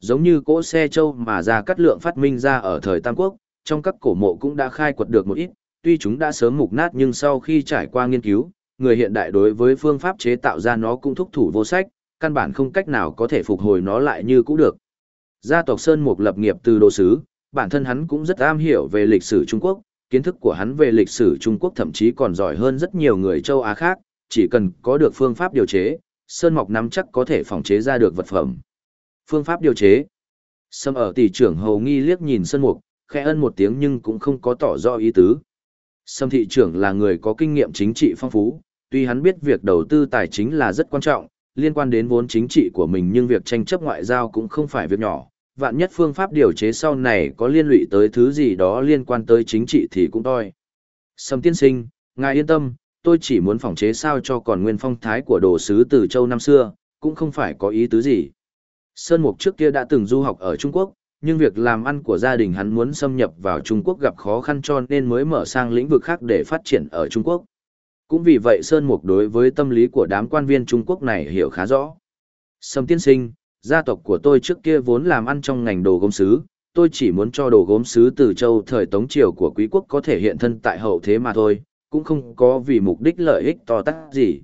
Giống như cỗ xe châu mà ra cắt lượng phát minh ra ở thời Tam Quốc, trong các cổ mộ cũng đã khai quật được một ít, tuy chúng đã sớm mục nát nhưng sau khi trải qua nghiên cứu, người hiện đại đối với phương pháp chế tạo ra nó cũng thúc thủ vô sách, căn bản không cách nào có thể phục hồi nó lại như cũ được. Gia tộc Sơn Mục lập nghiệp từ đồ sứ, bản thân hắn cũng rất am hiểu về lịch sử Trung Quốc, kiến thức của hắn về lịch sử Trung Quốc thậm chí còn giỏi hơn rất nhiều người châu Á khác, chỉ cần có được phương pháp điều chế, Sơn Mộc nắm chắc có thể phòng chế ra được vật phẩm. Phương pháp điều chế. Sâm ở tỷ trưởng hầu nghi liếc nhìn Sơn Mục, khẽ ân một tiếng nhưng cũng không có tỏ rõ ý tứ. Sâm thị trưởng là người có kinh nghiệm chính trị phong phú, tuy hắn biết việc đầu tư tài chính là rất quan trọng, liên quan đến vốn chính trị của mình nhưng việc tranh chấp ngoại giao cũng không phải việc nhỏ. Vạn nhất phương pháp điều chế sau này có liên lụy tới thứ gì đó liên quan tới chính trị thì cũng toi. Sâm tiên sinh, ngài yên tâm, tôi chỉ muốn phòng chế sao cho còn nguyên phong thái của đồ sứ từ châu năm xưa, cũng không phải có ý tứ gì. Sơn Mục trước kia đã từng du học ở Trung Quốc, nhưng việc làm ăn của gia đình hắn muốn xâm nhập vào Trung Quốc gặp khó khăn cho nên mới mở sang lĩnh vực khác để phát triển ở Trung Quốc. Cũng vì vậy Sơn Mục đối với tâm lý của đám quan viên Trung Quốc này hiểu khá rõ. Sâm tiên sinh, gia tộc của tôi trước kia vốn làm ăn trong ngành đồ gốm sứ, tôi chỉ muốn cho đồ gốm sứ từ châu thời Tống Triều của quý quốc có thể hiện thân tại hậu thế mà thôi, cũng không có vì mục đích lợi ích to tát gì.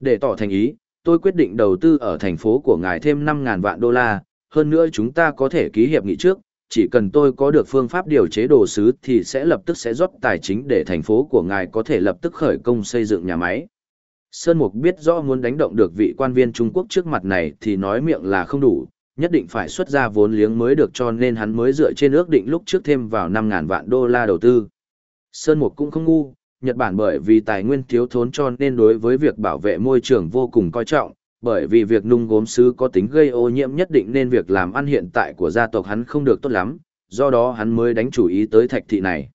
Để tỏ thành ý, tôi quyết định đầu tư ở thành phố của ngài thêm 5.000 vạn đô la, hơn nữa chúng ta có thể ký hiệp nghị trước, chỉ cần tôi có được phương pháp điều chế đồ sứ thì sẽ lập tức sẽ rót tài chính để thành phố của ngài có thể lập tức khởi công xây dựng nhà máy. Sơn Mục biết rõ muốn đánh động được vị quan viên Trung Quốc trước mặt này thì nói miệng là không đủ, nhất định phải xuất ra vốn liếng mới được cho nên hắn mới dựa trên ước định lúc trước thêm vào 5.000 vạn đô la đầu tư. Sơn Mục cũng không ngu, Nhật Bản bởi vì tài nguyên thiếu thốn cho nên đối với việc bảo vệ môi trường vô cùng coi trọng, bởi vì việc nung gốm sứ có tính gây ô nhiễm nhất định nên việc làm ăn hiện tại của gia tộc hắn không được tốt lắm, do đó hắn mới đánh chủ ý tới thạch thị này.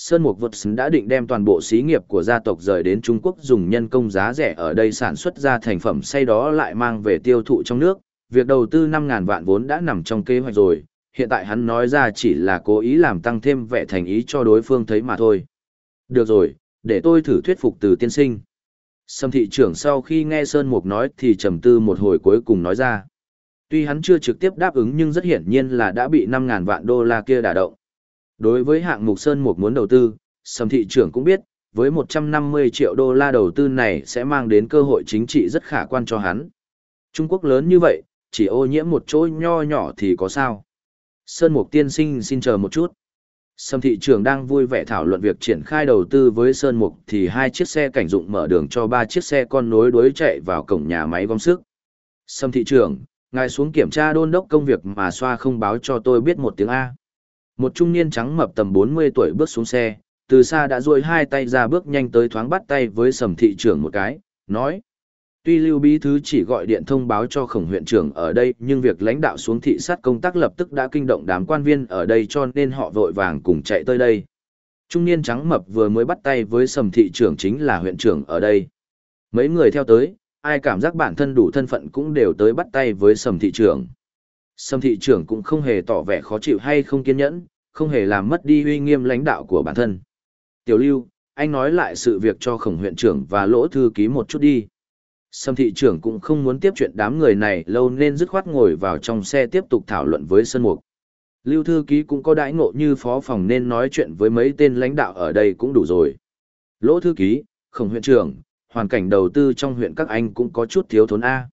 Sơn Mục Vật đã định đem toàn bộ xí nghiệp của gia tộc rời đến Trung Quốc dùng nhân công giá rẻ ở đây sản xuất ra thành phẩm say đó lại mang về tiêu thụ trong nước. Việc đầu tư 5.000 vạn vốn đã nằm trong kế hoạch rồi, hiện tại hắn nói ra chỉ là cố ý làm tăng thêm vẻ thành ý cho đối phương thấy mà thôi. Được rồi, để tôi thử thuyết phục từ tiên sinh. Sâm thị trưởng sau khi nghe Sơn Mục nói thì trầm tư một hồi cuối cùng nói ra. Tuy hắn chưa trực tiếp đáp ứng nhưng rất hiển nhiên là đã bị 5.000 vạn đô la kia đả động. Đối với hạng mục Sơn Mục muốn đầu tư, Sâm thị trưởng cũng biết, với 150 triệu đô la đầu tư này sẽ mang đến cơ hội chính trị rất khả quan cho hắn. Trung Quốc lớn như vậy, chỉ ô nhiễm một chỗ nho nhỏ thì có sao. Sơn Mục tiên sinh xin chờ một chút. Sâm thị trưởng đang vui vẻ thảo luận việc triển khai đầu tư với Sơn Mục thì hai chiếc xe cảnh dụng mở đường cho ba chiếc xe con nối đuối chạy vào cổng nhà máy gom sức. Sâm thị trưởng, ngài xuống kiểm tra đôn đốc công việc mà xoa không báo cho tôi biết một tiếng A. Một trung niên trắng mập tầm 40 tuổi bước xuống xe, từ xa đã duỗi hai tay ra bước nhanh tới thoáng bắt tay với sầm thị trưởng một cái, nói. Tuy Lưu Bí Thứ chỉ gọi điện thông báo cho khổng huyện trưởng ở đây nhưng việc lãnh đạo xuống thị sát công tác lập tức đã kinh động đám quan viên ở đây cho nên họ vội vàng cùng chạy tới đây. Trung niên trắng mập vừa mới bắt tay với sầm thị trưởng chính là huyện trưởng ở đây. Mấy người theo tới, ai cảm giác bản thân đủ thân phận cũng đều tới bắt tay với sầm thị trưởng. Sâm thị trưởng cũng không hề tỏ vẻ khó chịu hay không kiên nhẫn, không hề làm mất đi uy nghiêm lãnh đạo của bản thân. Tiểu lưu, anh nói lại sự việc cho khổng huyện trưởng và lỗ thư ký một chút đi. Sâm thị trưởng cũng không muốn tiếp chuyện đám người này lâu nên dứt khoát ngồi vào trong xe tiếp tục thảo luận với Sơn Mục. Lưu thư ký cũng có đãi ngộ như phó phòng nên nói chuyện với mấy tên lãnh đạo ở đây cũng đủ rồi. Lỗ thư ký, khổng huyện trưởng, hoàn cảnh đầu tư trong huyện các anh cũng có chút thiếu thốn A.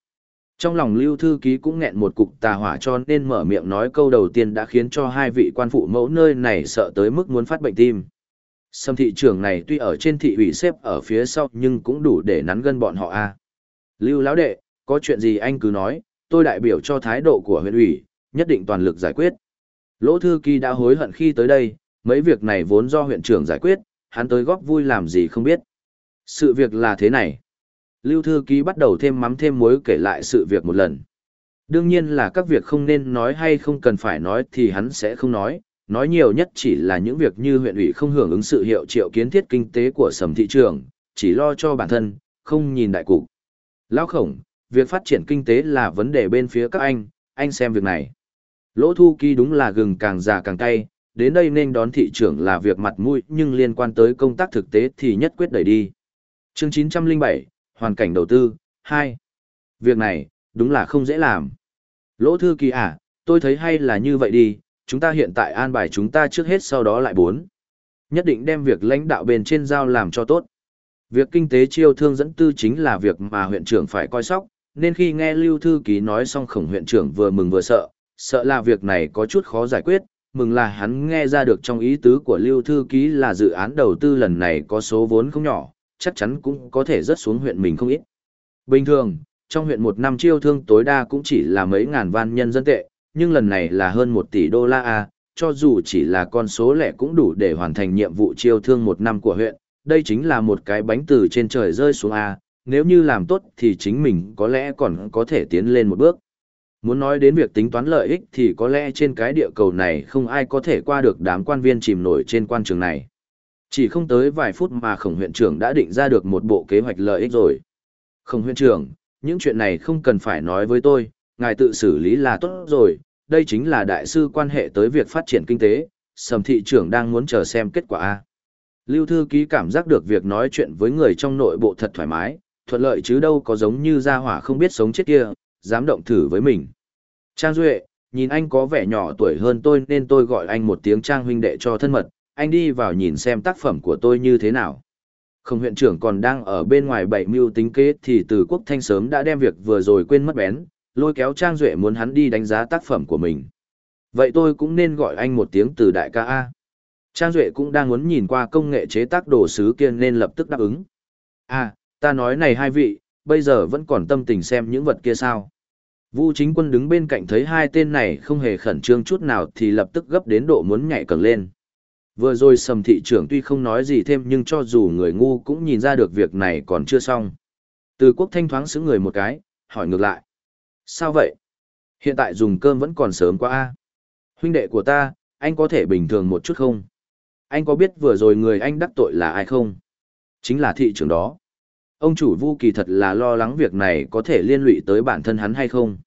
Trong lòng lưu thư ký cũng nghẹn một cục tà hỏa cho nên mở miệng nói câu đầu tiên đã khiến cho hai vị quan phụ mẫu nơi này sợ tới mức muốn phát bệnh tim. Sâm thị trưởng này tuy ở trên thị ủy xếp ở phía sau nhưng cũng đủ để nắn gân bọn họ A. Lưu lão đệ, có chuyện gì anh cứ nói, tôi đại biểu cho thái độ của huyện ủy, nhất định toàn lực giải quyết. Lỗ thư ký đã hối hận khi tới đây, mấy việc này vốn do huyện trưởng giải quyết, hắn tới góp vui làm gì không biết. Sự việc là thế này. Lưu thư ký bắt đầu thêm mắm thêm muối kể lại sự việc một lần. Đương nhiên là các việc không nên nói hay không cần phải nói thì hắn sẽ không nói, nói nhiều nhất chỉ là những việc như huyện ủy không hưởng ứng sự hiệu triệu kiến thiết kinh tế của sầm thị trường, chỉ lo cho bản thân, không nhìn đại cục. Lão khổng, việc phát triển kinh tế là vấn đề bên phía các anh, anh xem việc này. Lỗ thu kỳ đúng là gừng càng già càng cay, đến đây nên đón thị trưởng là việc mặt mũi nhưng liên quan tới công tác thực tế thì nhất quyết đẩy đi. Chương 907, Hoàn cảnh đầu tư, Hai, Việc này, đúng là không dễ làm. Lỗ thư kỳ à, tôi thấy hay là như vậy đi, chúng ta hiện tại an bài chúng ta trước hết sau đó lại bốn. Nhất định đem việc lãnh đạo bền trên giao làm cho tốt. Việc kinh tế chiêu thương dẫn tư chính là việc mà huyện trưởng phải coi sóc, nên khi nghe Lưu Thư Ký nói xong khổng huyện trưởng vừa mừng vừa sợ, sợ là việc này có chút khó giải quyết, mừng là hắn nghe ra được trong ý tứ của Lưu Thư Ký là dự án đầu tư lần này có số vốn không nhỏ, chắc chắn cũng có thể rớt xuống huyện mình không ít. Bình thường, trong huyện một năm chiêu thương tối đa cũng chỉ là mấy ngàn van nhân dân tệ, nhưng lần này là hơn một tỷ đô la A, cho dù chỉ là con số lẻ cũng đủ để hoàn thành nhiệm vụ chiêu thương một năm của huyện, đây chính là một cái bánh từ trên trời rơi xuống A, nếu như làm tốt thì chính mình có lẽ còn có thể tiến lên một bước. Muốn nói đến việc tính toán lợi ích thì có lẽ trên cái địa cầu này không ai có thể qua được đám quan viên chìm nổi trên quan trường này. Chỉ không tới vài phút mà khổng huyện trưởng đã định ra được một bộ kế hoạch lợi ích rồi. Khổng huyện trưởng, những chuyện này không cần phải nói với tôi, ngài tự xử lý là tốt rồi, đây chính là đại sư quan hệ tới việc phát triển kinh tế, sầm thị trưởng đang muốn chờ xem kết quả. a Lưu thư ký cảm giác được việc nói chuyện với người trong nội bộ thật thoải mái, thuận lợi chứ đâu có giống như gia hỏa không biết sống chết kia, dám động thử với mình. Trang Duệ, nhìn anh có vẻ nhỏ tuổi hơn tôi nên tôi gọi anh một tiếng Trang huynh đệ cho thân mật, anh đi vào nhìn xem tác phẩm của tôi như thế nào. Không huyện trưởng còn đang ở bên ngoài bảy mưu tính kế thì từ quốc thanh sớm đã đem việc vừa rồi quên mất bén, lôi kéo Trang Duệ muốn hắn đi đánh giá tác phẩm của mình. Vậy tôi cũng nên gọi anh một tiếng từ đại ca A. Trang Duệ cũng đang muốn nhìn qua công nghệ chế tác đồ sứ kia nên lập tức đáp ứng. À, ta nói này hai vị, bây giờ vẫn còn tâm tình xem những vật kia sao. Vu chính quân đứng bên cạnh thấy hai tên này không hề khẩn trương chút nào thì lập tức gấp đến độ muốn nhảy cẩn lên. Vừa rồi sầm thị trưởng tuy không nói gì thêm nhưng cho dù người ngu cũng nhìn ra được việc này còn chưa xong. Từ quốc thanh thoáng xứng người một cái, hỏi ngược lại. Sao vậy? Hiện tại dùng cơm vẫn còn sớm quá a. Huynh đệ của ta, anh có thể bình thường một chút không? Anh có biết vừa rồi người anh đắc tội là ai không? Chính là thị trưởng đó. Ông chủ Vu kỳ thật là lo lắng việc này có thể liên lụy tới bản thân hắn hay không.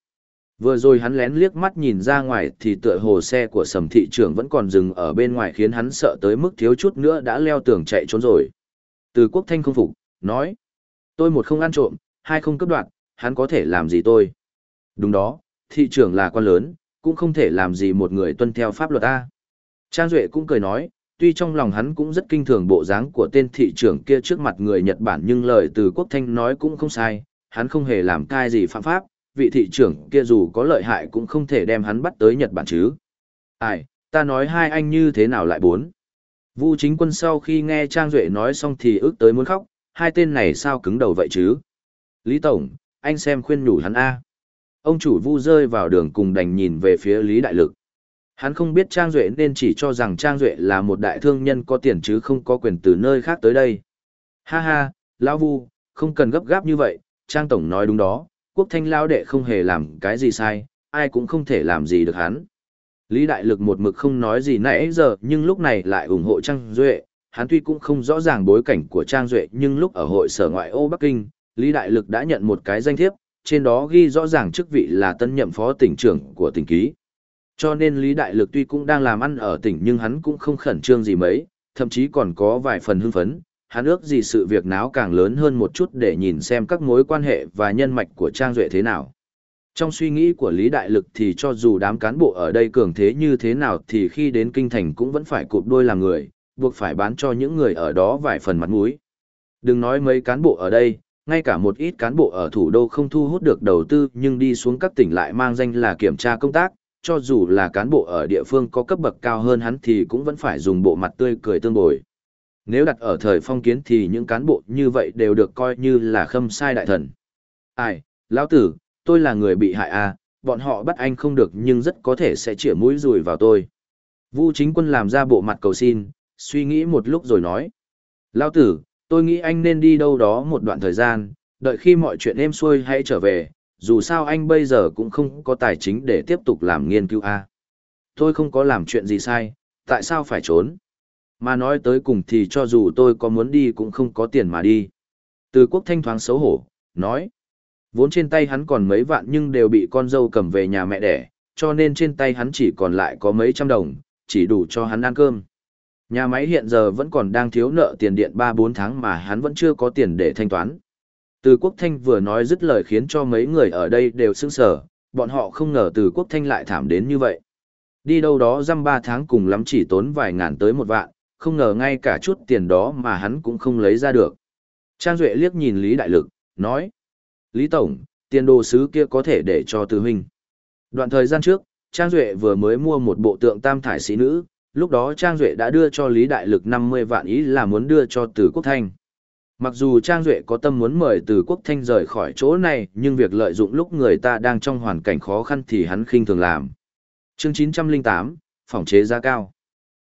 Vừa rồi hắn lén liếc mắt nhìn ra ngoài thì tựa hồ xe của sầm thị trưởng vẫn còn dừng ở bên ngoài khiến hắn sợ tới mức thiếu chút nữa đã leo tường chạy trốn rồi. Từ quốc thanh không phục, nói. Tôi một không ăn trộm, hai không cấp đoạt, hắn có thể làm gì tôi. Đúng đó, thị trưởng là quan lớn, cũng không thể làm gì một người tuân theo pháp luật ta. Trang Duệ cũng cười nói, tuy trong lòng hắn cũng rất kinh thường bộ dáng của tên thị trưởng kia trước mặt người Nhật Bản nhưng lời từ quốc thanh nói cũng không sai, hắn không hề làm cai gì phạm pháp, vị thị trưởng kia dù có lợi hại cũng không thể đem hắn bắt tới Nhật Bản chứ. Ai, ta nói hai anh như thế nào lại bốn. Vu chính quân sau khi nghe Trang Duệ nói xong thì ước tới muốn khóc, hai tên này sao cứng đầu vậy chứ? Lý Tổng, anh xem khuyên nhủ hắn A. Ông chủ Vu rơi vào đường cùng đành nhìn về phía Lý Đại Lực. Hắn không biết Trang Duệ nên chỉ cho rằng Trang Duệ là một đại thương nhân có tiền chứ không có quyền từ nơi khác tới đây. Ha ha, Lão Vu, không cần gấp gáp như vậy, Trang Tổng nói đúng đó, quốc thanh Lão đệ không hề làm cái gì sai, ai cũng không thể làm gì được hắn. Lý Đại Lực một mực không nói gì nãy giờ nhưng lúc này lại ủng hộ Trang Duệ, hắn tuy cũng không rõ ràng bối cảnh của Trang Duệ nhưng lúc ở hội sở ngoại ô Bắc Kinh, Lý Đại Lực đã nhận một cái danh thiếp, trên đó ghi rõ ràng chức vị là tân nhậm phó tỉnh trưởng của tỉnh ký. Cho nên Lý Đại Lực tuy cũng đang làm ăn ở tỉnh nhưng hắn cũng không khẩn trương gì mấy, thậm chí còn có vài phần hưng phấn, hắn ước gì sự việc náo càng lớn hơn một chút để nhìn xem các mối quan hệ và nhân mạch của Trang Duệ thế nào. Trong suy nghĩ của Lý Đại Lực thì cho dù đám cán bộ ở đây cường thế như thế nào thì khi đến kinh thành cũng vẫn phải cụp đôi làm người, buộc phải bán cho những người ở đó vài phần mặt mũi. Đừng nói mấy cán bộ ở đây, ngay cả một ít cán bộ ở thủ đô không thu hút được đầu tư nhưng đi xuống các tỉnh lại mang danh là kiểm tra công tác, cho dù là cán bộ ở địa phương có cấp bậc cao hơn hắn thì cũng vẫn phải dùng bộ mặt tươi cười tương bồi. Nếu đặt ở thời phong kiến thì những cán bộ như vậy đều được coi như là khâm sai đại thần. Ai, lão tử, tôi là người bị hại à, bọn họ bắt anh không được nhưng rất có thể sẽ chĩa mũi rùi vào tôi. Vu chính quân làm ra bộ mặt cầu xin, suy nghĩ một lúc rồi nói. Lão tử, tôi nghĩ anh nên đi đâu đó một đoạn thời gian, đợi khi mọi chuyện êm xuôi hãy trở về, dù sao anh bây giờ cũng không có tài chính để tiếp tục làm nghiên cứu A. Tôi không có làm chuyện gì sai, tại sao phải trốn? Mà nói tới cùng thì cho dù tôi có muốn đi cũng không có tiền mà đi. Từ quốc thanh thoáng xấu hổ, nói. Vốn trên tay hắn còn mấy vạn nhưng đều bị con dâu cầm về nhà mẹ đẻ, cho nên trên tay hắn chỉ còn lại có mấy trăm đồng, chỉ đủ cho hắn ăn cơm. Nhà máy hiện giờ vẫn còn đang thiếu nợ tiền điện 3-4 tháng mà hắn vẫn chưa có tiền để thanh toán. Từ Quốc Thanh vừa nói dứt lời khiến cho mấy người ở đây đều sững sờ, bọn họ không ngờ Từ Quốc Thanh lại thảm đến như vậy. Đi đâu đó dăm 3 tháng cùng lắm chỉ tốn vài ngàn tới một vạn, không ngờ ngay cả chút tiền đó mà hắn cũng không lấy ra được. Trang Duệ liếc nhìn Lý Đại Lực, nói. Lý Tổng, tiền đồ sứ kia có thể để cho Từ Huynh. Đoạn thời gian trước, Trang Duệ vừa mới mua một bộ tượng tam thải sĩ nữ, lúc đó Trang Duệ đã đưa cho Lý Đại Lực 50 vạn ý là muốn đưa cho Từ Quốc Thanh. Mặc dù Trang Duệ có tâm muốn mời Từ Quốc Thanh rời khỏi chỗ này, nhưng việc lợi dụng lúc người ta đang trong hoàn cảnh khó khăn thì hắn khinh thường làm. chương 908, phòng chế giá cao.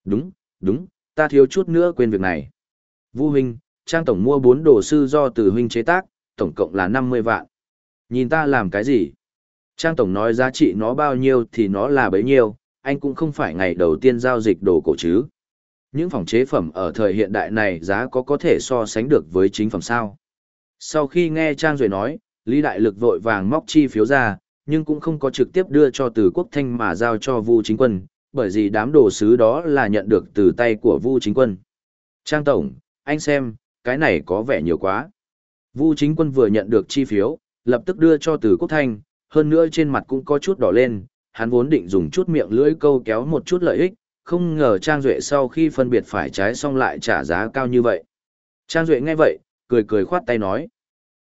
Đúng, đúng, ta thiếu chút nữa quên việc này. Vu Huynh, Trang Tổng mua 4 đồ sư do Từ Huynh chế tác, tổng cộng là 50 vạn. Nhìn ta làm cái gì? Trang Tổng nói giá trị nó bao nhiêu thì nó là bấy nhiêu, anh cũng không phải ngày đầu tiên giao dịch đồ cổ chứ. Những phòng chế phẩm ở thời hiện đại này giá có có thể so sánh được với chính phẩm sao. Sau khi nghe Trang Duệ nói, Lý Đại Lực vội vàng móc chi phiếu ra, nhưng cũng không có trực tiếp đưa cho từ quốc thanh mà giao cho Vu chính quân, bởi vì đám đồ sứ đó là nhận được từ tay của Vu chính quân. Trang Tổng, anh xem, cái này có vẻ nhiều quá. Vu chính quân vừa nhận được chi phiếu, lập tức đưa cho từ quốc thanh, hơn nữa trên mặt cũng có chút đỏ lên, hắn vốn định dùng chút miệng lưỡi câu kéo một chút lợi ích, không ngờ Trang Duệ sau khi phân biệt phải trái xong lại trả giá cao như vậy. Trang Duệ nghe vậy, cười cười khoát tay nói.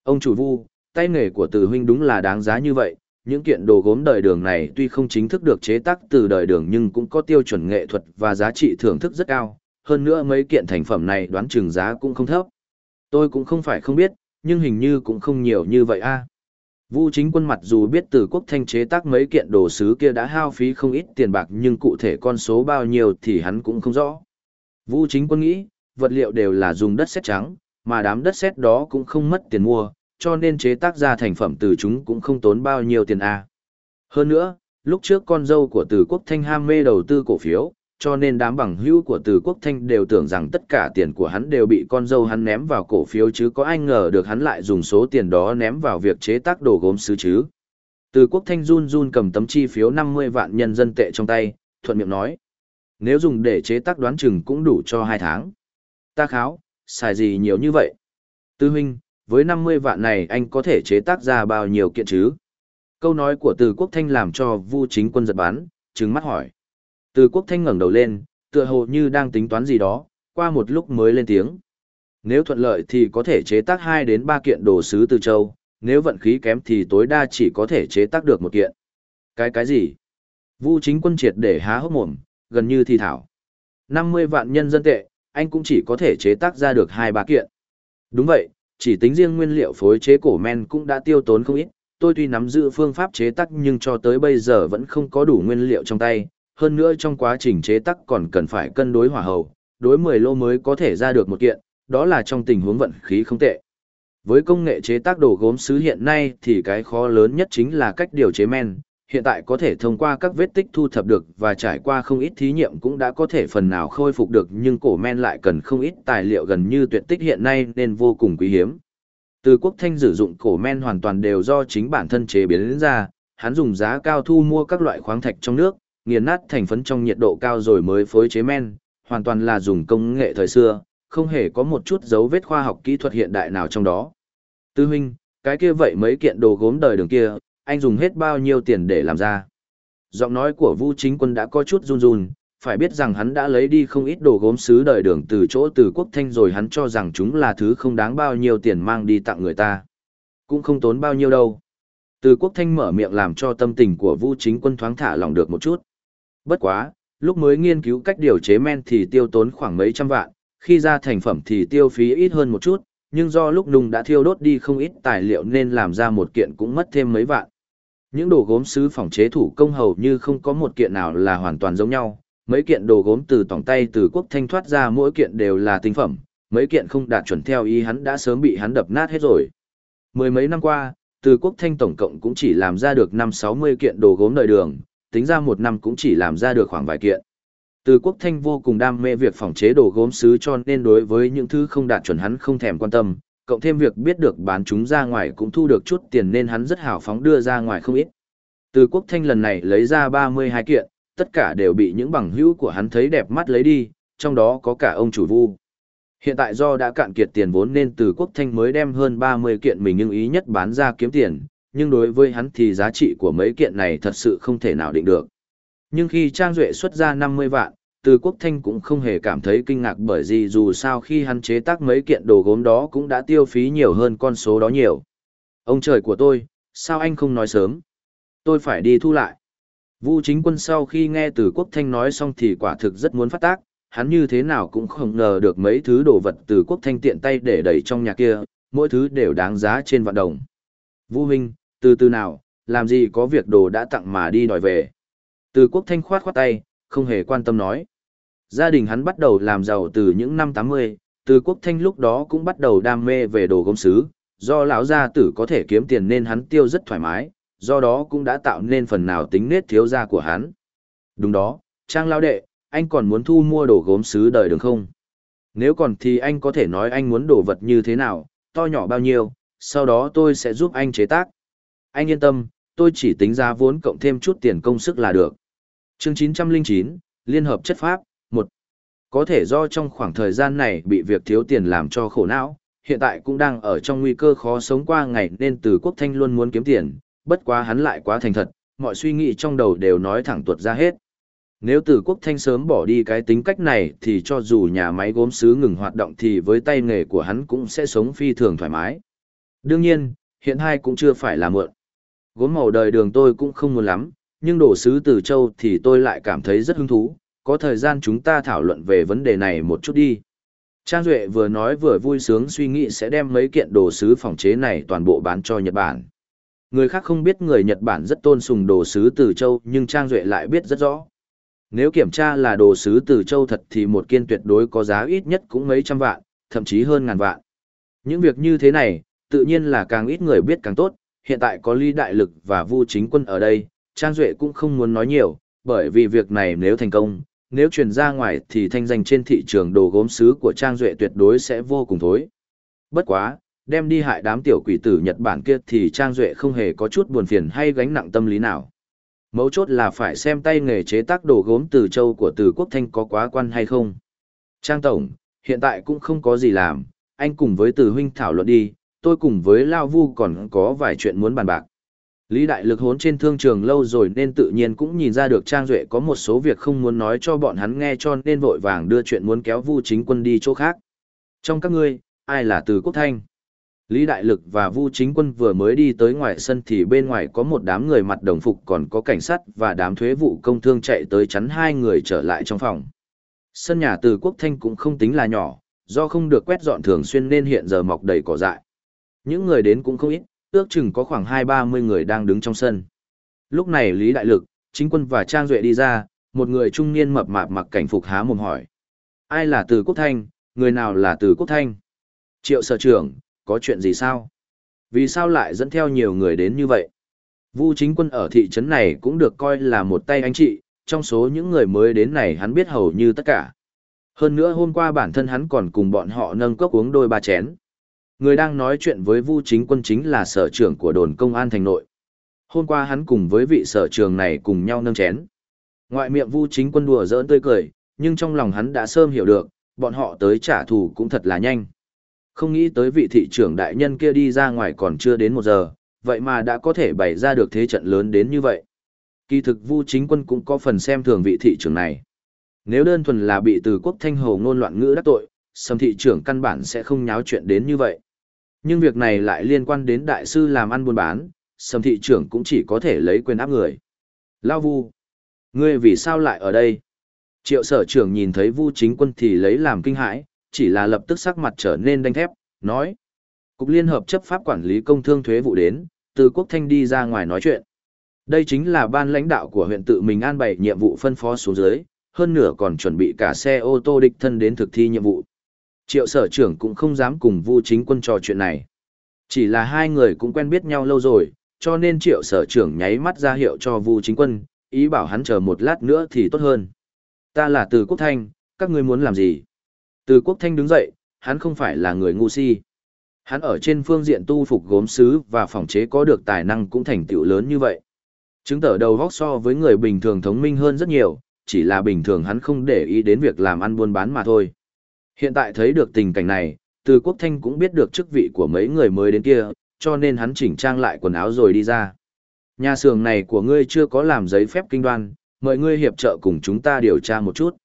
Ông chủ vu, tay nghề của từ huynh đúng là đáng giá như vậy, những kiện đồ gốm đời đường này tuy không chính thức được chế tác từ đời đường nhưng cũng có tiêu chuẩn nghệ thuật và giá trị thưởng thức rất cao, hơn nữa mấy kiện thành phẩm này đoán chừng giá cũng không thấp. Tôi cũng không phải không biết, nhưng hình như cũng không nhiều như vậy a. Vu chính quân mặt dù biết từ quốc thanh chế tác mấy kiện đồ sứ kia đã hao phí không ít tiền bạc nhưng cụ thể con số bao nhiêu thì hắn cũng không rõ. Vu chính quân nghĩ, vật liệu đều là dùng đất sét trắng, mà đám đất sét đó cũng không mất tiền mua, cho nên chế tác ra thành phẩm từ chúng cũng không tốn bao nhiêu tiền a. Hơn nữa, lúc trước con dâu của từ quốc thanh ham mê đầu tư cổ phiếu, cho nên đám bằng hữu của từ quốc thanh đều tưởng rằng tất cả tiền của hắn đều bị con dâu hắn ném vào cổ phiếu chứ có ai ngờ được hắn lại dùng số tiền đó ném vào việc chế tác đồ gốm sứ chứ. Từ quốc thanh run run cầm tấm chi phiếu 50 vạn nhân dân tệ trong tay, thuận miệng nói. Nếu dùng để chế tác đoán chừng cũng đủ cho hai tháng. Ta kháo, xài gì nhiều như vậy? Tư huynh, với 50 vạn này anh có thể chế tác ra bao nhiêu kiện chứ? Câu nói của từ quốc thanh làm cho vu chính quân giật bắn, trừng mắt hỏi. Từ quốc thanh ngẩng đầu lên, tựa hồ như đang tính toán gì đó, qua một lúc mới lên tiếng. Nếu thuận lợi thì có thể chế tác 2 đến 3 kiện đồ sứ từ châu, nếu vận khí kém thì tối đa chỉ có thể chế tác được một kiện. Cái cái gì? Vu chính quân triệt để há hốc mồm, gần như thi thảo. 50 vạn nhân dân tệ, anh cũng chỉ có thể chế tác ra được 2-3 kiện. Đúng vậy, chỉ tính riêng nguyên liệu phối chế cổ men cũng đã tiêu tốn không ít. Tôi tuy nắm giữ phương pháp chế tác nhưng cho tới bây giờ vẫn không có đủ nguyên liệu trong tay, hơn nữa trong quá trình chế tác còn cần phải cân đối hỏa hầu, đối 10 lô mới có thể ra được một kiện, đó là trong tình huống vận khí không tệ. Với công nghệ chế tác đồ gốm sứ hiện nay thì cái khó lớn nhất chính là cách điều chế men, hiện tại có thể thông qua các vết tích thu thập được và trải qua không ít thí nghiệm cũng đã có thể phần nào khôi phục được nhưng cổ men lại cần không ít tài liệu gần như tuyệt tích hiện nay nên vô cùng quý hiếm. Từ quốc thanh sử dụng cổ men hoàn toàn đều do chính bản thân chế biến ra, hắn dùng giá cao thu mua các loại khoáng thạch trong nước, nghiền nát thành phấn trong nhiệt độ cao rồi mới phối chế men, hoàn toàn là dùng công nghệ thời xưa, không hề có một chút dấu vết khoa học kỹ thuật hiện đại nào trong đó. Tư huynh, cái kia vậy mấy kiện đồ gốm đời đường kia, anh dùng hết bao nhiêu tiền để làm ra? Giọng nói của Vu Chính Quân đã có chút run run, phải biết rằng hắn đã lấy đi không ít đồ gốm sứ đời đường từ chỗ từ quốc thanh rồi hắn cho rằng chúng là thứ không đáng bao nhiêu tiền mang đi tặng người ta. Cũng không tốn bao nhiêu đâu. Từ quốc thanh mở miệng làm cho tâm tình của Vu Chính Quân thoáng thả lòng được một chút. Bất quá, lúc mới nghiên cứu cách điều chế men thì tiêu tốn khoảng mấy trăm vạn, khi ra thành phẩm thì tiêu phí ít hơn một chút, nhưng do lúc nung đã thiêu đốt đi không ít tài liệu nên làm ra một kiện cũng mất thêm mấy vạn. Những đồ gốm sứ phòng chế thủ công hầu như không có một kiện nào là hoàn toàn giống nhau, mấy kiện đồ gốm từ tổng tay từ quốc thanh thoát ra mỗi kiện đều là tinh phẩm, mấy kiện không đạt chuẩn theo ý hắn đã sớm bị hắn đập nát hết rồi. Mười mấy năm qua, từ quốc thanh tổng cộng cũng chỉ làm ra được năm sáu mươi kiện đồ gốm đời đường, tính ra một năm cũng chỉ làm ra được khoảng vài kiện. Từ quốc thanh vô cùng đam mê việc phòng chế đồ gốm sứ cho nên đối với những thứ không đạt chuẩn hắn không thèm quan tâm, cộng thêm việc biết được bán chúng ra ngoài cũng thu được chút tiền nên hắn rất hào phóng đưa ra ngoài không ít. Từ quốc thanh lần này lấy ra 32 kiện, tất cả đều bị những bằng hữu của hắn thấy đẹp mắt lấy đi, trong đó có cả ông chủ vu. Hiện tại do đã cạn kiệt tiền vốn nên từ quốc thanh mới đem hơn 30 kiện mình nhưng ý nhất bán ra kiếm tiền, nhưng đối với hắn thì giá trị của mấy kiện này thật sự không thể nào định được. Nhưng khi Trang Duệ xuất ra 50 vạn, từ quốc thanh cũng không hề cảm thấy kinh ngạc bởi gì, dù sao khi hắn chế tác mấy kiện đồ gốm đó cũng đã tiêu phí nhiều hơn con số đó nhiều. Ông trời của tôi, sao anh không nói sớm? Tôi phải đi thu lại. Vu chính quân sau khi nghe từ quốc thanh nói xong thì quả thực rất muốn phát tác, hắn như thế nào cũng không ngờ được mấy thứ đồ vật từ quốc thanh tiện tay để đẩy trong nhà kia, mỗi thứ đều đáng giá trên vạn đồng. Vu huynh, từ từ nào, làm gì có việc đồ đã tặng mà đi đòi về. Từ quốc thanh khoát khoát tay, không hề quan tâm nói. Gia đình hắn bắt đầu làm giàu từ những năm 80, từ quốc thanh lúc đó cũng bắt đầu đam mê về đồ gốm sứ, do lão gia tử có thể kiếm tiền nên hắn tiêu rất thoải mái, do đó cũng đã tạo nên phần nào tính nết thiếu gia của hắn. Đúng đó, Trang lão đệ, anh còn muốn thu mua đồ gốm sứ đời đường không? Nếu còn thì anh có thể nói anh muốn đồ vật như thế nào, to nhỏ bao nhiêu, sau đó tôi sẽ giúp anh chế tác. Anh yên tâm, tôi chỉ tính giá vốn cộng thêm chút tiền công sức là được. Chương 909, Liên hợp chất pháp, có thể do trong khoảng thời gian này bị việc thiếu tiền làm cho khổ não, hiện tại cũng đang ở trong nguy cơ khó sống qua ngày nên từ quốc thanh luôn muốn kiếm tiền, bất quá hắn lại quá thành thật, mọi suy nghĩ trong đầu đều nói thẳng tuột ra hết. Nếu từ quốc thanh sớm bỏ đi cái tính cách này thì cho dù nhà máy gốm sứ ngừng hoạt động thì với tay nghề của hắn cũng sẽ sống phi thường thoải mái. Đương nhiên, hiện hai cũng chưa phải là mượn. Gốm màu đời đường tôi cũng không muốn lắm, nhưng đồ sứ từ châu thì tôi lại cảm thấy rất hứng thú, có thời gian chúng ta thảo luận về vấn đề này một chút đi. Trang Duệ vừa nói vừa vui sướng suy nghĩ sẽ đem mấy kiện đồ sứ phòng chế này toàn bộ bán cho Nhật Bản. Người khác không biết người Nhật Bản rất tôn sùng đồ sứ từ châu nhưng Trang Duệ lại biết rất rõ. Nếu kiểm tra là đồ sứ từ châu thật thì một kiên tuyệt đối có giá ít nhất cũng mấy trăm vạn, thậm chí hơn ngàn vạn. Những việc như thế này, tự nhiên là càng ít người biết càng tốt, hiện tại có Lý Đại Lực và Vu Chính Quân ở đây, Trang Duệ cũng không muốn nói nhiều, bởi vì việc này nếu thành công, nếu truyền ra ngoài thì thanh danh trên thị trường đồ gốm sứ của Trang Duệ tuyệt đối sẽ vô cùng thối. Bất quá, đem đi hại đám tiểu quỷ tử Nhật Bản kia thì Trang Duệ không hề có chút buồn phiền hay gánh nặng tâm lý nào. Mấu chốt là phải xem tay nghề chế tác đồ gốm từ châu của từ quốc thanh có quá quan hay không. Trang Tổng, hiện tại cũng không có gì làm, anh cùng với từ huynh thảo luận đi, tôi cùng với Lao Vu còn có vài chuyện muốn bàn bạc. Lý Đại Lực hốn trên thương trường lâu rồi nên tự nhiên cũng nhìn ra được Trang Duệ có một số việc không muốn nói cho bọn hắn nghe cho nên vội vàng đưa chuyện muốn kéo Vu Chính Quân đi chỗ khác. Trong các ngươi, ai là Từ Quốc Thanh? Lý Đại Lực và Vu Chính Quân vừa mới đi tới ngoài sân thì bên ngoài có một đám người mặt đồng phục còn có cảnh sát và đám thuế vụ công thương chạy tới chắn hai người trở lại trong phòng. Sân nhà Từ Quốc Thanh cũng không tính là nhỏ, do không được quét dọn thường xuyên nên hiện giờ mọc đầy cỏ dại. Những người đến cũng không ít, ước chừng có khoảng hai ba mươi người đang đứng trong sân. Lúc này Lý Đại Lực, Chính Quân và Trang Duệ đi ra, một người trung niên mập mạp mặc cảnh phục há mồm hỏi. Ai là Từ Quốc Thanh, người nào là Từ Quốc Thanh? Triệu sở trưởng, có chuyện gì sao? Vì sao lại dẫn theo nhiều người đến như vậy? Vu chính quân ở thị trấn này cũng được coi là một tay anh chị, trong số những người mới đến này hắn biết hầu như tất cả. Hơn nữa hôm qua bản thân hắn còn cùng bọn họ nâng cốc uống đôi ba chén. Người đang nói chuyện với Vu chính quân chính là sở trưởng của đồn công an thành nội. Hôm qua hắn cùng với vị sở trưởng này cùng nhau nâng chén. Ngoại miệng Vu chính quân đùa giỡn tươi cười, nhưng trong lòng hắn đã sớm hiểu được, bọn họ tới trả thù cũng thật là nhanh. Không nghĩ tới vị thị trưởng đại nhân kia đi ra ngoài còn chưa đến một giờ, vậy mà đã có thể bày ra được thế trận lớn đến như vậy. Kỳ thực Vu Chính Quân cũng có phần xem thường vị thị trưởng này. Nếu đơn thuần là bị từ quốc thanh hồ ngôn loạn ngữ đắc tội, sầm thị trưởng căn bản sẽ không nháo chuyện đến như vậy. Nhưng việc này lại liên quan đến đại sư làm ăn buôn bán, sầm thị trưởng cũng chỉ có thể lấy quyền áp người. Lao Vu, ngươi vì sao lại ở đây? Triệu sở trưởng nhìn thấy Vu chính quân thì lấy làm kinh hãi, chỉ là lập tức sắc mặt trở nên đanh thép, nói. Cục Liên hợp chấp pháp quản lý công thương thuế vụ đến, từ Quốc Thanh đi ra ngoài nói chuyện. Đây chính là ban lãnh đạo của huyện tự mình an bày nhiệm vụ phân phó xuống dưới, hơn nửa còn chuẩn bị cả xe ô tô địch thân đến thực thi nhiệm vụ. Triệu sở trưởng cũng không dám cùng Vu chính quân trò chuyện này. Chỉ là hai người cũng quen biết nhau lâu rồi, cho nên triệu sở trưởng nháy mắt ra hiệu cho Vu chính quân, ý bảo hắn chờ một lát nữa thì tốt hơn. Ta là Từ Quốc Thanh, các ngươi muốn làm gì? Từ Quốc Thanh đứng dậy, hắn không phải là người ngu si. Hắn ở trên phương diện tu phục gốm sứ và phòng chế có được tài năng cũng thành tựu lớn như vậy. Chứng tỏ đầu góc so với người bình thường thống minh hơn rất nhiều, chỉ là bình thường hắn không để ý đến việc làm ăn buôn bán mà thôi. Hiện tại thấy được tình cảnh này, từ quốc thanh cũng biết được chức vị của mấy người mới đến kia, cho nên hắn chỉnh trang lại quần áo rồi đi ra. Nhà xưởng này của ngươi chưa có làm giấy phép kinh đoan, mời ngươi hiệp trợ cùng chúng ta điều tra một chút.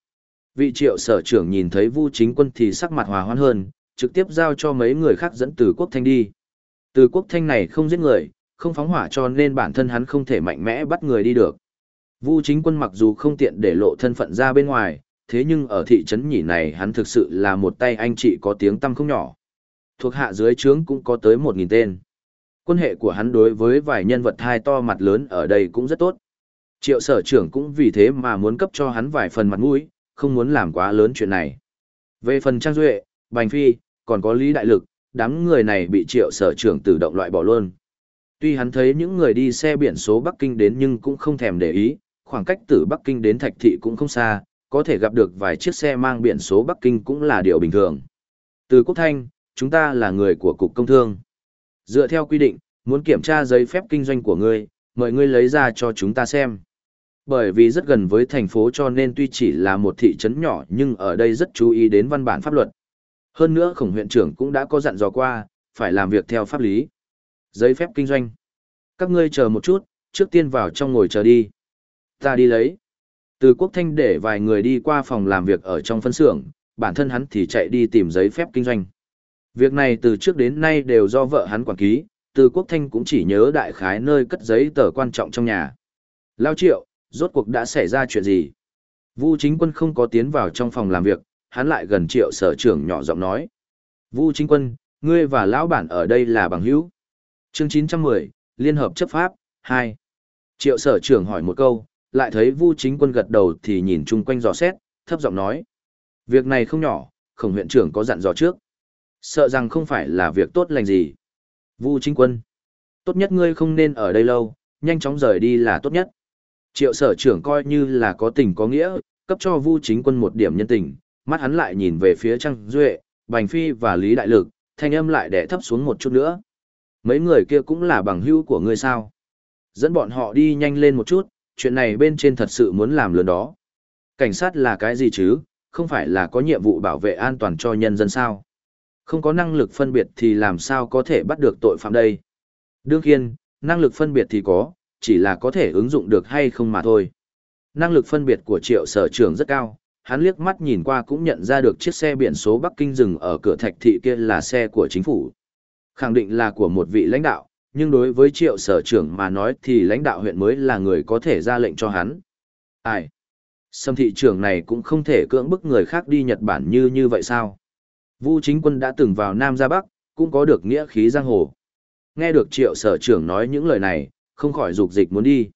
Vị triệu sở trưởng nhìn thấy Vu chính quân thì sắc mặt hòa hoãn hơn, trực tiếp giao cho mấy người khác dẫn từ quốc thanh đi. Từ quốc thanh này không giết người, không phóng hỏa cho nên bản thân hắn không thể mạnh mẽ bắt người đi được. Vu chính quân mặc dù không tiện để lộ thân phận ra bên ngoài, thế nhưng ở thị trấn nhỉ này hắn thực sự là một tay anh chị có tiếng tăm không nhỏ. Thuộc hạ dưới trướng cũng có tới một nghìn tên. Quân hệ của hắn đối với vài nhân vật hai to mặt lớn ở đây cũng rất tốt. Triệu sở trưởng cũng vì thế mà muốn cấp cho hắn vài phần mặt mũi, không muốn làm quá lớn chuyện này. Về phần Trang Duệ, Bành Phi, còn có Lý Đại Lực, đám người này bị triệu sở trưởng tự động loại bỏ luôn. Tuy hắn thấy những người đi xe biển số Bắc Kinh đến nhưng cũng không thèm để ý, khoảng cách từ Bắc Kinh đến Thạch Thị cũng không xa, có thể gặp được vài chiếc xe mang biển số Bắc Kinh cũng là điều bình thường. Từ Quốc Thanh, chúng ta là người của Cục Công Thương. Dựa theo quy định, muốn kiểm tra giấy phép kinh doanh của ngươi, mời ngươi lấy ra cho chúng ta xem. Bởi vì rất gần với thành phố cho nên tuy chỉ là một thị trấn nhỏ nhưng ở đây rất chú ý đến văn bản pháp luật. Hơn nữa khổng huyện trưởng cũng đã có dặn dò qua, phải làm việc theo pháp lý. Giấy phép kinh doanh. Các ngươi chờ một chút, trước tiên vào trong ngồi chờ đi. Ta đi lấy. Từ quốc thanh để vài người đi qua phòng làm việc ở trong phân xưởng, bản thân hắn thì chạy đi tìm giấy phép kinh doanh. Việc này từ trước đến nay đều do vợ hắn quản ký, từ quốc thanh cũng chỉ nhớ đại khái nơi cất giấy tờ quan trọng trong nhà. Lao triệu, rốt cuộc đã xảy ra chuyện gì? Vu chính quân không có tiến vào trong phòng làm việc, hắn lại gần triệu sở trưởng nhỏ giọng nói. Vu chính quân, ngươi và lão bản ở đây là bằng hữu. Chương 910, Liên hợp chấp pháp, 2. Triệu sở trưởng hỏi một câu, lại thấy Vu Chính Quân gật đầu thì nhìn chung quanh dò xét, thấp giọng nói: "Việc này không nhỏ, Khổng huyện trưởng có dặn dò trước, sợ rằng không phải là việc tốt lành gì." Vu Chính Quân: "Tốt nhất ngươi không nên ở đây lâu, nhanh chóng rời đi là tốt nhất." Triệu sở trưởng coi như là có tình có nghĩa, cấp cho Vu Chính Quân một điểm nhân tình, mắt hắn lại nhìn về phía Trang Duệ, Bành Phi và Lý Đại Lực, thanh âm lại đè thấp xuống một chút nữa. Mấy người kia cũng là bằng hữu của ngươi sao? Dẫn bọn họ đi nhanh lên một chút, chuyện này bên trên thật sự muốn làm lớn đó. Cảnh sát là cái gì chứ, không phải là có nhiệm vụ bảo vệ an toàn cho nhân dân sao? Không có năng lực phân biệt thì làm sao có thể bắt được tội phạm đây? Đương nhiên, năng lực phân biệt thì có, chỉ là có thể ứng dụng được hay không mà thôi. Năng lực phân biệt của triệu sở trưởng rất cao, hắn liếc mắt nhìn qua cũng nhận ra được chiếc xe biển số Bắc Kinh dừng ở cửa thạch thị kia là xe của chính phủ. Khẳng định là của một vị lãnh đạo, nhưng đối với triệu sở trưởng mà nói thì lãnh đạo huyện mới là người có thể ra lệnh cho hắn. Ai? Sâm thị trưởng này cũng không thể cưỡng bức người khác đi Nhật Bản như như vậy sao? Vu chính quân đã từng vào Nam ra Bắc, cũng có được nghĩa khí giang hồ. Nghe được triệu sở trưởng nói những lời này, không khỏi dục dịch muốn đi.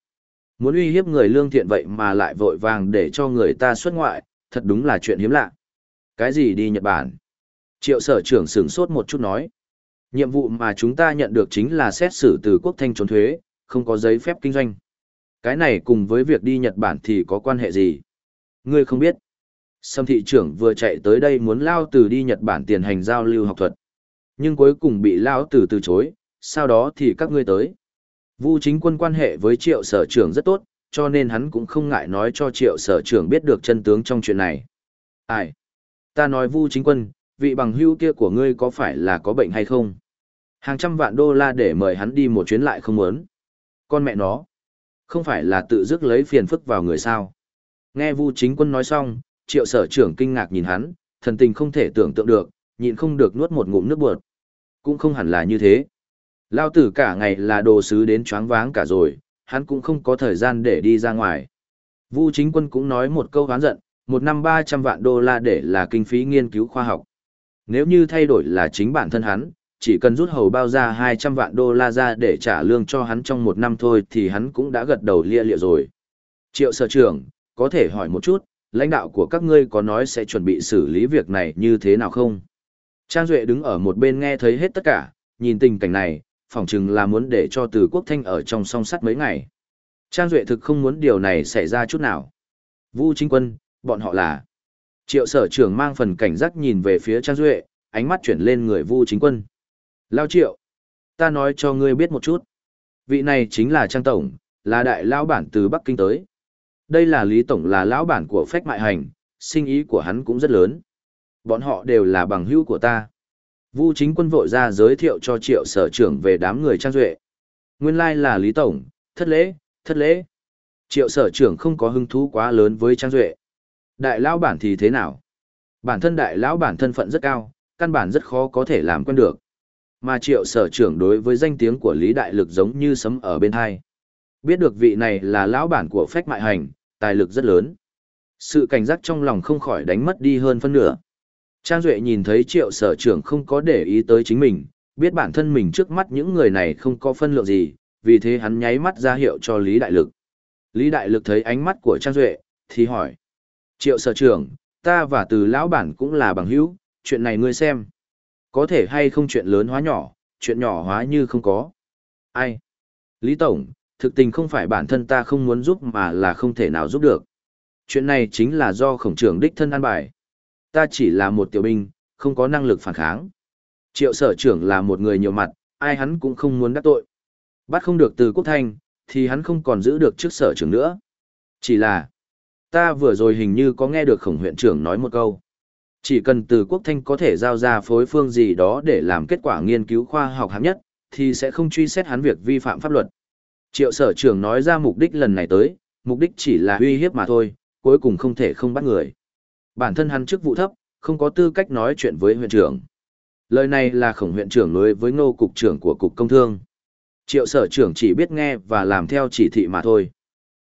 Muốn uy hiếp người lương thiện vậy mà lại vội vàng để cho người ta xuất ngoại, thật đúng là chuyện hiếm lạ. Cái gì đi Nhật Bản? Triệu sở trưởng sửng sốt một chút nói. Nhiệm vụ mà chúng ta nhận được chính là xét xử từ quốc thanh trốn thuế, không có giấy phép kinh doanh. Cái này cùng với việc đi Nhật Bản thì có quan hệ gì? Ngươi không biết. Sâm thị trưởng vừa chạy tới đây muốn lao từ đi Nhật Bản tiền hành giao lưu học thuật. Nhưng cuối cùng bị lao từ từ chối, sau đó thì các ngươi tới. Vu chính quân quan hệ với triệu sở trưởng rất tốt, cho nên hắn cũng không ngại nói cho triệu sở trưởng biết được chân tướng trong chuyện này. Ai? Ta nói Vu chính quân, vị bằng hữu kia của ngươi có phải là có bệnh hay không? Hàng trăm vạn đô la để mời hắn đi một chuyến lại không muốn. Con mẹ nó, không phải là tự dứt lấy phiền phức vào người sao. Nghe Vu chính quân nói xong, triệu sở trưởng kinh ngạc nhìn hắn, thần tình không thể tưởng tượng được, nhịn không được nuốt một ngụm nước bọt. Cũng không hẳn là như thế. Lao tử cả ngày là đồ sứ đến choáng váng cả rồi, hắn cũng không có thời gian để đi ra ngoài. Vu chính quân cũng nói một câu hán giận, một năm 300 vạn đô la để là kinh phí nghiên cứu khoa học. Nếu như thay đổi là chính bản thân hắn, chỉ cần rút hầu bao ra 200 vạn đô la ra để trả lương cho hắn trong một năm thôi thì hắn cũng đã gật đầu lia lịa rồi. Triệu sở trưởng, có thể hỏi một chút, lãnh đạo của các ngươi có nói sẽ chuẩn bị xử lý việc này như thế nào không? Trang Duệ đứng ở một bên nghe thấy hết tất cả, nhìn tình cảnh này, phỏng chừng là muốn để cho từ quốc thanh ở trong song sắt mấy ngày. Trang Duệ thực không muốn điều này xảy ra chút nào. Vu chính quân, bọn họ là... Triệu sở trưởng mang phần cảnh giác nhìn về phía Trang Duệ, ánh mắt chuyển lên người Vu chính quân. Lao triệu, ta nói cho ngươi biết một chút. Vị này chính là Trang Tổng, là đại lão bản từ Bắc Kinh tới. Đây là Lý Tổng là lão bản của phách mại hành, sinh ý của hắn cũng rất lớn. Bọn họ đều là bằng hữu của ta. Vu chính quân vội ra giới thiệu cho triệu sở trưởng về đám người Trang Duệ. Nguyên lai là Lý Tổng, thất lễ, thất lễ. Triệu sở trưởng không có hứng thú quá lớn với Trang Duệ. Đại lão bản thì thế nào? Bản thân đại lão bản thân phận rất cao, căn bản rất khó có thể làm quen được. Mà triệu sở trưởng đối với danh tiếng của Lý Đại Lực giống như sấm ở bên hai. Biết được vị này là lão bản của phách mại hành, tài lực rất lớn. Sự cảnh giác trong lòng không khỏi đánh mất đi hơn phân nửa. Trang Duệ nhìn thấy triệu sở trưởng không có để ý tới chính mình, biết bản thân mình trước mắt những người này không có phân lượng gì, vì thế hắn nháy mắt ra hiệu cho Lý Đại Lực. Lý Đại Lực thấy ánh mắt của Trang Duệ, thì hỏi. Triệu sở trưởng, ta và từ lão bản cũng là bằng hữu, chuyện này ngươi xem. Có thể hay không chuyện lớn hóa nhỏ, chuyện nhỏ hóa như không có. Ai? Lý Tổng, thực tình không phải bản thân ta không muốn giúp mà là không thể nào giúp được. Chuyện này chính là do khổng trưởng đích thân an bài. Ta chỉ là một tiểu binh, không có năng lực phản kháng. Triệu sở trưởng là một người nhiều mặt, ai hắn cũng không muốn đắc tội. Bắt không được từ quốc thanh, thì hắn không còn giữ được trước sở trưởng nữa. Chỉ là, ta vừa rồi hình như có nghe được khổng huyện trưởng nói một câu. Chỉ cần từ quốc thanh có thể giao ra phối phương gì đó để làm kết quả nghiên cứu khoa học hạng nhất, thì sẽ không truy xét hắn việc vi phạm pháp luật. Triệu sở trưởng nói ra mục đích lần này tới, mục đích chỉ là uy hiếp mà thôi, cuối cùng không thể không bắt người. Bản thân hắn chức vụ thấp, không có tư cách nói chuyện với huyện trưởng. Lời này là khổng huyện trưởng đối với ngô cục trưởng của cục công thương. Triệu sở trưởng chỉ biết nghe và làm theo chỉ thị mà thôi.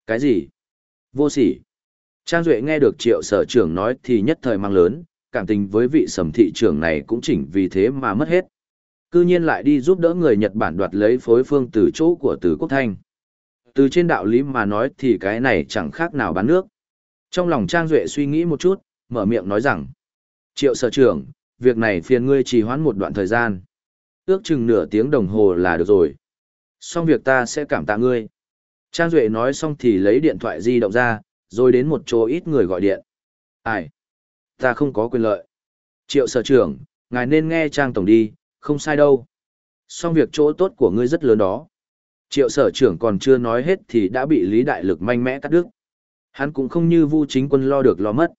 Cái gì? Vô sỉ. Trang Duệ nghe được triệu sở trưởng nói thì nhất thời mang lớn, cảm tình với vị sầm thị trưởng này cũng chỉnh vì thế mà mất hết. Cư nhiên lại đi giúp đỡ người Nhật Bản đoạt lấy phối phương từ chỗ của Từ Quốc Thanh. Từ trên đạo lý mà nói thì cái này chẳng khác nào bán nước. Trong lòng Trang Duệ suy nghĩ một chút, mở miệng nói rằng. Triệu sở trưởng, việc này phiền ngươi trì hoãn một đoạn thời gian. Ước chừng nửa tiếng đồng hồ là được rồi. Xong việc ta sẽ cảm tạ ngươi. Trang Duệ nói xong thì lấy điện thoại di động ra, rồi đến một chỗ ít người gọi điện. Ai? Ta không có quyền lợi. Triệu sở trưởng, ngài nên nghe Trang Tổng đi, không sai đâu. Xong việc chỗ tốt của ngươi rất lớn đó. Triệu sở trưởng còn chưa nói hết thì đã bị Lý Đại Lực mạnh mẽ cắt đứt. Hắn cũng không như Vu Chính Quân lo được lo mất.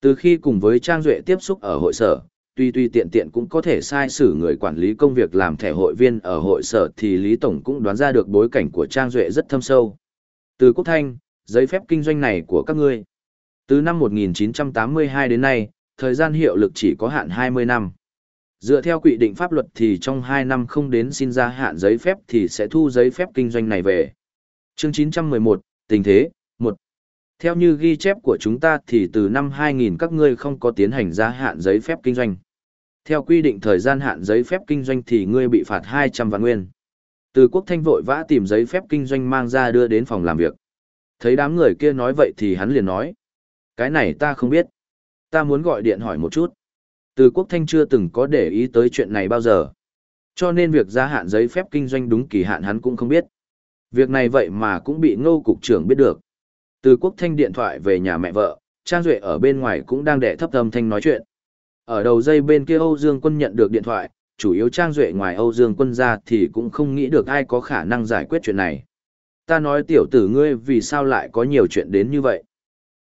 Từ khi cùng với Trang Duệ tiếp xúc ở hội sở, tuy tuy tiện tiện cũng có thể sai xử người quản lý công việc làm thẻ hội viên ở hội sở thì Lý Tổng cũng đoán ra được bối cảnh của Trang Duệ rất thâm sâu. Từ Quốc Thanh, giấy phép kinh doanh này của các ngươi. Từ năm 1982 đến nay, thời gian hiệu lực chỉ có hạn 20 năm. Dựa theo quy định pháp luật thì trong 2 năm không đến xin gia hạn giấy phép thì sẽ thu giấy phép kinh doanh này về. Chương 911, tình thế, 1. Theo như ghi chép của chúng ta thì từ năm 2000 các ngươi không có tiến hành gia hạn giấy phép kinh doanh. Theo quy định thời gian hạn giấy phép kinh doanh thì ngươi bị phạt 200 vạn nguyên. Từ quốc thanh vội vã tìm giấy phép kinh doanh mang ra đưa đến phòng làm việc. Thấy đám người kia nói vậy thì hắn liền nói. Cái này ta không biết. Ta muốn gọi điện hỏi một chút. Từ quốc thanh chưa từng có để ý tới chuyện này bao giờ. Cho nên việc gia hạn giấy phép kinh doanh đúng kỳ hạn hắn cũng không biết. Việc này vậy mà cũng bị ngô cục trưởng biết được. Từ quốc thanh điện thoại về nhà mẹ vợ, Trang Duệ ở bên ngoài cũng đang đẻ thấp âm thanh nói chuyện. Ở đầu dây bên kia Âu Dương quân nhận được điện thoại, chủ yếu Trang Duệ ngoài Âu Dương quân ra thì cũng không nghĩ được ai có khả năng giải quyết chuyện này. Ta nói tiểu tử ngươi vì sao lại có nhiều chuyện đến như vậy.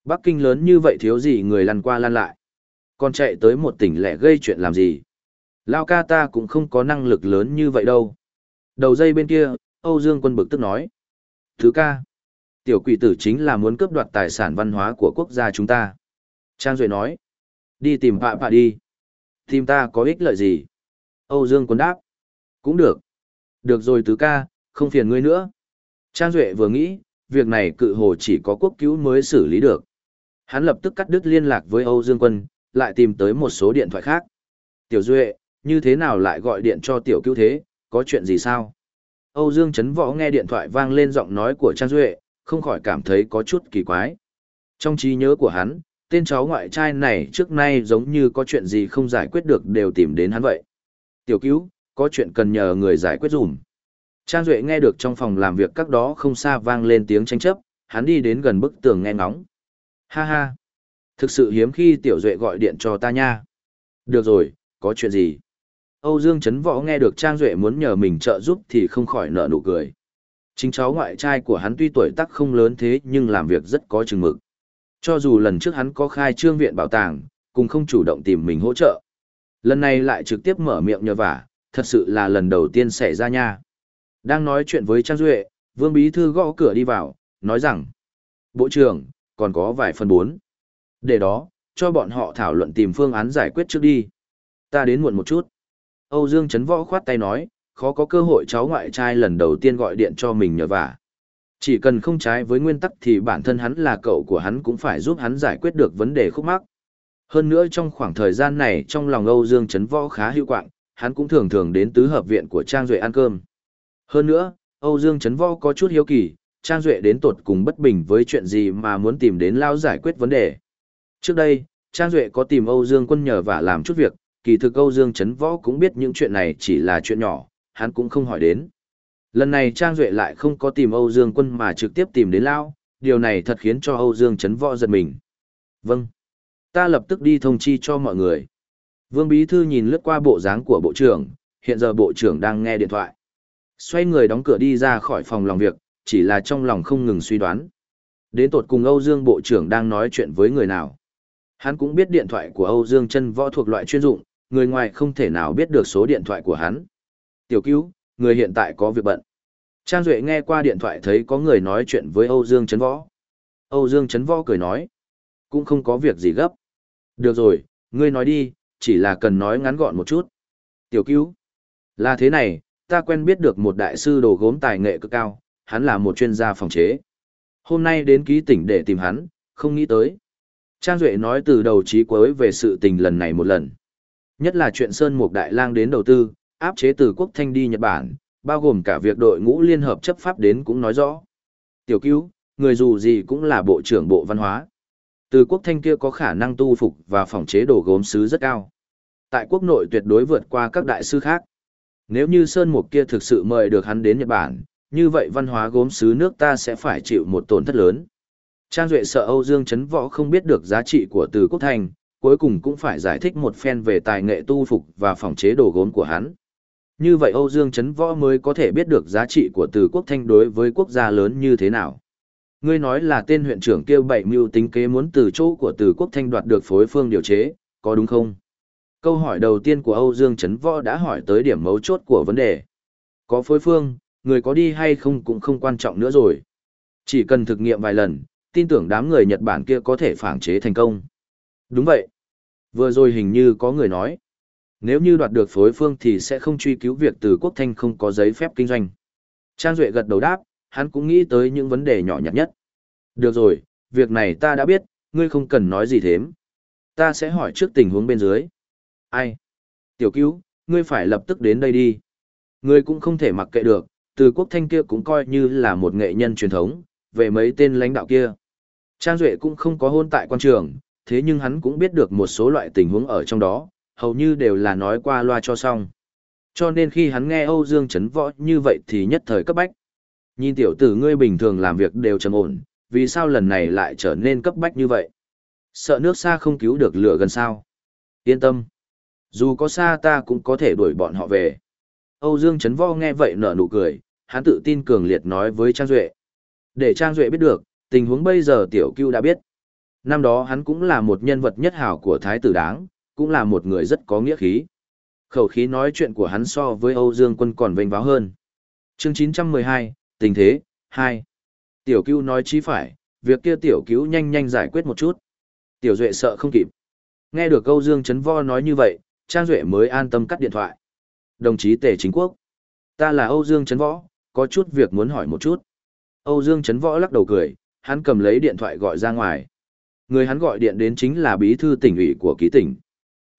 Bắc Kinh lớn như vậy thiếu gì người lăn qua lăn lại. Còn chạy tới một tỉnh lẻ gây chuyện làm gì. Lao ca ta cũng không có năng lực lớn như vậy đâu. Đầu dây bên kia, Âu Dương quân bực tức nói. Thứ ca, tiểu quỷ tử chính là muốn cướp đoạt tài sản văn hóa của quốc gia chúng ta. Trang Duệ nói. Đi tìm vạ vạ đi. Tìm ta có ích lợi gì? Âu Dương quân đáp. Cũng được. Được rồi tứ ca, không phiền ngươi nữa. Trang Duệ vừa nghĩ, việc này cự hồ chỉ có quốc cứu mới xử lý được. Hắn lập tức cắt đứt liên lạc với Âu Dương Quân, lại tìm tới một số điện thoại khác. Tiểu Duệ, như thế nào lại gọi điện cho tiểu cứu thế, có chuyện gì sao? Âu Dương Trấn Võ nghe điện thoại vang lên giọng nói của Trang Duệ, không khỏi cảm thấy có chút kỳ quái. Trong trí nhớ của hắn, tên cháu ngoại trai này trước nay giống như có chuyện gì không giải quyết được đều tìm đến hắn vậy. Tiểu cứu, có chuyện cần nhờ người giải quyết dùm. Trang Duệ nghe được trong phòng làm việc các đó không xa vang lên tiếng tranh chấp, hắn đi đến gần bức tường nghe ngóng. Ha ha, thực sự hiếm khi Tiểu Duệ gọi điện cho ta nha. Được rồi, có chuyện gì? Âu Dương Trấn Võ nghe được Trang Duệ muốn nhờ mình trợ giúp thì không khỏi nở nụ cười. Chính cháu ngoại trai của hắn tuy tuổi tác không lớn thế nhưng làm việc rất có chừng mực. Cho dù lần trước hắn có khai trương viện bảo tàng, cũng không chủ động tìm mình hỗ trợ. Lần này lại trực tiếp mở miệng nhờ vả, thật sự là lần đầu tiên xảy ra nha. Đang nói chuyện với Trang Duệ, Vương Bí Thư gõ cửa đi vào, nói rằng, Bộ trưởng, còn có vài phần bốn. Để đó, cho bọn họ thảo luận tìm phương án giải quyết trước đi. Ta đến muộn một chút. Âu Dương Trấn Võ khoát tay nói, khó có cơ hội cháu ngoại trai lần đầu tiên gọi điện cho mình nhờ vả. Chỉ cần không trái với nguyên tắc thì bản thân hắn là cậu của hắn cũng phải giúp hắn giải quyết được vấn đề khúc mắc. Hơn nữa trong khoảng thời gian này trong lòng Âu Dương Trấn Võ khá hữu quạng, hắn cũng thường thường đến tứ hợp viện của Trang Duệ ăn cơm. Hơn nữa, Âu Dương Trấn Võ có chút hiếu kỳ, Trang Duệ đến tột cùng bất bình với chuyện gì mà muốn tìm đến Lao giải quyết vấn đề. Trước đây, Trang Duệ có tìm Âu Dương quân nhờ và làm chút việc, kỳ thực Âu Dương Trấn Võ cũng biết những chuyện này chỉ là chuyện nhỏ, hắn cũng không hỏi đến. Lần này Trang Duệ lại không có tìm Âu Dương quân mà trực tiếp tìm đến Lao, điều này thật khiến cho Âu Dương Trấn Võ giật mình. Vâng. Ta lập tức đi thông chi cho mọi người. Vương Bí Thư nhìn lướt qua bộ dáng của Bộ trưởng, hiện giờ Bộ trưởng đang nghe điện thoại. Xoay người đóng cửa đi ra khỏi phòng làm việc, chỉ là trong lòng không ngừng suy đoán. Đến tột cùng Âu Dương Bộ trưởng đang nói chuyện với người nào. Hắn cũng biết điện thoại của Âu Dương chân võ thuộc loại chuyên dụng, người ngoài không thể nào biết được số điện thoại của hắn. Tiểu cứu, người hiện tại có việc bận. Trang Duệ nghe qua điện thoại thấy có người nói chuyện với Âu Dương Trấn Võ. Âu Dương Trấn Võ cười nói. Cũng không có việc gì gấp. Được rồi, ngươi nói đi, chỉ là cần nói ngắn gọn một chút. Tiểu cứu. Là thế này, ta quen biết được một đại sư đồ gốm tài nghệ cực cao, hắn là một chuyên gia phòng chế. Hôm nay đến ký tỉnh để tìm hắn, không nghĩ tới. Trang Duệ nói từ đầu chí cuối về sự tình lần này một lần. Nhất là chuyện Sơn Mục Đại Lang đến đầu tư, áp chế từ quốc thanh đi Nhật Bản, bao gồm cả việc đội ngũ liên hợp chấp pháp đến cũng nói rõ. Tiểu cứu, người dù gì cũng là bộ trưởng bộ văn hóa. Từ quốc thanh kia có khả năng tu phục và phòng chế đồ gốm sứ rất cao. Tại quốc nội tuyệt đối vượt qua các đại sư khác. Nếu như Sơn Mục kia thực sự mời được hắn đến Nhật Bản, như vậy văn hóa gốm xứ nước ta sẽ phải chịu một tổn thất lớn. Trang Duệ sợ Âu Dương Trấn Võ không biết được giá trị của từ quốc thành, cuối cùng cũng phải giải thích một phen về tài nghệ tu phục và phòng chế đồ gốm của hắn. Như vậy Âu Dương Trấn Võ mới có thể biết được giá trị của từ quốc thanh đối với quốc gia lớn như thế nào. Ngươi nói là tên huyện trưởng kêu bảy mưu tính kế muốn từ chỗ của từ quốc thanh đoạt được phối phương điều chế, có đúng không? Câu hỏi đầu tiên của Âu Dương Trấn Võ đã hỏi tới điểm mấu chốt của vấn đề. Có phối phương, người có đi hay không cũng không quan trọng nữa rồi. Chỉ cần thực nghiệm vài lần, tin tưởng đám người Nhật Bản kia có thể phản chế thành công. Đúng vậy. Vừa rồi hình như có người nói, nếu như đoạt được phối phương thì sẽ không truy cứu việc từ quốc thanh không có giấy phép kinh doanh. Trang Duệ gật đầu đáp, hắn cũng nghĩ tới những vấn đề nhỏ nhặt nhất. Được rồi, việc này ta đã biết, ngươi không cần nói gì thêm. Ta sẽ hỏi trước tình huống bên dưới. Ai? Tiểu cứu, ngươi phải lập tức đến đây đi. Ngươi cũng không thể mặc kệ được, từ quốc thanh kia cũng coi như là một nghệ nhân truyền thống, về mấy tên lãnh đạo kia. Trang Duệ cũng không có hôn tại quan trường, thế nhưng hắn cũng biết được một số loại tình huống ở trong đó, hầu như đều là nói qua loa cho xong. Cho nên khi hắn nghe Âu Dương chấn võ như vậy thì nhất thời cấp bách. Nhìn tiểu tử ngươi bình thường làm việc đều trầm ổn, vì sao lần này lại trở nên cấp bách như vậy? Sợ nước xa không cứu được lửa gần sao? Yên tâm. Dù có xa ta cũng có thể đuổi bọn họ về. Âu Dương chấn võ nghe vậy nở nụ cười, hắn tự tin cường liệt nói với Trang Duệ. Để Trang Duệ biết được, tình huống bây giờ tiểu cưu đã biết. Năm đó hắn cũng là một nhân vật nhất hảo của Thái tử Đáng, cũng là một người rất có nghĩa khí. Khẩu khí nói chuyện của hắn so với Âu Dương quân còn vênh váo hơn. chương 912, tình thế, 2. Tiểu cưu nói chí phải, việc kia tiểu cứu nhanh nhanh giải quyết một chút. Tiểu Duệ sợ không kịp. Nghe được Âu Dương Trấn Vo nói như vậy, Trang Duệ mới an tâm cắt điện thoại. Đồng chí Tề Chính Quốc. Ta là Âu Dương Trấn Võ, có chút việc muốn hỏi một chút. Âu Dương Trấn Võ lắc đầu cười, hắn cầm lấy điện thoại gọi ra ngoài. Người hắn gọi điện đến chính là bí thư tỉnh ủy của ký tỉnh.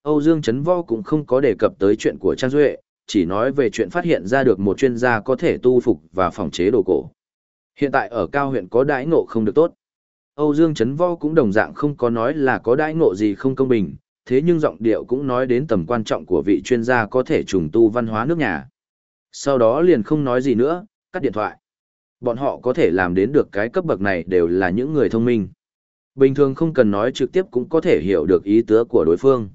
Âu Dương Trấn Võ cũng không có đề cập tới chuyện của Trang Duệ, chỉ nói về chuyện phát hiện ra được một chuyên gia có thể tu phục và phòng chế đồ cổ. Hiện tại ở cao huyện có đãi ngộ không được tốt. Âu Dương Trấn Võ cũng đồng dạng không có nói là có đãi ngộ gì không công bình, thế nhưng giọng điệu cũng nói đến tầm quan trọng của vị chuyên gia có thể trùng tu văn hóa nước nhà. Sau đó liền không nói gì nữa, cắt điện thoại. Bọn họ có thể làm đến được cái cấp bậc này đều là những người thông minh. Bình thường không cần nói trực tiếp cũng có thể hiểu được ý tứ của đối phương.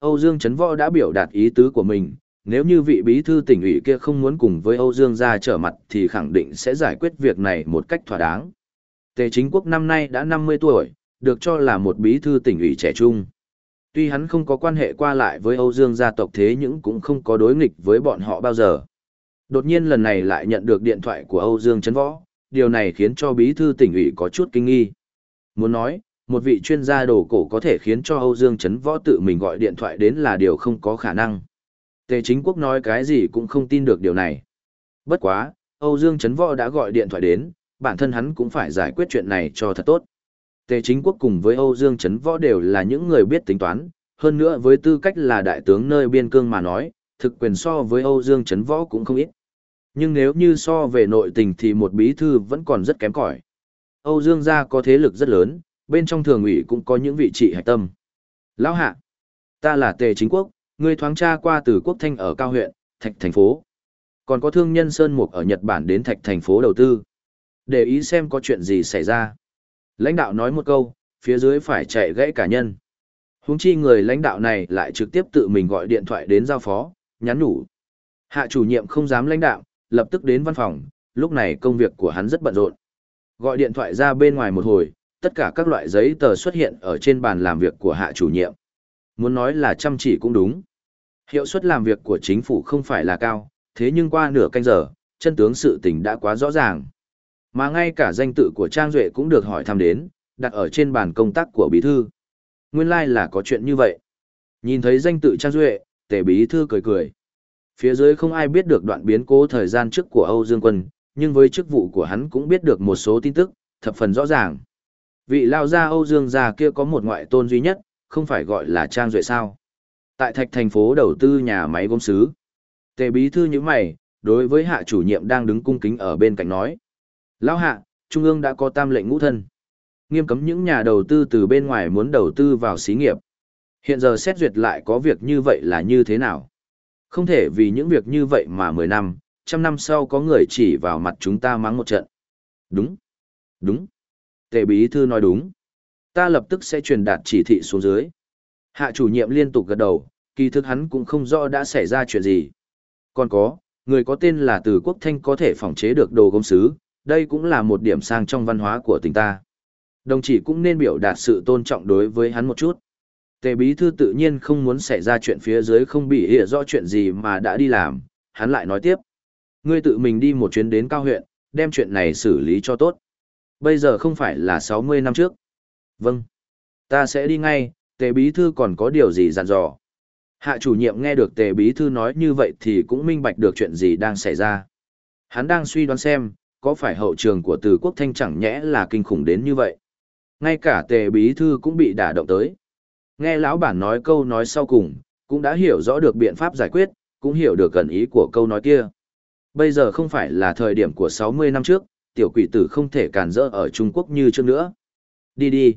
Âu Dương Trấn Võ đã biểu đạt ý tứ của mình, nếu như vị bí thư tỉnh ủy kia không muốn cùng với Âu Dương ra trở mặt thì khẳng định sẽ giải quyết việc này một cách thỏa đáng. Tề chính quốc năm nay đã 50 tuổi, được cho là một bí thư tỉnh ủy trẻ trung. Tuy hắn không có quan hệ qua lại với Âu Dương gia tộc thế nhưng cũng không có đối nghịch với bọn họ bao giờ. Đột nhiên lần này lại nhận được điện thoại của Âu Dương Trấn Võ, điều này khiến cho bí thư tỉnh ủy có chút kinh nghi. Muốn nói, một vị chuyên gia đồ cổ có thể khiến cho Âu Dương Trấn Võ tự mình gọi điện thoại đến là điều không có khả năng. Tề chính quốc nói cái gì cũng không tin được điều này. Bất quá, Âu Dương Trấn Võ đã gọi điện thoại đến, bản thân hắn cũng phải giải quyết chuyện này cho thật tốt. Tề chính quốc cùng với Âu Dương Trấn Võ đều là những người biết tính toán, hơn nữa với tư cách là đại tướng nơi biên cương mà nói, thực quyền so với Âu Dương Trấn Võ cũng không ít. Nhưng nếu như so về nội tình thì một bí thư vẫn còn rất kém cỏi. Âu Dương gia có thế lực rất lớn, bên trong thường ủy cũng có những vị trị hạch tâm. Lão hạ, ta là Tề Chính Quốc, ngươi thoáng tra qua từ Quốc Thanh ở Cao huyện, Thạch thành phố. Còn có thương nhân Sơn Mục ở Nhật Bản đến Thạch thành phố đầu tư. Để ý xem có chuyện gì xảy ra. Lãnh đạo nói một câu, phía dưới phải chạy gãy cả nhân. Huống chi người lãnh đạo này lại trực tiếp tự mình gọi điện thoại đến giao phó, nhắn nhủ. Hạ chủ nhiệm không dám lãnh đạo, lập tức đến văn phòng, lúc này công việc của hắn rất bận rộn. Gọi điện thoại ra bên ngoài một hồi, tất cả các loại giấy tờ xuất hiện ở trên bàn làm việc của hạ chủ nhiệm. Muốn nói là chăm chỉ cũng đúng. Hiệu suất làm việc của chính phủ không phải là cao, thế nhưng qua nửa canh giờ, chân tướng sự tình đã quá rõ ràng. Mà ngay cả danh tự của Trang Duệ cũng được hỏi thăm đến, đặt ở trên bàn công tác của bí thư. Nguyên lai like là có chuyện như vậy. Nhìn thấy danh tự Trang Duệ, tể bí thư cười cười. Phía dưới không ai biết được đoạn biến cố thời gian trước của Âu Dương Quân, nhưng với chức vụ của hắn cũng biết được một số tin tức, thập phần rõ ràng. Vị lao gia Âu Dương gia kia có một ngoại tôn duy nhất, không phải gọi là Trang Duệ sao. Tại thạch thành phố đầu tư nhà máy gốm sứ. Tề bí thư như mày, đối với hạ chủ nhiệm đang đứng cung kính ở bên cạnh nói. Lao hạ, Trung ương đã có tam lệnh ngũ thân. Nghiêm cấm những nhà đầu tư từ bên ngoài muốn đầu tư vào xí nghiệp. Hiện giờ xét duyệt lại có việc như vậy là như thế nào? Không thể vì những việc như vậy mà 10 năm, trăm năm sau có người chỉ vào mặt chúng ta mắng một trận. Đúng. Đúng. Tề bí thư nói đúng. Ta lập tức sẽ truyền đạt chỉ thị xuống dưới. Hạ chủ nhiệm liên tục gật đầu, kỳ thực hắn cũng không rõ đã xảy ra chuyện gì. Còn có, người có tên là Từ Quốc Thanh có thể phòng chế được đồ gốm sứ, đây cũng là một điểm sang trong văn hóa của tỉnh ta. Đồng chí cũng nên biểu đạt sự tôn trọng đối với hắn một chút. Tề bí thư tự nhiên không muốn xảy ra chuyện phía dưới không bị hiểu rõ chuyện gì mà đã đi làm, hắn lại nói tiếp. Ngươi tự mình đi một chuyến đến cao huyện, đem chuyện này xử lý cho tốt. Bây giờ không phải là 60 năm trước. Vâng. Ta sẽ đi ngay, tề bí thư còn có điều gì dặn dò. Hạ chủ nhiệm nghe được tề bí thư nói như vậy thì cũng minh bạch được chuyện gì đang xảy ra. Hắn đang suy đoán xem, có phải hậu trường của từ quốc thanh chẳng nhẽ là kinh khủng đến như vậy. Ngay cả tề bí thư cũng bị đả động tới. Nghe lão bản nói câu nói sau cùng, cũng đã hiểu rõ được biện pháp giải quyết, cũng hiểu được gần ý của câu nói kia. Bây giờ không phải là thời điểm của 60 năm trước, tiểu quỷ tử không thể cản rỡ ở Trung Quốc như trước nữa. Đi đi.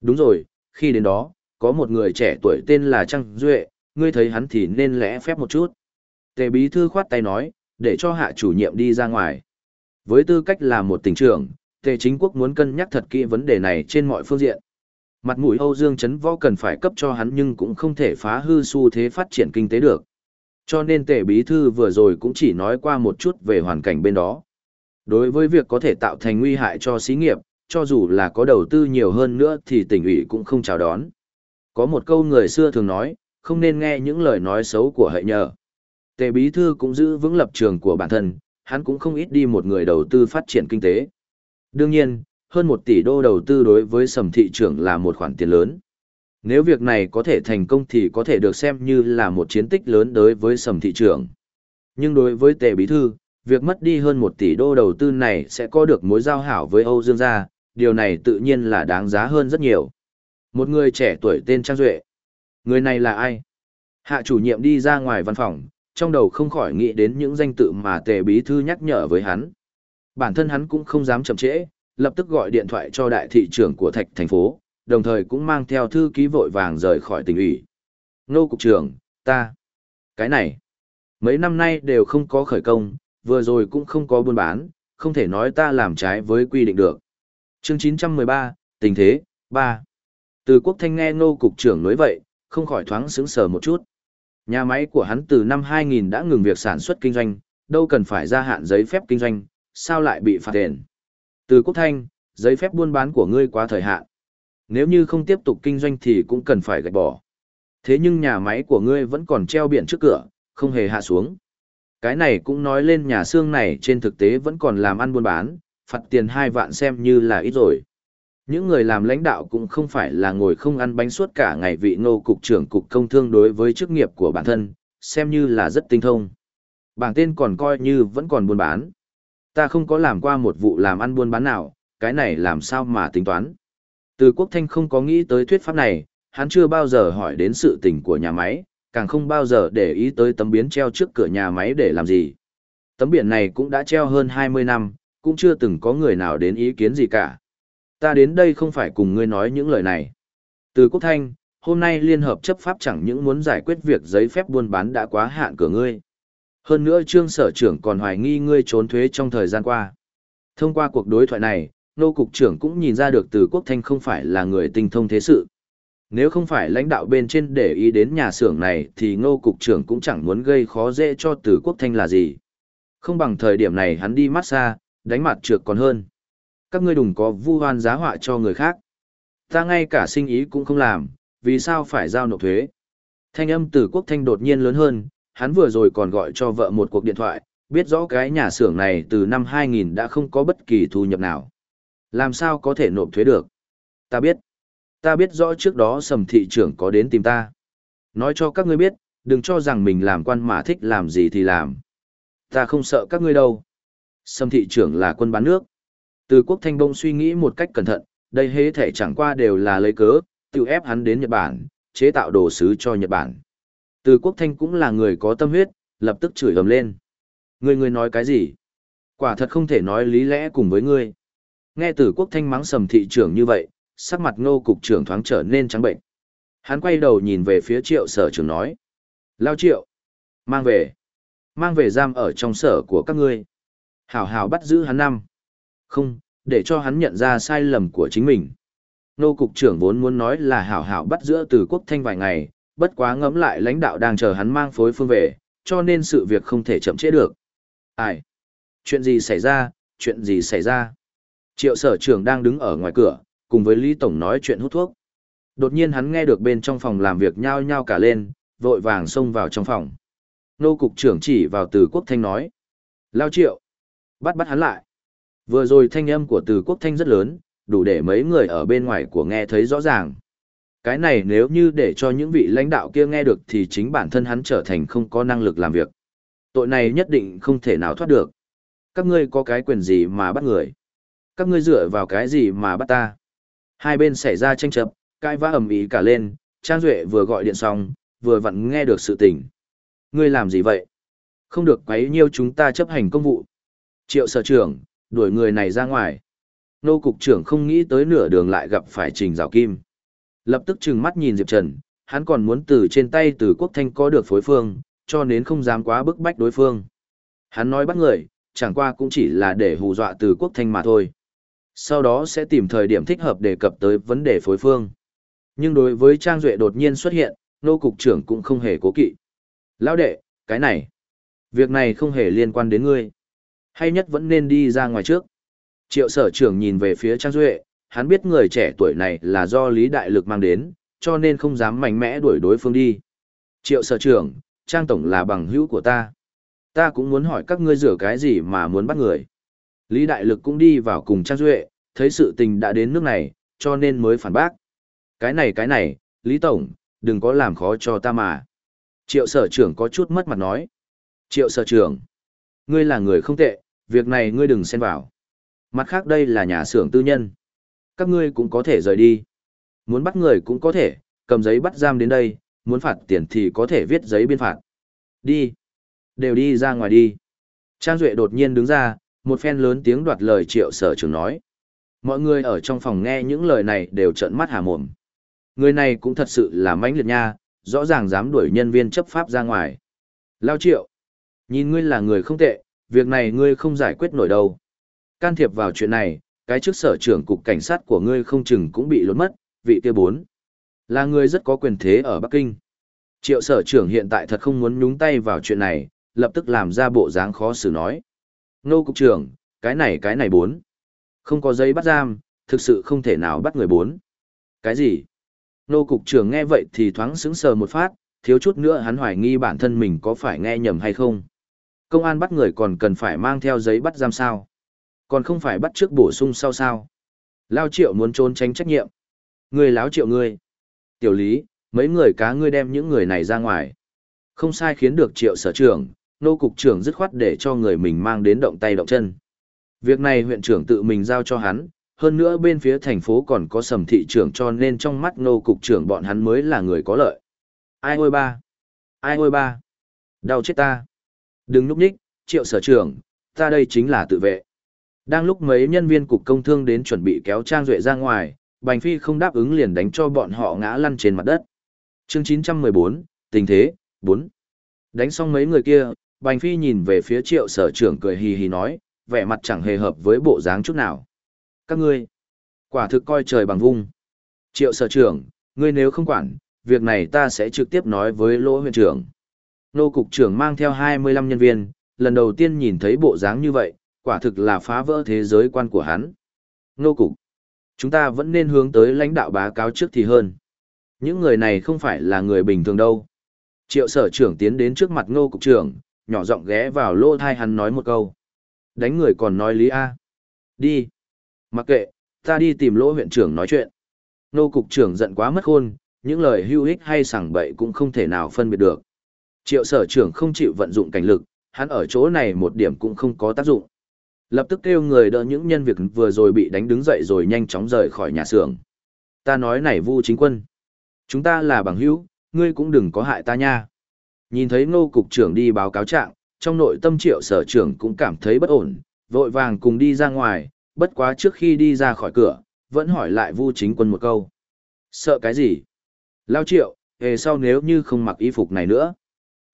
Đúng rồi, khi đến đó, có một người trẻ tuổi tên là Trăng Duệ, ngươi thấy hắn thì nên lẽ phép một chút. Tề bí thư khoát tay nói, để cho hạ chủ nhiệm đi ra ngoài. Với tư cách là một tỉnh trưởng, Tề chính quốc muốn cân nhắc thật kỹ vấn đề này trên mọi phương diện. Mặt mũi Âu Dương Trấn Võ cần phải cấp cho hắn nhưng cũng không thể phá hư xu thế phát triển kinh tế được. Cho nên tể bí thư vừa rồi cũng chỉ nói qua một chút về hoàn cảnh bên đó. Đối với việc có thể tạo thành nguy hại cho xí nghiệp, cho dù là có đầu tư nhiều hơn nữa thì tỉnh ủy cũng không chào đón. Có một câu người xưa thường nói, không nên nghe những lời nói xấu của hệ nhờ. Tề bí thư cũng giữ vững lập trường của bản thân, hắn cũng không ít đi một người đầu tư phát triển kinh tế. Đương nhiên, hơn một tỷ đô đầu tư đối với sầm thị trường là một khoản tiền lớn. Nếu việc này có thể thành công thì có thể được xem như là một chiến tích lớn đối với sầm thị trường. Nhưng đối với tề bí thư, việc mất đi hơn một tỷ đô đầu tư này sẽ có được mối giao hảo với Âu Dương gia, điều này tự nhiên là đáng giá hơn rất nhiều. Một người trẻ tuổi tên Trang Duệ. Người này là ai? Hạ chủ nhiệm đi ra ngoài văn phòng, trong đầu không khỏi nghĩ đến những danh tự mà tề bí thư nhắc nhở với hắn. Bản thân hắn cũng không dám chậm trễ, lập tức gọi điện thoại cho đại thị trưởng của thạch thành phố, đồng thời cũng mang theo thư ký vội vàng rời khỏi tỉnh ủy. Nô cục trưởng, ta. Cái này, mấy năm nay đều không có khởi công, vừa rồi cũng không có buôn bán, không thể nói ta làm trái với quy định được. Chương 913, tình thế, 3. Từ quốc thanh nghe ngô cục trưởng nói vậy, không khỏi thoáng sững sờ một chút. Nhà máy của hắn từ năm 2000 đã ngừng việc sản xuất kinh doanh, đâu cần phải gia hạn giấy phép kinh doanh, sao lại bị phạt tiền. Từ quốc thanh, giấy phép buôn bán của ngươi quá thời hạn. Nếu như không tiếp tục kinh doanh thì cũng cần phải gạch bỏ. Thế nhưng nhà máy của ngươi vẫn còn treo biển trước cửa, không hề hạ xuống. Cái này cũng nói lên nhà xương này trên thực tế vẫn còn làm ăn buôn bán, phạt tiền hai vạn xem như là ít rồi. Những người làm lãnh đạo cũng không phải là ngồi không ăn bánh suốt cả ngày vị ngô cục trưởng cục công thương đối với chức nghiệp của bản thân, xem như là rất tinh thông. Bảng tên còn coi như vẫn còn buôn bán. Ta không có làm qua một vụ làm ăn buôn bán nào, cái này làm sao mà tính toán. Từ quốc thanh không có nghĩ tới thuyết pháp này, hắn chưa bao giờ hỏi đến sự tình của nhà máy, càng không bao giờ để ý tới tấm biến treo trước cửa nhà máy để làm gì. Tấm biển này cũng đã treo hơn 20 năm, cũng chưa từng có người nào đến ý kiến gì cả. Ta đến đây không phải cùng ngươi nói những lời này. Từ Quốc Thanh, hôm nay Liên Hợp chấp pháp chẳng những muốn giải quyết việc giấy phép buôn bán đã quá hạn cửa ngươi. Hơn nữa trương sở trưởng còn hoài nghi ngươi trốn thuế trong thời gian qua. Thông qua cuộc đối thoại này, nô cục trưởng cũng nhìn ra được từ Quốc Thanh không phải là người tinh thông thế sự. Nếu không phải lãnh đạo bên trên để ý đến nhà xưởng này thì ngô cục trưởng cũng chẳng muốn gây khó dễ cho từ quốc thanh là gì. Không bằng thời điểm này hắn đi massage, đánh mặt trượt còn hơn. Các ngươi đừng có vu hoan giá họa cho người khác. Ta ngay cả sinh ý cũng không làm, vì sao phải giao nộp thuế. Thanh âm từ quốc thanh đột nhiên lớn hơn, hắn vừa rồi còn gọi cho vợ một cuộc điện thoại, biết rõ cái nhà xưởng này từ năm 2000 đã không có bất kỳ thu nhập nào. Làm sao có thể nộp thuế được? Ta biết ta biết rõ trước đó sầm thị trưởng có đến tìm ta. Nói cho các ngươi biết, đừng cho rằng mình làm quan mà thích làm gì thì làm. Ta không sợ các ngươi đâu. Sầm thị trưởng là quân bán nước. Từ quốc thanh bông suy nghĩ một cách cẩn thận, đây hế thể chẳng qua đều là lấy cớ, tự ép hắn đến Nhật Bản, chế tạo đồ sứ cho Nhật Bản. Từ quốc thanh cũng là người có tâm huyết, lập tức chửi ầm lên. Ngươi ngươi nói cái gì? Quả thật không thể nói lý lẽ cùng với ngươi. Nghe từ quốc thanh mắng sầm thị trưởng như vậy, sắc mặt ngô cục trưởng thoáng trở nên trắng bệnh. Hắn quay đầu nhìn về phía triệu sở trưởng nói. Lao triệu. Mang về. Mang về giam ở trong sở của các ngươi. Hảo hảo bắt giữ hắn năm. Không, để cho hắn nhận ra sai lầm của chính mình. Nô cục trưởng vốn muốn nói là hảo hảo bắt giữa từ quốc thanh vài ngày, bất quá ngẫm lại lãnh đạo đang chờ hắn mang phối phương về, cho nên sự việc không thể chậm trễ được. Ai? Chuyện gì xảy ra, chuyện gì xảy ra? Triệu sở trưởng đang đứng ở ngoài cửa, cùng với Lý Tổng nói chuyện hút thuốc. Đột nhiên hắn nghe được bên trong phòng làm việc nhao nhao cả lên, vội vàng xông vào trong phòng. Nô cục trưởng chỉ vào từ quốc thanh nói. Lao triệu. Bắt bắt hắn lại. Vừa rồi thanh âm của từ quốc thanh rất lớn, đủ để mấy người ở bên ngoài của nghe thấy rõ ràng. Cái này nếu như để cho những vị lãnh đạo kia nghe được thì chính bản thân hắn trở thành không có năng lực làm việc. Tội này nhất định không thể nào thoát được. Các ngươi có cái quyền gì mà bắt người? Các ngươi dựa vào cái gì mà bắt ta? Hai bên xảy ra tranh chấp, cãi vã ầm ĩ cả lên, Trang Duệ vừa gọi điện xong, vừa vặn nghe được sự tình. Ngươi làm gì vậy? Không được quấy nhiêu chúng ta chấp hành công vụ. Triệu sở trưởng, đuổi người này ra ngoài. Nô cục trưởng không nghĩ tới nửa đường lại gặp phải Trình Giảo Kim. Lập tức trừng mắt nhìn Diệp Trần, hắn còn muốn từ trên tay từ quốc thanh có được phối phương, cho nên không dám quá bức bách đối phương. Hắn nói bắt người, chẳng qua cũng chỉ là để hù dọa từ quốc thanh mà thôi. Sau đó sẽ tìm thời điểm thích hợp đề cập tới vấn đề phối phương. Nhưng đối với Trang Duệ đột nhiên xuất hiện, nô cục trưởng cũng không hề cố kỵ. Lão đệ, cái này, việc này không hề liên quan đến ngươi. Hay nhất vẫn nên đi ra ngoài trước. Triệu sở trưởng nhìn về phía Trang Duệ, hắn biết người trẻ tuổi này là do Lý Đại Lực mang đến, cho nên không dám mạnh mẽ đuổi đối phương đi. Triệu sở trưởng, Trang Tổng là bằng hữu của ta. Ta cũng muốn hỏi các ngươi rửa cái gì mà muốn bắt người. Lý Đại Lực cũng đi vào cùng Trang Duệ, thấy sự tình đã đến nước này, cho nên mới phản bác. Cái này cái này, Lý Tổng, đừng có làm khó cho ta mà. Triệu sở trưởng có chút mất mặt nói. Triệu sở trưởng, ngươi là người không tệ, việc này ngươi đừng xen vào. Mặt khác đây là nhà xưởng tư nhân. Các ngươi cũng có thể rời đi. Muốn bắt người cũng có thể, cầm giấy bắt giam đến đây, muốn phạt tiền thì có thể viết giấy biên phạt. Đi. Đều đi ra ngoài đi. Trang Duệ đột nhiên đứng ra, một phen lớn tiếng đoạt lời triệu sở trưởng nói. Mọi người ở trong phòng nghe những lời này đều trợn mắt hà mồm. Người này cũng thật sự là mãnh liệt nha, rõ ràng dám đuổi nhân viên chấp pháp ra ngoài. Lao triệu. Nhìn ngươi là người không tệ, việc này ngươi không giải quyết nổi đâu. Can thiệp vào chuyện này, cái chức sở trưởng cục cảnh sát của ngươi không chừng cũng bị lốn mất, vị kia bốn. Là người rất có quyền thế ở Bắc Kinh. Triệu sở trưởng hiện tại thật không muốn nhúng tay vào chuyện này, lập tức làm ra bộ dáng khó xử nói. Nô cục trưởng, cái này cái này bốn. Không có giấy bắt giam, thực sự không thể nào bắt người bốn. Cái gì? Nô cục trưởng nghe vậy thì thoáng sững sờ một phát, thiếu chút nữa hắn hoài nghi bản thân mình có phải nghe nhầm hay không. Công an bắt người còn cần phải mang theo giấy bắt giam sao? Còn không phải bắt trước bổ sung sau sao? Lao triệu muốn trốn tránh trách nhiệm. Người láo triệu ngươi. Tiểu lý, mấy người cá ngươi đem những người này ra ngoài. Không sai khiến được triệu sở trưởng, nô cục trưởng dứt khoát để cho người mình mang đến động tay động chân. Việc này huyện trưởng tự mình giao cho hắn, hơn nữa bên phía thành phố còn có sầm thị trưởng cho nên trong mắt nô cục trưởng bọn hắn mới là người có lợi. Ai ôi ba? Ai ôi ba? Đau chết ta. Đừng núp nhích, triệu sở trưởng, ta đây chính là tự vệ. Đang lúc mấy nhân viên cục công thương đến chuẩn bị kéo Trang Duệ ra ngoài, Bành Phi không đáp ứng liền đánh cho bọn họ ngã lăn trên mặt đất. chương 914, tình thế, 4. Đánh xong mấy người kia, Bành Phi nhìn về phía triệu sở trưởng cười hì hì nói, vẻ mặt chẳng hề hợp với bộ dáng chút nào. Các ngươi, quả thực coi trời bằng vung. Triệu sở trưởng, ngươi nếu không quản, việc này ta sẽ trực tiếp nói với lỗ huyện trưởng. Nô cục trưởng mang theo 25 nhân viên, lần đầu tiên nhìn thấy bộ dáng như vậy, quả thực là phá vỡ thế giới quan của hắn. Nô cục, chúng ta vẫn nên hướng tới lãnh đạo báo cáo trước thì hơn. Những người này không phải là người bình thường đâu. Triệu sở trưởng tiến đến trước mặt ngô cục trưởng, nhỏ giọng ghé vào lô thai hắn nói một câu. Đánh người còn nói lý A. Đi. Mặc kệ, ta đi tìm lỗ huyện trưởng nói chuyện. Ngô cục trưởng giận quá mất khôn, những lời hưu ích hay sảng bậy cũng không thể nào phân biệt được. Triệu sở trưởng không chịu vận dụng cảnh lực, hắn ở chỗ này một điểm cũng không có tác dụng. Lập tức kêu người đỡ những nhân việc vừa rồi bị đánh đứng dậy rồi nhanh chóng rời khỏi nhà xưởng. Ta nói này Vu Chính Quân, chúng ta là bằng hữu, ngươi cũng đừng có hại ta nha. Nhìn thấy Ngô cục trưởng đi báo cáo trạng, trong nội tâm Triệu sở trưởng cũng cảm thấy bất ổn, vội vàng cùng đi ra ngoài, bất quá trước khi đi ra khỏi cửa, vẫn hỏi lại Vu Chính Quân một câu. Sợ cái gì? Lao Triệu, hề sau nếu như không mặc y phục này nữa.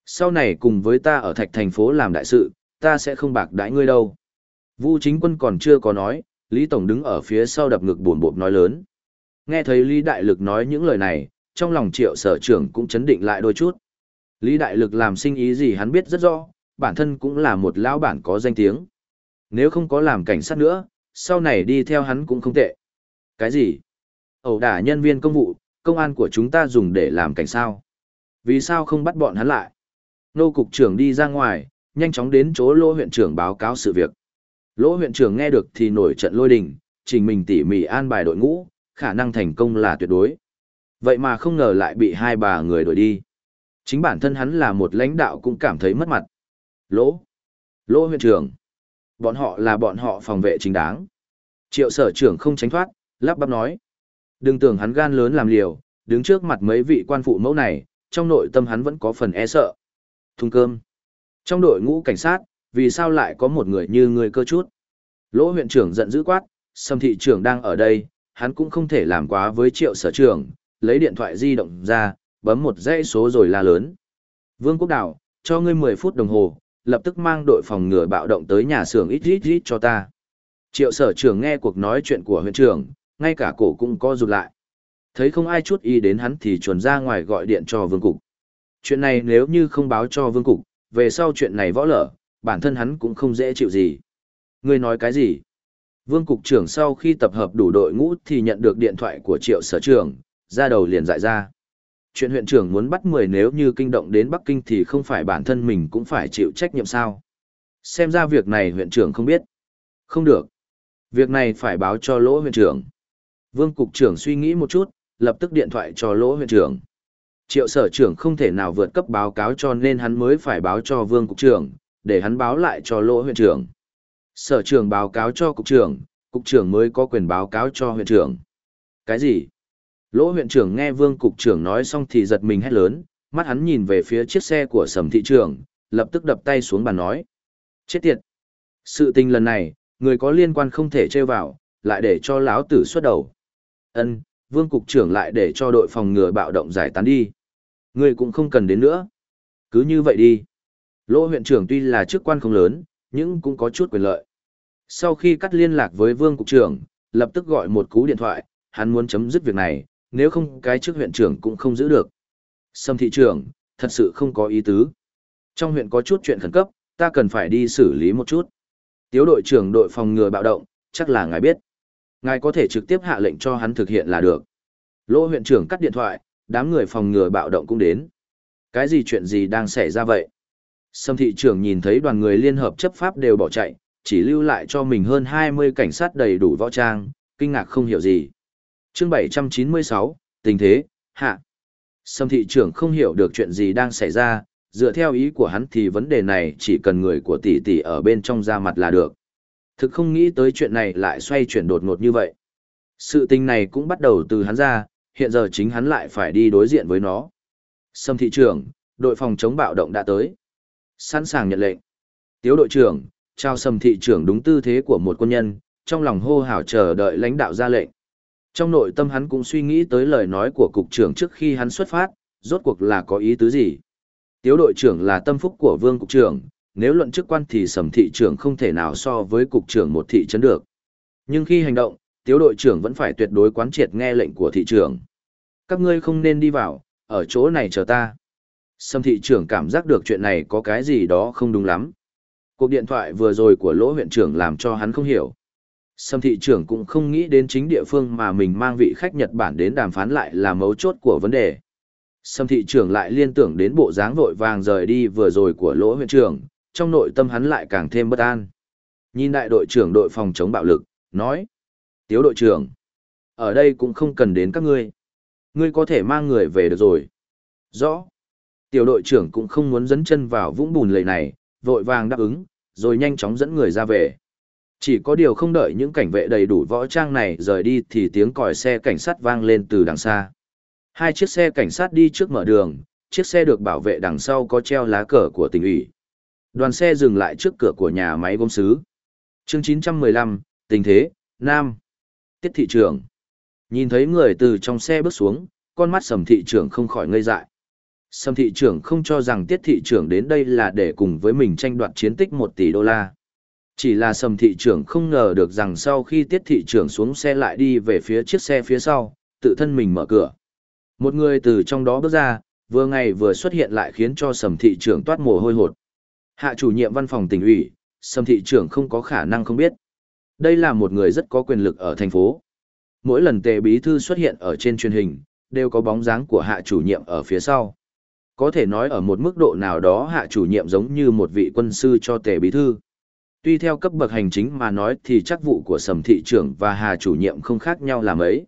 Sau này cùng với ta ở thạch thành phố làm đại sự, ta sẽ không bạc đãi ngươi đâu. Vu chính quân còn chưa có nói, Lý Tổng đứng ở phía sau đập ngực buồn bộp nói lớn. Nghe thấy Lý Đại Lực nói những lời này, trong lòng triệu sở trưởng cũng chấn định lại đôi chút. Lý Đại Lực làm sinh ý gì hắn biết rất rõ, bản thân cũng là một lão bản có danh tiếng. Nếu không có làm cảnh sát nữa, sau này đi theo hắn cũng không tệ. Cái gì? Ẩu đả nhân viên công vụ, công an của chúng ta dùng để làm cảnh sao? Vì sao không bắt bọn hắn lại? Nô cục trưởng đi ra ngoài, nhanh chóng đến chỗ lô huyện trưởng báo cáo sự việc. Lỗ huyện trưởng nghe được thì nổi trận lôi đình, trình mình tỉ mỉ an bài đội ngũ, khả năng thành công là tuyệt đối. Vậy mà không ngờ lại bị hai bà người đuổi đi. Chính bản thân hắn là một lãnh đạo cũng cảm thấy mất mặt. Lỗ. Lỗ huyện trưởng. Bọn họ là bọn họ phòng vệ chính đáng. Triệu sở trưởng không tránh thoát, lắp bắp nói. Đừng tưởng hắn gan lớn làm liều, đứng trước mặt mấy vị quan phụ mẫu này, trong nội tâm hắn vẫn có phần e sợ. Thùng cơm. Trong đội ngũ cảnh sát, vì sao lại có một người như ngươi cơ chút? Lỗ huyện trưởng giận dữ quát, Sâm thị trưởng đang ở đây, hắn cũng không thể làm quá với triệu sở trưởng, lấy điện thoại di động ra, bấm một dãy số rồi la lớn. Vương Quốc Đảo, cho ngươi 10 phút đồng hồ, lập tức mang đội phòng ngừa bạo động tới nhà xưởng ít ít ít cho ta. Triệu sở trưởng nghe cuộc nói chuyện của huyện trưởng, ngay cả cổ cũng co rụt lại. Thấy không ai chút ý đến hắn thì chuẩn ra ngoài gọi điện cho vương cục. Chuyện này nếu như không báo cho vương cục, về sau chuyện này võ lở, bản thân hắn cũng không dễ chịu gì. Ngươi nói cái gì? Vương cục trưởng sau khi tập hợp đủ đội ngũ thì nhận được điện thoại của triệu sở trưởng, ra đầu liền dại ra. Chuyện huyện trưởng muốn bắt 10 nếu như kinh động đến Bắc Kinh thì không phải bản thân mình cũng phải chịu trách nhiệm sao. Xem ra việc này huyện trưởng không biết. Không được. Việc này phải báo cho lỗ huyện trưởng. Vương cục trưởng suy nghĩ một chút, lập tức điện thoại cho lỗ huyện trưởng. Triệu sở trưởng không thể nào vượt cấp báo cáo cho nên hắn mới phải báo cho vương cục trưởng, để hắn báo lại cho lỗ huyện trưởng. Sở trưởng báo cáo cho cục trưởng, cục trưởng mới có quyền báo cáo cho huyện trưởng. Cái gì? Lỗ huyện trưởng nghe vương cục trưởng nói xong thì giật mình hét lớn, mắt hắn nhìn về phía chiếc xe của sầm thị trưởng, lập tức đập tay xuống bàn nói. Chết tiệt! Sự tình lần này, người có liên quan không thể trêu vào, lại để cho lão tử xuất đầu. Ân, vương cục trưởng lại để cho đội phòng ngừa bạo động giải tán đi. Người cũng không cần đến nữa. Cứ như vậy đi. Lỗ huyện trưởng tuy là chức quan không lớn, nhưng cũng có chút quyền lợi. Sau khi cắt liên lạc với vương cục trưởng, lập tức gọi một cú điện thoại, hắn muốn chấm dứt việc này, nếu không cái chức huyện trưởng cũng không giữ được. Sâm thị trưởng, thật sự không có ý tứ. Trong huyện có chút chuyện khẩn cấp, ta cần phải đi xử lý một chút. Tiếu đội trưởng đội phòng ngừa bạo động, chắc là ngài biết. Ngài có thể trực tiếp hạ lệnh cho hắn thực hiện là được. Lỗ huyện trưởng cắt điện thoại, đám người phòng ngừa bạo động cũng đến. Cái gì chuyện gì đang xảy ra vậy? Sâm thị trưởng nhìn thấy đoàn người liên hợp chấp pháp đều bỏ chạy, chỉ lưu lại cho mình hơn 20 cảnh sát đầy đủ võ trang, kinh ngạc không hiểu gì. Chương 796, tình thế, hạ. Sâm thị trưởng không hiểu được chuyện gì đang xảy ra, dựa theo ý của hắn thì vấn đề này chỉ cần người của tỷ tỷ ở bên trong ra mặt là được. Thực không nghĩ tới chuyện này lại xoay chuyển đột ngột như vậy. Sự tình này cũng bắt đầu từ hắn ra, hiện giờ chính hắn lại phải đi đối diện với nó. Sâm thị trưởng, đội phòng chống bạo động đã tới. Sẵn sàng nhận lệnh. Tiếu đội trưởng, trao sầm thị trưởng đúng tư thế của một quân nhân, trong lòng hô hào chờ đợi lãnh đạo ra lệnh. Trong nội tâm hắn cũng suy nghĩ tới lời nói của cục trưởng trước khi hắn xuất phát, rốt cuộc là có ý tứ gì. Tiếu đội trưởng là tâm phúc của vương cục trưởng, nếu luận chức quan thì sầm thị trưởng không thể nào so với cục trưởng một thị trấn được. Nhưng khi hành động, tiếu đội trưởng vẫn phải tuyệt đối quán triệt nghe lệnh của thị trưởng. Các ngươi không nên đi vào, ở chỗ này chờ ta. Sâm thị trưởng cảm giác được chuyện này có cái gì đó không đúng lắm. Cuộc điện thoại vừa rồi của lỗ huyện trưởng làm cho hắn không hiểu. Sâm thị trưởng cũng không nghĩ đến chính địa phương mà mình mang vị khách Nhật Bản đến đàm phán lại là mấu chốt của vấn đề. Sâm thị trưởng lại liên tưởng đến bộ dáng vội vàng rời đi vừa rồi của lỗ huyện trưởng, trong nội tâm hắn lại càng thêm bất an. Nhìn đại đội trưởng đội phòng chống bạo lực, nói. Tiếu đội trưởng, ở đây cũng không cần đến các ngươi. Ngươi có thể mang người về được rồi. Rõ. Tiểu đội trưởng cũng không muốn dẫn chân vào vũng bùn lầy này, vội vàng đáp ứng, rồi nhanh chóng dẫn người ra về. Chỉ có điều không đợi những cảnh vệ đầy đủ võ trang này rời đi thì tiếng còi xe cảnh sát vang lên từ đằng xa. Hai chiếc xe cảnh sát đi trước mở đường, chiếc xe được bảo vệ đằng sau có treo lá cờ của tỉnh ủy. Đoàn xe dừng lại trước cửa của nhà máy gốm sứ. Chương 915, tình thế, Nam. Tiết thị trưởng. Nhìn thấy người từ trong xe bước xuống, con mắt sầm thị trưởng không khỏi ngây dại. Sầm thị trưởng không cho rằng tiết thị trưởng đến đây là để cùng với mình tranh đoạt chiến tích 1 tỷ đô la. Chỉ là sầm thị trưởng không ngờ được rằng sau khi tiết thị trưởng xuống xe lại đi về phía chiếc xe phía sau, tự thân mình mở cửa. Một người từ trong đó bước ra, vừa ngày vừa xuất hiện lại khiến cho sầm thị trưởng toát mồ hôi hột. Hạ chủ nhiệm văn phòng tỉnh ủy, sầm thị trưởng không có khả năng không biết. Đây là một người rất có quyền lực ở thành phố. Mỗi lần tề bí thư xuất hiện ở trên truyền hình, đều có bóng dáng của hạ chủ nhiệm ở phía sau. Có thể nói ở một mức độ nào đó hạ chủ nhiệm giống như một vị quân sư cho tề bí thư. Tuy theo cấp bậc hành chính mà nói thì chắc vụ của sầm thị trưởng và hà chủ nhiệm không khác nhau là mấy.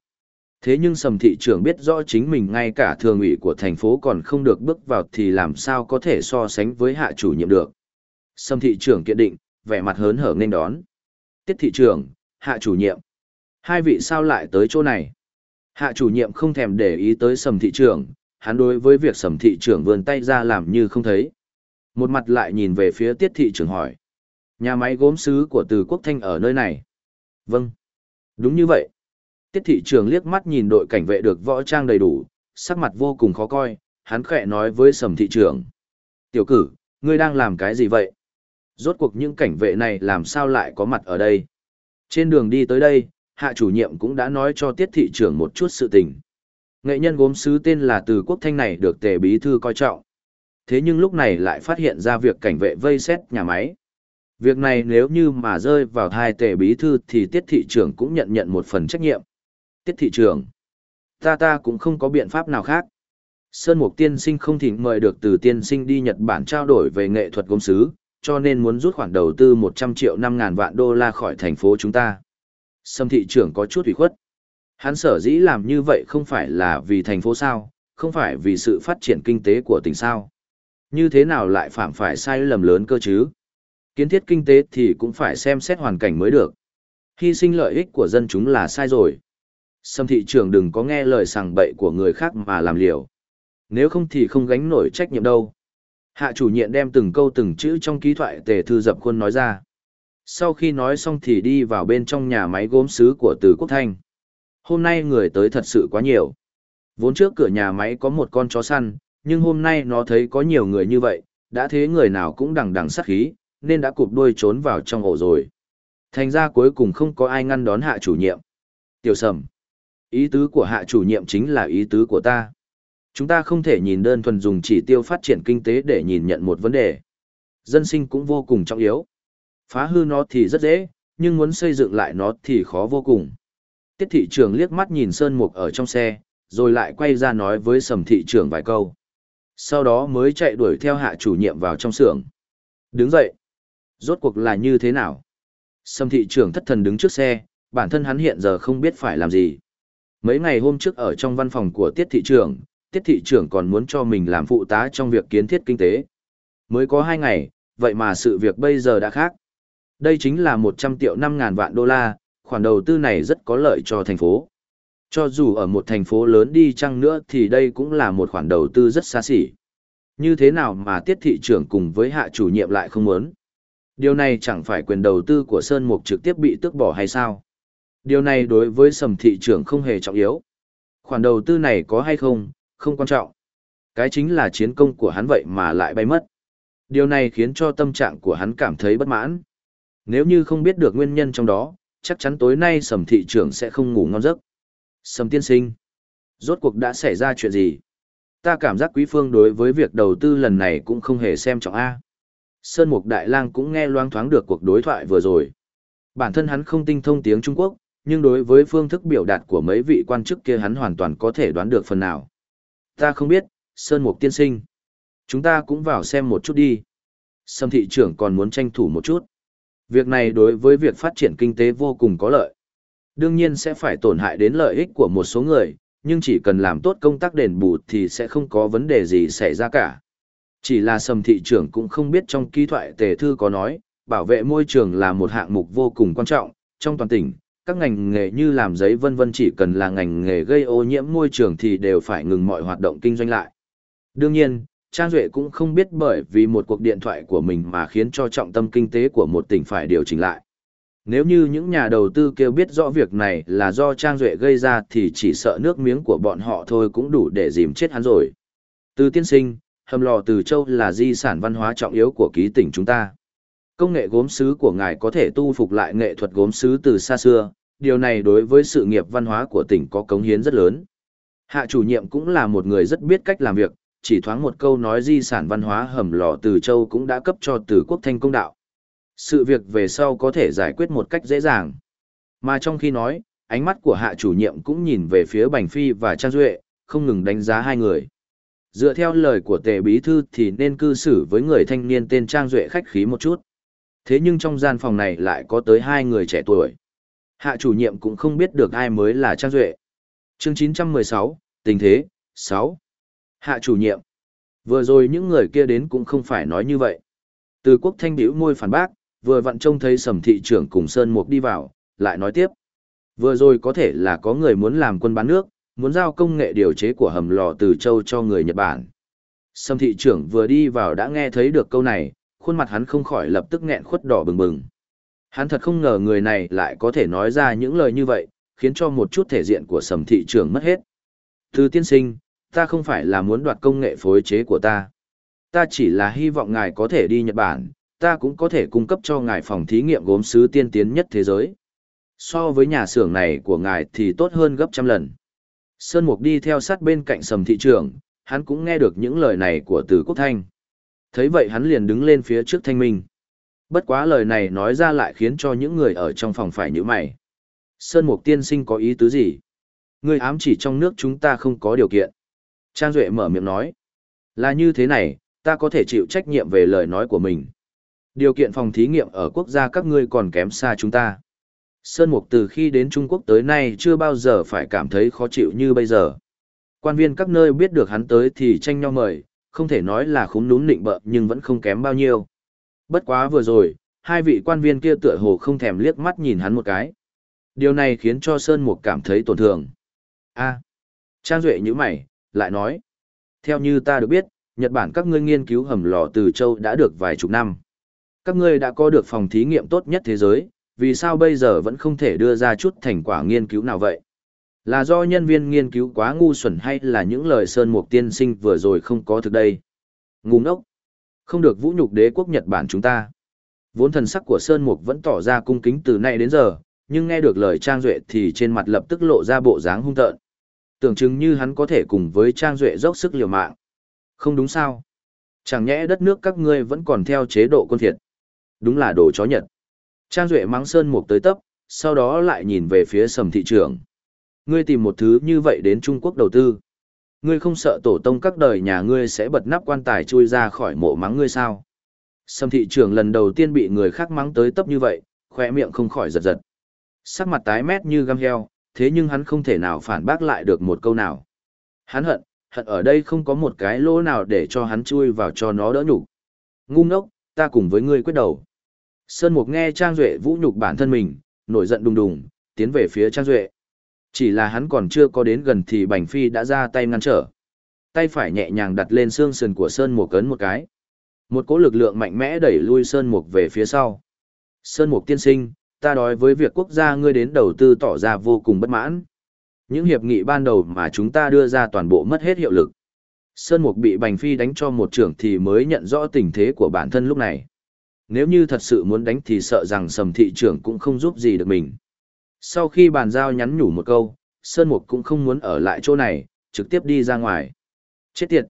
Thế nhưng sầm thị trưởng biết rõ chính mình ngay cả thường ủy của thành phố còn không được bước vào thì làm sao có thể so sánh với hạ chủ nhiệm được. Sầm thị trưởng kiện định, vẻ mặt hớn hở nên đón. Tiết thị trưởng, hạ chủ nhiệm. Hai vị sao lại tới chỗ này? Hạ chủ nhiệm không thèm để ý tới sầm thị trưởng, hắn đối với việc sầm thị trưởng vươn tay ra làm như không thấy. Một mặt lại nhìn về phía tiết thị trưởng hỏi. Nhà máy gốm sứ của Từ Quốc Thanh ở nơi này. Vâng. Đúng như vậy. Tiết thị trưởng liếc mắt nhìn đội cảnh vệ được võ trang đầy đủ, sắc mặt vô cùng khó coi, hắn khẽ nói với sầm thị trưởng: Tiểu cử, ngươi đang làm cái gì vậy? Rốt cuộc những cảnh vệ này làm sao lại có mặt ở đây? Trên đường đi tới đây, hạ chủ nhiệm cũng đã nói cho tiết thị trưởng một chút sự tình. Nghệ nhân gốm sứ tên là Từ Quốc Thanh này được tề bí thư coi trọng. Thế nhưng lúc này lại phát hiện ra việc cảnh vệ vây xét nhà máy. Việc này nếu như mà rơi vào thai tề bí thư thì tiết thị trưởng cũng nhận nhận một phần trách nhiệm. Tiết thị trưởng, ta ta cũng không có biện pháp nào khác. Sơn Mục tiên sinh không thỉnh mời được từ tiên sinh đi Nhật Bản trao đổi về nghệ thuật gốm sứ, cho nên muốn rút khoản đầu tư 100 triệu 5 ngàn vạn đô la khỏi thành phố chúng ta. Sâm thị trưởng có chút ủy khuất. Hắn sở dĩ làm như vậy không phải là vì thành phố sao, không phải vì sự phát triển kinh tế của tỉnh sao. Như thế nào lại phạm phải sai lầm lớn cơ chứ? Kiến thiết kinh tế thì cũng phải xem xét hoàn cảnh mới được. Hy sinh lợi ích của dân chúng là sai rồi. Sâm thị trưởng đừng có nghe lời sàng bậy của người khác mà làm liều. Nếu không thì không gánh nổi trách nhiệm đâu. Hạ chủ nhiệm đem từng câu từng chữ trong ký thoại tề thư dập khuôn nói ra. Sau khi nói xong thì đi vào bên trong nhà máy gốm sứ của Từ Quốc Thanh. Hôm nay người tới thật sự quá nhiều. Vốn trước cửa nhà máy có một con chó săn, nhưng hôm nay nó thấy có nhiều người như vậy, đã thế người nào cũng đằng đằng sát khí, nên đã cụp đuôi trốn vào trong ổ rồi. Thành ra cuối cùng không có ai ngăn đón hạ chủ nhiệm. Tiểu sầm. Ý tứ của hạ chủ nhiệm chính là ý tứ của ta. Chúng ta không thể nhìn đơn thuần dùng chỉ tiêu phát triển kinh tế để nhìn nhận một vấn đề. Dân sinh cũng vô cùng trọng yếu. Phá hư nó thì rất dễ, nhưng muốn xây dựng lại nó thì khó vô cùng. Tiết thị trường liếc mắt nhìn Sơn Mục ở trong xe, rồi lại quay ra nói với sầm thị trưởng vài câu. Sau đó mới chạy đuổi theo hạ chủ nhiệm vào trong xưởng. Đứng dậy. Rốt cuộc là như thế nào? Sầm thị trưởng thất thần đứng trước xe, bản thân hắn hiện giờ không biết phải làm gì. Mấy ngày hôm trước ở trong văn phòng của tiết thị trưởng, tiết thị trưởng còn muốn cho mình làm phụ tá trong việc kiến thiết kinh tế. Mới có hai ngày, vậy mà sự việc bây giờ đã khác. Đây chính là 100 triệu 5 ngàn vạn đô la, khoản đầu tư này rất có lợi cho thành phố. Cho dù ở một thành phố lớn đi chăng nữa thì đây cũng là một khoản đầu tư rất xa xỉ. Như thế nào mà tiết thị trưởng cùng với hạ chủ nhiệm lại không muốn? Điều này chẳng phải quyền đầu tư của Sơn Mục trực tiếp bị tước bỏ hay sao? Điều này đối với sầm thị trưởng không hề trọng yếu. Khoản đầu tư này có hay không, không quan trọng. Cái chính là chiến công của hắn vậy mà lại bay mất. Điều này khiến cho tâm trạng của hắn cảm thấy bất mãn. Nếu như không biết được nguyên nhân trong đó, chắc chắn tối nay sầm thị trưởng sẽ không ngủ ngon giấc. Sầm tiên sinh. Rốt cuộc đã xảy ra chuyện gì? Ta cảm giác quý phương đối với việc đầu tư lần này cũng không hề xem trọng A. Sơn Mục Đại Lang cũng nghe loang thoáng được cuộc đối thoại vừa rồi. Bản thân hắn không tinh thông tiếng Trung Quốc, nhưng đối với phương thức biểu đạt của mấy vị quan chức kia hắn hoàn toàn có thể đoán được phần nào. Ta không biết, Sơn Mục tiên sinh. Chúng ta cũng vào xem một chút đi. Sâm thị trưởng còn muốn tranh thủ một chút. Việc này đối với việc phát triển kinh tế vô cùng có lợi. Đương nhiên sẽ phải tổn hại đến lợi ích của một số người, nhưng chỉ cần làm tốt công tác đền bù thì sẽ không có vấn đề gì xảy ra cả. Chỉ là sầm thị trưởng cũng không biết trong ký thoại tề thư có nói, bảo vệ môi trường là một hạng mục vô cùng quan trọng, trong toàn tỉnh, các ngành nghề như làm giấy vân vân chỉ cần là ngành nghề gây ô nhiễm môi trường thì đều phải ngừng mọi hoạt động kinh doanh lại. Đương nhiên, Trang Duệ cũng không biết bởi vì một cuộc điện thoại của mình mà khiến cho trọng tâm kinh tế của một tỉnh phải điều chỉnh lại. Nếu như những nhà đầu tư kêu biết rõ việc này là do Trang Duệ gây ra thì chỉ sợ nước miếng của bọn họ thôi cũng đủ để dìm chết hắn rồi. Từ tiên sinh, hầm lò từ châu là di sản văn hóa trọng yếu của ký tỉnh chúng ta. Công nghệ gốm sứ của ngài có thể tu phục lại nghệ thuật gốm sứ từ xa xưa, điều này đối với sự nghiệp văn hóa của tỉnh có cống hiến rất lớn. Hạ chủ nhiệm cũng là một người rất biết cách làm việc, chỉ thoáng một câu nói di sản văn hóa hầm lò từ châu cũng đã cấp cho từ quốc thanh công đạo. Sự việc về sau có thể giải quyết một cách dễ dàng. Mà trong khi nói, ánh mắt của hạ chủ nhiệm cũng nhìn về phía Bành Phi và Trang Duệ, không ngừng đánh giá hai người. Dựa theo lời của tề bí thư thì nên cư xử với người thanh niên tên Trang Duệ khách khí một chút. Thế nhưng trong gian phòng này lại có tới hai người trẻ tuổi. Hạ chủ nhiệm cũng không biết được ai mới là Trang Duệ. Chương 916, tình thế, 6. Hạ chủ nhiệm. Vừa rồi những người kia đến cũng không phải nói như vậy. Từ quốc thanh biểu môi phản bác, vừa vặn trông thấy sầm thị trưởng cùng Sơn Mục đi vào, lại nói tiếp. Vừa rồi có thể là có người muốn làm quân bán nước, muốn giao công nghệ điều chế của hầm lò từ châu cho người Nhật Bản. Sầm thị trưởng vừa đi vào đã nghe thấy được câu này, khuôn mặt hắn không khỏi lập tức nghẹn khuất đỏ bừng bừng. Hắn thật không ngờ người này lại có thể nói ra những lời như vậy, khiến cho một chút thể diện của sầm thị trưởng mất hết. Từ tiên sinh, ta không phải là muốn đoạt công nghệ phối chế của ta. Ta chỉ là hy vọng ngài có thể đi Nhật Bản, ta cũng có thể cung cấp cho ngài phòng thí nghiệm gốm sứ tiên tiến nhất thế giới. So với nhà xưởng này của ngài thì tốt hơn gấp trăm lần. Sơn Mục đi theo sát bên cạnh sầm thị trưởng, hắn cũng nghe được những lời này của Từ Quốc Thanh. Thấy vậy hắn liền đứng lên phía trước thanh minh. Bất quá lời này nói ra lại khiến cho những người ở trong phòng phải nhíu mày. Sơn Mục tiên sinh có ý tứ gì? Người ám chỉ trong nước chúng ta không có điều kiện. Trang Duệ mở miệng nói. Là như thế này, ta có thể chịu trách nhiệm về lời nói của mình. Điều kiện phòng thí nghiệm ở quốc gia các ngươi còn kém xa chúng ta. Sơn Mục từ khi đến Trung Quốc tới nay chưa bao giờ phải cảm thấy khó chịu như bây giờ. Quan viên các nơi biết được hắn tới thì tranh nhau mời, không thể nói là khúng núm nịnh bợ nhưng vẫn không kém bao nhiêu. Bất quá vừa rồi, hai vị quan viên kia tựa hồ không thèm liếc mắt nhìn hắn một cái. Điều này khiến cho Sơn Mục cảm thấy tổn thương. a Trang Duệ như mày, lại nói. Theo như ta được biết, Nhật Bản các ngươi nghiên cứu hầm lò từ châu đã được vài chục năm. Các ngươi đã có được phòng thí nghiệm tốt nhất thế giới, vì sao bây giờ vẫn không thể đưa ra chút thành quả nghiên cứu nào vậy? Là do nhân viên nghiên cứu quá ngu xuẩn hay là những lời Sơn Mục tiên sinh vừa rồi không có thực đây? Ngu ngốc! Không được vũ nhục đế quốc Nhật Bản chúng ta. Vốn thần sắc của Sơn Mục vẫn tỏ ra cung kính từ nay đến giờ, nhưng nghe được lời Trang Duệ thì trên mặt lập tức lộ ra bộ dáng hung tợn. Tưởng chừng như hắn có thể cùng với Trang Duệ dốc sức liều mạng. Không đúng sao? Chẳng nhẽ đất nước các ngươi vẫn còn theo chế độ quân thiệt. Đúng là đồ chó Nhật. Trang Duệ mắng Sơn Mục tới tấp, sau đó lại nhìn về phía sầm thị trường. Ngươi tìm một thứ như vậy đến Trung Quốc đầu tư. Ngươi không sợ tổ tông các đời nhà ngươi sẽ bật nắp quan tài chui ra khỏi mộ mắng ngươi sao? Sầm thị trường lần đầu tiên bị người khác mắng tới tấp như vậy, khỏe miệng không khỏi giật giật. Sắc mặt tái mét như găm heo, thế nhưng hắn không thể nào phản bác lại được một câu nào. Hắn hận, hận ở đây không có một cái lỗ nào để cho hắn chui vào cho nó đỡ nhục. Ngu ngốc, ta cùng với ngươi quyết đầu. Sơn Mục nghe Trang Duệ vũ nhục bản thân mình, nổi giận đùng đùng, tiến về phía Trang Duệ. Chỉ là hắn còn chưa có đến gần thì Bành Phi đã ra tay ngăn trở. Tay phải nhẹ nhàng đặt lên xương sườn của Sơn Mục cấn một cái. Một cỗ lực lượng mạnh mẽ đẩy lui Sơn Mục về phía sau. Sơn Mục tiên sinh, ta đói với việc quốc gia ngươi đến đầu tư tỏ ra vô cùng bất mãn. Những hiệp nghị ban đầu mà chúng ta đưa ra toàn bộ mất hết hiệu lực. Sơn Mục bị Bành Phi đánh cho một trưởng thì mới nhận rõ tình thế của bản thân lúc này. Nếu như thật sự muốn đánh thì sợ rằng sầm thị trưởng cũng không giúp gì được mình. Sau khi bàn giao nhắn nhủ một câu, Sơn Mục cũng không muốn ở lại chỗ này, trực tiếp đi ra ngoài. Chết tiệt!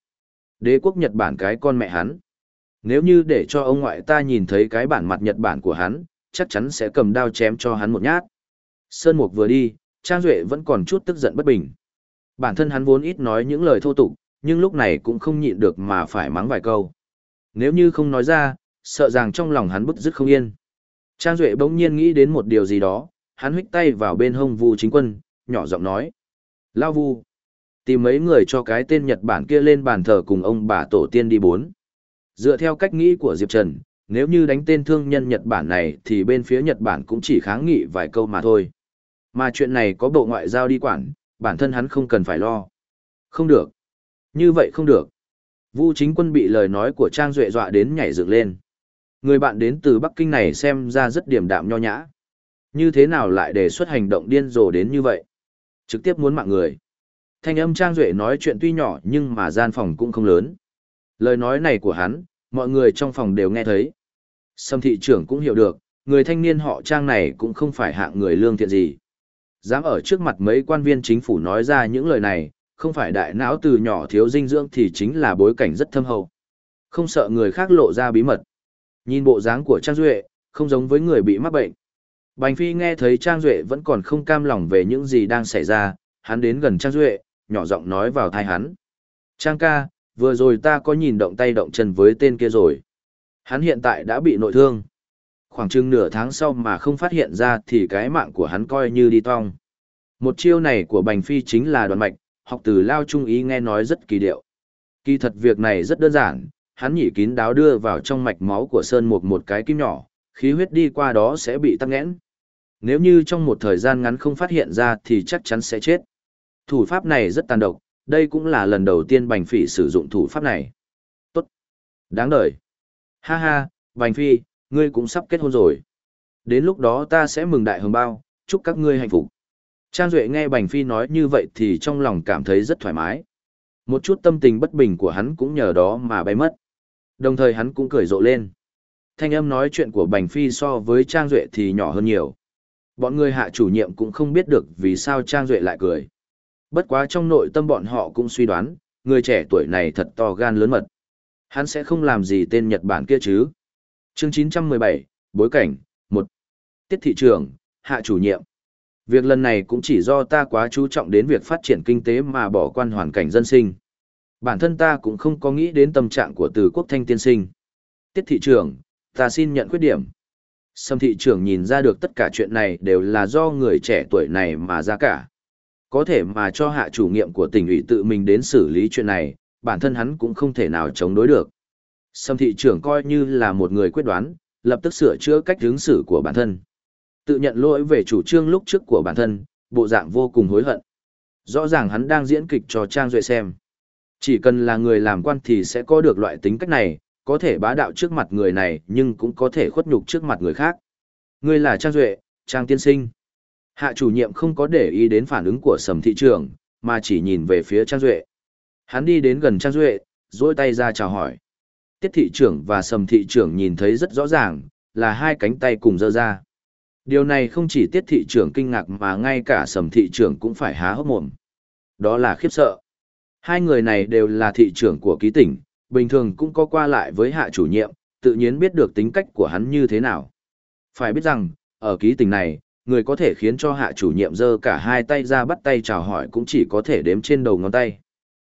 Đế quốc Nhật Bản cái con mẹ hắn. Nếu như để cho ông ngoại ta nhìn thấy cái bản mặt Nhật Bản của hắn, chắc chắn sẽ cầm đao chém cho hắn một nhát. Sơn Mục vừa đi, Trang Duệ vẫn còn chút tức giận bất bình. Bản thân hắn vốn ít nói những lời thô tục, nhưng lúc này cũng không nhịn được mà phải mắng vài câu. Nếu như không nói ra, sợ rằng trong lòng hắn bức dứt không yên. Trang Duệ bỗng nhiên nghĩ đến một điều gì đó, hắn huých tay vào bên hông Vu Chính Quân, nhỏ giọng nói: "Lao Vu, tìm mấy người cho cái tên Nhật Bản kia lên bàn thờ cùng ông bà tổ tiên đi bốn." Dựa theo cách nghĩ của Diệp Trần, nếu như đánh tên thương nhân Nhật Bản này thì bên phía Nhật Bản cũng chỉ kháng nghị vài câu mà thôi. Mà chuyện này có bộ ngoại giao đi quản, bản thân hắn không cần phải lo. Không được. Như vậy không được. Vu chính quân bị lời nói của Trang Duệ dọa đến nhảy dựng lên. Người bạn đến từ Bắc Kinh này xem ra rất điểm đạm nho nhã. Như thế nào lại đề xuất hành động điên rồ đến như vậy? Trực tiếp muốn mạng người. Thanh âm Trang Duệ nói chuyện tuy nhỏ nhưng mà gian phòng cũng không lớn. Lời nói này của hắn, mọi người trong phòng đều nghe thấy. Sâm thị trưởng cũng hiểu được, người thanh niên họ Trang này cũng không phải hạng người lương thiện gì. Dám ở trước mặt mấy quan viên chính phủ nói ra những lời này, không phải đại não từ nhỏ thiếu dinh dưỡng thì chính là bối cảnh rất thâm hậu. Không sợ người khác lộ ra bí mật. Nhìn bộ dáng của Trang Duệ, không giống với người bị mắc bệnh. Bành Phi nghe thấy Trang Duệ vẫn còn không cam lòng về những gì đang xảy ra, hắn đến gần Trang Duệ, nhỏ giọng nói vào thai hắn. Trang ca, vừa rồi ta có nhìn động tay động chân với tên kia rồi. Hắn hiện tại đã bị nội thương. Khoảng chừng nửa tháng sau mà không phát hiện ra thì cái mạng của hắn coi như đi tong. Một chiêu này của Bành Phi chính là đoàn mạch, học từ Lao Trung Ý nghe nói rất kỳ điệu. Kỳ thật việc này rất đơn giản, hắn nhỉ kín đáo đưa vào trong mạch máu của Sơn Mục một cái kim nhỏ, khí huyết đi qua đó sẽ bị tắc nghẽn. Nếu như trong một thời gian ngắn không phát hiện ra thì chắc chắn sẽ chết. Thủ pháp này rất tàn độc, đây cũng là lần đầu tiên Bành Phỉ sử dụng thủ pháp này. Tốt. Đáng đời. Ha ha, Bành Phi, ngươi cũng sắp kết hôn rồi. Đến lúc đó ta sẽ mừng đại hồng bao, chúc các ngươi hạnh phúc. Trang Duệ nghe Bành Phi nói như vậy thì trong lòng cảm thấy rất thoải mái. Một chút tâm tình bất bình của hắn cũng nhờ đó mà bay mất. Đồng thời hắn cũng cười rộ lên. Thanh âm nói chuyện của Bành Phi so với Trang Duệ thì nhỏ hơn nhiều. Bọn người hạ chủ nhiệm cũng không biết được vì sao Trang Duệ lại cười. Bất quá trong nội tâm bọn họ cũng suy đoán, người trẻ tuổi này thật to gan lớn mật. Hắn sẽ không làm gì tên Nhật Bản kia chứ. Chương 917, Bối cảnh, 1. Tiết thị trường, hạ chủ nhiệm. Việc lần này cũng chỉ do ta quá chú trọng đến việc phát triển kinh tế mà bỏ quan hoàn cảnh dân sinh. Bản thân ta cũng không có nghĩ đến tâm trạng của từ quốc thanh tiên sinh. Tiết thị trường, ta xin nhận khuyết điểm. Sâm thị trưởng nhìn ra được tất cả chuyện này đều là do người trẻ tuổi này mà ra cả. Có thể mà cho hạ chủ nhiệm của tỉnh ủy tự mình đến xử lý chuyện này, bản thân hắn cũng không thể nào chống đối được. Sâm thị trưởng coi như là một người quyết đoán, lập tức sửa chữa cách hướng xử của bản thân. Tự nhận lỗi về chủ trương lúc trước của bản thân, bộ dạng vô cùng hối hận. Rõ ràng hắn đang diễn kịch cho Trang Duệ xem. Chỉ cần là người làm quan thì sẽ có được loại tính cách này, có thể bá đạo trước mặt người này nhưng cũng có thể khuất nhục trước mặt người khác. Người là Trang Duệ, Trang Tiên Sinh. Hạ chủ nhiệm không có để ý đến phản ứng của sầm thị trường, mà chỉ nhìn về phía Trang Duệ. Hắn đi đến gần Trang Duệ, dôi tay ra chào hỏi. Tiết thị trưởng và sầm thị trưởng nhìn thấy rất rõ ràng, là hai cánh tay cùng dơ ra. Điều này không chỉ tiết thị trưởng kinh ngạc mà ngay cả sầm thị trưởng cũng phải há hốc mồm. Đó là khiếp sợ. Hai người này đều là thị trưởng của ký tỉnh, bình thường cũng có qua lại với hạ chủ nhiệm, tự nhiên biết được tính cách của hắn như thế nào. Phải biết rằng, ở ký tỉnh này, người có thể khiến cho hạ chủ nhiệm giơ cả hai tay ra bắt tay chào hỏi cũng chỉ có thể đếm trên đầu ngón tay.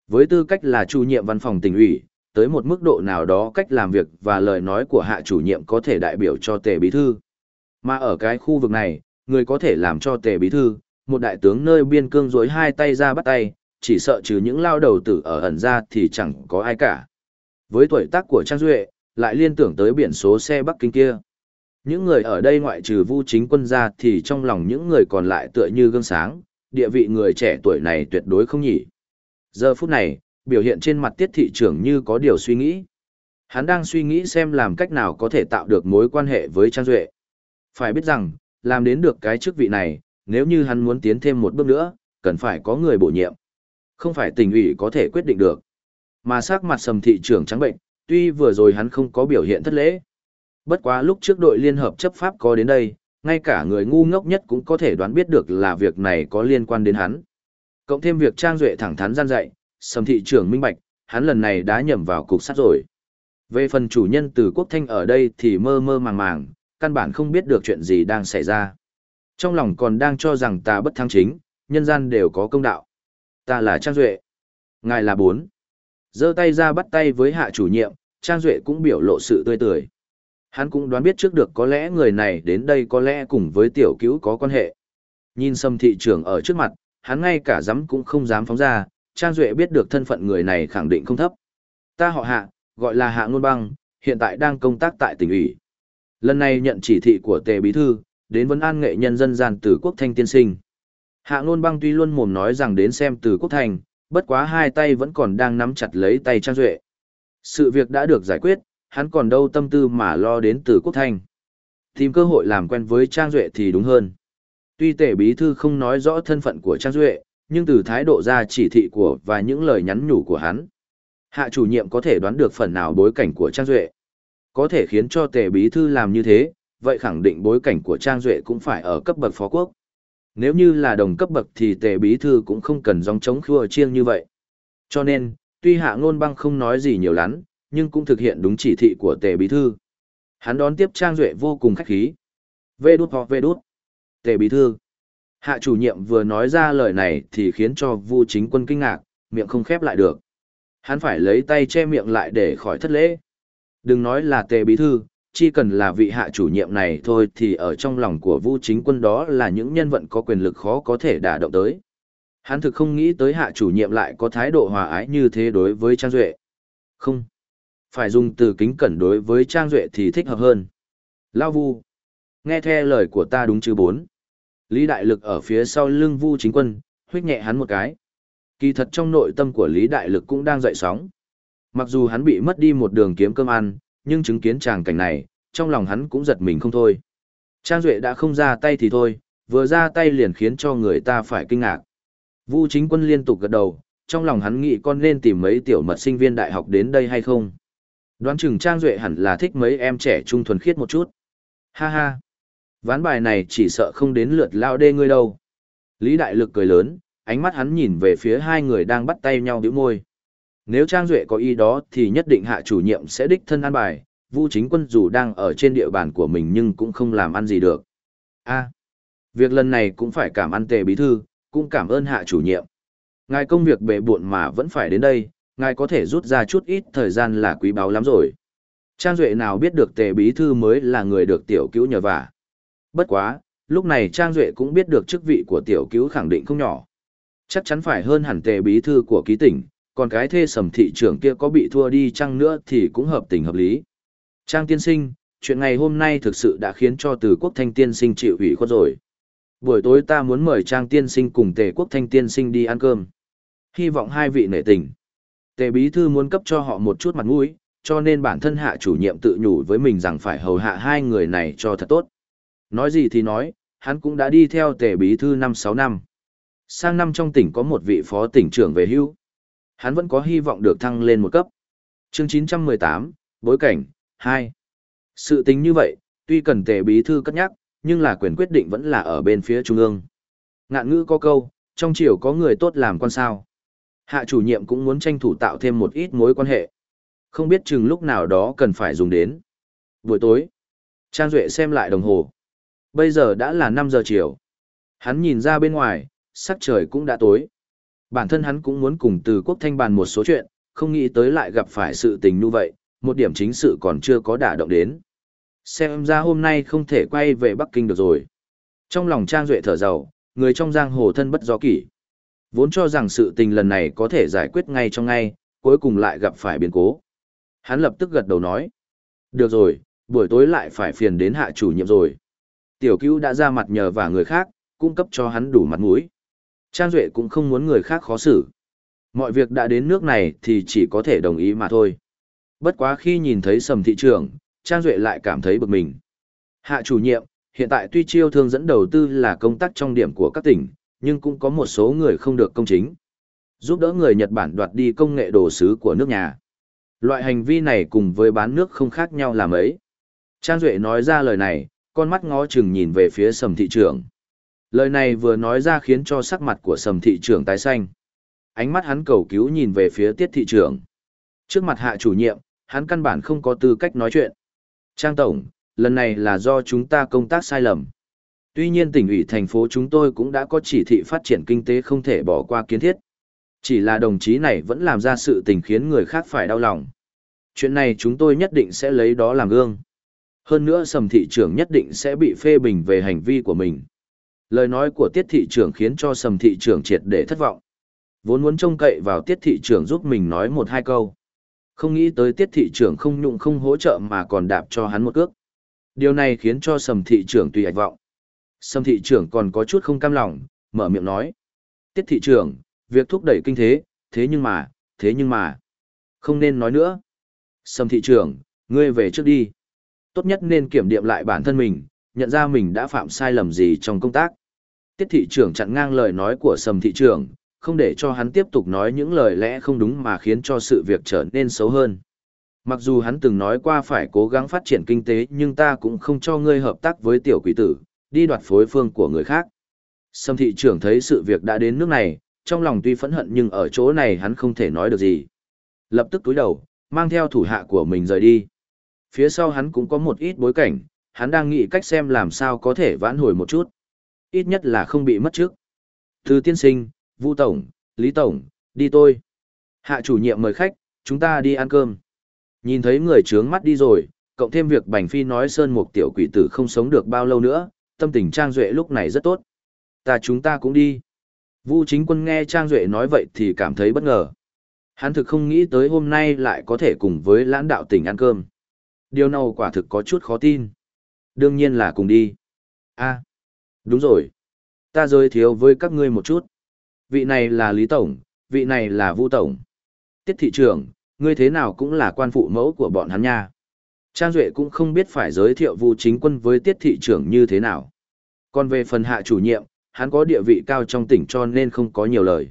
Với tư cách là chủ nhiệm văn phòng tỉnh ủy, tới một mức độ nào đó cách làm việc và lời nói của hạ chủ nhiệm có thể đại biểu cho tề bí thư. Mà ở cái khu vực này, người có thể làm cho tề bí thư, một đại tướng nơi biên cương dối hai tay ra bắt tay, chỉ sợ trừ những lao đầu tử ở ẩn ra thì chẳng có ai cả. Với tuổi tác của Trang Duệ, lại liên tưởng tới biển số xe Bắc Kinh kia. Những người ở đây ngoại trừ vu chính quân ra thì trong lòng những người còn lại tựa như gương sáng, địa vị người trẻ tuổi này tuyệt đối không nhỉ. Giờ phút này, biểu hiện trên mặt tiết thị trưởng như có điều suy nghĩ. Hắn đang suy nghĩ xem làm cách nào có thể tạo được mối quan hệ với Trang Duệ. Phải biết rằng, làm đến được cái chức vị này, nếu như hắn muốn tiến thêm một bước nữa, cần phải có người bổ nhiệm. Không phải tình ủy có thể quyết định được. Mà sắc mặt sầm thị trưởng trắng bệnh, tuy vừa rồi hắn không có biểu hiện thất lễ. Bất quá lúc trước đội liên hợp chấp pháp có đến đây, ngay cả người ngu ngốc nhất cũng có thể đoán biết được là việc này có liên quan đến hắn. Cộng thêm việc Trang Duệ thẳng thắn gian dạy, sầm thị trưởng minh bạch, hắn lần này đã nhầm vào cục sát rồi. Về phần chủ nhân từ quốc thanh ở đây thì mơ mơ màng màng, căn bản không biết được chuyện gì đang xảy ra. Trong lòng còn đang cho rằng ta bất thắng chính, nhân gian đều có công đạo. Ta là Trang Duệ. Ngài là bốn. giơ tay ra bắt tay với hạ chủ nhiệm, Trang Duệ cũng biểu lộ sự tươi tươi. Hắn cũng đoán biết trước được có lẽ người này đến đây có lẽ cùng với tiểu cứu có quan hệ. Nhìn sâm thị trưởng ở trước mặt, hắn ngay cả dám cũng không dám phóng ra, Trang Duệ biết được thân phận người này khẳng định không thấp. Ta họ hạ, gọi là hạ ngôn băng, hiện tại đang công tác tại tỉnh ủy. Lần này nhận chỉ thị của tề bí thư, đến vấn an nghệ nhân dân gian từ quốc thanh tiên sinh. Hạ ngôn băng tuy luôn mồm nói rằng đến xem từ quốc thành, bất quá hai tay vẫn còn đang nắm chặt lấy tay Trang Duệ. Sự việc đã được giải quyết, hắn còn đâu tâm tư mà lo đến từ quốc thanh. Tìm cơ hội làm quen với Trang Duệ thì đúng hơn. Tuy tể bí thư không nói rõ thân phận của Trang Duệ, nhưng từ thái độ ra chỉ thị của và những lời nhắn nhủ của hắn, hạ chủ nhiệm có thể đoán được phần nào bối cảnh của Trang Duệ. Có thể khiến cho tể bí thư làm như thế, vậy khẳng định bối cảnh của Trang Duệ cũng phải ở cấp bậc phó quốc. Nếu như là đồng cấp bậc thì tề bí thư cũng không cần dòng chống khua chiêng như vậy. Cho nên, tuy hạ ngôn băng không nói gì nhiều lắm, nhưng cũng thực hiện đúng chỉ thị của tề bí thư. Hắn đón tiếp Trang Duệ vô cùng khách khí. Vê đút hoặc vê đút. Tề bí thư. Hạ chủ nhiệm vừa nói ra lời này thì khiến cho Vu chính quân kinh ngạc, miệng không khép lại được. Hắn phải lấy tay che miệng lại để khỏi thất lễ. Đừng nói là tề bí thư, chỉ cần là vị hạ chủ nhiệm này thôi thì ở trong lòng của Vu chính quân đó là những nhân vật có quyền lực khó có thể đả động tới. Hắn thực không nghĩ tới hạ chủ nhiệm lại có thái độ hòa ái như thế đối với Trang Duệ. Không. Phải dùng từ kính cẩn đối với Trang Duệ thì thích hợp hơn. Lao Vu. Nghe theo lời của ta đúng chứ bốn. Lý Đại Lực ở phía sau lưng Vu chính quân, huyết nhẹ hắn một cái. Kỳ thật trong nội tâm của Lý Đại Lực cũng đang dậy sóng. Mặc dù hắn bị mất đi một đường kiếm cơm ăn, nhưng chứng kiến tràng cảnh này, trong lòng hắn cũng giật mình không thôi. Trang Duệ đã không ra tay thì thôi, vừa ra tay liền khiến cho người ta phải kinh ngạc. Vu chính quân liên tục gật đầu, trong lòng hắn nghĩ con nên tìm mấy tiểu mật sinh viên đại học đến đây hay không. Đoán chừng Trang Duệ hẳn là thích mấy em trẻ trung thuần khiết một chút. Ha ha. Ván bài này chỉ sợ không đến lượt lao đê ngươi đâu. Lý Đại Lực cười lớn, ánh mắt hắn nhìn về phía hai người đang bắt tay nhau biểu môi. Nếu Trang Duệ có ý đó thì nhất định hạ chủ nhiệm sẽ đích thân an bài, Vu chính quân dù đang ở trên địa bàn của mình nhưng cũng không làm ăn gì được. a việc lần này cũng phải cảm ơn tề bí thư, cũng cảm ơn hạ chủ nhiệm. Ngài công việc bệ buộn mà vẫn phải đến đây, ngài có thể rút ra chút ít thời gian là quý báu lắm rồi. Trang Duệ nào biết được tề bí thư mới là người được tiểu cứu nhờ vả. Bất quá, lúc này Trang Duệ cũng biết được chức vị của tiểu cứu khẳng định không nhỏ. Chắc chắn phải hơn hẳn tề bí thư của ký tỉnh, còn cái thê sầm thị trưởng kia có bị thua đi chăng nữa thì cũng hợp tình hợp lý. Trang tiên sinh, chuyện ngày hôm nay thực sự đã khiến cho từ quốc thanh tiên sinh chịu ủy khuất rồi. Buổi tối ta muốn mời Trang tiên sinh cùng tề quốc thanh tiên sinh đi ăn cơm. Hy vọng hai vị nể tình. Tề bí thư muốn cấp cho họ một chút mặt mũi, cho nên bản thân hạ chủ nhiệm tự nhủ với mình rằng phải hầu hạ hai người này cho thật tốt. Nói gì thì nói, hắn cũng đã đi theo tề bí thư năm sáu năm. Sang năm trong tỉnh có một vị phó tỉnh trưởng về hưu. Hắn vẫn có hy vọng được thăng lên một cấp. Chương 918, Bối cảnh, 2. Sự tính như vậy, tuy cần tề bí thư cất nhắc, nhưng là quyền quyết định vẫn là ở bên phía trung ương. Ngạn ngữ có câu, trong triều có người tốt làm quan sao. Hạ chủ nhiệm cũng muốn tranh thủ tạo thêm một ít mối quan hệ. Không biết chừng lúc nào đó cần phải dùng đến. Buổi tối, Trang Duệ xem lại đồng hồ. Bây giờ đã là 5 giờ chiều. Hắn nhìn ra bên ngoài, sắc trời cũng đã tối. Bản thân hắn cũng muốn cùng từ quốc thanh bàn một số chuyện, không nghĩ tới lại gặp phải sự tình như vậy, một điểm chính sự còn chưa có đả động đến. Xem ra hôm nay không thể quay về Bắc Kinh được rồi. Trong lòng Trang Duệ thở giàu, người trong giang hồ thân bất do kỷ. Vốn cho rằng sự tình lần này có thể giải quyết ngay trong ngay, cuối cùng lại gặp phải biến cố. Hắn lập tức gật đầu nói. Được rồi, buổi tối lại phải phiền đến hạ chủ nhiệm rồi. Tiểu cứu đã ra mặt nhờ và người khác, cung cấp cho hắn đủ mặt mũi. Trang Duệ cũng không muốn người khác khó xử. Mọi việc đã đến nước này thì chỉ có thể đồng ý mà thôi. Bất quá khi nhìn thấy sầm thị trường, Trang Duệ lại cảm thấy bực mình. Hạ chủ nhiệm, hiện tại tuy chiêu thương dẫn đầu tư là công tác trong điểm của các tỉnh, nhưng cũng có một số người không được công chính. Giúp đỡ người Nhật Bản đoạt đi công nghệ đồ sứ của nước nhà. Loại hành vi này cùng với bán nước không khác nhau là mấy. Trang Duệ nói ra lời này, con mắt ngó chừng nhìn về phía sầm thị trưởng. Lời này vừa nói ra khiến cho sắc mặt của sầm thị trưởng tái xanh. Ánh mắt hắn cầu cứu nhìn về phía tiết thị trưởng. Trước mặt hạ chủ nhiệm, hắn căn bản không có tư cách nói chuyện. Trang Tổng, lần này là do chúng ta công tác sai lầm. Tuy nhiên tỉnh ủy thành phố chúng tôi cũng đã có chỉ thị phát triển kinh tế không thể bỏ qua kiến thiết. Chỉ là đồng chí này vẫn làm ra sự tình khiến người khác phải đau lòng. Chuyện này chúng tôi nhất định sẽ lấy đó làm gương. Hơn nữa sầm thị trưởng nhất định sẽ bị phê bình về hành vi của mình. Lời nói của tiết thị trưởng khiến cho sầm thị trưởng triệt để thất vọng. Vốn muốn trông cậy vào tiết thị trưởng giúp mình nói một hai câu. Không nghĩ tới tiết thị trưởng không nhụng không hỗ trợ mà còn đạp cho hắn một cước. Điều này khiến cho sầm thị trưởng tùy ạch vọng. Sâm thị trưởng còn có chút không cam lòng, mở miệng nói. Tiết thị trưởng, việc thúc đẩy kinh thế, thế nhưng mà, thế nhưng mà. Không nên nói nữa. Sâm thị trưởng, ngươi về trước đi. Tốt nhất nên kiểm điểm lại bản thân mình, nhận ra mình đã phạm sai lầm gì trong công tác. Tiết thị trưởng chặn ngang lời nói của sầm thị trưởng, không để cho hắn tiếp tục nói những lời lẽ không đúng mà khiến cho sự việc trở nên xấu hơn. Mặc dù hắn từng nói qua phải cố gắng phát triển kinh tế nhưng ta cũng không cho ngươi hợp tác với tiểu quỷ tử, đi đoạt phối phương của người khác. Sâm thị trưởng thấy sự việc đã đến nước này, trong lòng tuy phẫn hận nhưng ở chỗ này hắn không thể nói được gì. Lập tức túi đầu, mang theo thủ hạ của mình rời đi. Phía sau hắn cũng có một ít bối cảnh, hắn đang nghĩ cách xem làm sao có thể vãn hồi một chút. Ít nhất là không bị mất trước. Từ tiên sinh, Vu Tổng, Lý Tổng, đi tôi. Hạ chủ nhiệm mời khách, chúng ta đi ăn cơm. Nhìn thấy người trướng mắt đi rồi, cộng thêm việc Bành Phi nói Sơn Mục tiểu quỷ tử không sống được bao lâu nữa, tâm tình Trang Duệ lúc này rất tốt. Ta chúng ta cũng đi. Vu chính quân nghe Trang Duệ nói vậy thì cảm thấy bất ngờ. Hắn thực không nghĩ tới hôm nay lại có thể cùng với lãnh đạo tỉnh ăn cơm. Điều nào quả thực có chút khó tin. Đương nhiên là cùng đi. a đúng rồi. Ta giới thiếu với các ngươi một chút. Vị này là Lý Tổng, vị này là Vu Tổng. Tiết thị trưởng, ngươi thế nào cũng là quan phụ mẫu của bọn hắn nha. Trang Duệ cũng không biết phải giới thiệu Vu chính quân với tiết thị trưởng như thế nào. Còn về phần hạ chủ nhiệm, hắn có địa vị cao trong tỉnh cho nên không có nhiều lời.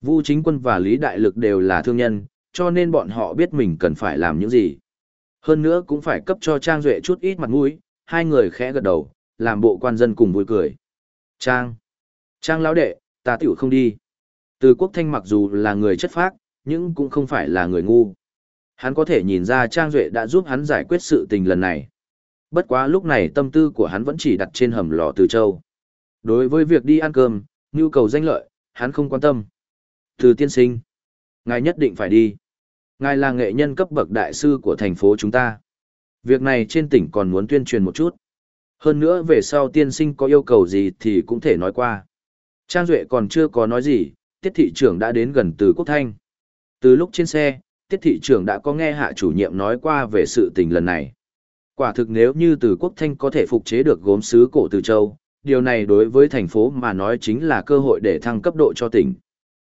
Vu chính quân và Lý Đại Lực đều là thương nhân, cho nên bọn họ biết mình cần phải làm những gì. Hơn nữa cũng phải cấp cho Trang Duệ chút ít mặt mũi, hai người khẽ gật đầu, làm bộ quan dân cùng vui cười. Trang! Trang lão đệ, ta tiểu không đi. Từ quốc thanh mặc dù là người chất phác, nhưng cũng không phải là người ngu. Hắn có thể nhìn ra Trang Duệ đã giúp hắn giải quyết sự tình lần này. Bất quá lúc này tâm tư của hắn vẫn chỉ đặt trên hầm lò từ châu. Đối với việc đi ăn cơm, nhu cầu danh lợi, hắn không quan tâm. Từ tiên sinh, ngài nhất định phải đi. Ngài là nghệ nhân cấp bậc đại sư của thành phố chúng ta. Việc này trên tỉnh còn muốn tuyên truyền một chút. Hơn nữa về sau tiên sinh có yêu cầu gì thì cũng thể nói qua. Trang Duệ còn chưa có nói gì, tiết thị trưởng đã đến gần từ quốc thanh. Từ lúc trên xe, tiết thị trưởng đã có nghe hạ chủ nhiệm nói qua về sự tình lần này. Quả thực nếu như từ quốc thanh có thể phục chế được gốm sứ cổ từ châu, điều này đối với thành phố mà nói chính là cơ hội để thăng cấp độ cho tỉnh.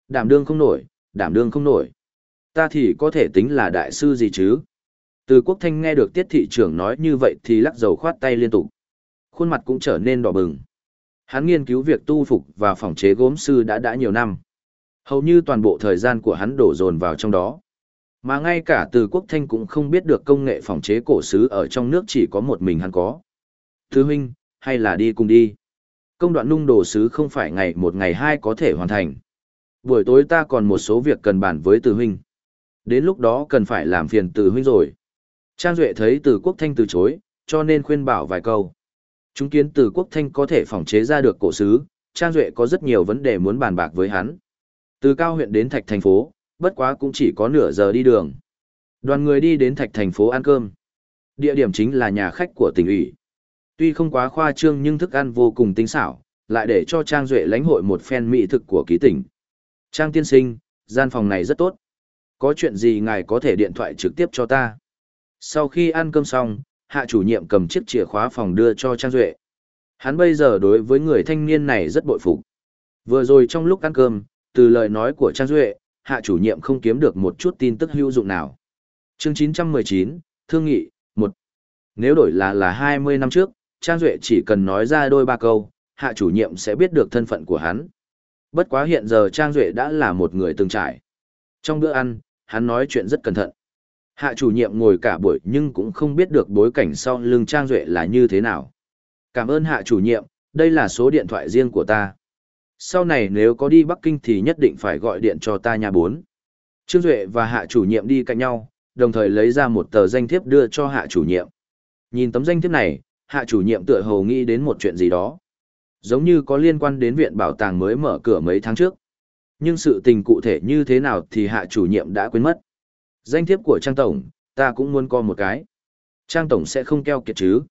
Đảm đương không nổi, đảm đương không nổi. Ta thì có thể tính là đại sư gì chứ? Từ quốc thanh nghe được tiết thị trưởng nói như vậy thì lắc dầu khoát tay liên tục. Khuôn mặt cũng trở nên đỏ bừng. Hắn nghiên cứu việc tu phục và phòng chế gốm sư đã đã nhiều năm. Hầu như toàn bộ thời gian của hắn đổ dồn vào trong đó. Mà ngay cả từ quốc thanh cũng không biết được công nghệ phòng chế cổ sứ ở trong nước chỉ có một mình hắn có. Thứ huynh, hay là đi cùng đi. Công đoạn nung đồ sứ không phải ngày một ngày hai có thể hoàn thành. Buổi tối ta còn một số việc cần bàn với từ huynh. Đến lúc đó cần phải làm phiền từ huynh rồi. Trang Duệ thấy từ quốc thanh từ chối, cho nên khuyên bảo vài câu. Chúng kiến từ quốc thanh có thể phòng chế ra được cổ sứ, Trang Duệ có rất nhiều vấn đề muốn bàn bạc với hắn. Từ cao huyện đến thạch thành phố, bất quá cũng chỉ có nửa giờ đi đường. Đoàn người đi đến thạch thành phố ăn cơm. Địa điểm chính là nhà khách của tỉnh ủy. Tuy không quá khoa trương nhưng thức ăn vô cùng tinh xảo, lại để cho Trang Duệ lãnh hội một phen mỹ thực của ký tỉnh. Trang tiên sinh, gian phòng này rất tốt. Có chuyện gì ngài có thể điện thoại trực tiếp cho ta. Sau khi ăn cơm xong, hạ chủ nhiệm cầm chiếc chìa khóa phòng đưa cho Trang Duệ. Hắn bây giờ đối với người thanh niên này rất bội phục. Vừa rồi trong lúc ăn cơm, từ lời nói của Trang Duệ, hạ chủ nhiệm không kiếm được một chút tin tức hữu dụng nào. Chương 919, Thương nghị, 1. Nếu đổi là là 20 năm trước, Trang Duệ chỉ cần nói ra đôi ba câu, hạ chủ nhiệm sẽ biết được thân phận của hắn. Bất quá hiện giờ Trang Duệ đã là một người từng trải. Trong bữa ăn, hắn nói chuyện rất cẩn thận. Hạ chủ nhiệm ngồi cả buổi nhưng cũng không biết được bối cảnh sau lưng Trang Duệ là như thế nào. Cảm ơn hạ chủ nhiệm, đây là số điện thoại riêng của ta. Sau này nếu có đi Bắc Kinh thì nhất định phải gọi điện cho ta nhà bốn. Trương Duệ và hạ chủ nhiệm đi cạnh nhau, đồng thời lấy ra một tờ danh thiếp đưa cho hạ chủ nhiệm. Nhìn tấm danh thiếp này, hạ chủ nhiệm tựa hồ nghĩ đến một chuyện gì đó. Giống như có liên quan đến viện bảo tàng mới mở cửa mấy tháng trước. Nhưng sự tình cụ thể như thế nào thì hạ chủ nhiệm đã quên mất. Danh thiếp của Trang Tổng, ta cũng muốn co một cái. Trang Tổng sẽ không keo kiệt chứ.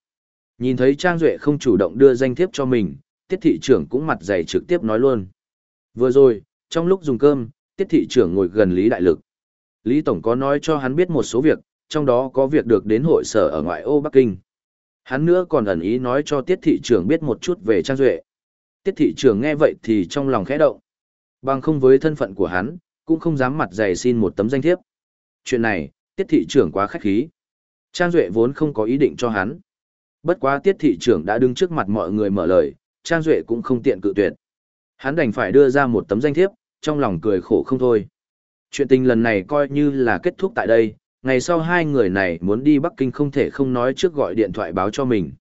Nhìn thấy Trang Duệ không chủ động đưa danh thiếp cho mình, tiết thị trưởng cũng mặt dày trực tiếp nói luôn. Vừa rồi, trong lúc dùng cơm, tiết thị trưởng ngồi gần Lý Đại Lực. Lý Tổng có nói cho hắn biết một số việc, trong đó có việc được đến hội sở ở ngoại ô Bắc Kinh. Hắn nữa còn ẩn ý nói cho tiết thị trưởng biết một chút về Trang Duệ. Tiết thị trưởng nghe vậy thì trong lòng khẽ động. Bằng không với thân phận của hắn, cũng không dám mặt dày xin một tấm danh thiếp. Chuyện này, tiết thị trưởng quá khách khí. Trang Duệ vốn không có ý định cho hắn. Bất quá tiết thị trưởng đã đứng trước mặt mọi người mở lời, Trang Duệ cũng không tiện cự tuyệt. Hắn đành phải đưa ra một tấm danh thiếp, trong lòng cười khổ không thôi. Chuyện tình lần này coi như là kết thúc tại đây, ngày sau hai người này muốn đi Bắc Kinh không thể không nói trước gọi điện thoại báo cho mình.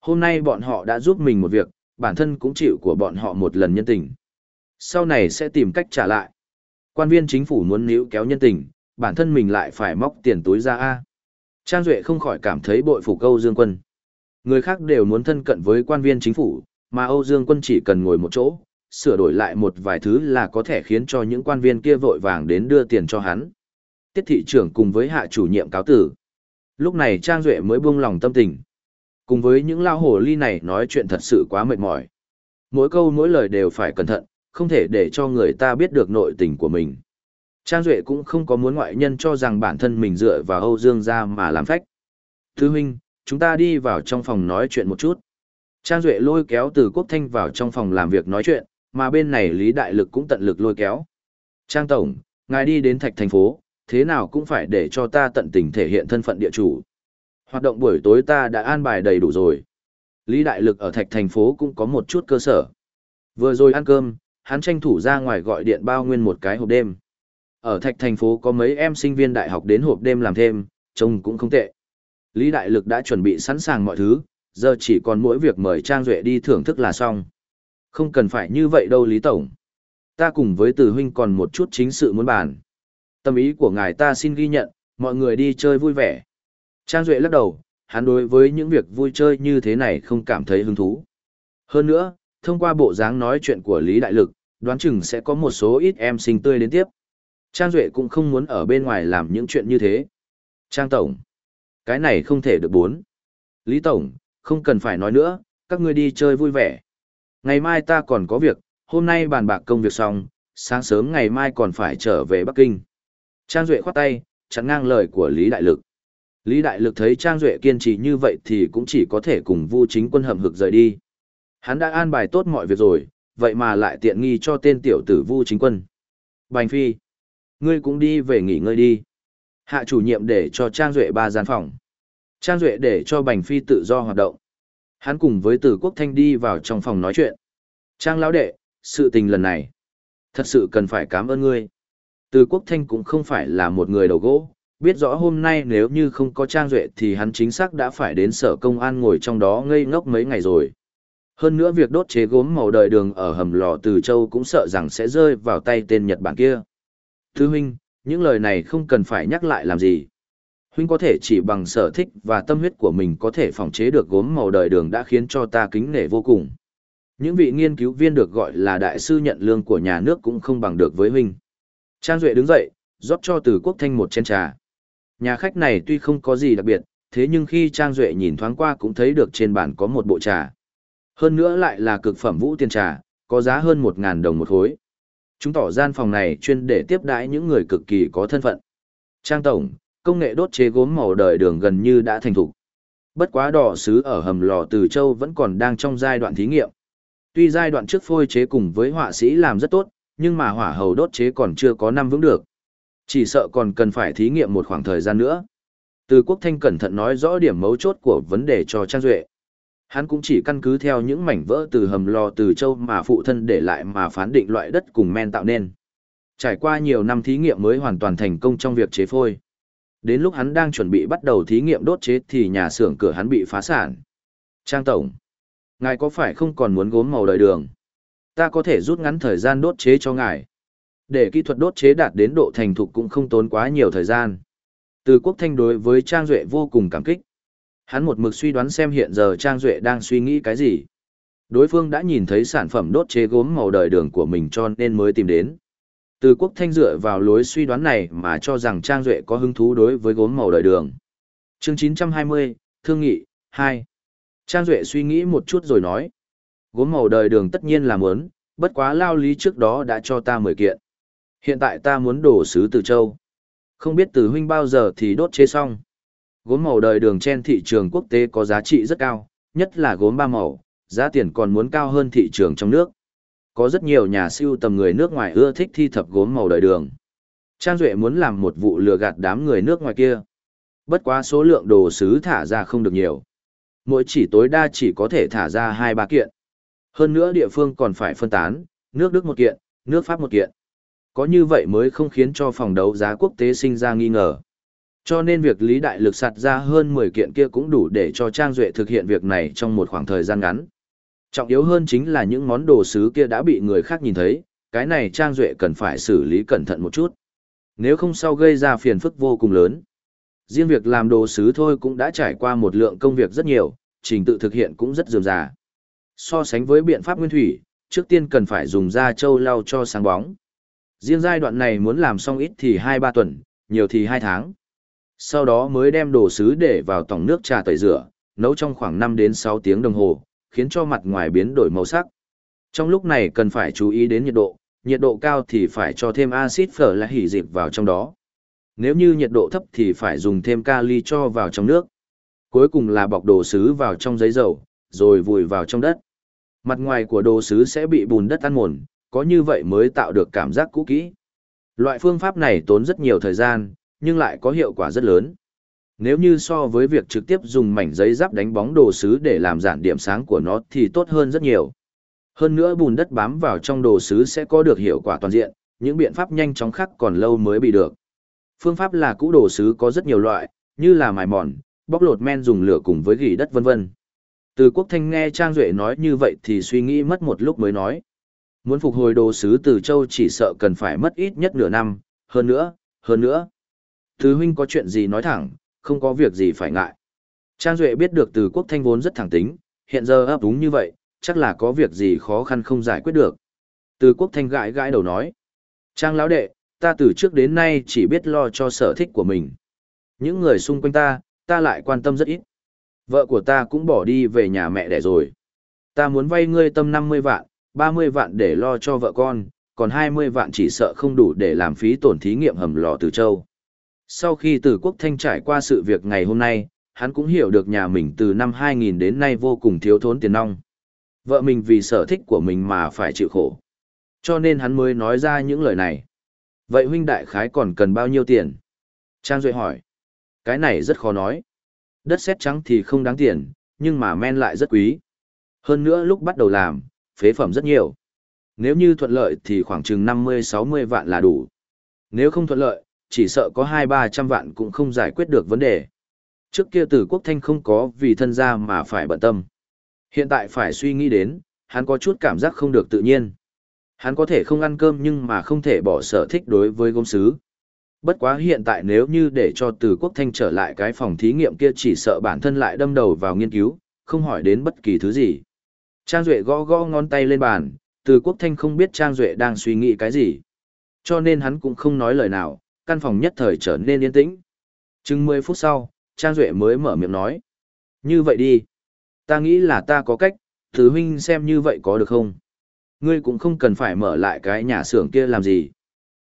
Hôm nay bọn họ đã giúp mình một việc, bản thân cũng chịu của bọn họ một lần nhân tình. Sau này sẽ tìm cách trả lại. Quan viên chính phủ muốn níu kéo nhân tình, bản thân mình lại phải móc tiền túi ra A. Trang Duệ không khỏi cảm thấy bội phủ câu Dương Quân. Người khác đều muốn thân cận với quan viên chính phủ, mà Âu Dương Quân chỉ cần ngồi một chỗ, sửa đổi lại một vài thứ là có thể khiến cho những quan viên kia vội vàng đến đưa tiền cho hắn. Tiết thị trưởng cùng với hạ chủ nhiệm cáo tử. Lúc này Trang Duệ mới buông lòng tâm tình. Cùng với những lao hồ ly này nói chuyện thật sự quá mệt mỏi. Mỗi câu mỗi lời đều phải cẩn thận, không thể để cho người ta biết được nội tình của mình. Trang Duệ cũng không có muốn ngoại nhân cho rằng bản thân mình dựa vào Âu Dương ra mà làm phách. Thứ huynh, chúng ta đi vào trong phòng nói chuyện một chút. Trang Duệ lôi kéo từ quốc thanh vào trong phòng làm việc nói chuyện, mà bên này Lý Đại Lực cũng tận lực lôi kéo. Trang Tổng, ngài đi đến thạch thành phố, thế nào cũng phải để cho ta tận tình thể hiện thân phận địa chủ. Hoạt động buổi tối ta đã an bài đầy đủ rồi. Lý Đại Lực ở thạch thành phố cũng có một chút cơ sở. Vừa rồi ăn cơm, hắn tranh thủ ra ngoài gọi điện bao nguyên một cái hộp đêm. Ở thạch thành phố có mấy em sinh viên đại học đến hộp đêm làm thêm, trông cũng không tệ. Lý Đại Lực đã chuẩn bị sẵn sàng mọi thứ, giờ chỉ còn mỗi việc mời Trang Duệ đi thưởng thức là xong. Không cần phải như vậy đâu Lý Tổng. Ta cùng với Từ Huynh còn một chút chính sự muốn bàn. Tâm ý của ngài ta xin ghi nhận, mọi người đi chơi vui vẻ. Trang Duệ lắc đầu, hắn đối với những việc vui chơi như thế này không cảm thấy hứng thú. Hơn nữa, thông qua bộ dáng nói chuyện của Lý Đại Lực, đoán chừng sẽ có một số ít em sinh tươi đến tiếp. Trang Duệ cũng không muốn ở bên ngoài làm những chuyện như thế. Trang Tổng, cái này không thể được bốn. Lý Tổng, không cần phải nói nữa, các ngươi đi chơi vui vẻ. Ngày mai ta còn có việc, hôm nay bàn bạc công việc xong, sáng sớm ngày mai còn phải trở về Bắc Kinh. Trang Duệ khoát tay, chặn ngang lời của Lý Đại Lực. Lý Đại Lực thấy Trang Duệ kiên trì như vậy thì cũng chỉ có thể cùng Vu Chính Quân hầm hực rời đi. Hắn đã an bài tốt mọi việc rồi, vậy mà lại tiện nghi cho tên tiểu tử Vu Chính Quân. Bành Phi, ngươi cũng đi về nghỉ ngơi đi. Hạ chủ nhiệm để cho Trang Duệ ba gian phòng. Trang Duệ để cho Bành Phi tự do hoạt động. Hắn cùng với Từ Quốc Thanh đi vào trong phòng nói chuyện. Trang lão đệ, sự tình lần này, thật sự cần phải cảm ơn ngươi. Từ Quốc Thanh cũng không phải là một người đầu gỗ, biết rõ hôm nay nếu như không có Trang Duệ thì hắn chính xác đã phải đến sở công an ngồi trong đó ngây ngốc mấy ngày rồi. Hơn nữa việc đốt chế gốm màu đời đường ở hầm lò từ châu cũng sợ rằng sẽ rơi vào tay tên Nhật Bản kia. Thứ huynh, những lời này không cần phải nhắc lại làm gì. Huynh có thể chỉ bằng sở thích và tâm huyết của mình có thể phòng chế được gốm màu đời đường đã khiến cho ta kính nể vô cùng. Những vị nghiên cứu viên được gọi là đại sư nhận lương của nhà nước cũng không bằng được với huynh. Trang Duệ đứng dậy, rót cho từ quốc thanh một chén trà. Nhà khách này tuy không có gì đặc biệt, thế nhưng khi Trang Duệ nhìn thoáng qua cũng thấy được trên bàn có một bộ trà. Hơn nữa lại là cực phẩm vũ tiên trà, có giá hơn 1.000 đồng một khối. Chúng tỏ gian phòng này chuyên để tiếp đãi những người cực kỳ có thân phận. Trang Tổng, công nghệ đốt chế gốm màu đời đường gần như đã thành thục. Bất quá đỏ sứ ở hầm lò từ châu vẫn còn đang trong giai đoạn thí nghiệm. Tuy giai đoạn trước phôi chế cùng với họa sĩ làm rất tốt, nhưng mà hỏa hầu đốt chế còn chưa có năm vững được. Chỉ sợ còn cần phải thí nghiệm một khoảng thời gian nữa. Từ Quốc Thanh cẩn thận nói rõ điểm mấu chốt của vấn đề cho Trang Duệ. Hắn cũng chỉ căn cứ theo những mảnh vỡ từ hầm lò từ châu mà phụ thân để lại mà phán định loại đất cùng men tạo nên. Trải qua nhiều năm thí nghiệm mới hoàn toàn thành công trong việc chế phôi. Đến lúc hắn đang chuẩn bị bắt đầu thí nghiệm đốt chế thì nhà xưởng cửa hắn bị phá sản. Trang Tổng, ngài có phải không còn muốn gốm màu đời đường? Ta có thể rút ngắn thời gian đốt chế cho ngài. Để kỹ thuật đốt chế đạt đến độ thành thục cũng không tốn quá nhiều thời gian. Từ quốc thanh đối với Trang Duệ vô cùng cảm kích. Hắn một mực suy đoán xem hiện giờ Trang Duệ đang suy nghĩ cái gì. Đối phương đã nhìn thấy sản phẩm đốt chế gốm màu đời đường của mình cho nên mới tìm đến. Từ quốc thanh dựa vào lối suy đoán này mà cho rằng Trang Duệ có hứng thú đối với gốm màu đời đường. chương 920, Thương nghị, 2. Trang Duệ suy nghĩ một chút rồi nói. Gốm màu đời đường tất nhiên là muốn, bất quá lao lý trước đó đã cho ta 10 kiện. Hiện tại ta muốn đổ sứ từ châu. Không biết từ huynh bao giờ thì đốt chế xong. Gốm màu đời đường trên thị trường quốc tế có giá trị rất cao, nhất là gốm ba màu, giá tiền còn muốn cao hơn thị trường trong nước. Có rất nhiều nhà siêu tầm người nước ngoài ưa thích thi thập gốm màu đời đường. Trang Duệ muốn làm một vụ lừa gạt đám người nước ngoài kia. Bất quá số lượng đồ sứ thả ra không được nhiều. Mỗi chỉ tối đa chỉ có thể thả ra 2-3 kiện. Hơn nữa địa phương còn phải phân tán, nước Đức một kiện, nước Pháp một kiện có như vậy mới không khiến cho phòng đấu giá quốc tế sinh ra nghi ngờ. Cho nên việc Lý Đại Lực sạt ra hơn 10 kiện kia cũng đủ để cho Trang Duệ thực hiện việc này trong một khoảng thời gian ngắn. Trọng yếu hơn chính là những món đồ sứ kia đã bị người khác nhìn thấy, cái này Trang Duệ cần phải xử lý cẩn thận một chút. Nếu không sau gây ra phiền phức vô cùng lớn. Riêng việc làm đồ sứ thôi cũng đã trải qua một lượng công việc rất nhiều, trình tự thực hiện cũng rất dườm dà. So sánh với biện pháp nguyên thủy, trước tiên cần phải dùng da trâu lau cho sáng bóng. Riêng giai đoạn này muốn làm xong ít thì 2-3 tuần, nhiều thì 2 tháng. Sau đó mới đem đồ sứ để vào tổng nước trà tẩy rửa, nấu trong khoảng 5 đến 6 tiếng đồng hồ, khiến cho mặt ngoài biến đổi màu sắc. Trong lúc này cần phải chú ý đến nhiệt độ, nhiệt độ cao thì phải cho thêm axit phở là hỉ dịp vào trong đó. Nếu như nhiệt độ thấp thì phải dùng thêm kali cho vào trong nước. Cuối cùng là bọc đồ sứ vào trong giấy dầu, rồi vùi vào trong đất. Mặt ngoài của đồ sứ sẽ bị bùn đất ăn mòn, có như vậy mới tạo được cảm giác cũ kỹ. Loại phương pháp này tốn rất nhiều thời gian, nhưng lại có hiệu quả rất lớn. Nếu như so với việc trực tiếp dùng mảnh giấy giáp đánh bóng đồ sứ để làm giản điểm sáng của nó thì tốt hơn rất nhiều. Hơn nữa bùn đất bám vào trong đồ sứ sẽ có được hiệu quả toàn diện, những biện pháp nhanh chóng khác còn lâu mới bị được. Phương pháp là cũ đồ sứ có rất nhiều loại, như là mài mòn, bóc lột men dùng lửa cùng với gỉ đất vân vân. Từ quốc thanh nghe Trang Duệ nói như vậy thì suy nghĩ mất một lúc mới nói. Muốn phục hồi đồ sứ từ châu chỉ sợ cần phải mất ít nhất nửa năm, hơn nữa, hơn nữa. Thứ huynh có chuyện gì nói thẳng, không có việc gì phải ngại. Trang Duệ biết được từ quốc thanh vốn rất thẳng tính, hiện giờ ấp úng như vậy, chắc là có việc gì khó khăn không giải quyết được. Từ quốc thanh gãi gãi đầu nói. Trang lão đệ, ta từ trước đến nay chỉ biết lo cho sở thích của mình. Những người xung quanh ta, ta lại quan tâm rất ít. Vợ của ta cũng bỏ đi về nhà mẹ đẻ rồi. Ta muốn vay ngươi tâm 50 vạn, 30 vạn để lo cho vợ con, còn 20 vạn chỉ sợ không đủ để làm phí tổn thí nghiệm hầm lò từ châu. Sau khi Từ Quốc Thanh trải qua sự việc ngày hôm nay, hắn cũng hiểu được nhà mình từ năm 2000 đến nay vô cùng thiếu thốn tiền nong. Vợ mình vì sở thích của mình mà phải chịu khổ. Cho nên hắn mới nói ra những lời này. Vậy huynh đại khái còn cần bao nhiêu tiền? Trang Duệ hỏi. Cái này rất khó nói. Đất sét trắng thì không đáng tiền, nhưng mà men lại rất quý. Hơn nữa lúc bắt đầu làm, phế phẩm rất nhiều. Nếu như thuận lợi thì khoảng chừng 50-60 vạn là đủ. Nếu không thuận lợi, chỉ sợ có 2-300 vạn cũng không giải quyết được vấn đề. Trước kia tử quốc thanh không có vì thân gia mà phải bận tâm. Hiện tại phải suy nghĩ đến, hắn có chút cảm giác không được tự nhiên. Hắn có thể không ăn cơm nhưng mà không thể bỏ sở thích đối với gốm sứ. Bất quá hiện tại nếu như để cho từ quốc thanh trở lại cái phòng thí nghiệm kia chỉ sợ bản thân lại đâm đầu vào nghiên cứu, không hỏi đến bất kỳ thứ gì. Trang Duệ gõ gõ ngón tay lên bàn, từ quốc thanh không biết Trang Duệ đang suy nghĩ cái gì. Cho nên hắn cũng không nói lời nào, căn phòng nhất thời trở nên yên tĩnh. Chừng 10 phút sau, Trang Duệ mới mở miệng nói. Như vậy đi. Ta nghĩ là ta có cách, thứ huynh xem như vậy có được không? Ngươi cũng không cần phải mở lại cái nhà xưởng kia làm gì.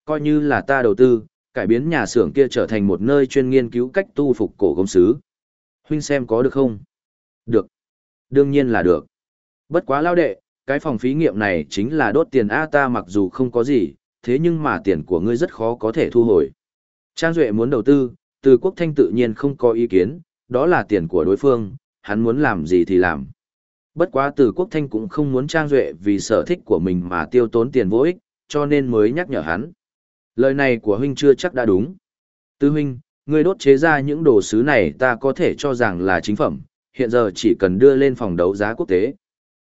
Coi như là ta đầu tư, cải biến nhà xưởng kia trở thành một nơi chuyên nghiên cứu cách tu phục cổ công sứ. Huynh xem có được không? Được. Đương nhiên là được. Bất quá lao đệ, cái phòng phí nghiệm này chính là đốt tiền A ta mặc dù không có gì, thế nhưng mà tiền của ngươi rất khó có thể thu hồi. Trang Duệ muốn đầu tư, từ quốc thanh tự nhiên không có ý kiến, đó là tiền của đối phương, hắn muốn làm gì thì làm. Bất quá từ quốc thanh cũng không muốn Trang Duệ vì sở thích của mình mà tiêu tốn tiền vô ích, cho nên mới nhắc nhở hắn. Lời này của huynh chưa chắc đã đúng. Tư huynh, ngươi đốt chế ra những đồ sứ này ta có thể cho rằng là chính phẩm, hiện giờ chỉ cần đưa lên phòng đấu giá quốc tế.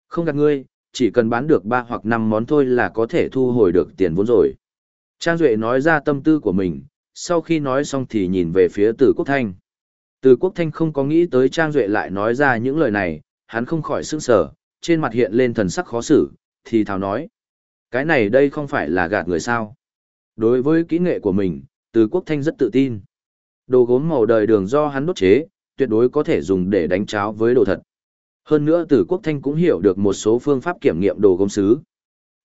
Không gạt ngươi, chỉ cần bán được 3 hoặc 5 món thôi là có thể thu hồi được tiền vốn rồi. Trang Duệ nói ra tâm tư của mình, sau khi nói xong thì nhìn về phía Từ Quốc Thanh. Từ Quốc Thanh không có nghĩ tới Trang Duệ lại nói ra những lời này, hắn không khỏi sững sờ, trên mặt hiện lên thần sắc khó xử, thì thào nói. Cái này đây không phải là gạt người sao. Đối với kỹ nghệ của mình, Từ Quốc Thanh rất tự tin. Đồ gốm màu đời đường do hắn đốt chế, tuyệt đối có thể dùng để đánh cháo với đồ thật. Hơn nữa Tử Quốc Thanh cũng hiểu được một số phương pháp kiểm nghiệm đồ gốm sứ.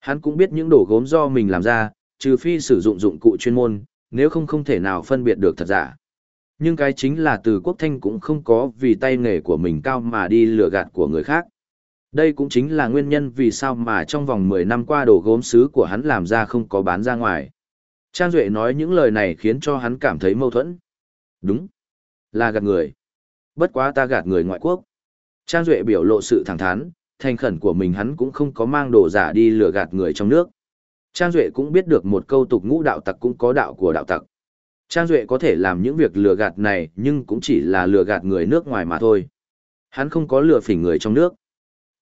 Hắn cũng biết những đồ gốm do mình làm ra, trừ phi sử dụng dụng cụ chuyên môn, nếu không không thể nào phân biệt được thật giả. Nhưng cái chính là từ Quốc Thanh cũng không có vì tay nghề của mình cao mà đi lừa gạt của người khác. Đây cũng chính là nguyên nhân vì sao mà trong vòng 10 năm qua đồ gốm sứ của hắn làm ra không có bán ra ngoài. Trang Duệ nói những lời này khiến cho hắn cảm thấy mâu thuẫn. Đúng. Là gạt người. Bất quá ta gạt người ngoại quốc. Trang Duệ biểu lộ sự thẳng thắn, thành khẩn của mình hắn cũng không có mang đồ giả đi lừa gạt người trong nước. Trang Duệ cũng biết được một câu tục ngũ đạo tặc cũng có đạo của đạo tặc. Trang Duệ có thể làm những việc lừa gạt này nhưng cũng chỉ là lừa gạt người nước ngoài mà thôi. Hắn không có lừa phỉnh người trong nước.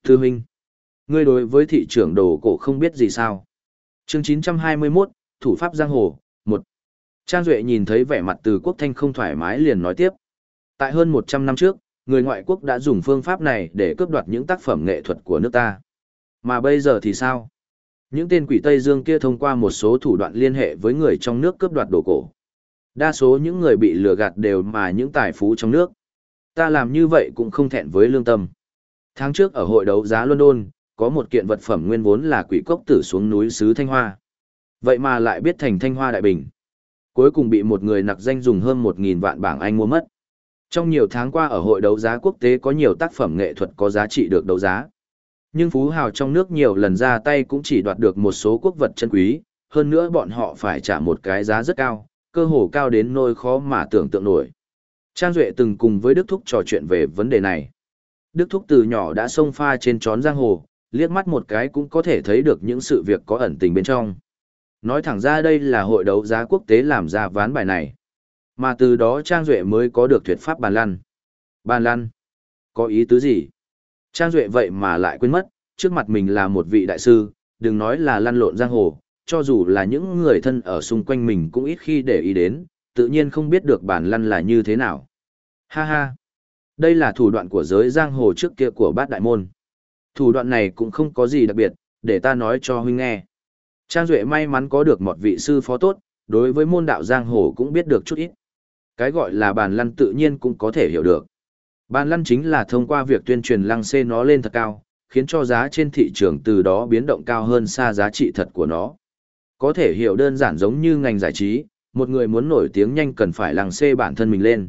Thư Minh, ngươi đối với thị trường đồ cổ không biết gì sao. chương 921, Thủ pháp Giang Hồ, 1. Trang Duệ nhìn thấy vẻ mặt từ quốc thanh không thoải mái liền nói tiếp. Tại hơn 100 năm trước, người ngoại quốc đã dùng phương pháp này để cướp đoạt những tác phẩm nghệ thuật của nước ta. Mà bây giờ thì sao? Những tên quỷ Tây Dương kia thông qua một số thủ đoạn liên hệ với người trong nước cướp đoạt đồ cổ. Đa số những người bị lừa gạt đều mà những tài phú trong nước. Ta làm như vậy cũng không thẹn với lương tâm. Tháng trước ở hội đấu giá London, có một kiện vật phẩm nguyên vốn là quỷ cốc tử xuống núi xứ Thanh Hoa. Vậy mà lại biết thành Thanh Hoa Đại Bình. Cuối cùng bị một người nặc danh dùng hơn 1.000 vạn bảng Anh mua mất. Trong nhiều tháng qua ở hội đấu giá quốc tế có nhiều tác phẩm nghệ thuật có giá trị được đấu giá. Nhưng phú hào trong nước nhiều lần ra tay cũng chỉ đoạt được một số quốc vật chân quý, hơn nữa bọn họ phải trả một cái giá rất cao, cơ hồ cao đến nỗi khó mà tưởng tượng nổi. Trang Duệ từng cùng với Đức Thúc trò chuyện về vấn đề này. Đức Thúc từ nhỏ đã xông pha trên trón giang hồ, liếc mắt một cái cũng có thể thấy được những sự việc có ẩn tình bên trong. Nói thẳng ra đây là hội đấu giá quốc tế làm ra ván bài này. Mà từ đó Trang Duệ mới có được thuyết pháp bàn lăn. Bàn lăn? Có ý tứ gì? Trang Duệ vậy mà lại quên mất, trước mặt mình là một vị đại sư, đừng nói là lăn lộn giang hồ, cho dù là những người thân ở xung quanh mình cũng ít khi để ý đến, tự nhiên không biết được bàn lăn là như thế nào. Ha ha! Đây là thủ đoạn của giới giang hồ trước kia của bát đại môn. Thủ đoạn này cũng không có gì đặc biệt, để ta nói cho huynh nghe. Trang Duệ may mắn có được một vị sư phó tốt, đối với môn đạo giang hồ cũng biết được chút ít. Cái gọi là bàn lăn tự nhiên cũng có thể hiểu được. Bàn lăn chính là thông qua việc tuyên truyền lăng xê nó lên thật cao, khiến cho giá trên thị trường từ đó biến động cao hơn xa giá trị thật của nó. Có thể hiểu đơn giản giống như ngành giải trí, một người muốn nổi tiếng nhanh cần phải lăng xê bản thân mình lên.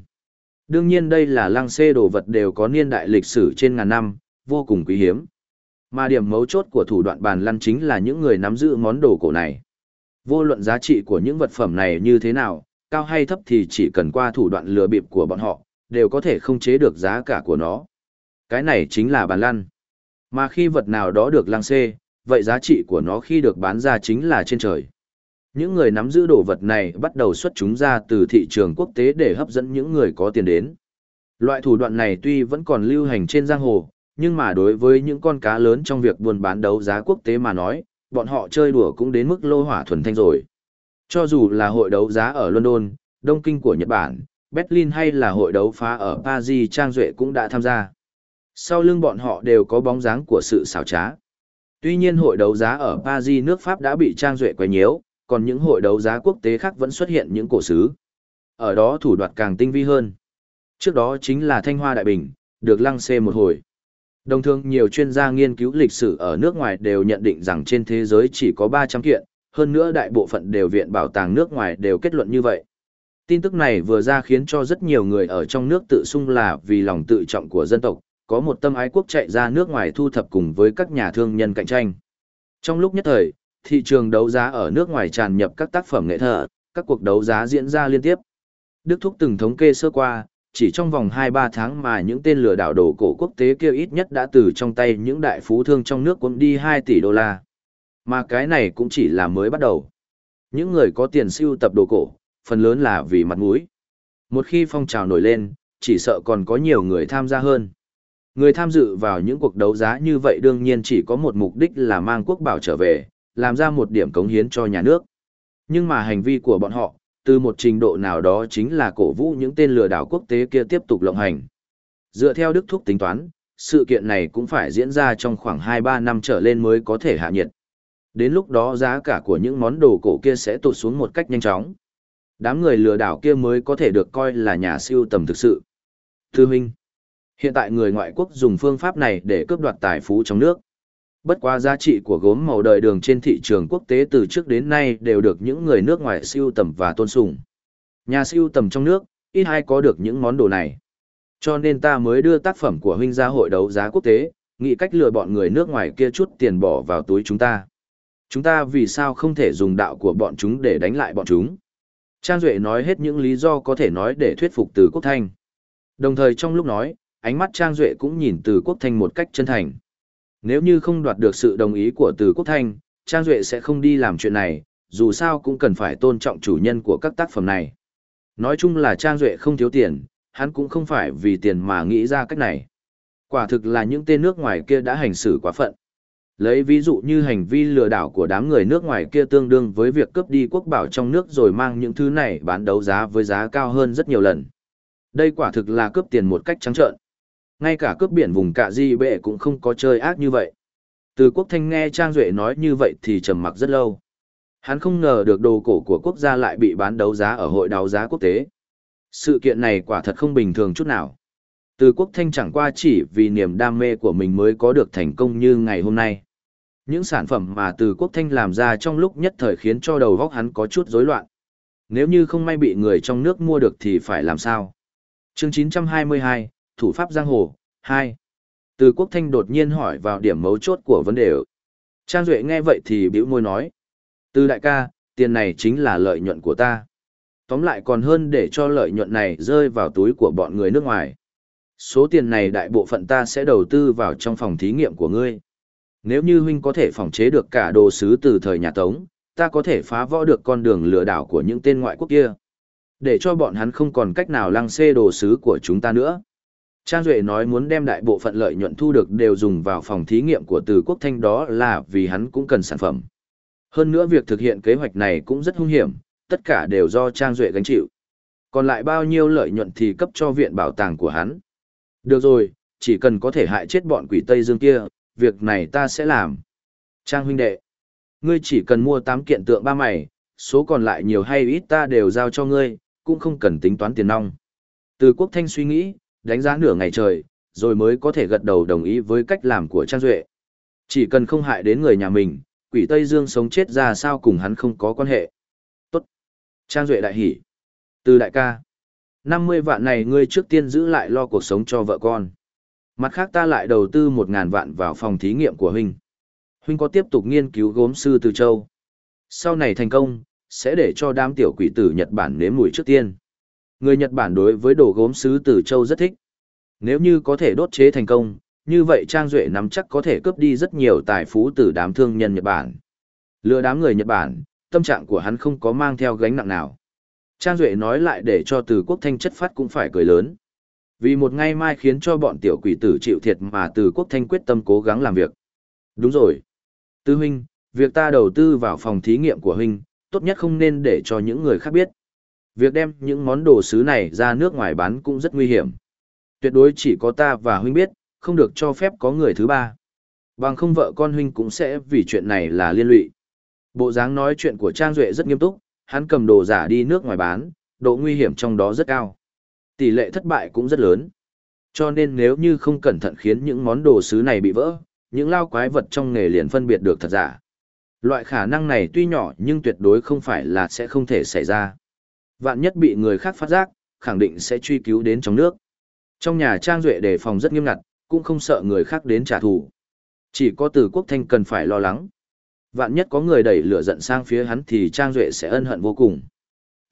Đương nhiên đây là lăng xê đồ vật đều có niên đại lịch sử trên ngàn năm, vô cùng quý hiếm. Mà điểm mấu chốt của thủ đoạn bàn lăn chính là những người nắm giữ món đồ cổ này. Vô luận giá trị của những vật phẩm này như thế nào, cao hay thấp thì chỉ cần qua thủ đoạn lừa bịp của bọn họ, đều có thể không chế được giá cả của nó. Cái này chính là bàn lăn. Mà khi vật nào đó được lăng xê, vậy giá trị của nó khi được bán ra chính là trên trời. Những người nắm giữ đồ vật này bắt đầu xuất chúng ra từ thị trường quốc tế để hấp dẫn những người có tiền đến. Loại thủ đoạn này tuy vẫn còn lưu hành trên giang hồ, nhưng mà đối với những con cá lớn trong việc buôn bán đấu giá quốc tế mà nói, bọn họ chơi đùa cũng đến mức lô hỏa thuần thanh rồi. Cho dù là hội đấu giá ở London, Đông Kinh của Nhật Bản, Berlin hay là hội đấu phá ở Paris Trang Duệ cũng đã tham gia. Sau lưng bọn họ đều có bóng dáng của sự xảo trá. Tuy nhiên hội đấu giá ở Paris nước Pháp đã bị Trang Duệ quấy nhiễu, còn những hội đấu giá quốc tế khác vẫn xuất hiện những cổ sứ. Ở đó thủ đoạt càng tinh vi hơn. Trước đó chính là Thanh Hoa Đại Bình, được lăng xê một hồi. Đồng thường nhiều chuyên gia nghiên cứu lịch sử ở nước ngoài đều nhận định rằng trên thế giới chỉ có 300 kiện, hơn nữa đại bộ phận đều viện bảo tàng nước ngoài đều kết luận như vậy. Tin tức này vừa ra khiến cho rất nhiều người ở trong nước tự sung là vì lòng tự trọng của dân tộc, có một tâm ái quốc chạy ra nước ngoài thu thập cùng với các nhà thương nhân cạnh tranh. Trong lúc nhất thời, thị trường đấu giá ở nước ngoài tràn nhập các tác phẩm nghệ thuật, các cuộc đấu giá diễn ra liên tiếp. Đức Thúc từng thống kê sơ qua, chỉ trong vòng 2-3 tháng mà những tên lừa đảo đồ cổ quốc tế kia ít nhất đã từ trong tay những đại phú thương trong nước cũng đi 2 tỷ đô la. Mà cái này cũng chỉ là mới bắt đầu. Những người có tiền siêu tập đồ cổ, phần lớn là vì mặt mũi. Một khi phong trào nổi lên, chỉ sợ còn có nhiều người tham gia hơn. Người tham dự vào những cuộc đấu giá như vậy đương nhiên chỉ có một mục đích là mang quốc bảo trở về, làm ra một điểm cống hiến cho nhà nước. Nhưng mà hành vi của bọn họ, từ một trình độ nào đó chính là cổ vũ những tên lừa đảo quốc tế kia tiếp tục lộng hành. Dựa theo Đức Thúc tính toán, sự kiện này cũng phải diễn ra trong khoảng 2-3 năm trở lên mới có thể hạ nhiệt. Đến lúc đó giá cả của những món đồ cổ kia sẽ tụt xuống một cách nhanh chóng. Đám người lừa đảo kia mới có thể được coi là nhà siêu tầm thực sự. Thư Minh, hiện tại người ngoại quốc dùng phương pháp này để cướp đoạt tài phú trong nước. Bất quá giá trị của gốm màu đời đường trên thị trường quốc tế từ trước đến nay đều được những người nước ngoài siêu tầm và tôn sùng. Nhà siêu tầm trong nước, ít ai có được những món đồ này. Cho nên ta mới đưa tác phẩm của huynh ra hội đấu giá quốc tế, nghĩ cách lừa bọn người nước ngoài kia chút tiền bỏ vào túi chúng ta. Chúng ta vì sao không thể dùng đạo của bọn chúng để đánh lại bọn chúng? Trang Duệ nói hết những lý do có thể nói để thuyết phục từ quốc thanh. Đồng thời trong lúc nói, ánh mắt Trang Duệ cũng nhìn từ quốc thanh một cách chân thành. Nếu như không đoạt được sự đồng ý của từ quốc thanh, Trang Duệ sẽ không đi làm chuyện này, dù sao cũng cần phải tôn trọng chủ nhân của các tác phẩm này. Nói chung là Trang Duệ không thiếu tiền, hắn cũng không phải vì tiền mà nghĩ ra cách này. Quả thực là những tên nước ngoài kia đã hành xử quá phận. Lấy ví dụ như hành vi lừa đảo của đám người nước ngoài kia tương đương với việc cướp đi quốc bảo trong nước rồi mang những thứ này bán đấu giá với giá cao hơn rất nhiều lần. Đây quả thực là cướp tiền một cách trắng trợn. Ngay cả cướp biển vùng cạ di bệ cũng không có chơi ác như vậy. Từ quốc thanh nghe Trang Duệ nói như vậy thì trầm mặc rất lâu. Hắn không ngờ được đồ cổ của quốc gia lại bị bán đấu giá ở hội đấu giá quốc tế. Sự kiện này quả thật không bình thường chút nào. Từ quốc thanh chẳng qua chỉ vì niềm đam mê của mình mới có được thành công như ngày hôm nay. Những sản phẩm mà từ quốc thanh làm ra trong lúc nhất thời khiến cho đầu góc hắn có chút rối loạn. Nếu như không may bị người trong nước mua được thì phải làm sao? chương 922, Thủ pháp Giang Hồ, 2. Từ quốc thanh đột nhiên hỏi vào điểm mấu chốt của vấn đề. Trang Duệ nghe vậy thì bĩu môi nói. Từ đại ca, tiền này chính là lợi nhuận của ta. Tóm lại còn hơn để cho lợi nhuận này rơi vào túi của bọn người nước ngoài. Số tiền này đại bộ phận ta sẽ đầu tư vào trong phòng thí nghiệm của ngươi. Nếu như huynh có thể phòng chế được cả đồ sứ từ thời nhà Tống, ta có thể phá vỡ được con đường lừa đảo của những tên ngoại quốc kia. Để cho bọn hắn không còn cách nào lăng xê đồ sứ của chúng ta nữa. Trang Duệ nói muốn đem đại bộ phận lợi nhuận thu được đều dùng vào phòng thí nghiệm của từ quốc thanh đó là vì hắn cũng cần sản phẩm. Hơn nữa việc thực hiện kế hoạch này cũng rất hung hiểm, tất cả đều do Trang Duệ gánh chịu. Còn lại bao nhiêu lợi nhuận thì cấp cho viện bảo tàng của hắn. Được rồi, chỉ cần có thể hại chết bọn quỷ Tây Dương kia, việc này ta sẽ làm. Trang huynh đệ, ngươi chỉ cần mua 8 kiện tượng ba mày, số còn lại nhiều hay ít ta đều giao cho ngươi, cũng không cần tính toán tiền nong. Từ quốc thanh suy nghĩ, đánh giá nửa ngày trời, rồi mới có thể gật đầu đồng ý với cách làm của Trang Duệ. Chỉ cần không hại đến người nhà mình, quỷ Tây Dương sống chết ra sao cùng hắn không có quan hệ. Tốt. Trang Duệ đại hỉ. Từ đại ca. 50 vạn này ngươi trước tiên giữ lại lo cuộc sống cho vợ con. Mặt khác ta lại đầu tư 1.000 vạn vào phòng thí nghiệm của huynh. Huynh có tiếp tục nghiên cứu gốm sư từ châu. Sau này thành công, sẽ để cho đám tiểu quỷ tử Nhật Bản nếm mùi trước tiên. Người Nhật Bản đối với đồ gốm sứ từ châu rất thích. Nếu như có thể đốt chế thành công, như vậy Trang Duệ nắm chắc có thể cướp đi rất nhiều tài phú từ đám thương nhân Nhật Bản. Lừa đám người Nhật Bản, tâm trạng của hắn không có mang theo gánh nặng nào. Trang Duệ nói lại để cho từ quốc thanh chất phát cũng phải cười lớn. Vì một ngày mai khiến cho bọn tiểu quỷ tử chịu thiệt mà từ quốc thanh quyết tâm cố gắng làm việc. Đúng rồi. Tư huynh, việc ta đầu tư vào phòng thí nghiệm của huynh, tốt nhất không nên để cho những người khác biết. Việc đem những món đồ sứ này ra nước ngoài bán cũng rất nguy hiểm. Tuyệt đối chỉ có ta và huynh biết, không được cho phép có người thứ ba. Bằng không vợ con huynh cũng sẽ vì chuyện này là liên lụy. Bộ dáng nói chuyện của Trang Duệ rất nghiêm túc, hắn cầm đồ giả đi nước ngoài bán, độ nguy hiểm trong đó rất cao. Tỷ lệ thất bại cũng rất lớn. Cho nên nếu như không cẩn thận khiến những món đồ sứ này bị vỡ, những lao quái vật trong nghề liền phân biệt được thật giả. Loại khả năng này tuy nhỏ nhưng tuyệt đối không phải là sẽ không thể xảy ra. Vạn nhất bị người khác phát giác, khẳng định sẽ truy cứu đến trong nước. Trong nhà Trang Duệ đề phòng rất nghiêm ngặt, cũng không sợ người khác đến trả thù. Chỉ có từ quốc thanh cần phải lo lắng. Vạn nhất có người đẩy lửa giận sang phía hắn thì Trang Duệ sẽ ân hận vô cùng.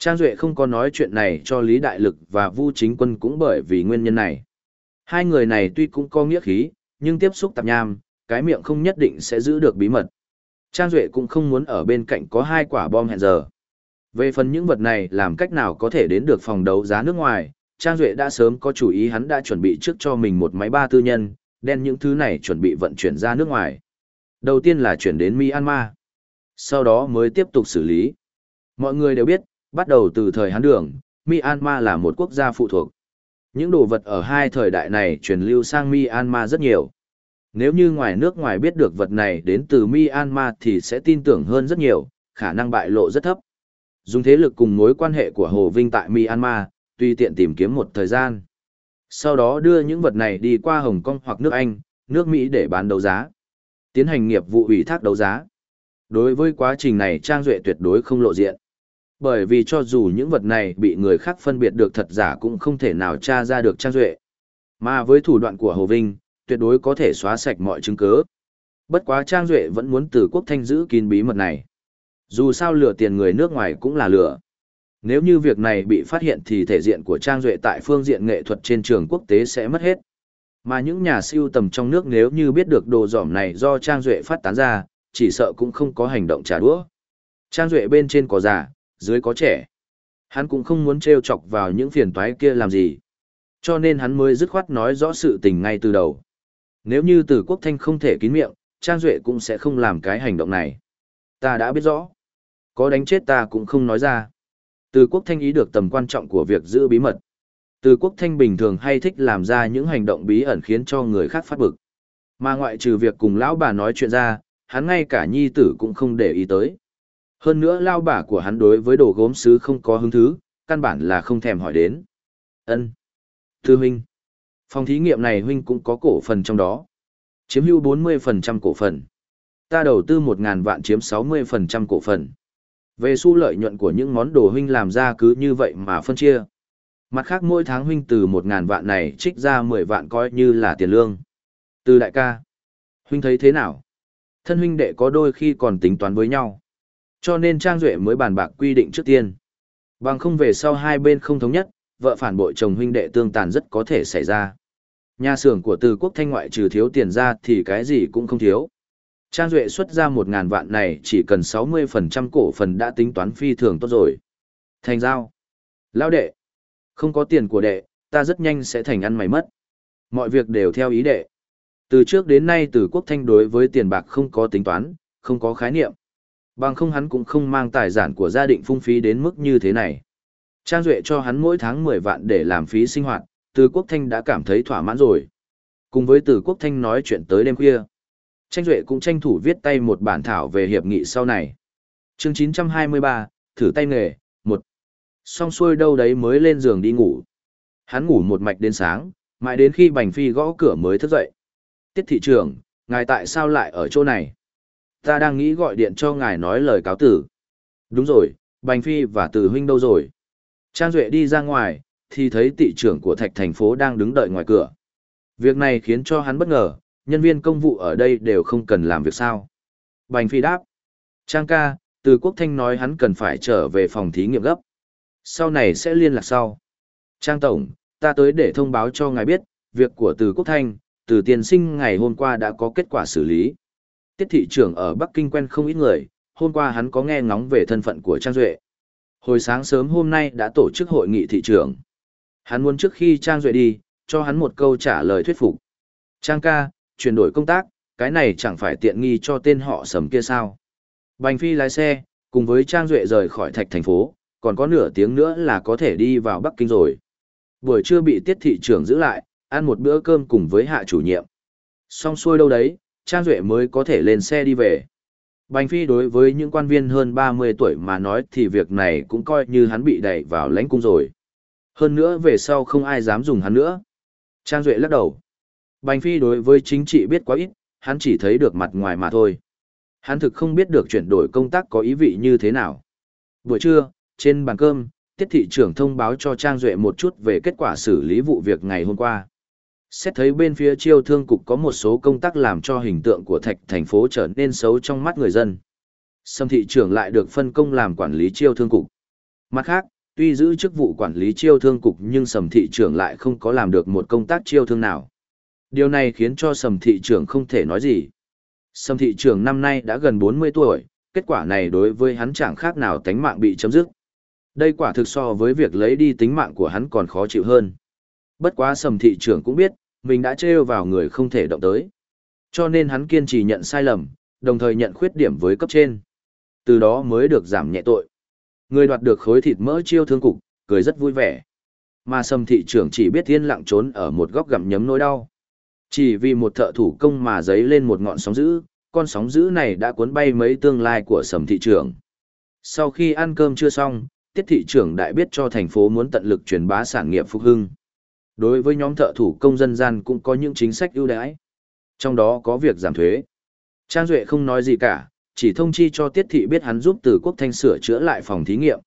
Trang Duệ không có nói chuyện này cho Lý Đại Lực và Vu Chính Quân cũng bởi vì nguyên nhân này. Hai người này tuy cũng có nghĩa khí, nhưng tiếp xúc tạp nham, cái miệng không nhất định sẽ giữ được bí mật. Trang Duệ cũng không muốn ở bên cạnh có hai quả bom hẹn giờ. Về phần những vật này làm cách nào có thể đến được phòng đấu giá nước ngoài, Trang Duệ đã sớm có chủ ý hắn đã chuẩn bị trước cho mình một máy ba tư nhân, đen những thứ này chuẩn bị vận chuyển ra nước ngoài. Đầu tiên là chuyển đến Myanmar, sau đó mới tiếp tục xử lý. Mọi người đều biết, bắt đầu từ thời Hán Đường, Myanmar là một quốc gia phụ thuộc. Những đồ vật ở hai thời đại này truyền lưu sang Myanmar rất nhiều. Nếu như ngoài nước ngoài biết được vật này đến từ Myanmar thì sẽ tin tưởng hơn rất nhiều, khả năng bại lộ rất thấp. Dùng thế lực cùng mối quan hệ của Hồ Vinh tại Myanmar, tùy tiện tìm kiếm một thời gian. Sau đó đưa những vật này đi qua Hồng Kông hoặc nước Anh, nước Mỹ để bán đấu giá. Tiến hành nghiệp vụ ủy thác đấu giá. Đối với quá trình này Trang Duệ tuyệt đối không lộ diện. Bởi vì cho dù những vật này bị người khác phân biệt được thật giả cũng không thể nào tra ra được Trang Duệ. Mà với thủ đoạn của Hồ Vinh, tuyệt đối có thể xóa sạch mọi chứng cứ. Bất quá Trang Duệ vẫn muốn từ quốc thanh giữ kín bí mật này. Dù sao lừa tiền người nước ngoài cũng là lừa. Nếu như việc này bị phát hiện thì thể diện của Trang Duệ tại phương diện nghệ thuật trên trường quốc tế sẽ mất hết. Mà những nhà siêu tầm trong nước nếu như biết được đồ giỏm này do Trang Duệ phát tán ra, chỉ sợ cũng không có hành động trả đũa. Trang Duệ bên trên có giả dưới có trẻ. Hắn cũng không muốn trêu chọc vào những phiền toái kia làm gì. Cho nên hắn mới dứt khoát nói rõ sự tình ngay từ đầu. Nếu như từ quốc thanh không thể kín miệng, Trang Duệ cũng sẽ không làm cái hành động này. Ta đã biết rõ. Có đánh chết ta cũng không nói ra. Từ quốc thanh ý được tầm quan trọng của việc giữ bí mật. Từ quốc thanh bình thường hay thích làm ra những hành động bí ẩn khiến cho người khác phát bực. Mà ngoại trừ việc cùng lão bà nói chuyện ra, hắn ngay cả nhi tử cũng không để ý tới. Hơn nữa lao bà của hắn đối với đồ gốm sứ không có hứng thứ, căn bản là không thèm hỏi đến. ân Thư huynh. Phòng thí nghiệm này huynh cũng có cổ phần trong đó. Chiếm hữu 40% cổ phần. Ta đầu tư 1.000 vạn chiếm 60% cổ phần. Về xu lợi nhuận của những món đồ huynh làm ra cứ như vậy mà phân chia. Mặt khác mỗi tháng huynh từ 1.000 vạn này trích ra 10 vạn coi như là tiền lương. Từ đại ca. Huynh thấy thế nào? Thân huynh đệ có đôi khi còn tính toán với nhau. Cho nên Trang Duệ mới bàn bạc quy định trước tiên. Bằng không về sau hai bên không thống nhất, vợ phản bội chồng huynh đệ tương tàn rất có thể xảy ra. Nhà xưởng của từ quốc thanh ngoại trừ thiếu tiền ra thì cái gì cũng không thiếu. Trang Duệ xuất ra một ngàn vạn này chỉ cần 60% cổ phần đã tính toán phi thường tốt rồi. Thành giao. Lao đệ. Không có tiền của đệ, ta rất nhanh sẽ thành ăn mày mất. Mọi việc đều theo ý đệ. Từ trước đến nay từ quốc thanh đối với tiền bạc không có tính toán, không có khái niệm. Bằng không hắn cũng không mang tài sản của gia đình phung phí đến mức như thế này. Trang Duệ cho hắn mỗi tháng 10 vạn để làm phí sinh hoạt, từ quốc thanh đã cảm thấy thỏa mãn rồi. Cùng với từ quốc thanh nói chuyện tới đêm khuya. Tranh Duệ cũng tranh thủ viết tay một bản thảo về hiệp nghị sau này. chương 923, thử tay nghề, một. Xong xuôi đâu đấy mới lên giường đi ngủ. Hắn ngủ một mạch đến sáng, mãi đến khi Bành Phi gõ cửa mới thức dậy. Tiết thị trưởng, ngài tại sao lại ở chỗ này? Ta đang nghĩ gọi điện cho ngài nói lời cáo tử. Đúng rồi, Bành Phi và Từ Huynh đâu rồi? Trang Duệ đi ra ngoài, thì thấy Tị trưởng của thạch thành phố đang đứng đợi ngoài cửa. Việc này khiến cho hắn bất ngờ, nhân viên công vụ ở đây đều không cần làm việc sao. Bành Phi đáp. Trang ca, từ quốc thanh nói hắn cần phải trở về phòng thí nghiệm gấp. Sau này sẽ liên lạc sau. Trang Tổng, ta tới để thông báo cho ngài biết, việc của từ quốc thanh, từ tiền sinh ngày hôm qua đã có kết quả xử lý. Tiết thị trưởng ở Bắc Kinh quen không ít người, hôm qua hắn có nghe ngóng về thân phận của Trang Duệ. Hồi sáng sớm hôm nay đã tổ chức hội nghị thị trưởng. Hắn muốn trước khi Trang Duệ đi, cho hắn một câu trả lời thuyết phục. Trang ca, chuyển đổi công tác, cái này chẳng phải tiện nghi cho tên họ sầm kia sao. Bành Phi lái xe, cùng với Trang Duệ rời khỏi thạch thành phố, còn có nửa tiếng nữa là có thể đi vào Bắc Kinh rồi. Buổi trưa bị tiết thị trưởng giữ lại, ăn một bữa cơm cùng với hạ chủ nhiệm. Xong xuôi đâu đấy, Trang Duệ mới có thể lên xe đi về. Bành Phi đối với những quan viên hơn 30 tuổi mà nói thì việc này cũng coi như hắn bị đẩy vào lãnh cung rồi. Hơn nữa về sau không ai dám dùng hắn nữa. Trang Duệ lắc đầu. Bành Phi đối với chính trị biết quá ít, hắn chỉ thấy được mặt ngoài mà thôi. Hắn thực không biết được chuyển đổi công tác có ý vị như thế nào. Buổi trưa, trên bàn cơm, Tiết thị trưởng thông báo cho Trang Duệ một chút về kết quả xử lý vụ việc ngày hôm qua. Xét thấy bên phía chiêu thương cục có một số công tác làm cho hình tượng của thạch thành phố trở nên xấu trong mắt người dân. Sâm thị trưởng lại được phân công làm quản lý chiêu thương cục. Mặt khác, tuy giữ chức vụ quản lý chiêu thương cục nhưng sầm thị trưởng lại không có làm được một công tác chiêu thương nào. Điều này khiến cho sầm thị trưởng không thể nói gì. Sầm thị trưởng năm nay đã gần 40 tuổi, kết quả này đối với hắn chẳng khác nào tánh mạng bị chấm dứt. Đây quả thực so với việc lấy đi tính mạng của hắn còn khó chịu hơn. Bất quá sầm thị trưởng cũng biết, mình đã trêu vào người không thể động tới. Cho nên hắn kiên trì nhận sai lầm, đồng thời nhận khuyết điểm với cấp trên. Từ đó mới được giảm nhẹ tội. Người đoạt được khối thịt mỡ chiêu thương cục, cười rất vui vẻ. Mà sầm thị trưởng chỉ biết thiên lặng trốn ở một góc gặm nhấm nỗi đau. Chỉ vì một thợ thủ công mà giấy lên một ngọn sóng dữ, con sóng dữ này đã cuốn bay mấy tương lai của sầm thị trưởng. Sau khi ăn cơm chưa xong, tiết thị trưởng đại biết cho thành phố muốn tận lực truyền bá sản nghiệp phục hưng. Đối với nhóm thợ thủ công dân gian cũng có những chính sách ưu đãi. Trong đó có việc giảm thuế. Trang Duệ không nói gì cả, chỉ thông chi cho Tiết Thị biết hắn giúp từ quốc thanh sửa chữa lại phòng thí nghiệm.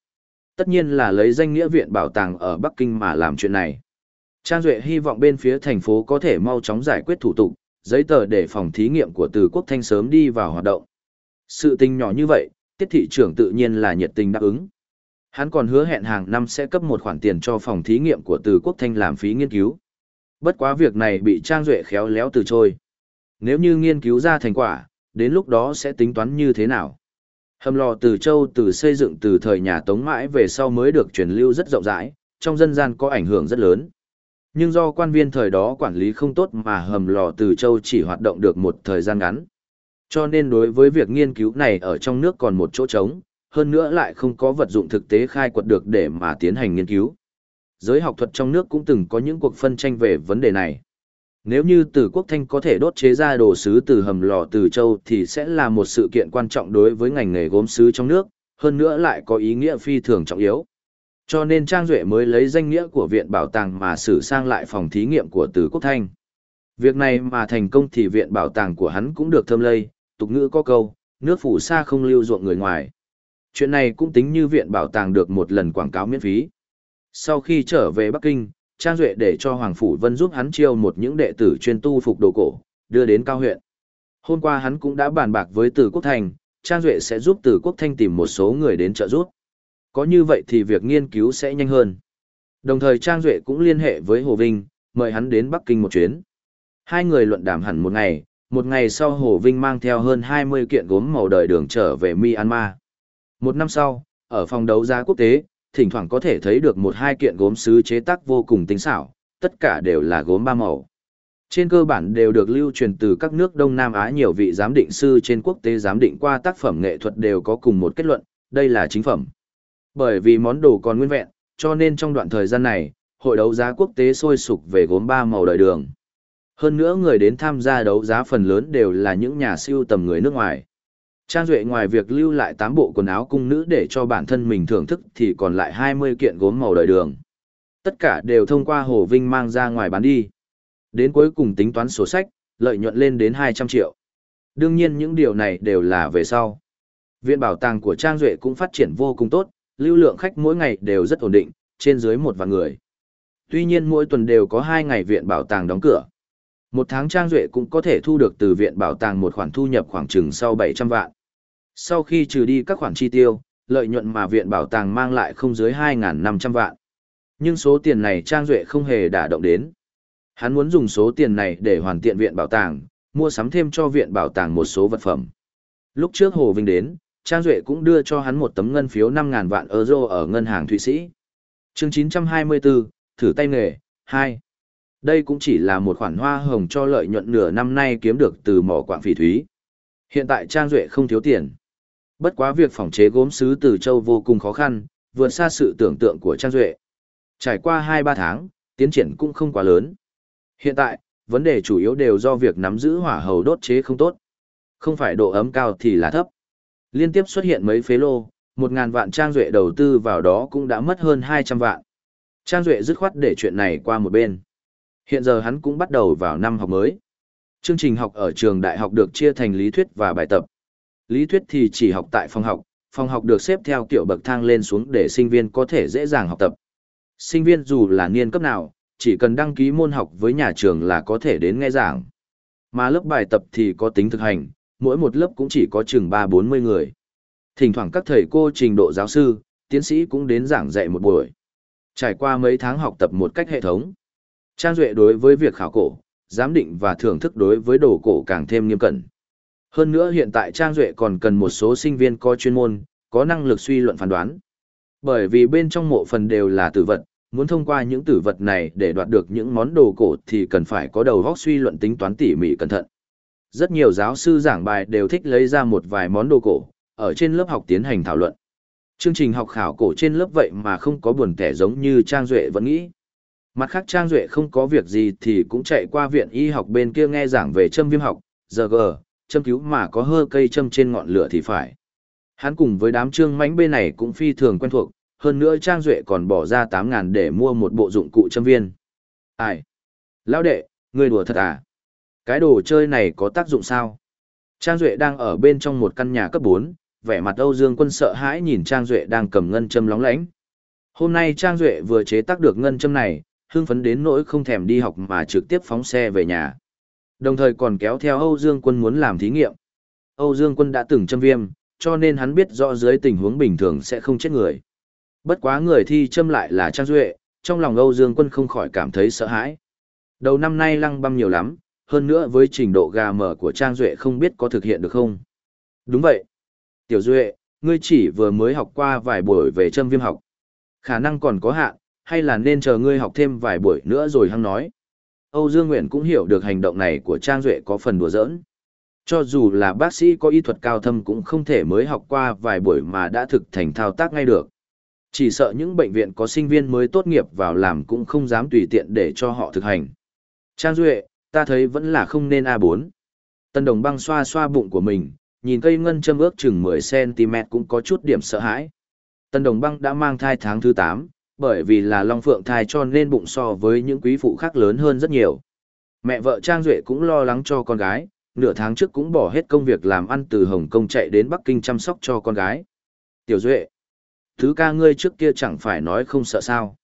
Tất nhiên là lấy danh nghĩa viện bảo tàng ở Bắc Kinh mà làm chuyện này. Trang Duệ hy vọng bên phía thành phố có thể mau chóng giải quyết thủ tục, giấy tờ để phòng thí nghiệm của từ quốc thanh sớm đi vào hoạt động. Sự tình nhỏ như vậy, Tiết Thị trưởng tự nhiên là nhiệt tình đáp ứng. Hắn còn hứa hẹn hàng năm sẽ cấp một khoản tiền cho phòng thí nghiệm của Từ Quốc Thanh làm phí nghiên cứu. Bất quá việc này bị Trang Duệ khéo léo từ chối. Nếu như nghiên cứu ra thành quả, đến lúc đó sẽ tính toán như thế nào? Hầm lò từ châu từ xây dựng từ thời nhà Tống mãi về sau mới được truyền lưu rất rộng rãi, trong dân gian có ảnh hưởng rất lớn. Nhưng do quan viên thời đó quản lý không tốt mà hầm lò từ châu chỉ hoạt động được một thời gian ngắn. Cho nên đối với việc nghiên cứu này ở trong nước còn một chỗ trống, hơn nữa lại không có vật dụng thực tế khai quật được để mà tiến hành nghiên cứu. Giới học thuật trong nước cũng từng có những cuộc phân tranh về vấn đề này. Nếu như Tử Quốc Thanh có thể đốt chế ra đồ sứ từ hầm lò từ châu thì sẽ là một sự kiện quan trọng đối với ngành nghề gốm sứ trong nước, hơn nữa lại có ý nghĩa phi thường trọng yếu. Cho nên Trang Duệ mới lấy danh nghĩa của Viện Bảo tàng mà xử sang lại phòng thí nghiệm của Tử Quốc Thanh. Việc này mà thành công thì Viện Bảo tàng của hắn cũng được thơm lây, tục ngữ có câu, nước phủ xa không lưu ruộng người ngoài. Chuyện này cũng tính như viện bảo tàng được một lần quảng cáo miễn phí. Sau khi trở về Bắc Kinh, Trang Duệ để cho Hoàng Phủ Vân giúp hắn chiêu một những đệ tử chuyên tu phục đồ cổ, đưa đến cao huyện. Hôm qua hắn cũng đã bàn bạc với Từ Quốc Thành, Trang Duệ sẽ giúp Từ Quốc Thanh tìm một số người đến trợ giúp. Có như vậy thì việc nghiên cứu sẽ nhanh hơn. Đồng thời Trang Duệ cũng liên hệ với Hồ Vinh, mời hắn đến Bắc Kinh một chuyến. Hai người luận đàm hẳn một ngày, một ngày sau Hồ Vinh mang theo hơn 20 kiện gốm màu đời đường trở về Myanmar. Một năm sau, ở phòng đấu giá quốc tế, thỉnh thoảng có thể thấy được một hai kiện gốm sứ chế tác vô cùng tinh xảo, tất cả đều là gốm ba màu. Trên cơ bản đều được lưu truyền từ các nước Đông Nam Á nhiều vị giám định sư trên quốc tế giám định qua tác phẩm nghệ thuật đều có cùng một kết luận, đây là chính phẩm. Bởi vì món đồ còn nguyên vẹn, cho nên trong đoạn thời gian này, hội đấu giá quốc tế sôi sục về gốm ba màu đời đường. Hơn nữa người đến tham gia đấu giá phần lớn đều là những nhà siêu tầm người nước ngoài. Trang Duệ ngoài việc lưu lại 8 bộ quần áo cung nữ để cho bản thân mình thưởng thức thì còn lại 20 kiện gốm màu đời đường. Tất cả đều thông qua Hồ Vinh mang ra ngoài bán đi. Đến cuối cùng tính toán sổ sách, lợi nhuận lên đến 200 triệu. Đương nhiên những điều này đều là về sau. Viện bảo tàng của Trang Duệ cũng phát triển vô cùng tốt, lưu lượng khách mỗi ngày đều rất ổn định, trên dưới một vạn người. Tuy nhiên mỗi tuần đều có hai ngày viện bảo tàng đóng cửa. Một tháng Trang Duệ cũng có thể thu được từ viện bảo tàng một khoản thu nhập khoảng chừng sau 700 vạn. Sau khi trừ đi các khoản chi tiêu, lợi nhuận mà viện bảo tàng mang lại không dưới 2.500 vạn. Nhưng số tiền này Trang Duệ không hề đả động đến. Hắn muốn dùng số tiền này để hoàn thiện viện bảo tàng, mua sắm thêm cho viện bảo tàng một số vật phẩm. Lúc trước Hồ Vinh đến, Trang Duệ cũng đưa cho hắn một tấm ngân phiếu 5.000 vạn euro ở ngân hàng Thụy Sĩ. chương 924, thử tay nghề, 2. Đây cũng chỉ là một khoản hoa hồng cho lợi nhuận nửa năm nay kiếm được từ mỏ quạng phỉ thúy. Hiện tại Trang Duệ không thiếu tiền. Bất quá việc phòng chế gốm sứ từ châu vô cùng khó khăn, vượt xa sự tưởng tượng của Trang Duệ. Trải qua 2-3 tháng, tiến triển cũng không quá lớn. Hiện tại, vấn đề chủ yếu đều do việc nắm giữ hỏa hầu đốt chế không tốt. Không phải độ ấm cao thì là thấp. Liên tiếp xuất hiện mấy phế lô, 1.000 vạn Trang Duệ đầu tư vào đó cũng đã mất hơn 200 vạn. Trang Duệ dứt khoát để chuyện này qua một bên. Hiện giờ hắn cũng bắt đầu vào năm học mới. Chương trình học ở trường đại học được chia thành lý thuyết và bài tập. Lý thuyết thì chỉ học tại phòng học, phòng học được xếp theo kiểu bậc thang lên xuống để sinh viên có thể dễ dàng học tập. Sinh viên dù là niên cấp nào, chỉ cần đăng ký môn học với nhà trường là có thể đến nghe giảng. Mà lớp bài tập thì có tính thực hành, mỗi một lớp cũng chỉ có chừng 3-40 người. Thỉnh thoảng các thầy cô trình độ giáo sư, tiến sĩ cũng đến giảng dạy một buổi. Trải qua mấy tháng học tập một cách hệ thống, Trang Duệ đối với việc khảo cổ, giám định và thưởng thức đối với đồ cổ càng thêm nghiêm cẩn. Hơn nữa hiện tại Trang Duệ còn cần một số sinh viên có chuyên môn, có năng lực suy luận phán đoán. Bởi vì bên trong mộ phần đều là tử vật, muốn thông qua những tử vật này để đoạt được những món đồ cổ thì cần phải có đầu óc suy luận tính toán tỉ mỉ cẩn thận. Rất nhiều giáo sư giảng bài đều thích lấy ra một vài món đồ cổ, ở trên lớp học tiến hành thảo luận. Chương trình học khảo cổ trên lớp vậy mà không có buồn kẻ giống như Trang Duệ vẫn nghĩ. Mặt khác Trang Duệ không có việc gì thì cũng chạy qua viện y học bên kia nghe giảng về châm viêm học, giờ gờ, châm cứu mà có hơ cây châm trên ngọn lửa thì phải. Hắn cùng với đám trương mánh bên này cũng phi thường quen thuộc, hơn nữa Trang Duệ còn bỏ ra 8.000 để mua một bộ dụng cụ châm viên. Ai? Lão đệ, người đùa thật à? Cái đồ chơi này có tác dụng sao? Trang Duệ đang ở bên trong một căn nhà cấp 4, vẻ mặt Âu Dương quân sợ hãi nhìn Trang Duệ đang cầm ngân châm lóng lánh. Hôm nay Trang Duệ vừa chế tác được ngân châm này, hưng phấn đến nỗi không thèm đi học mà trực tiếp phóng xe về nhà. Đồng thời còn kéo theo Âu Dương quân muốn làm thí nghiệm. Âu Dương quân đã từng châm viêm, cho nên hắn biết rõ dưới tình huống bình thường sẽ không chết người. Bất quá người thi châm lại là Trang Duệ, trong lòng Âu Dương quân không khỏi cảm thấy sợ hãi. Đầu năm nay lăng băm nhiều lắm, hơn nữa với trình độ gà mở của Trang Duệ không biết có thực hiện được không. Đúng vậy. Tiểu Duệ, ngươi chỉ vừa mới học qua vài buổi về châm viêm học. Khả năng còn có hạn, hay là nên chờ ngươi học thêm vài buổi nữa rồi hăng nói. Âu Dương Nguyện cũng hiểu được hành động này của Trang Duệ có phần đùa giỡn. Cho dù là bác sĩ có y thuật cao thâm cũng không thể mới học qua vài buổi mà đã thực thành thao tác ngay được. Chỉ sợ những bệnh viện có sinh viên mới tốt nghiệp vào làm cũng không dám tùy tiện để cho họ thực hành. Trang Duệ, ta thấy vẫn là không nên A4. Tân đồng băng xoa xoa bụng của mình, nhìn cây ngân châm ước chừng 10cm cũng có chút điểm sợ hãi. Tân đồng băng đã mang thai tháng thứ 8, bởi vì là Long Phượng thai cho nên bụng so với những quý phụ khác lớn hơn rất nhiều. Mẹ vợ Trang Duệ cũng lo lắng cho con gái, nửa tháng trước cũng bỏ hết công việc làm ăn từ Hồng Kông chạy đến Bắc Kinh chăm sóc cho con gái. Tiểu Duệ, thứ ca ngươi trước kia chẳng phải nói không sợ sao.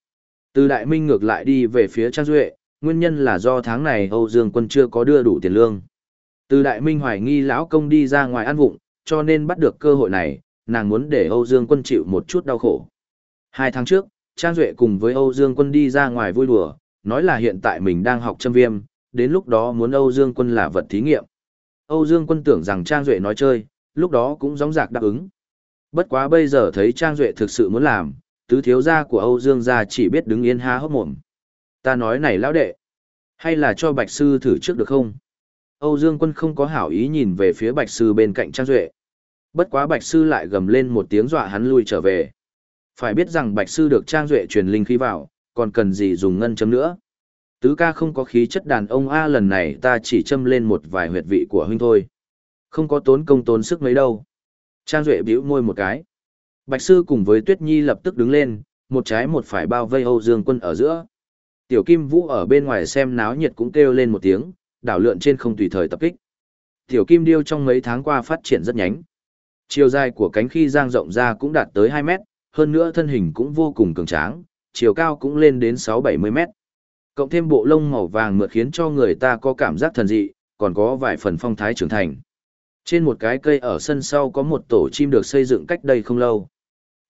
Từ Đại Minh ngược lại đi về phía Trang Duệ, nguyên nhân là do tháng này Âu Dương quân chưa có đưa đủ tiền lương. Từ Đại Minh hoài nghi lão công đi ra ngoài ăn vụng, cho nên bắt được cơ hội này, nàng muốn để Âu Dương quân chịu một chút đau khổ. Hai tháng trước, Trang Duệ cùng với Âu Dương quân đi ra ngoài vui đùa, nói là hiện tại mình đang học châm viêm, đến lúc đó muốn Âu Dương quân là vật thí nghiệm. Âu Dương quân tưởng rằng Trang Duệ nói chơi, lúc đó cũng gióng giạc đáp ứng. Bất quá bây giờ thấy Trang Duệ thực sự muốn làm, tứ thiếu gia của Âu Dương gia chỉ biết đứng yên há hốc mồm. Ta nói này lão đệ, hay là cho Bạch Sư thử trước được không? Âu Dương quân không có hảo ý nhìn về phía Bạch Sư bên cạnh Trang Duệ. Bất quá Bạch Sư lại gầm lên một tiếng dọa hắn lui trở về. Phải biết rằng Bạch Sư được Trang Duệ truyền linh khí vào, còn cần gì dùng ngân chấm nữa. Tứ ca không có khí chất đàn ông A lần này ta chỉ châm lên một vài huyệt vị của huynh thôi. Không có tốn công tốn sức mấy đâu. Trang Duệ bĩu môi một cái. Bạch Sư cùng với Tuyết Nhi lập tức đứng lên, một trái một phải bao vây Âu Dương quân ở giữa. Tiểu Kim Vũ ở bên ngoài xem náo nhiệt cũng kêu lên một tiếng, đảo lượn trên không tùy thời tập kích. Tiểu Kim Điêu trong mấy tháng qua phát triển rất nhánh. Chiều dài của cánh khi giang rộng ra cũng đạt tới 2 mét, hơn nữa thân hình cũng vô cùng cường tráng, chiều cao cũng lên đến 6-70 mét. Cộng thêm bộ lông màu vàng mượt khiến cho người ta có cảm giác thần dị, còn có vài phần phong thái trưởng thành. Trên một cái cây ở sân sau có một tổ chim được xây dựng cách đây không lâu.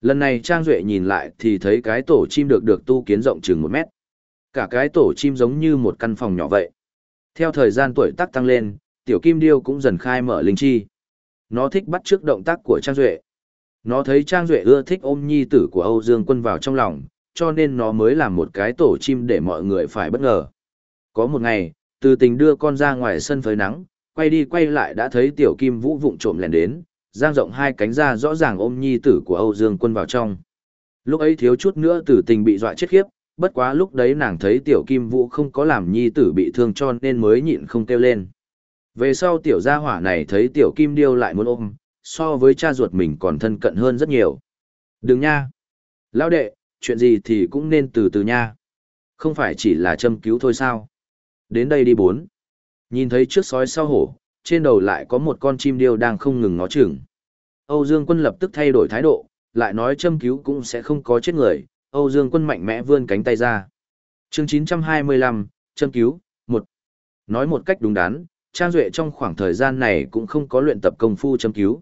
Lần này Trang Duệ nhìn lại thì thấy cái tổ chim được được tu kiến rộng chừng một mét. Cả cái tổ chim giống như một căn phòng nhỏ vậy. Theo thời gian tuổi tác tăng lên, tiểu kim điêu cũng dần khai mở linh chi. Nó thích bắt trước động tác của Trang Duệ. Nó thấy Trang Duệ ưa thích ôm nhi tử của Âu Dương Quân vào trong lòng, cho nên nó mới làm một cái tổ chim để mọi người phải bất ngờ. Có một ngày, từ tình đưa con ra ngoài sân phơi nắng, quay đi quay lại đã thấy tiểu kim vũ vụng trộm lèn đến, giang rộng hai cánh ra rõ ràng ôm nhi tử của Âu Dương Quân vào trong. Lúc ấy thiếu chút nữa tử tình bị dọa chết khiếp, bất quá lúc đấy nàng thấy tiểu kim vũ không có làm nhi tử bị thương cho nên mới nhịn không kêu lên. Về sau tiểu gia hỏa này thấy tiểu kim điêu lại muốn ôm, so với cha ruột mình còn thân cận hơn rất nhiều. Đừng nha! Lão đệ, chuyện gì thì cũng nên từ từ nha. Không phải chỉ là châm cứu thôi sao? Đến đây đi bốn. Nhìn thấy trước sói sau hổ, trên đầu lại có một con chim điêu đang không ngừng ngó chừng. Âu Dương quân lập tức thay đổi thái độ, lại nói châm cứu cũng sẽ không có chết người. Âu Dương quân mạnh mẽ vươn cánh tay ra. chương 925, châm cứu, một. Nói một cách đúng đắn, Trang Duệ trong khoảng thời gian này cũng không có luyện tập công phu châm cứu.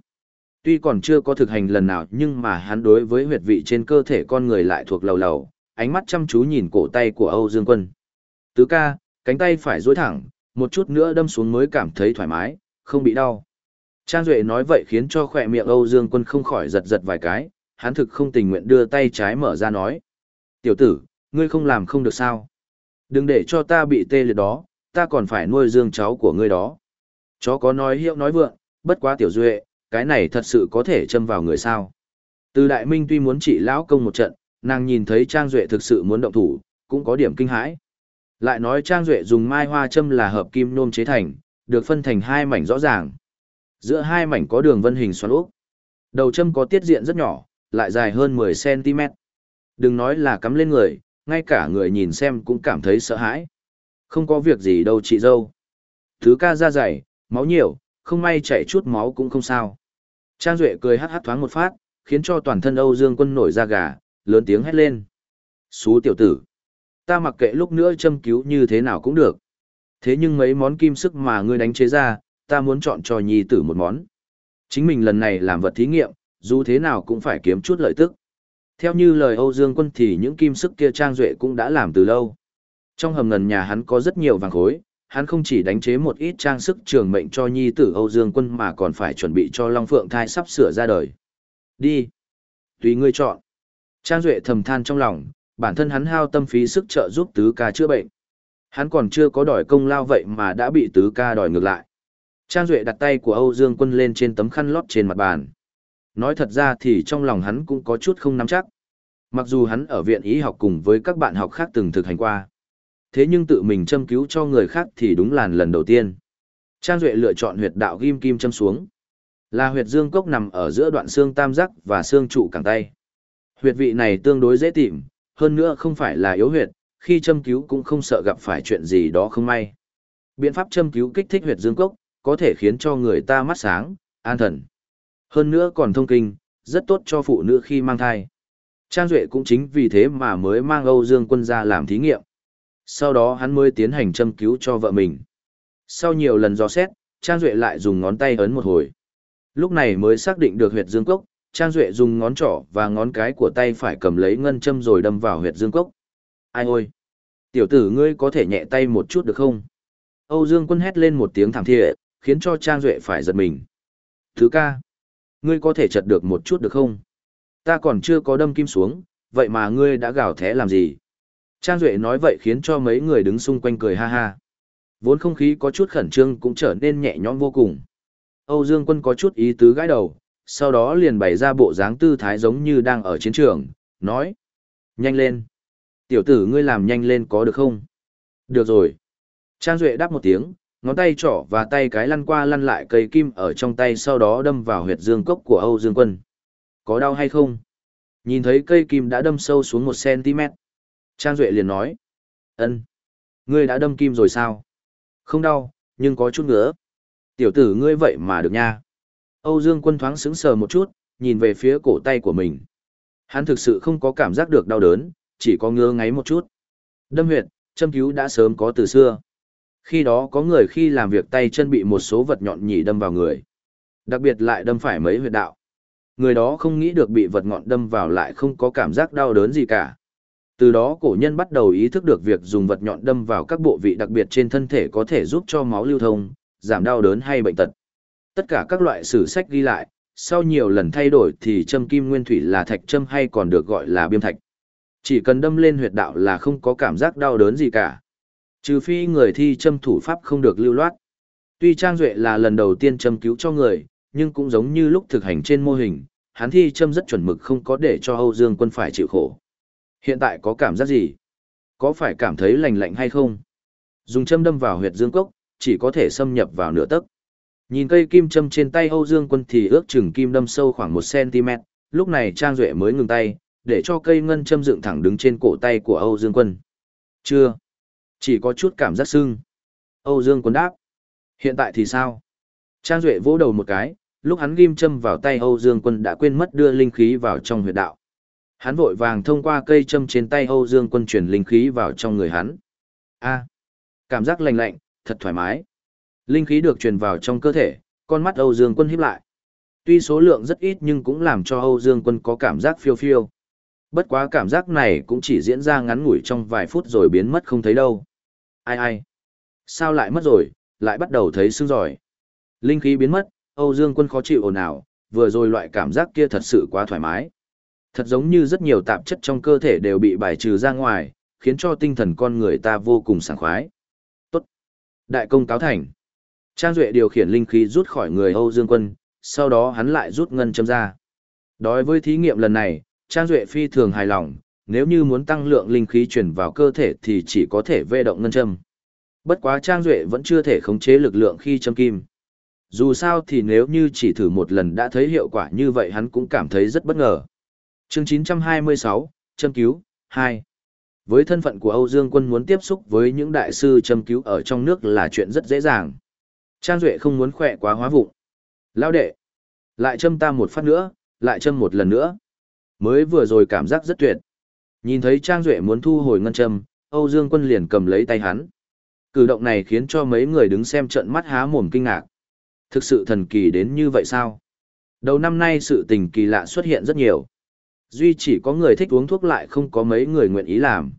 Tuy còn chưa có thực hành lần nào nhưng mà hắn đối với huyệt vị trên cơ thể con người lại thuộc lầu lầu, ánh mắt chăm chú nhìn cổ tay của Âu Dương Quân. Tứ ca, cánh tay phải duỗi thẳng, một chút nữa đâm xuống mới cảm thấy thoải mái, không bị đau. Trang Duệ nói vậy khiến cho khỏe miệng Âu Dương Quân không khỏi giật giật vài cái, hắn thực không tình nguyện đưa tay trái mở ra nói. Tiểu tử, ngươi không làm không được sao. Đừng để cho ta bị tê liệt đó, ta còn phải nuôi dương cháu của ngươi đó. Chó có nói hiệu nói vượng, bất quá tiểu duệ, cái này thật sự có thể châm vào người sao. Từ đại minh tuy muốn trị lão công một trận, nàng nhìn thấy Trang Duệ thực sự muốn động thủ, cũng có điểm kinh hãi. Lại nói Trang Duệ dùng mai hoa châm là hợp kim nôm chế thành, được phân thành hai mảnh rõ ràng. Giữa hai mảnh có đường vân hình xoắn ốc. Đầu châm có tiết diện rất nhỏ, lại dài hơn 10cm. Đừng nói là cắm lên người, ngay cả người nhìn xem cũng cảm thấy sợ hãi. Không có việc gì đâu chị dâu. Thứ ca da dày, máu nhiều, không may chạy chút máu cũng không sao. Trang Duệ cười hát hát thoáng một phát, khiến cho toàn thân Âu Dương quân nổi da gà, lớn tiếng hét lên. Xú tiểu tử. Ta mặc kệ lúc nữa châm cứu như thế nào cũng được. Thế nhưng mấy món kim sức mà ngươi đánh chế ra, ta muốn chọn cho nhi tử một món. Chính mình lần này làm vật thí nghiệm, dù thế nào cũng phải kiếm chút lợi tức. Theo như lời Âu Dương quân thì những kim sức kia Trang Duệ cũng đã làm từ lâu. Trong hầm ngần nhà hắn có rất nhiều vàng khối, hắn không chỉ đánh chế một ít trang sức trường mệnh cho nhi tử Âu Dương Quân mà còn phải chuẩn bị cho Long Phượng thai sắp sửa ra đời. Đi. Tùy ngươi chọn. Trang Duệ thầm than trong lòng, bản thân hắn hao tâm phí sức trợ giúp tứ ca chữa bệnh. Hắn còn chưa có đòi công lao vậy mà đã bị tứ ca đòi ngược lại. Trang Duệ đặt tay của Âu Dương Quân lên trên tấm khăn lót trên mặt bàn. Nói thật ra thì trong lòng hắn cũng có chút không nắm chắc. Mặc dù hắn ở viện y học cùng với các bạn học khác từng thực hành qua. Thế nhưng tự mình châm cứu cho người khác thì đúng là lần đầu tiên. Trang Duệ lựa chọn huyệt đạo ghim kim châm xuống. Là huyệt dương cốc nằm ở giữa đoạn xương tam giác và xương trụ cẳng tay. Huyệt vị này tương đối dễ tìm, hơn nữa không phải là yếu huyệt, khi châm cứu cũng không sợ gặp phải chuyện gì đó không may. Biện pháp châm cứu kích thích huyệt dương cốc, có thể khiến cho người ta mắt sáng, an thần. Hơn nữa còn thông kinh, rất tốt cho phụ nữ khi mang thai. Trang Duệ cũng chính vì thế mà mới mang Âu Dương quân ra làm thí nghiệm. Sau đó hắn mới tiến hành châm cứu cho vợ mình. Sau nhiều lần dò xét, Trang Duệ lại dùng ngón tay ấn một hồi. Lúc này mới xác định được huyệt dương cốc, Trang Duệ dùng ngón trỏ và ngón cái của tay phải cầm lấy ngân châm rồi đâm vào huyệt dương cốc. Ai ôi! Tiểu tử ngươi có thể nhẹ tay một chút được không? Âu Dương quân hét lên một tiếng thảm thiệ, khiến cho Trang Duệ phải giật mình. Thứ ca! Ngươi có thể chật được một chút được không? Ta còn chưa có đâm kim xuống, vậy mà ngươi đã gào thé làm gì? Trang Duệ nói vậy khiến cho mấy người đứng xung quanh cười ha ha. Vốn không khí có chút khẩn trương cũng trở nên nhẹ nhõm vô cùng. Âu Dương Quân có chút ý tứ gãi đầu, sau đó liền bày ra bộ dáng tư thái giống như đang ở chiến trường, nói. Nhanh lên. Tiểu tử ngươi làm nhanh lên có được không? Được rồi. Trang Duệ đáp một tiếng, ngón tay trỏ và tay cái lăn qua lăn lại cây kim ở trong tay sau đó đâm vào huyệt dương cốc của Âu Dương Quân. Có đau hay không? Nhìn thấy cây kim đã đâm sâu xuống 1cm. Trang Duệ liền nói. ân Ngươi đã đâm kim rồi sao? Không đau, nhưng có chút nữa. Tiểu tử ngươi vậy mà được nha. Âu Dương quân thoáng sững sờ một chút, nhìn về phía cổ tay của mình. Hắn thực sự không có cảm giác được đau đớn, chỉ có ngứa ngáy một chút. Đâm huyệt, châm cứu đã sớm có từ xưa. Khi đó có người khi làm việc tay chân bị một số vật nhọn nhỉ đâm vào người. Đặc biệt lại đâm phải mấy huyệt đạo. Người đó không nghĩ được bị vật ngọn đâm vào lại không có cảm giác đau đớn gì cả. Từ đó cổ nhân bắt đầu ý thức được việc dùng vật nhọn đâm vào các bộ vị đặc biệt trên thân thể có thể giúp cho máu lưu thông, giảm đau đớn hay bệnh tật. Tất cả các loại sử sách ghi lại, sau nhiều lần thay đổi thì châm kim nguyên thủy là thạch châm hay còn được gọi là biêm thạch. Chỉ cần đâm lên huyệt đạo là không có cảm giác đau đớn gì cả. Trừ phi người thi châm thủ pháp không được lưu loát. Tuy Trang Duệ là lần đầu tiên châm cứu cho người, nhưng cũng giống như lúc thực hành trên mô hình, hắn thi châm rất chuẩn mực không có để cho Âu Dương quân phải chịu khổ. Hiện tại có cảm giác gì? Có phải cảm thấy lành lạnh hay không? Dùng châm đâm vào huyệt dương cốc, chỉ có thể xâm nhập vào nửa tấc. Nhìn cây kim châm trên tay Âu Dương Quân thì ước chừng kim đâm sâu khoảng 1cm, lúc này Trang Duệ mới ngừng tay, để cho cây ngân châm dựng thẳng đứng trên cổ tay của Âu Dương Quân. Chưa. Chỉ có chút cảm giác sưng. Âu Dương Quân đáp. Hiện tại thì sao? Trang Duệ vỗ đầu một cái, lúc hắn ghim châm vào tay Âu Dương Quân đã quên mất đưa linh khí vào trong huyệt đạo. Hắn vội vàng thông qua cây châm trên tay Âu Dương Quân chuyển linh khí vào trong người hắn. A, cảm giác lạnh lạnh, thật thoải mái. Linh khí được truyền vào trong cơ thể, con mắt Âu Dương Quân híp lại. Tuy số lượng rất ít nhưng cũng làm cho Âu Dương Quân có cảm giác phiêu phiêu. Bất quá cảm giác này cũng chỉ diễn ra ngắn ngủi trong vài phút rồi biến mất không thấy đâu. Ai ai? Sao lại mất rồi, lại bắt đầu thấy sưng giỏi. Linh khí biến mất, Âu Dương Quân khó chịu ồn ào, vừa rồi loại cảm giác kia thật sự quá thoải mái. Thật giống như rất nhiều tạp chất trong cơ thể đều bị bài trừ ra ngoài, khiến cho tinh thần con người ta vô cùng sảng khoái. Tốt. Đại công cáo thành. Trang Duệ điều khiển linh khí rút khỏi người Âu Dương Quân, sau đó hắn lại rút ngân châm ra. Đối với thí nghiệm lần này, Trang Duệ phi thường hài lòng, nếu như muốn tăng lượng linh khí chuyển vào cơ thể thì chỉ có thể vê động ngân châm. Bất quá Trang Duệ vẫn chưa thể khống chế lực lượng khi châm kim. Dù sao thì nếu như chỉ thử một lần đã thấy hiệu quả như vậy hắn cũng cảm thấy rất bất ngờ chương 926, châm cứu, 2. Với thân phận của Âu Dương Quân muốn tiếp xúc với những đại sư châm cứu ở trong nước là chuyện rất dễ dàng. Trang Duệ không muốn khỏe quá hóa vụng. Lao đệ, lại châm ta một phát nữa, lại châm một lần nữa. Mới vừa rồi cảm giác rất tuyệt. Nhìn thấy Trang Duệ muốn thu hồi ngân châm, Âu Dương Quân liền cầm lấy tay hắn. Cử động này khiến cho mấy người đứng xem trận mắt há mồm kinh ngạc. Thực sự thần kỳ đến như vậy sao? Đầu năm nay sự tình kỳ lạ xuất hiện rất nhiều. Duy chỉ có người thích uống thuốc lại không có mấy người nguyện ý làm.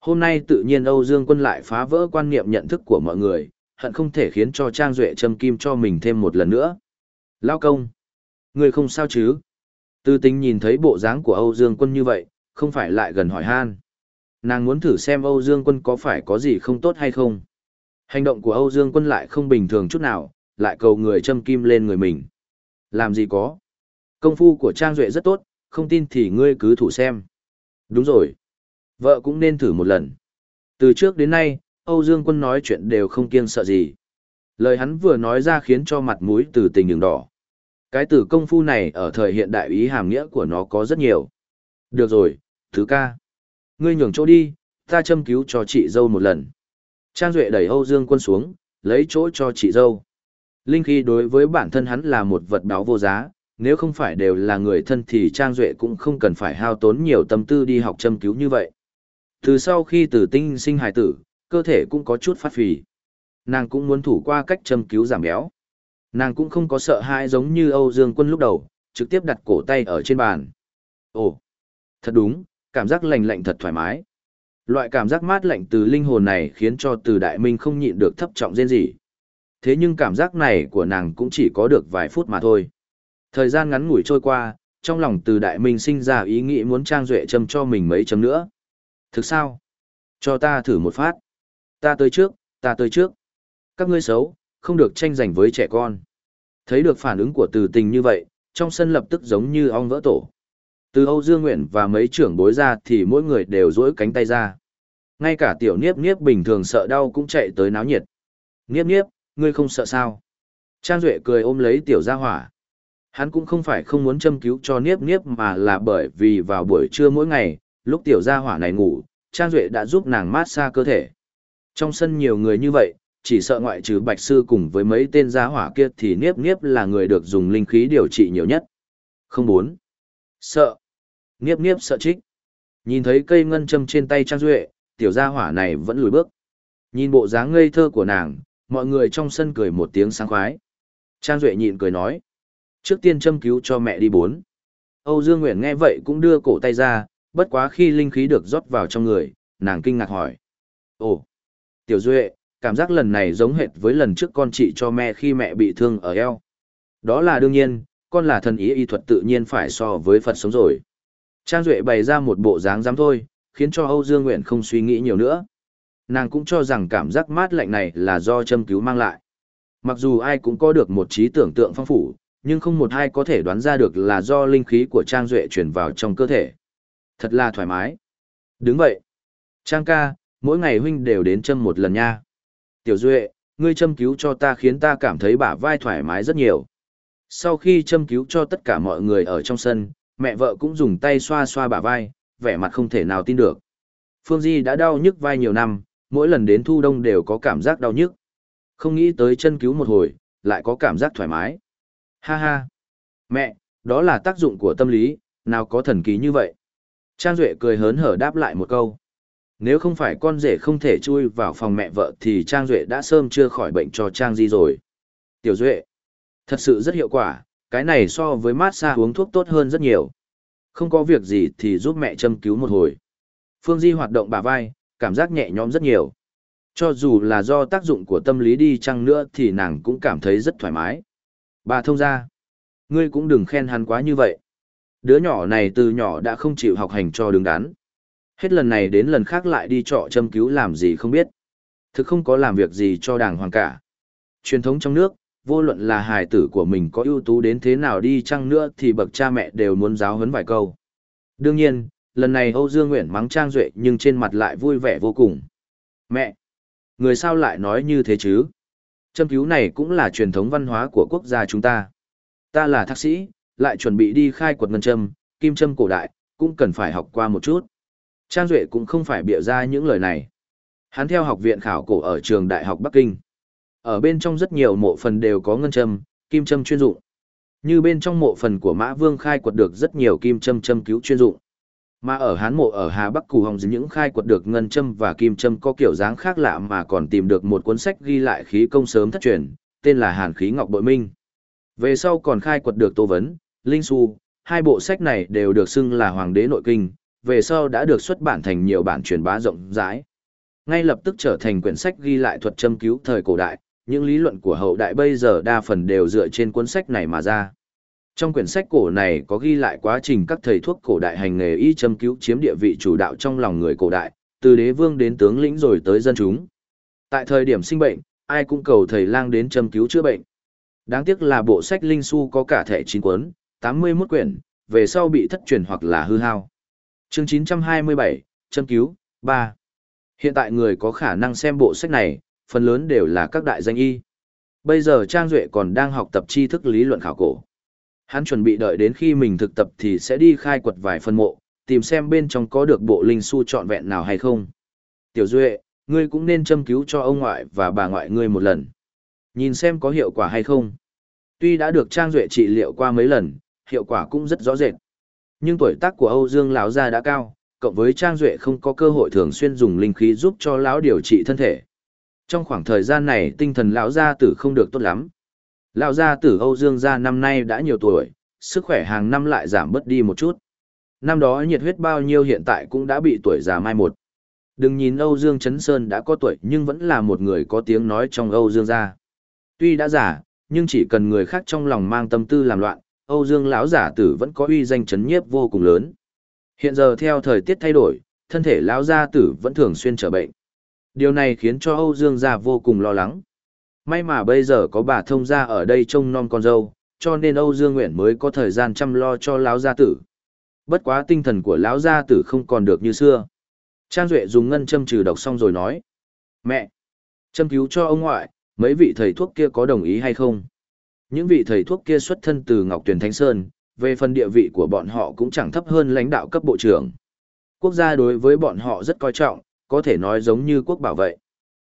Hôm nay tự nhiên Âu Dương Quân lại phá vỡ quan niệm nhận thức của mọi người, hận không thể khiến cho Trang Duệ châm kim cho mình thêm một lần nữa. Lao công! Người không sao chứ? Tư tính nhìn thấy bộ dáng của Âu Dương Quân như vậy, không phải lại gần hỏi han. Nàng muốn thử xem Âu Dương Quân có phải có gì không tốt hay không. Hành động của Âu Dương Quân lại không bình thường chút nào, lại cầu người châm kim lên người mình. Làm gì có? Công phu của Trang Duệ rất tốt, không tin thì ngươi cứ thử xem. Đúng rồi. Vợ cũng nên thử một lần. Từ trước đến nay, Âu Dương Quân nói chuyện đều không kiêng sợ gì. Lời hắn vừa nói ra khiến cho mặt mũi từ tình đường đỏ. Cái từ công phu này ở thời hiện đại ý hàm nghĩa của nó có rất nhiều. Được rồi, thứ ca. Ngươi nhường chỗ đi, ta châm cứu cho chị dâu một lần. Trang Duệ đẩy Âu Dương Quân xuống, lấy chỗ cho chị dâu. Linh khí đối với bản thân hắn là một vật báo vô giá, nếu không phải đều là người thân thì Trang Duệ cũng không cần phải hao tốn nhiều tâm tư đi học châm cứu như vậy. Từ sau khi tử tinh sinh hài tử, cơ thể cũng có chút phát phì. Nàng cũng muốn thủ qua cách châm cứu giảm béo. Nàng cũng không có sợ hãi giống như Âu Dương Quân lúc đầu, trực tiếp đặt cổ tay ở trên bàn. Ồ, thật đúng, cảm giác lạnh lạnh thật thoải mái. Loại cảm giác mát lạnh từ linh hồn này khiến cho từ đại minh không nhịn được thấp trọng rên gì. Thế nhưng cảm giác này của nàng cũng chỉ có được vài phút mà thôi. Thời gian ngắn ngủi trôi qua, trong lòng từ đại minh sinh ra ý nghĩ muốn trang duệ châm cho mình mấy chấm nữa. Thực sao? Cho ta thử một phát. Ta tới trước, ta tới trước. Các ngươi xấu, không được tranh giành với trẻ con. Thấy được phản ứng của từ tình như vậy, trong sân lập tức giống như ong vỡ tổ. Từ Âu Dương Nguyện và mấy trưởng bối ra thì mỗi người đều duỗi cánh tay ra. Ngay cả tiểu niếp niếp bình thường sợ đau cũng chạy tới náo nhiệt. Niếp niếp, ngươi không sợ sao? Trang Duệ cười ôm lấy tiểu gia hỏa. Hắn cũng không phải không muốn châm cứu cho niếp niếp mà là bởi vì vào buổi trưa mỗi ngày, lúc tiểu gia hỏa này ngủ, Trang Duệ đã giúp nàng mát xa cơ thể. Trong sân nhiều người như vậy, chỉ sợ ngoại trừ bạch sư cùng với mấy tên gia hỏa kia thì niếp niếp là người được dùng linh khí điều trị nhiều nhất. Không bốn. Sợ. Niếp Niếp sợ trích. Nhìn thấy cây ngân châm trên tay Trang Duệ, tiểu gia hỏa này vẫn lùi bước. Nhìn bộ dáng ngây thơ của nàng, mọi người trong sân cười một tiếng sáng khoái. Trang Duệ nhịn cười nói. Trước tiên châm cứu cho mẹ đi bốn. Âu Dương Nguyện nghe vậy cũng đưa cổ tay ra, bất quá khi linh khí được rót vào trong người, nàng kinh ngạc hỏi. Ồ, Tiểu Duệ, cảm giác lần này giống hệt với lần trước con chị cho mẹ khi mẹ bị thương ở eo. Đó là đương nhiên, con là thần ý y thuật tự nhiên phải so với Phật sống rồi. Trang Duệ bày ra một bộ dáng dám thôi, khiến cho Âu Dương Nguyện không suy nghĩ nhiều nữa. Nàng cũng cho rằng cảm giác mát lạnh này là do châm cứu mang lại. Mặc dù ai cũng có được một trí tưởng tượng phong phủ, nhưng không một ai có thể đoán ra được là do linh khí của Trang Duệ chuyển vào trong cơ thể. Thật là thoải mái. Đứng vậy. Trang ca, mỗi ngày huynh đều đến châm một lần nha. Tiểu Duệ, ngươi châm cứu cho ta khiến ta cảm thấy bả vai thoải mái rất nhiều. Sau khi châm cứu cho tất cả mọi người ở trong sân, mẹ vợ cũng dùng tay xoa xoa bả vai, vẻ mặt không thể nào tin được. Phương Di đã đau nhức vai nhiều năm, mỗi lần đến thu đông đều có cảm giác đau nhức. Không nghĩ tới chân cứu một hồi, lại có cảm giác thoải mái. Ha ha. Mẹ, đó là tác dụng của tâm lý, nào có thần kỳ như vậy. Trang Duệ cười hớn hở đáp lại một câu. Nếu không phải con rể không thể chui vào phòng mẹ vợ thì Trang Duệ đã sớm chưa khỏi bệnh cho Trang Di rồi. Tiểu Duệ, thật sự rất hiệu quả, cái này so với mát xa, uống thuốc tốt hơn rất nhiều. Không có việc gì thì giúp mẹ châm cứu một hồi. Phương Di hoạt động bả vai, cảm giác nhẹ nhõm rất nhiều. Cho dù là do tác dụng của tâm lý đi chăng nữa thì nàng cũng cảm thấy rất thoải mái. Bà thông ra, ngươi cũng đừng khen hắn quá như vậy. Đứa nhỏ này từ nhỏ đã không chịu học hành cho đứng đắn. Hết lần này đến lần khác lại đi trọ châm cứu làm gì không biết. Thực không có làm việc gì cho đàng hoàng cả. Truyền thống trong nước, vô luận là hài tử của mình có ưu tú đến thế nào đi chăng nữa thì bậc cha mẹ đều muốn giáo huấn vài câu. Đương nhiên, lần này Âu Dương Nguyện mắng Trang Duệ nhưng trên mặt lại vui vẻ vô cùng. Mẹ! Người sao lại nói như thế chứ? Châm cứu này cũng là truyền thống văn hóa của quốc gia chúng ta. Ta là thạc sĩ, lại chuẩn bị đi khai quật ngân châm, kim châm cổ đại, cũng cần phải học qua một chút. Trang Duệ cũng không phải bịa ra những lời này. Hắn theo học viện khảo cổ ở trường Đại học Bắc Kinh. Ở bên trong rất nhiều mộ phần đều có ngân châm, kim châm chuyên dụng. Như bên trong mộ phần của Mã Vương khai quật được rất nhiều kim châm châm cứu chuyên dụng. Mà ở Hán mộ ở Hà Bắc Cù Hồng những khai quật được ngân châm và kim châm có kiểu dáng khác lạ mà còn tìm được một cuốn sách ghi lại khí công sớm thất truyền, tên là Hàn khí Ngọc Bội Minh. Về sau còn khai quật được Tô Vấn, Linh Xu, hai bộ sách này đều được xưng là Hoàng đế nội kinh, về sau đã được xuất bản thành nhiều bản truyền bá rộng rãi. Ngay lập tức trở thành quyển sách ghi lại thuật châm cứu thời cổ đại, những lý luận của hậu đại bây giờ đa phần đều dựa trên cuốn sách này mà ra. Trong quyển sách cổ này có ghi lại quá trình các thầy thuốc cổ đại hành nghề y châm cứu chiếm địa vị chủ đạo trong lòng người cổ đại, từ đế vương đến tướng lĩnh rồi tới dân chúng. Tại thời điểm sinh bệnh, ai cũng cầu thầy lang đến châm cứu chữa bệnh. Đáng tiếc là bộ sách Linh Su có cả thẻ 9 cuốn, 81 quyển, về sau bị thất truyền hoặc là hư hao. Chương 927, châm cứu, 3. Hiện tại người có khả năng xem bộ sách này, phần lớn đều là các đại danh y. Bây giờ Trang Duệ còn đang học tập tri thức lý luận khảo cổ. Hắn chuẩn bị đợi đến khi mình thực tập thì sẽ đi khai quật vài phân mộ, tìm xem bên trong có được bộ linh su trọn vẹn nào hay không. Tiểu Duệ, ngươi cũng nên châm cứu cho ông ngoại và bà ngoại ngươi một lần. Nhìn xem có hiệu quả hay không. Tuy đã được Trang Duệ trị liệu qua mấy lần, hiệu quả cũng rất rõ rệt. Nhưng tuổi tác của Âu Dương lão gia đã cao, cộng với Trang Duệ không có cơ hội thường xuyên dùng linh khí giúp cho lão điều trị thân thể. Trong khoảng thời gian này tinh thần lão gia tử không được tốt lắm. Lão gia tử Âu Dương gia năm nay đã nhiều tuổi, sức khỏe hàng năm lại giảm bớt đi một chút. Năm đó nhiệt huyết bao nhiêu hiện tại cũng đã bị tuổi già mai một. Đừng nhìn Âu Dương Trấn Sơn đã có tuổi nhưng vẫn là một người có tiếng nói trong Âu Dương gia. Tuy đã già, nhưng chỉ cần người khác trong lòng mang tâm tư làm loạn, Âu Dương lão giả tử vẫn có uy danh chấn nhiếp vô cùng lớn. Hiện giờ theo thời tiết thay đổi, thân thể lão gia tử vẫn thường xuyên trở bệnh. Điều này khiến cho Âu Dương gia vô cùng lo lắng. May mà bây giờ có bà thông gia ở đây trông non con dâu, cho nên Âu Dương Nguyện mới có thời gian chăm lo cho lão gia tử. Bất quá tinh thần của lão gia tử không còn được như xưa. Trang Duệ dùng ngân châm trừ độc xong rồi nói. Mẹ! Châm cứu cho ông ngoại, mấy vị thầy thuốc kia có đồng ý hay không? Những vị thầy thuốc kia xuất thân từ Ngọc Tuyền Thánh Sơn, về phần địa vị của bọn họ cũng chẳng thấp hơn lãnh đạo cấp bộ trưởng. Quốc gia đối với bọn họ rất coi trọng, có thể nói giống như quốc bảo vệ.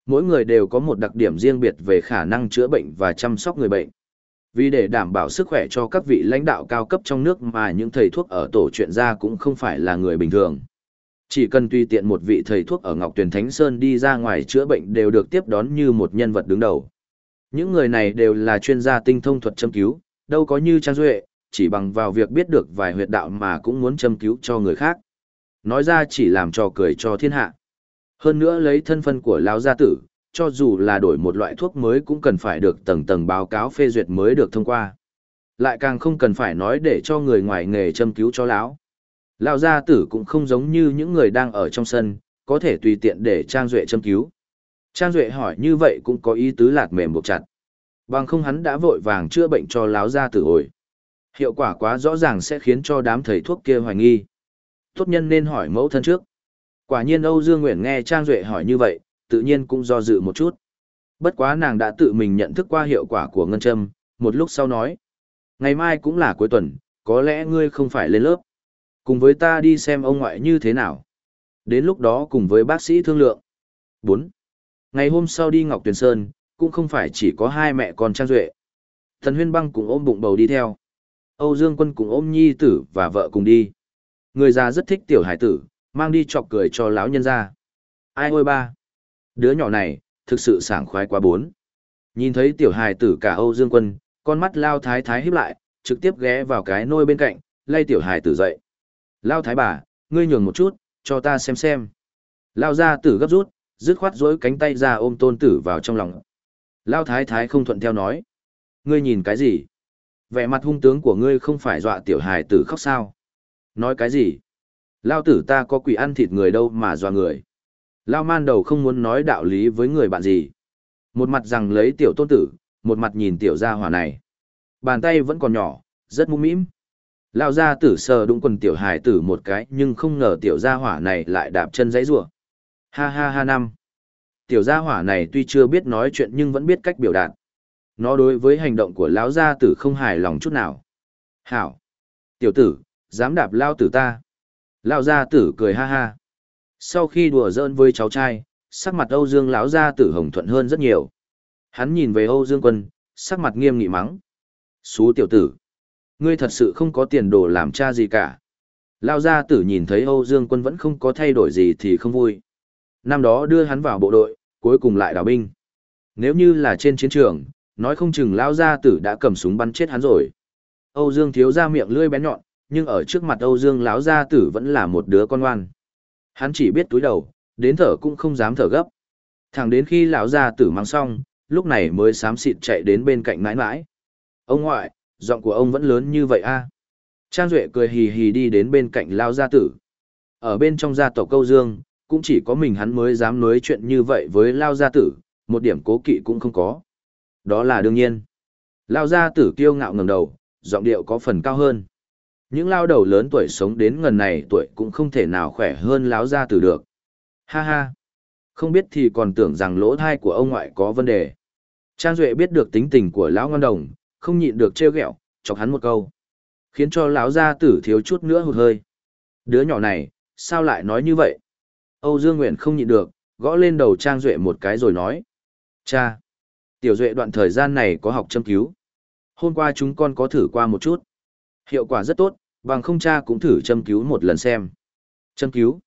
Mỗi người đều có một đặc điểm riêng biệt về khả năng chữa bệnh và chăm sóc người bệnh. Vì để đảm bảo sức khỏe cho các vị lãnh đạo cao cấp trong nước mà những thầy thuốc ở tổ chuyện ra cũng không phải là người bình thường. Chỉ cần tùy tiện một vị thầy thuốc ở Ngọc Tuyền Thánh Sơn đi ra ngoài chữa bệnh đều được tiếp đón như một nhân vật đứng đầu. Những người này đều là chuyên gia tinh thông thuật châm cứu, đâu có như Trang Duệ, chỉ bằng vào việc biết được vài huyệt đạo mà cũng muốn châm cứu cho người khác. Nói ra chỉ làm trò cười cho thiên hạ. Hơn nữa lấy thân phân của lão gia tử, cho dù là đổi một loại thuốc mới cũng cần phải được tầng tầng báo cáo phê duyệt mới được thông qua. Lại càng không cần phải nói để cho người ngoài nghề châm cứu cho lão. Lão gia tử cũng không giống như những người đang ở trong sân, có thể tùy tiện để Trang Duệ châm cứu. Trang Duệ hỏi như vậy cũng có ý tứ lạt mềm buộc chặt. Bằng không hắn đã vội vàng chữa bệnh cho lão gia tử hồi. Hiệu quả quá rõ ràng sẽ khiến cho đám thầy thuốc kia hoài nghi. Tốt nhân nên hỏi mẫu thân trước. Quả nhiên Âu Dương Nguyễn nghe Trang Duệ hỏi như vậy, tự nhiên cũng do dự một chút. Bất quá nàng đã tự mình nhận thức qua hiệu quả của ngân châm, một lúc sau nói. Ngày mai cũng là cuối tuần, có lẽ ngươi không phải lên lớp. Cùng với ta đi xem ông ngoại như thế nào. Đến lúc đó cùng với bác sĩ thương lượng. 4. Ngày hôm sau đi Ngọc Tuyền Sơn, cũng không phải chỉ có hai mẹ con Trang Duệ. Thần Huyên Băng cũng ôm bụng bầu đi theo. Âu Dương Quân cũng ôm nhi tử và vợ cùng đi. Người già rất thích tiểu hải tử, mang đi chọc cười cho lão nhân ra. Ai ôi ba! Đứa nhỏ này, thực sự sảng khoái quá bốn. Nhìn thấy tiểu hài tử cả Âu Dương Quân, con mắt lao thái thái híp lại, trực tiếp ghé vào cái nôi bên cạnh, lay tiểu hài tử dậy. Lao thái bà, ngươi nhường một chút, cho ta xem xem. Lao ra tử gấp rút, dứt khoát dối cánh tay ra ôm tôn tử vào trong lòng. Lao thái thái không thuận theo nói. Ngươi nhìn cái gì? Vẻ mặt hung tướng của ngươi không phải dọa tiểu hài tử khóc sao? Nói cái gì? Lao tử ta có quỷ ăn thịt người đâu mà dọa người. Lao man đầu không muốn nói đạo lý với người bạn gì. Một mặt rằng lấy tiểu tôn tử, một mặt nhìn tiểu gia hỏa này. Bàn tay vẫn còn nhỏ, rất mũm mĩm. Lao gia tử sờ đụng quần tiểu hài tử một cái nhưng không ngờ tiểu gia hỏa này lại đạp chân giấy rủa Ha ha ha năm. Tiểu gia hỏa này tuy chưa biết nói chuyện nhưng vẫn biết cách biểu đạt. Nó đối với hành động của lão gia tử không hài lòng chút nào. Hảo. Tiểu tử, dám đạp lao tử ta. Lão gia tử cười ha ha. Sau khi đùa giỡn với cháu trai, sắc mặt Âu Dương lão gia tử hồng thuận hơn rất nhiều. Hắn nhìn về Âu Dương Quân, sắc mặt nghiêm nghị mắng. Xú tiểu tử, ngươi thật sự không có tiền đồ làm cha gì cả. Lão gia tử nhìn thấy Âu Dương Quân vẫn không có thay đổi gì thì không vui. Năm đó đưa hắn vào bộ đội, cuối cùng lại đào binh. Nếu như là trên chiến trường, nói không chừng lão gia tử đã cầm súng bắn chết hắn rồi. Âu Dương thiếu ra miệng lưỡi bén nhọn, nhưng ở trước mặt Âu Dương lão gia tử vẫn là một đứa con ngoan. Hắn chỉ biết túi đầu, đến thở cũng không dám thở gấp. Thẳng đến khi lão gia tử mang xong, lúc này mới xám xịt chạy đến bên cạnh mãi mãi. Ông ngoại, giọng của ông vẫn lớn như vậy a Trang Duệ cười hì hì đi đến bên cạnh lão gia tử. Ở bên trong gia tộc câu dương, cũng chỉ có mình hắn mới dám nói chuyện như vậy với Lão gia tử, một điểm cố kỵ cũng không có. Đó là đương nhiên. Lão gia tử kiêu ngạo ngẩng đầu, giọng điệu có phần cao hơn. Những lao đầu lớn tuổi sống đến ngần này tuổi cũng không thể nào khỏe hơn láo gia tử được. Ha ha. Không biết thì còn tưởng rằng lỗ thai của ông ngoại có vấn đề. Trang Duệ biết được tính tình của lão ngon đồng, không nhịn được trêu ghẹo, chọc hắn một câu. Khiến cho lão gia tử thiếu chút nữa hụt hơi. Đứa nhỏ này, sao lại nói như vậy? Âu Dương Nguyện không nhịn được, gõ lên đầu Trang Duệ một cái rồi nói. Cha! Tiểu Duệ đoạn thời gian này có học châm cứu. Hôm qua chúng con có thử qua một chút. Hiệu quả rất tốt, bằng không cha cũng thử châm cứu một lần xem. Châm cứu.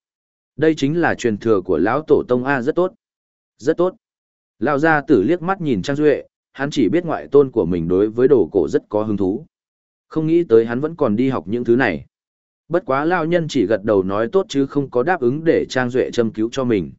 Đây chính là truyền thừa của lão tổ tông A rất tốt. Rất tốt. Lão gia tử liếc mắt nhìn Trang Duệ, hắn chỉ biết ngoại tôn của mình đối với đồ cổ rất có hứng thú. Không nghĩ tới hắn vẫn còn đi học những thứ này. Bất quá lão nhân chỉ gật đầu nói tốt chứ không có đáp ứng để Trang Duệ châm cứu cho mình.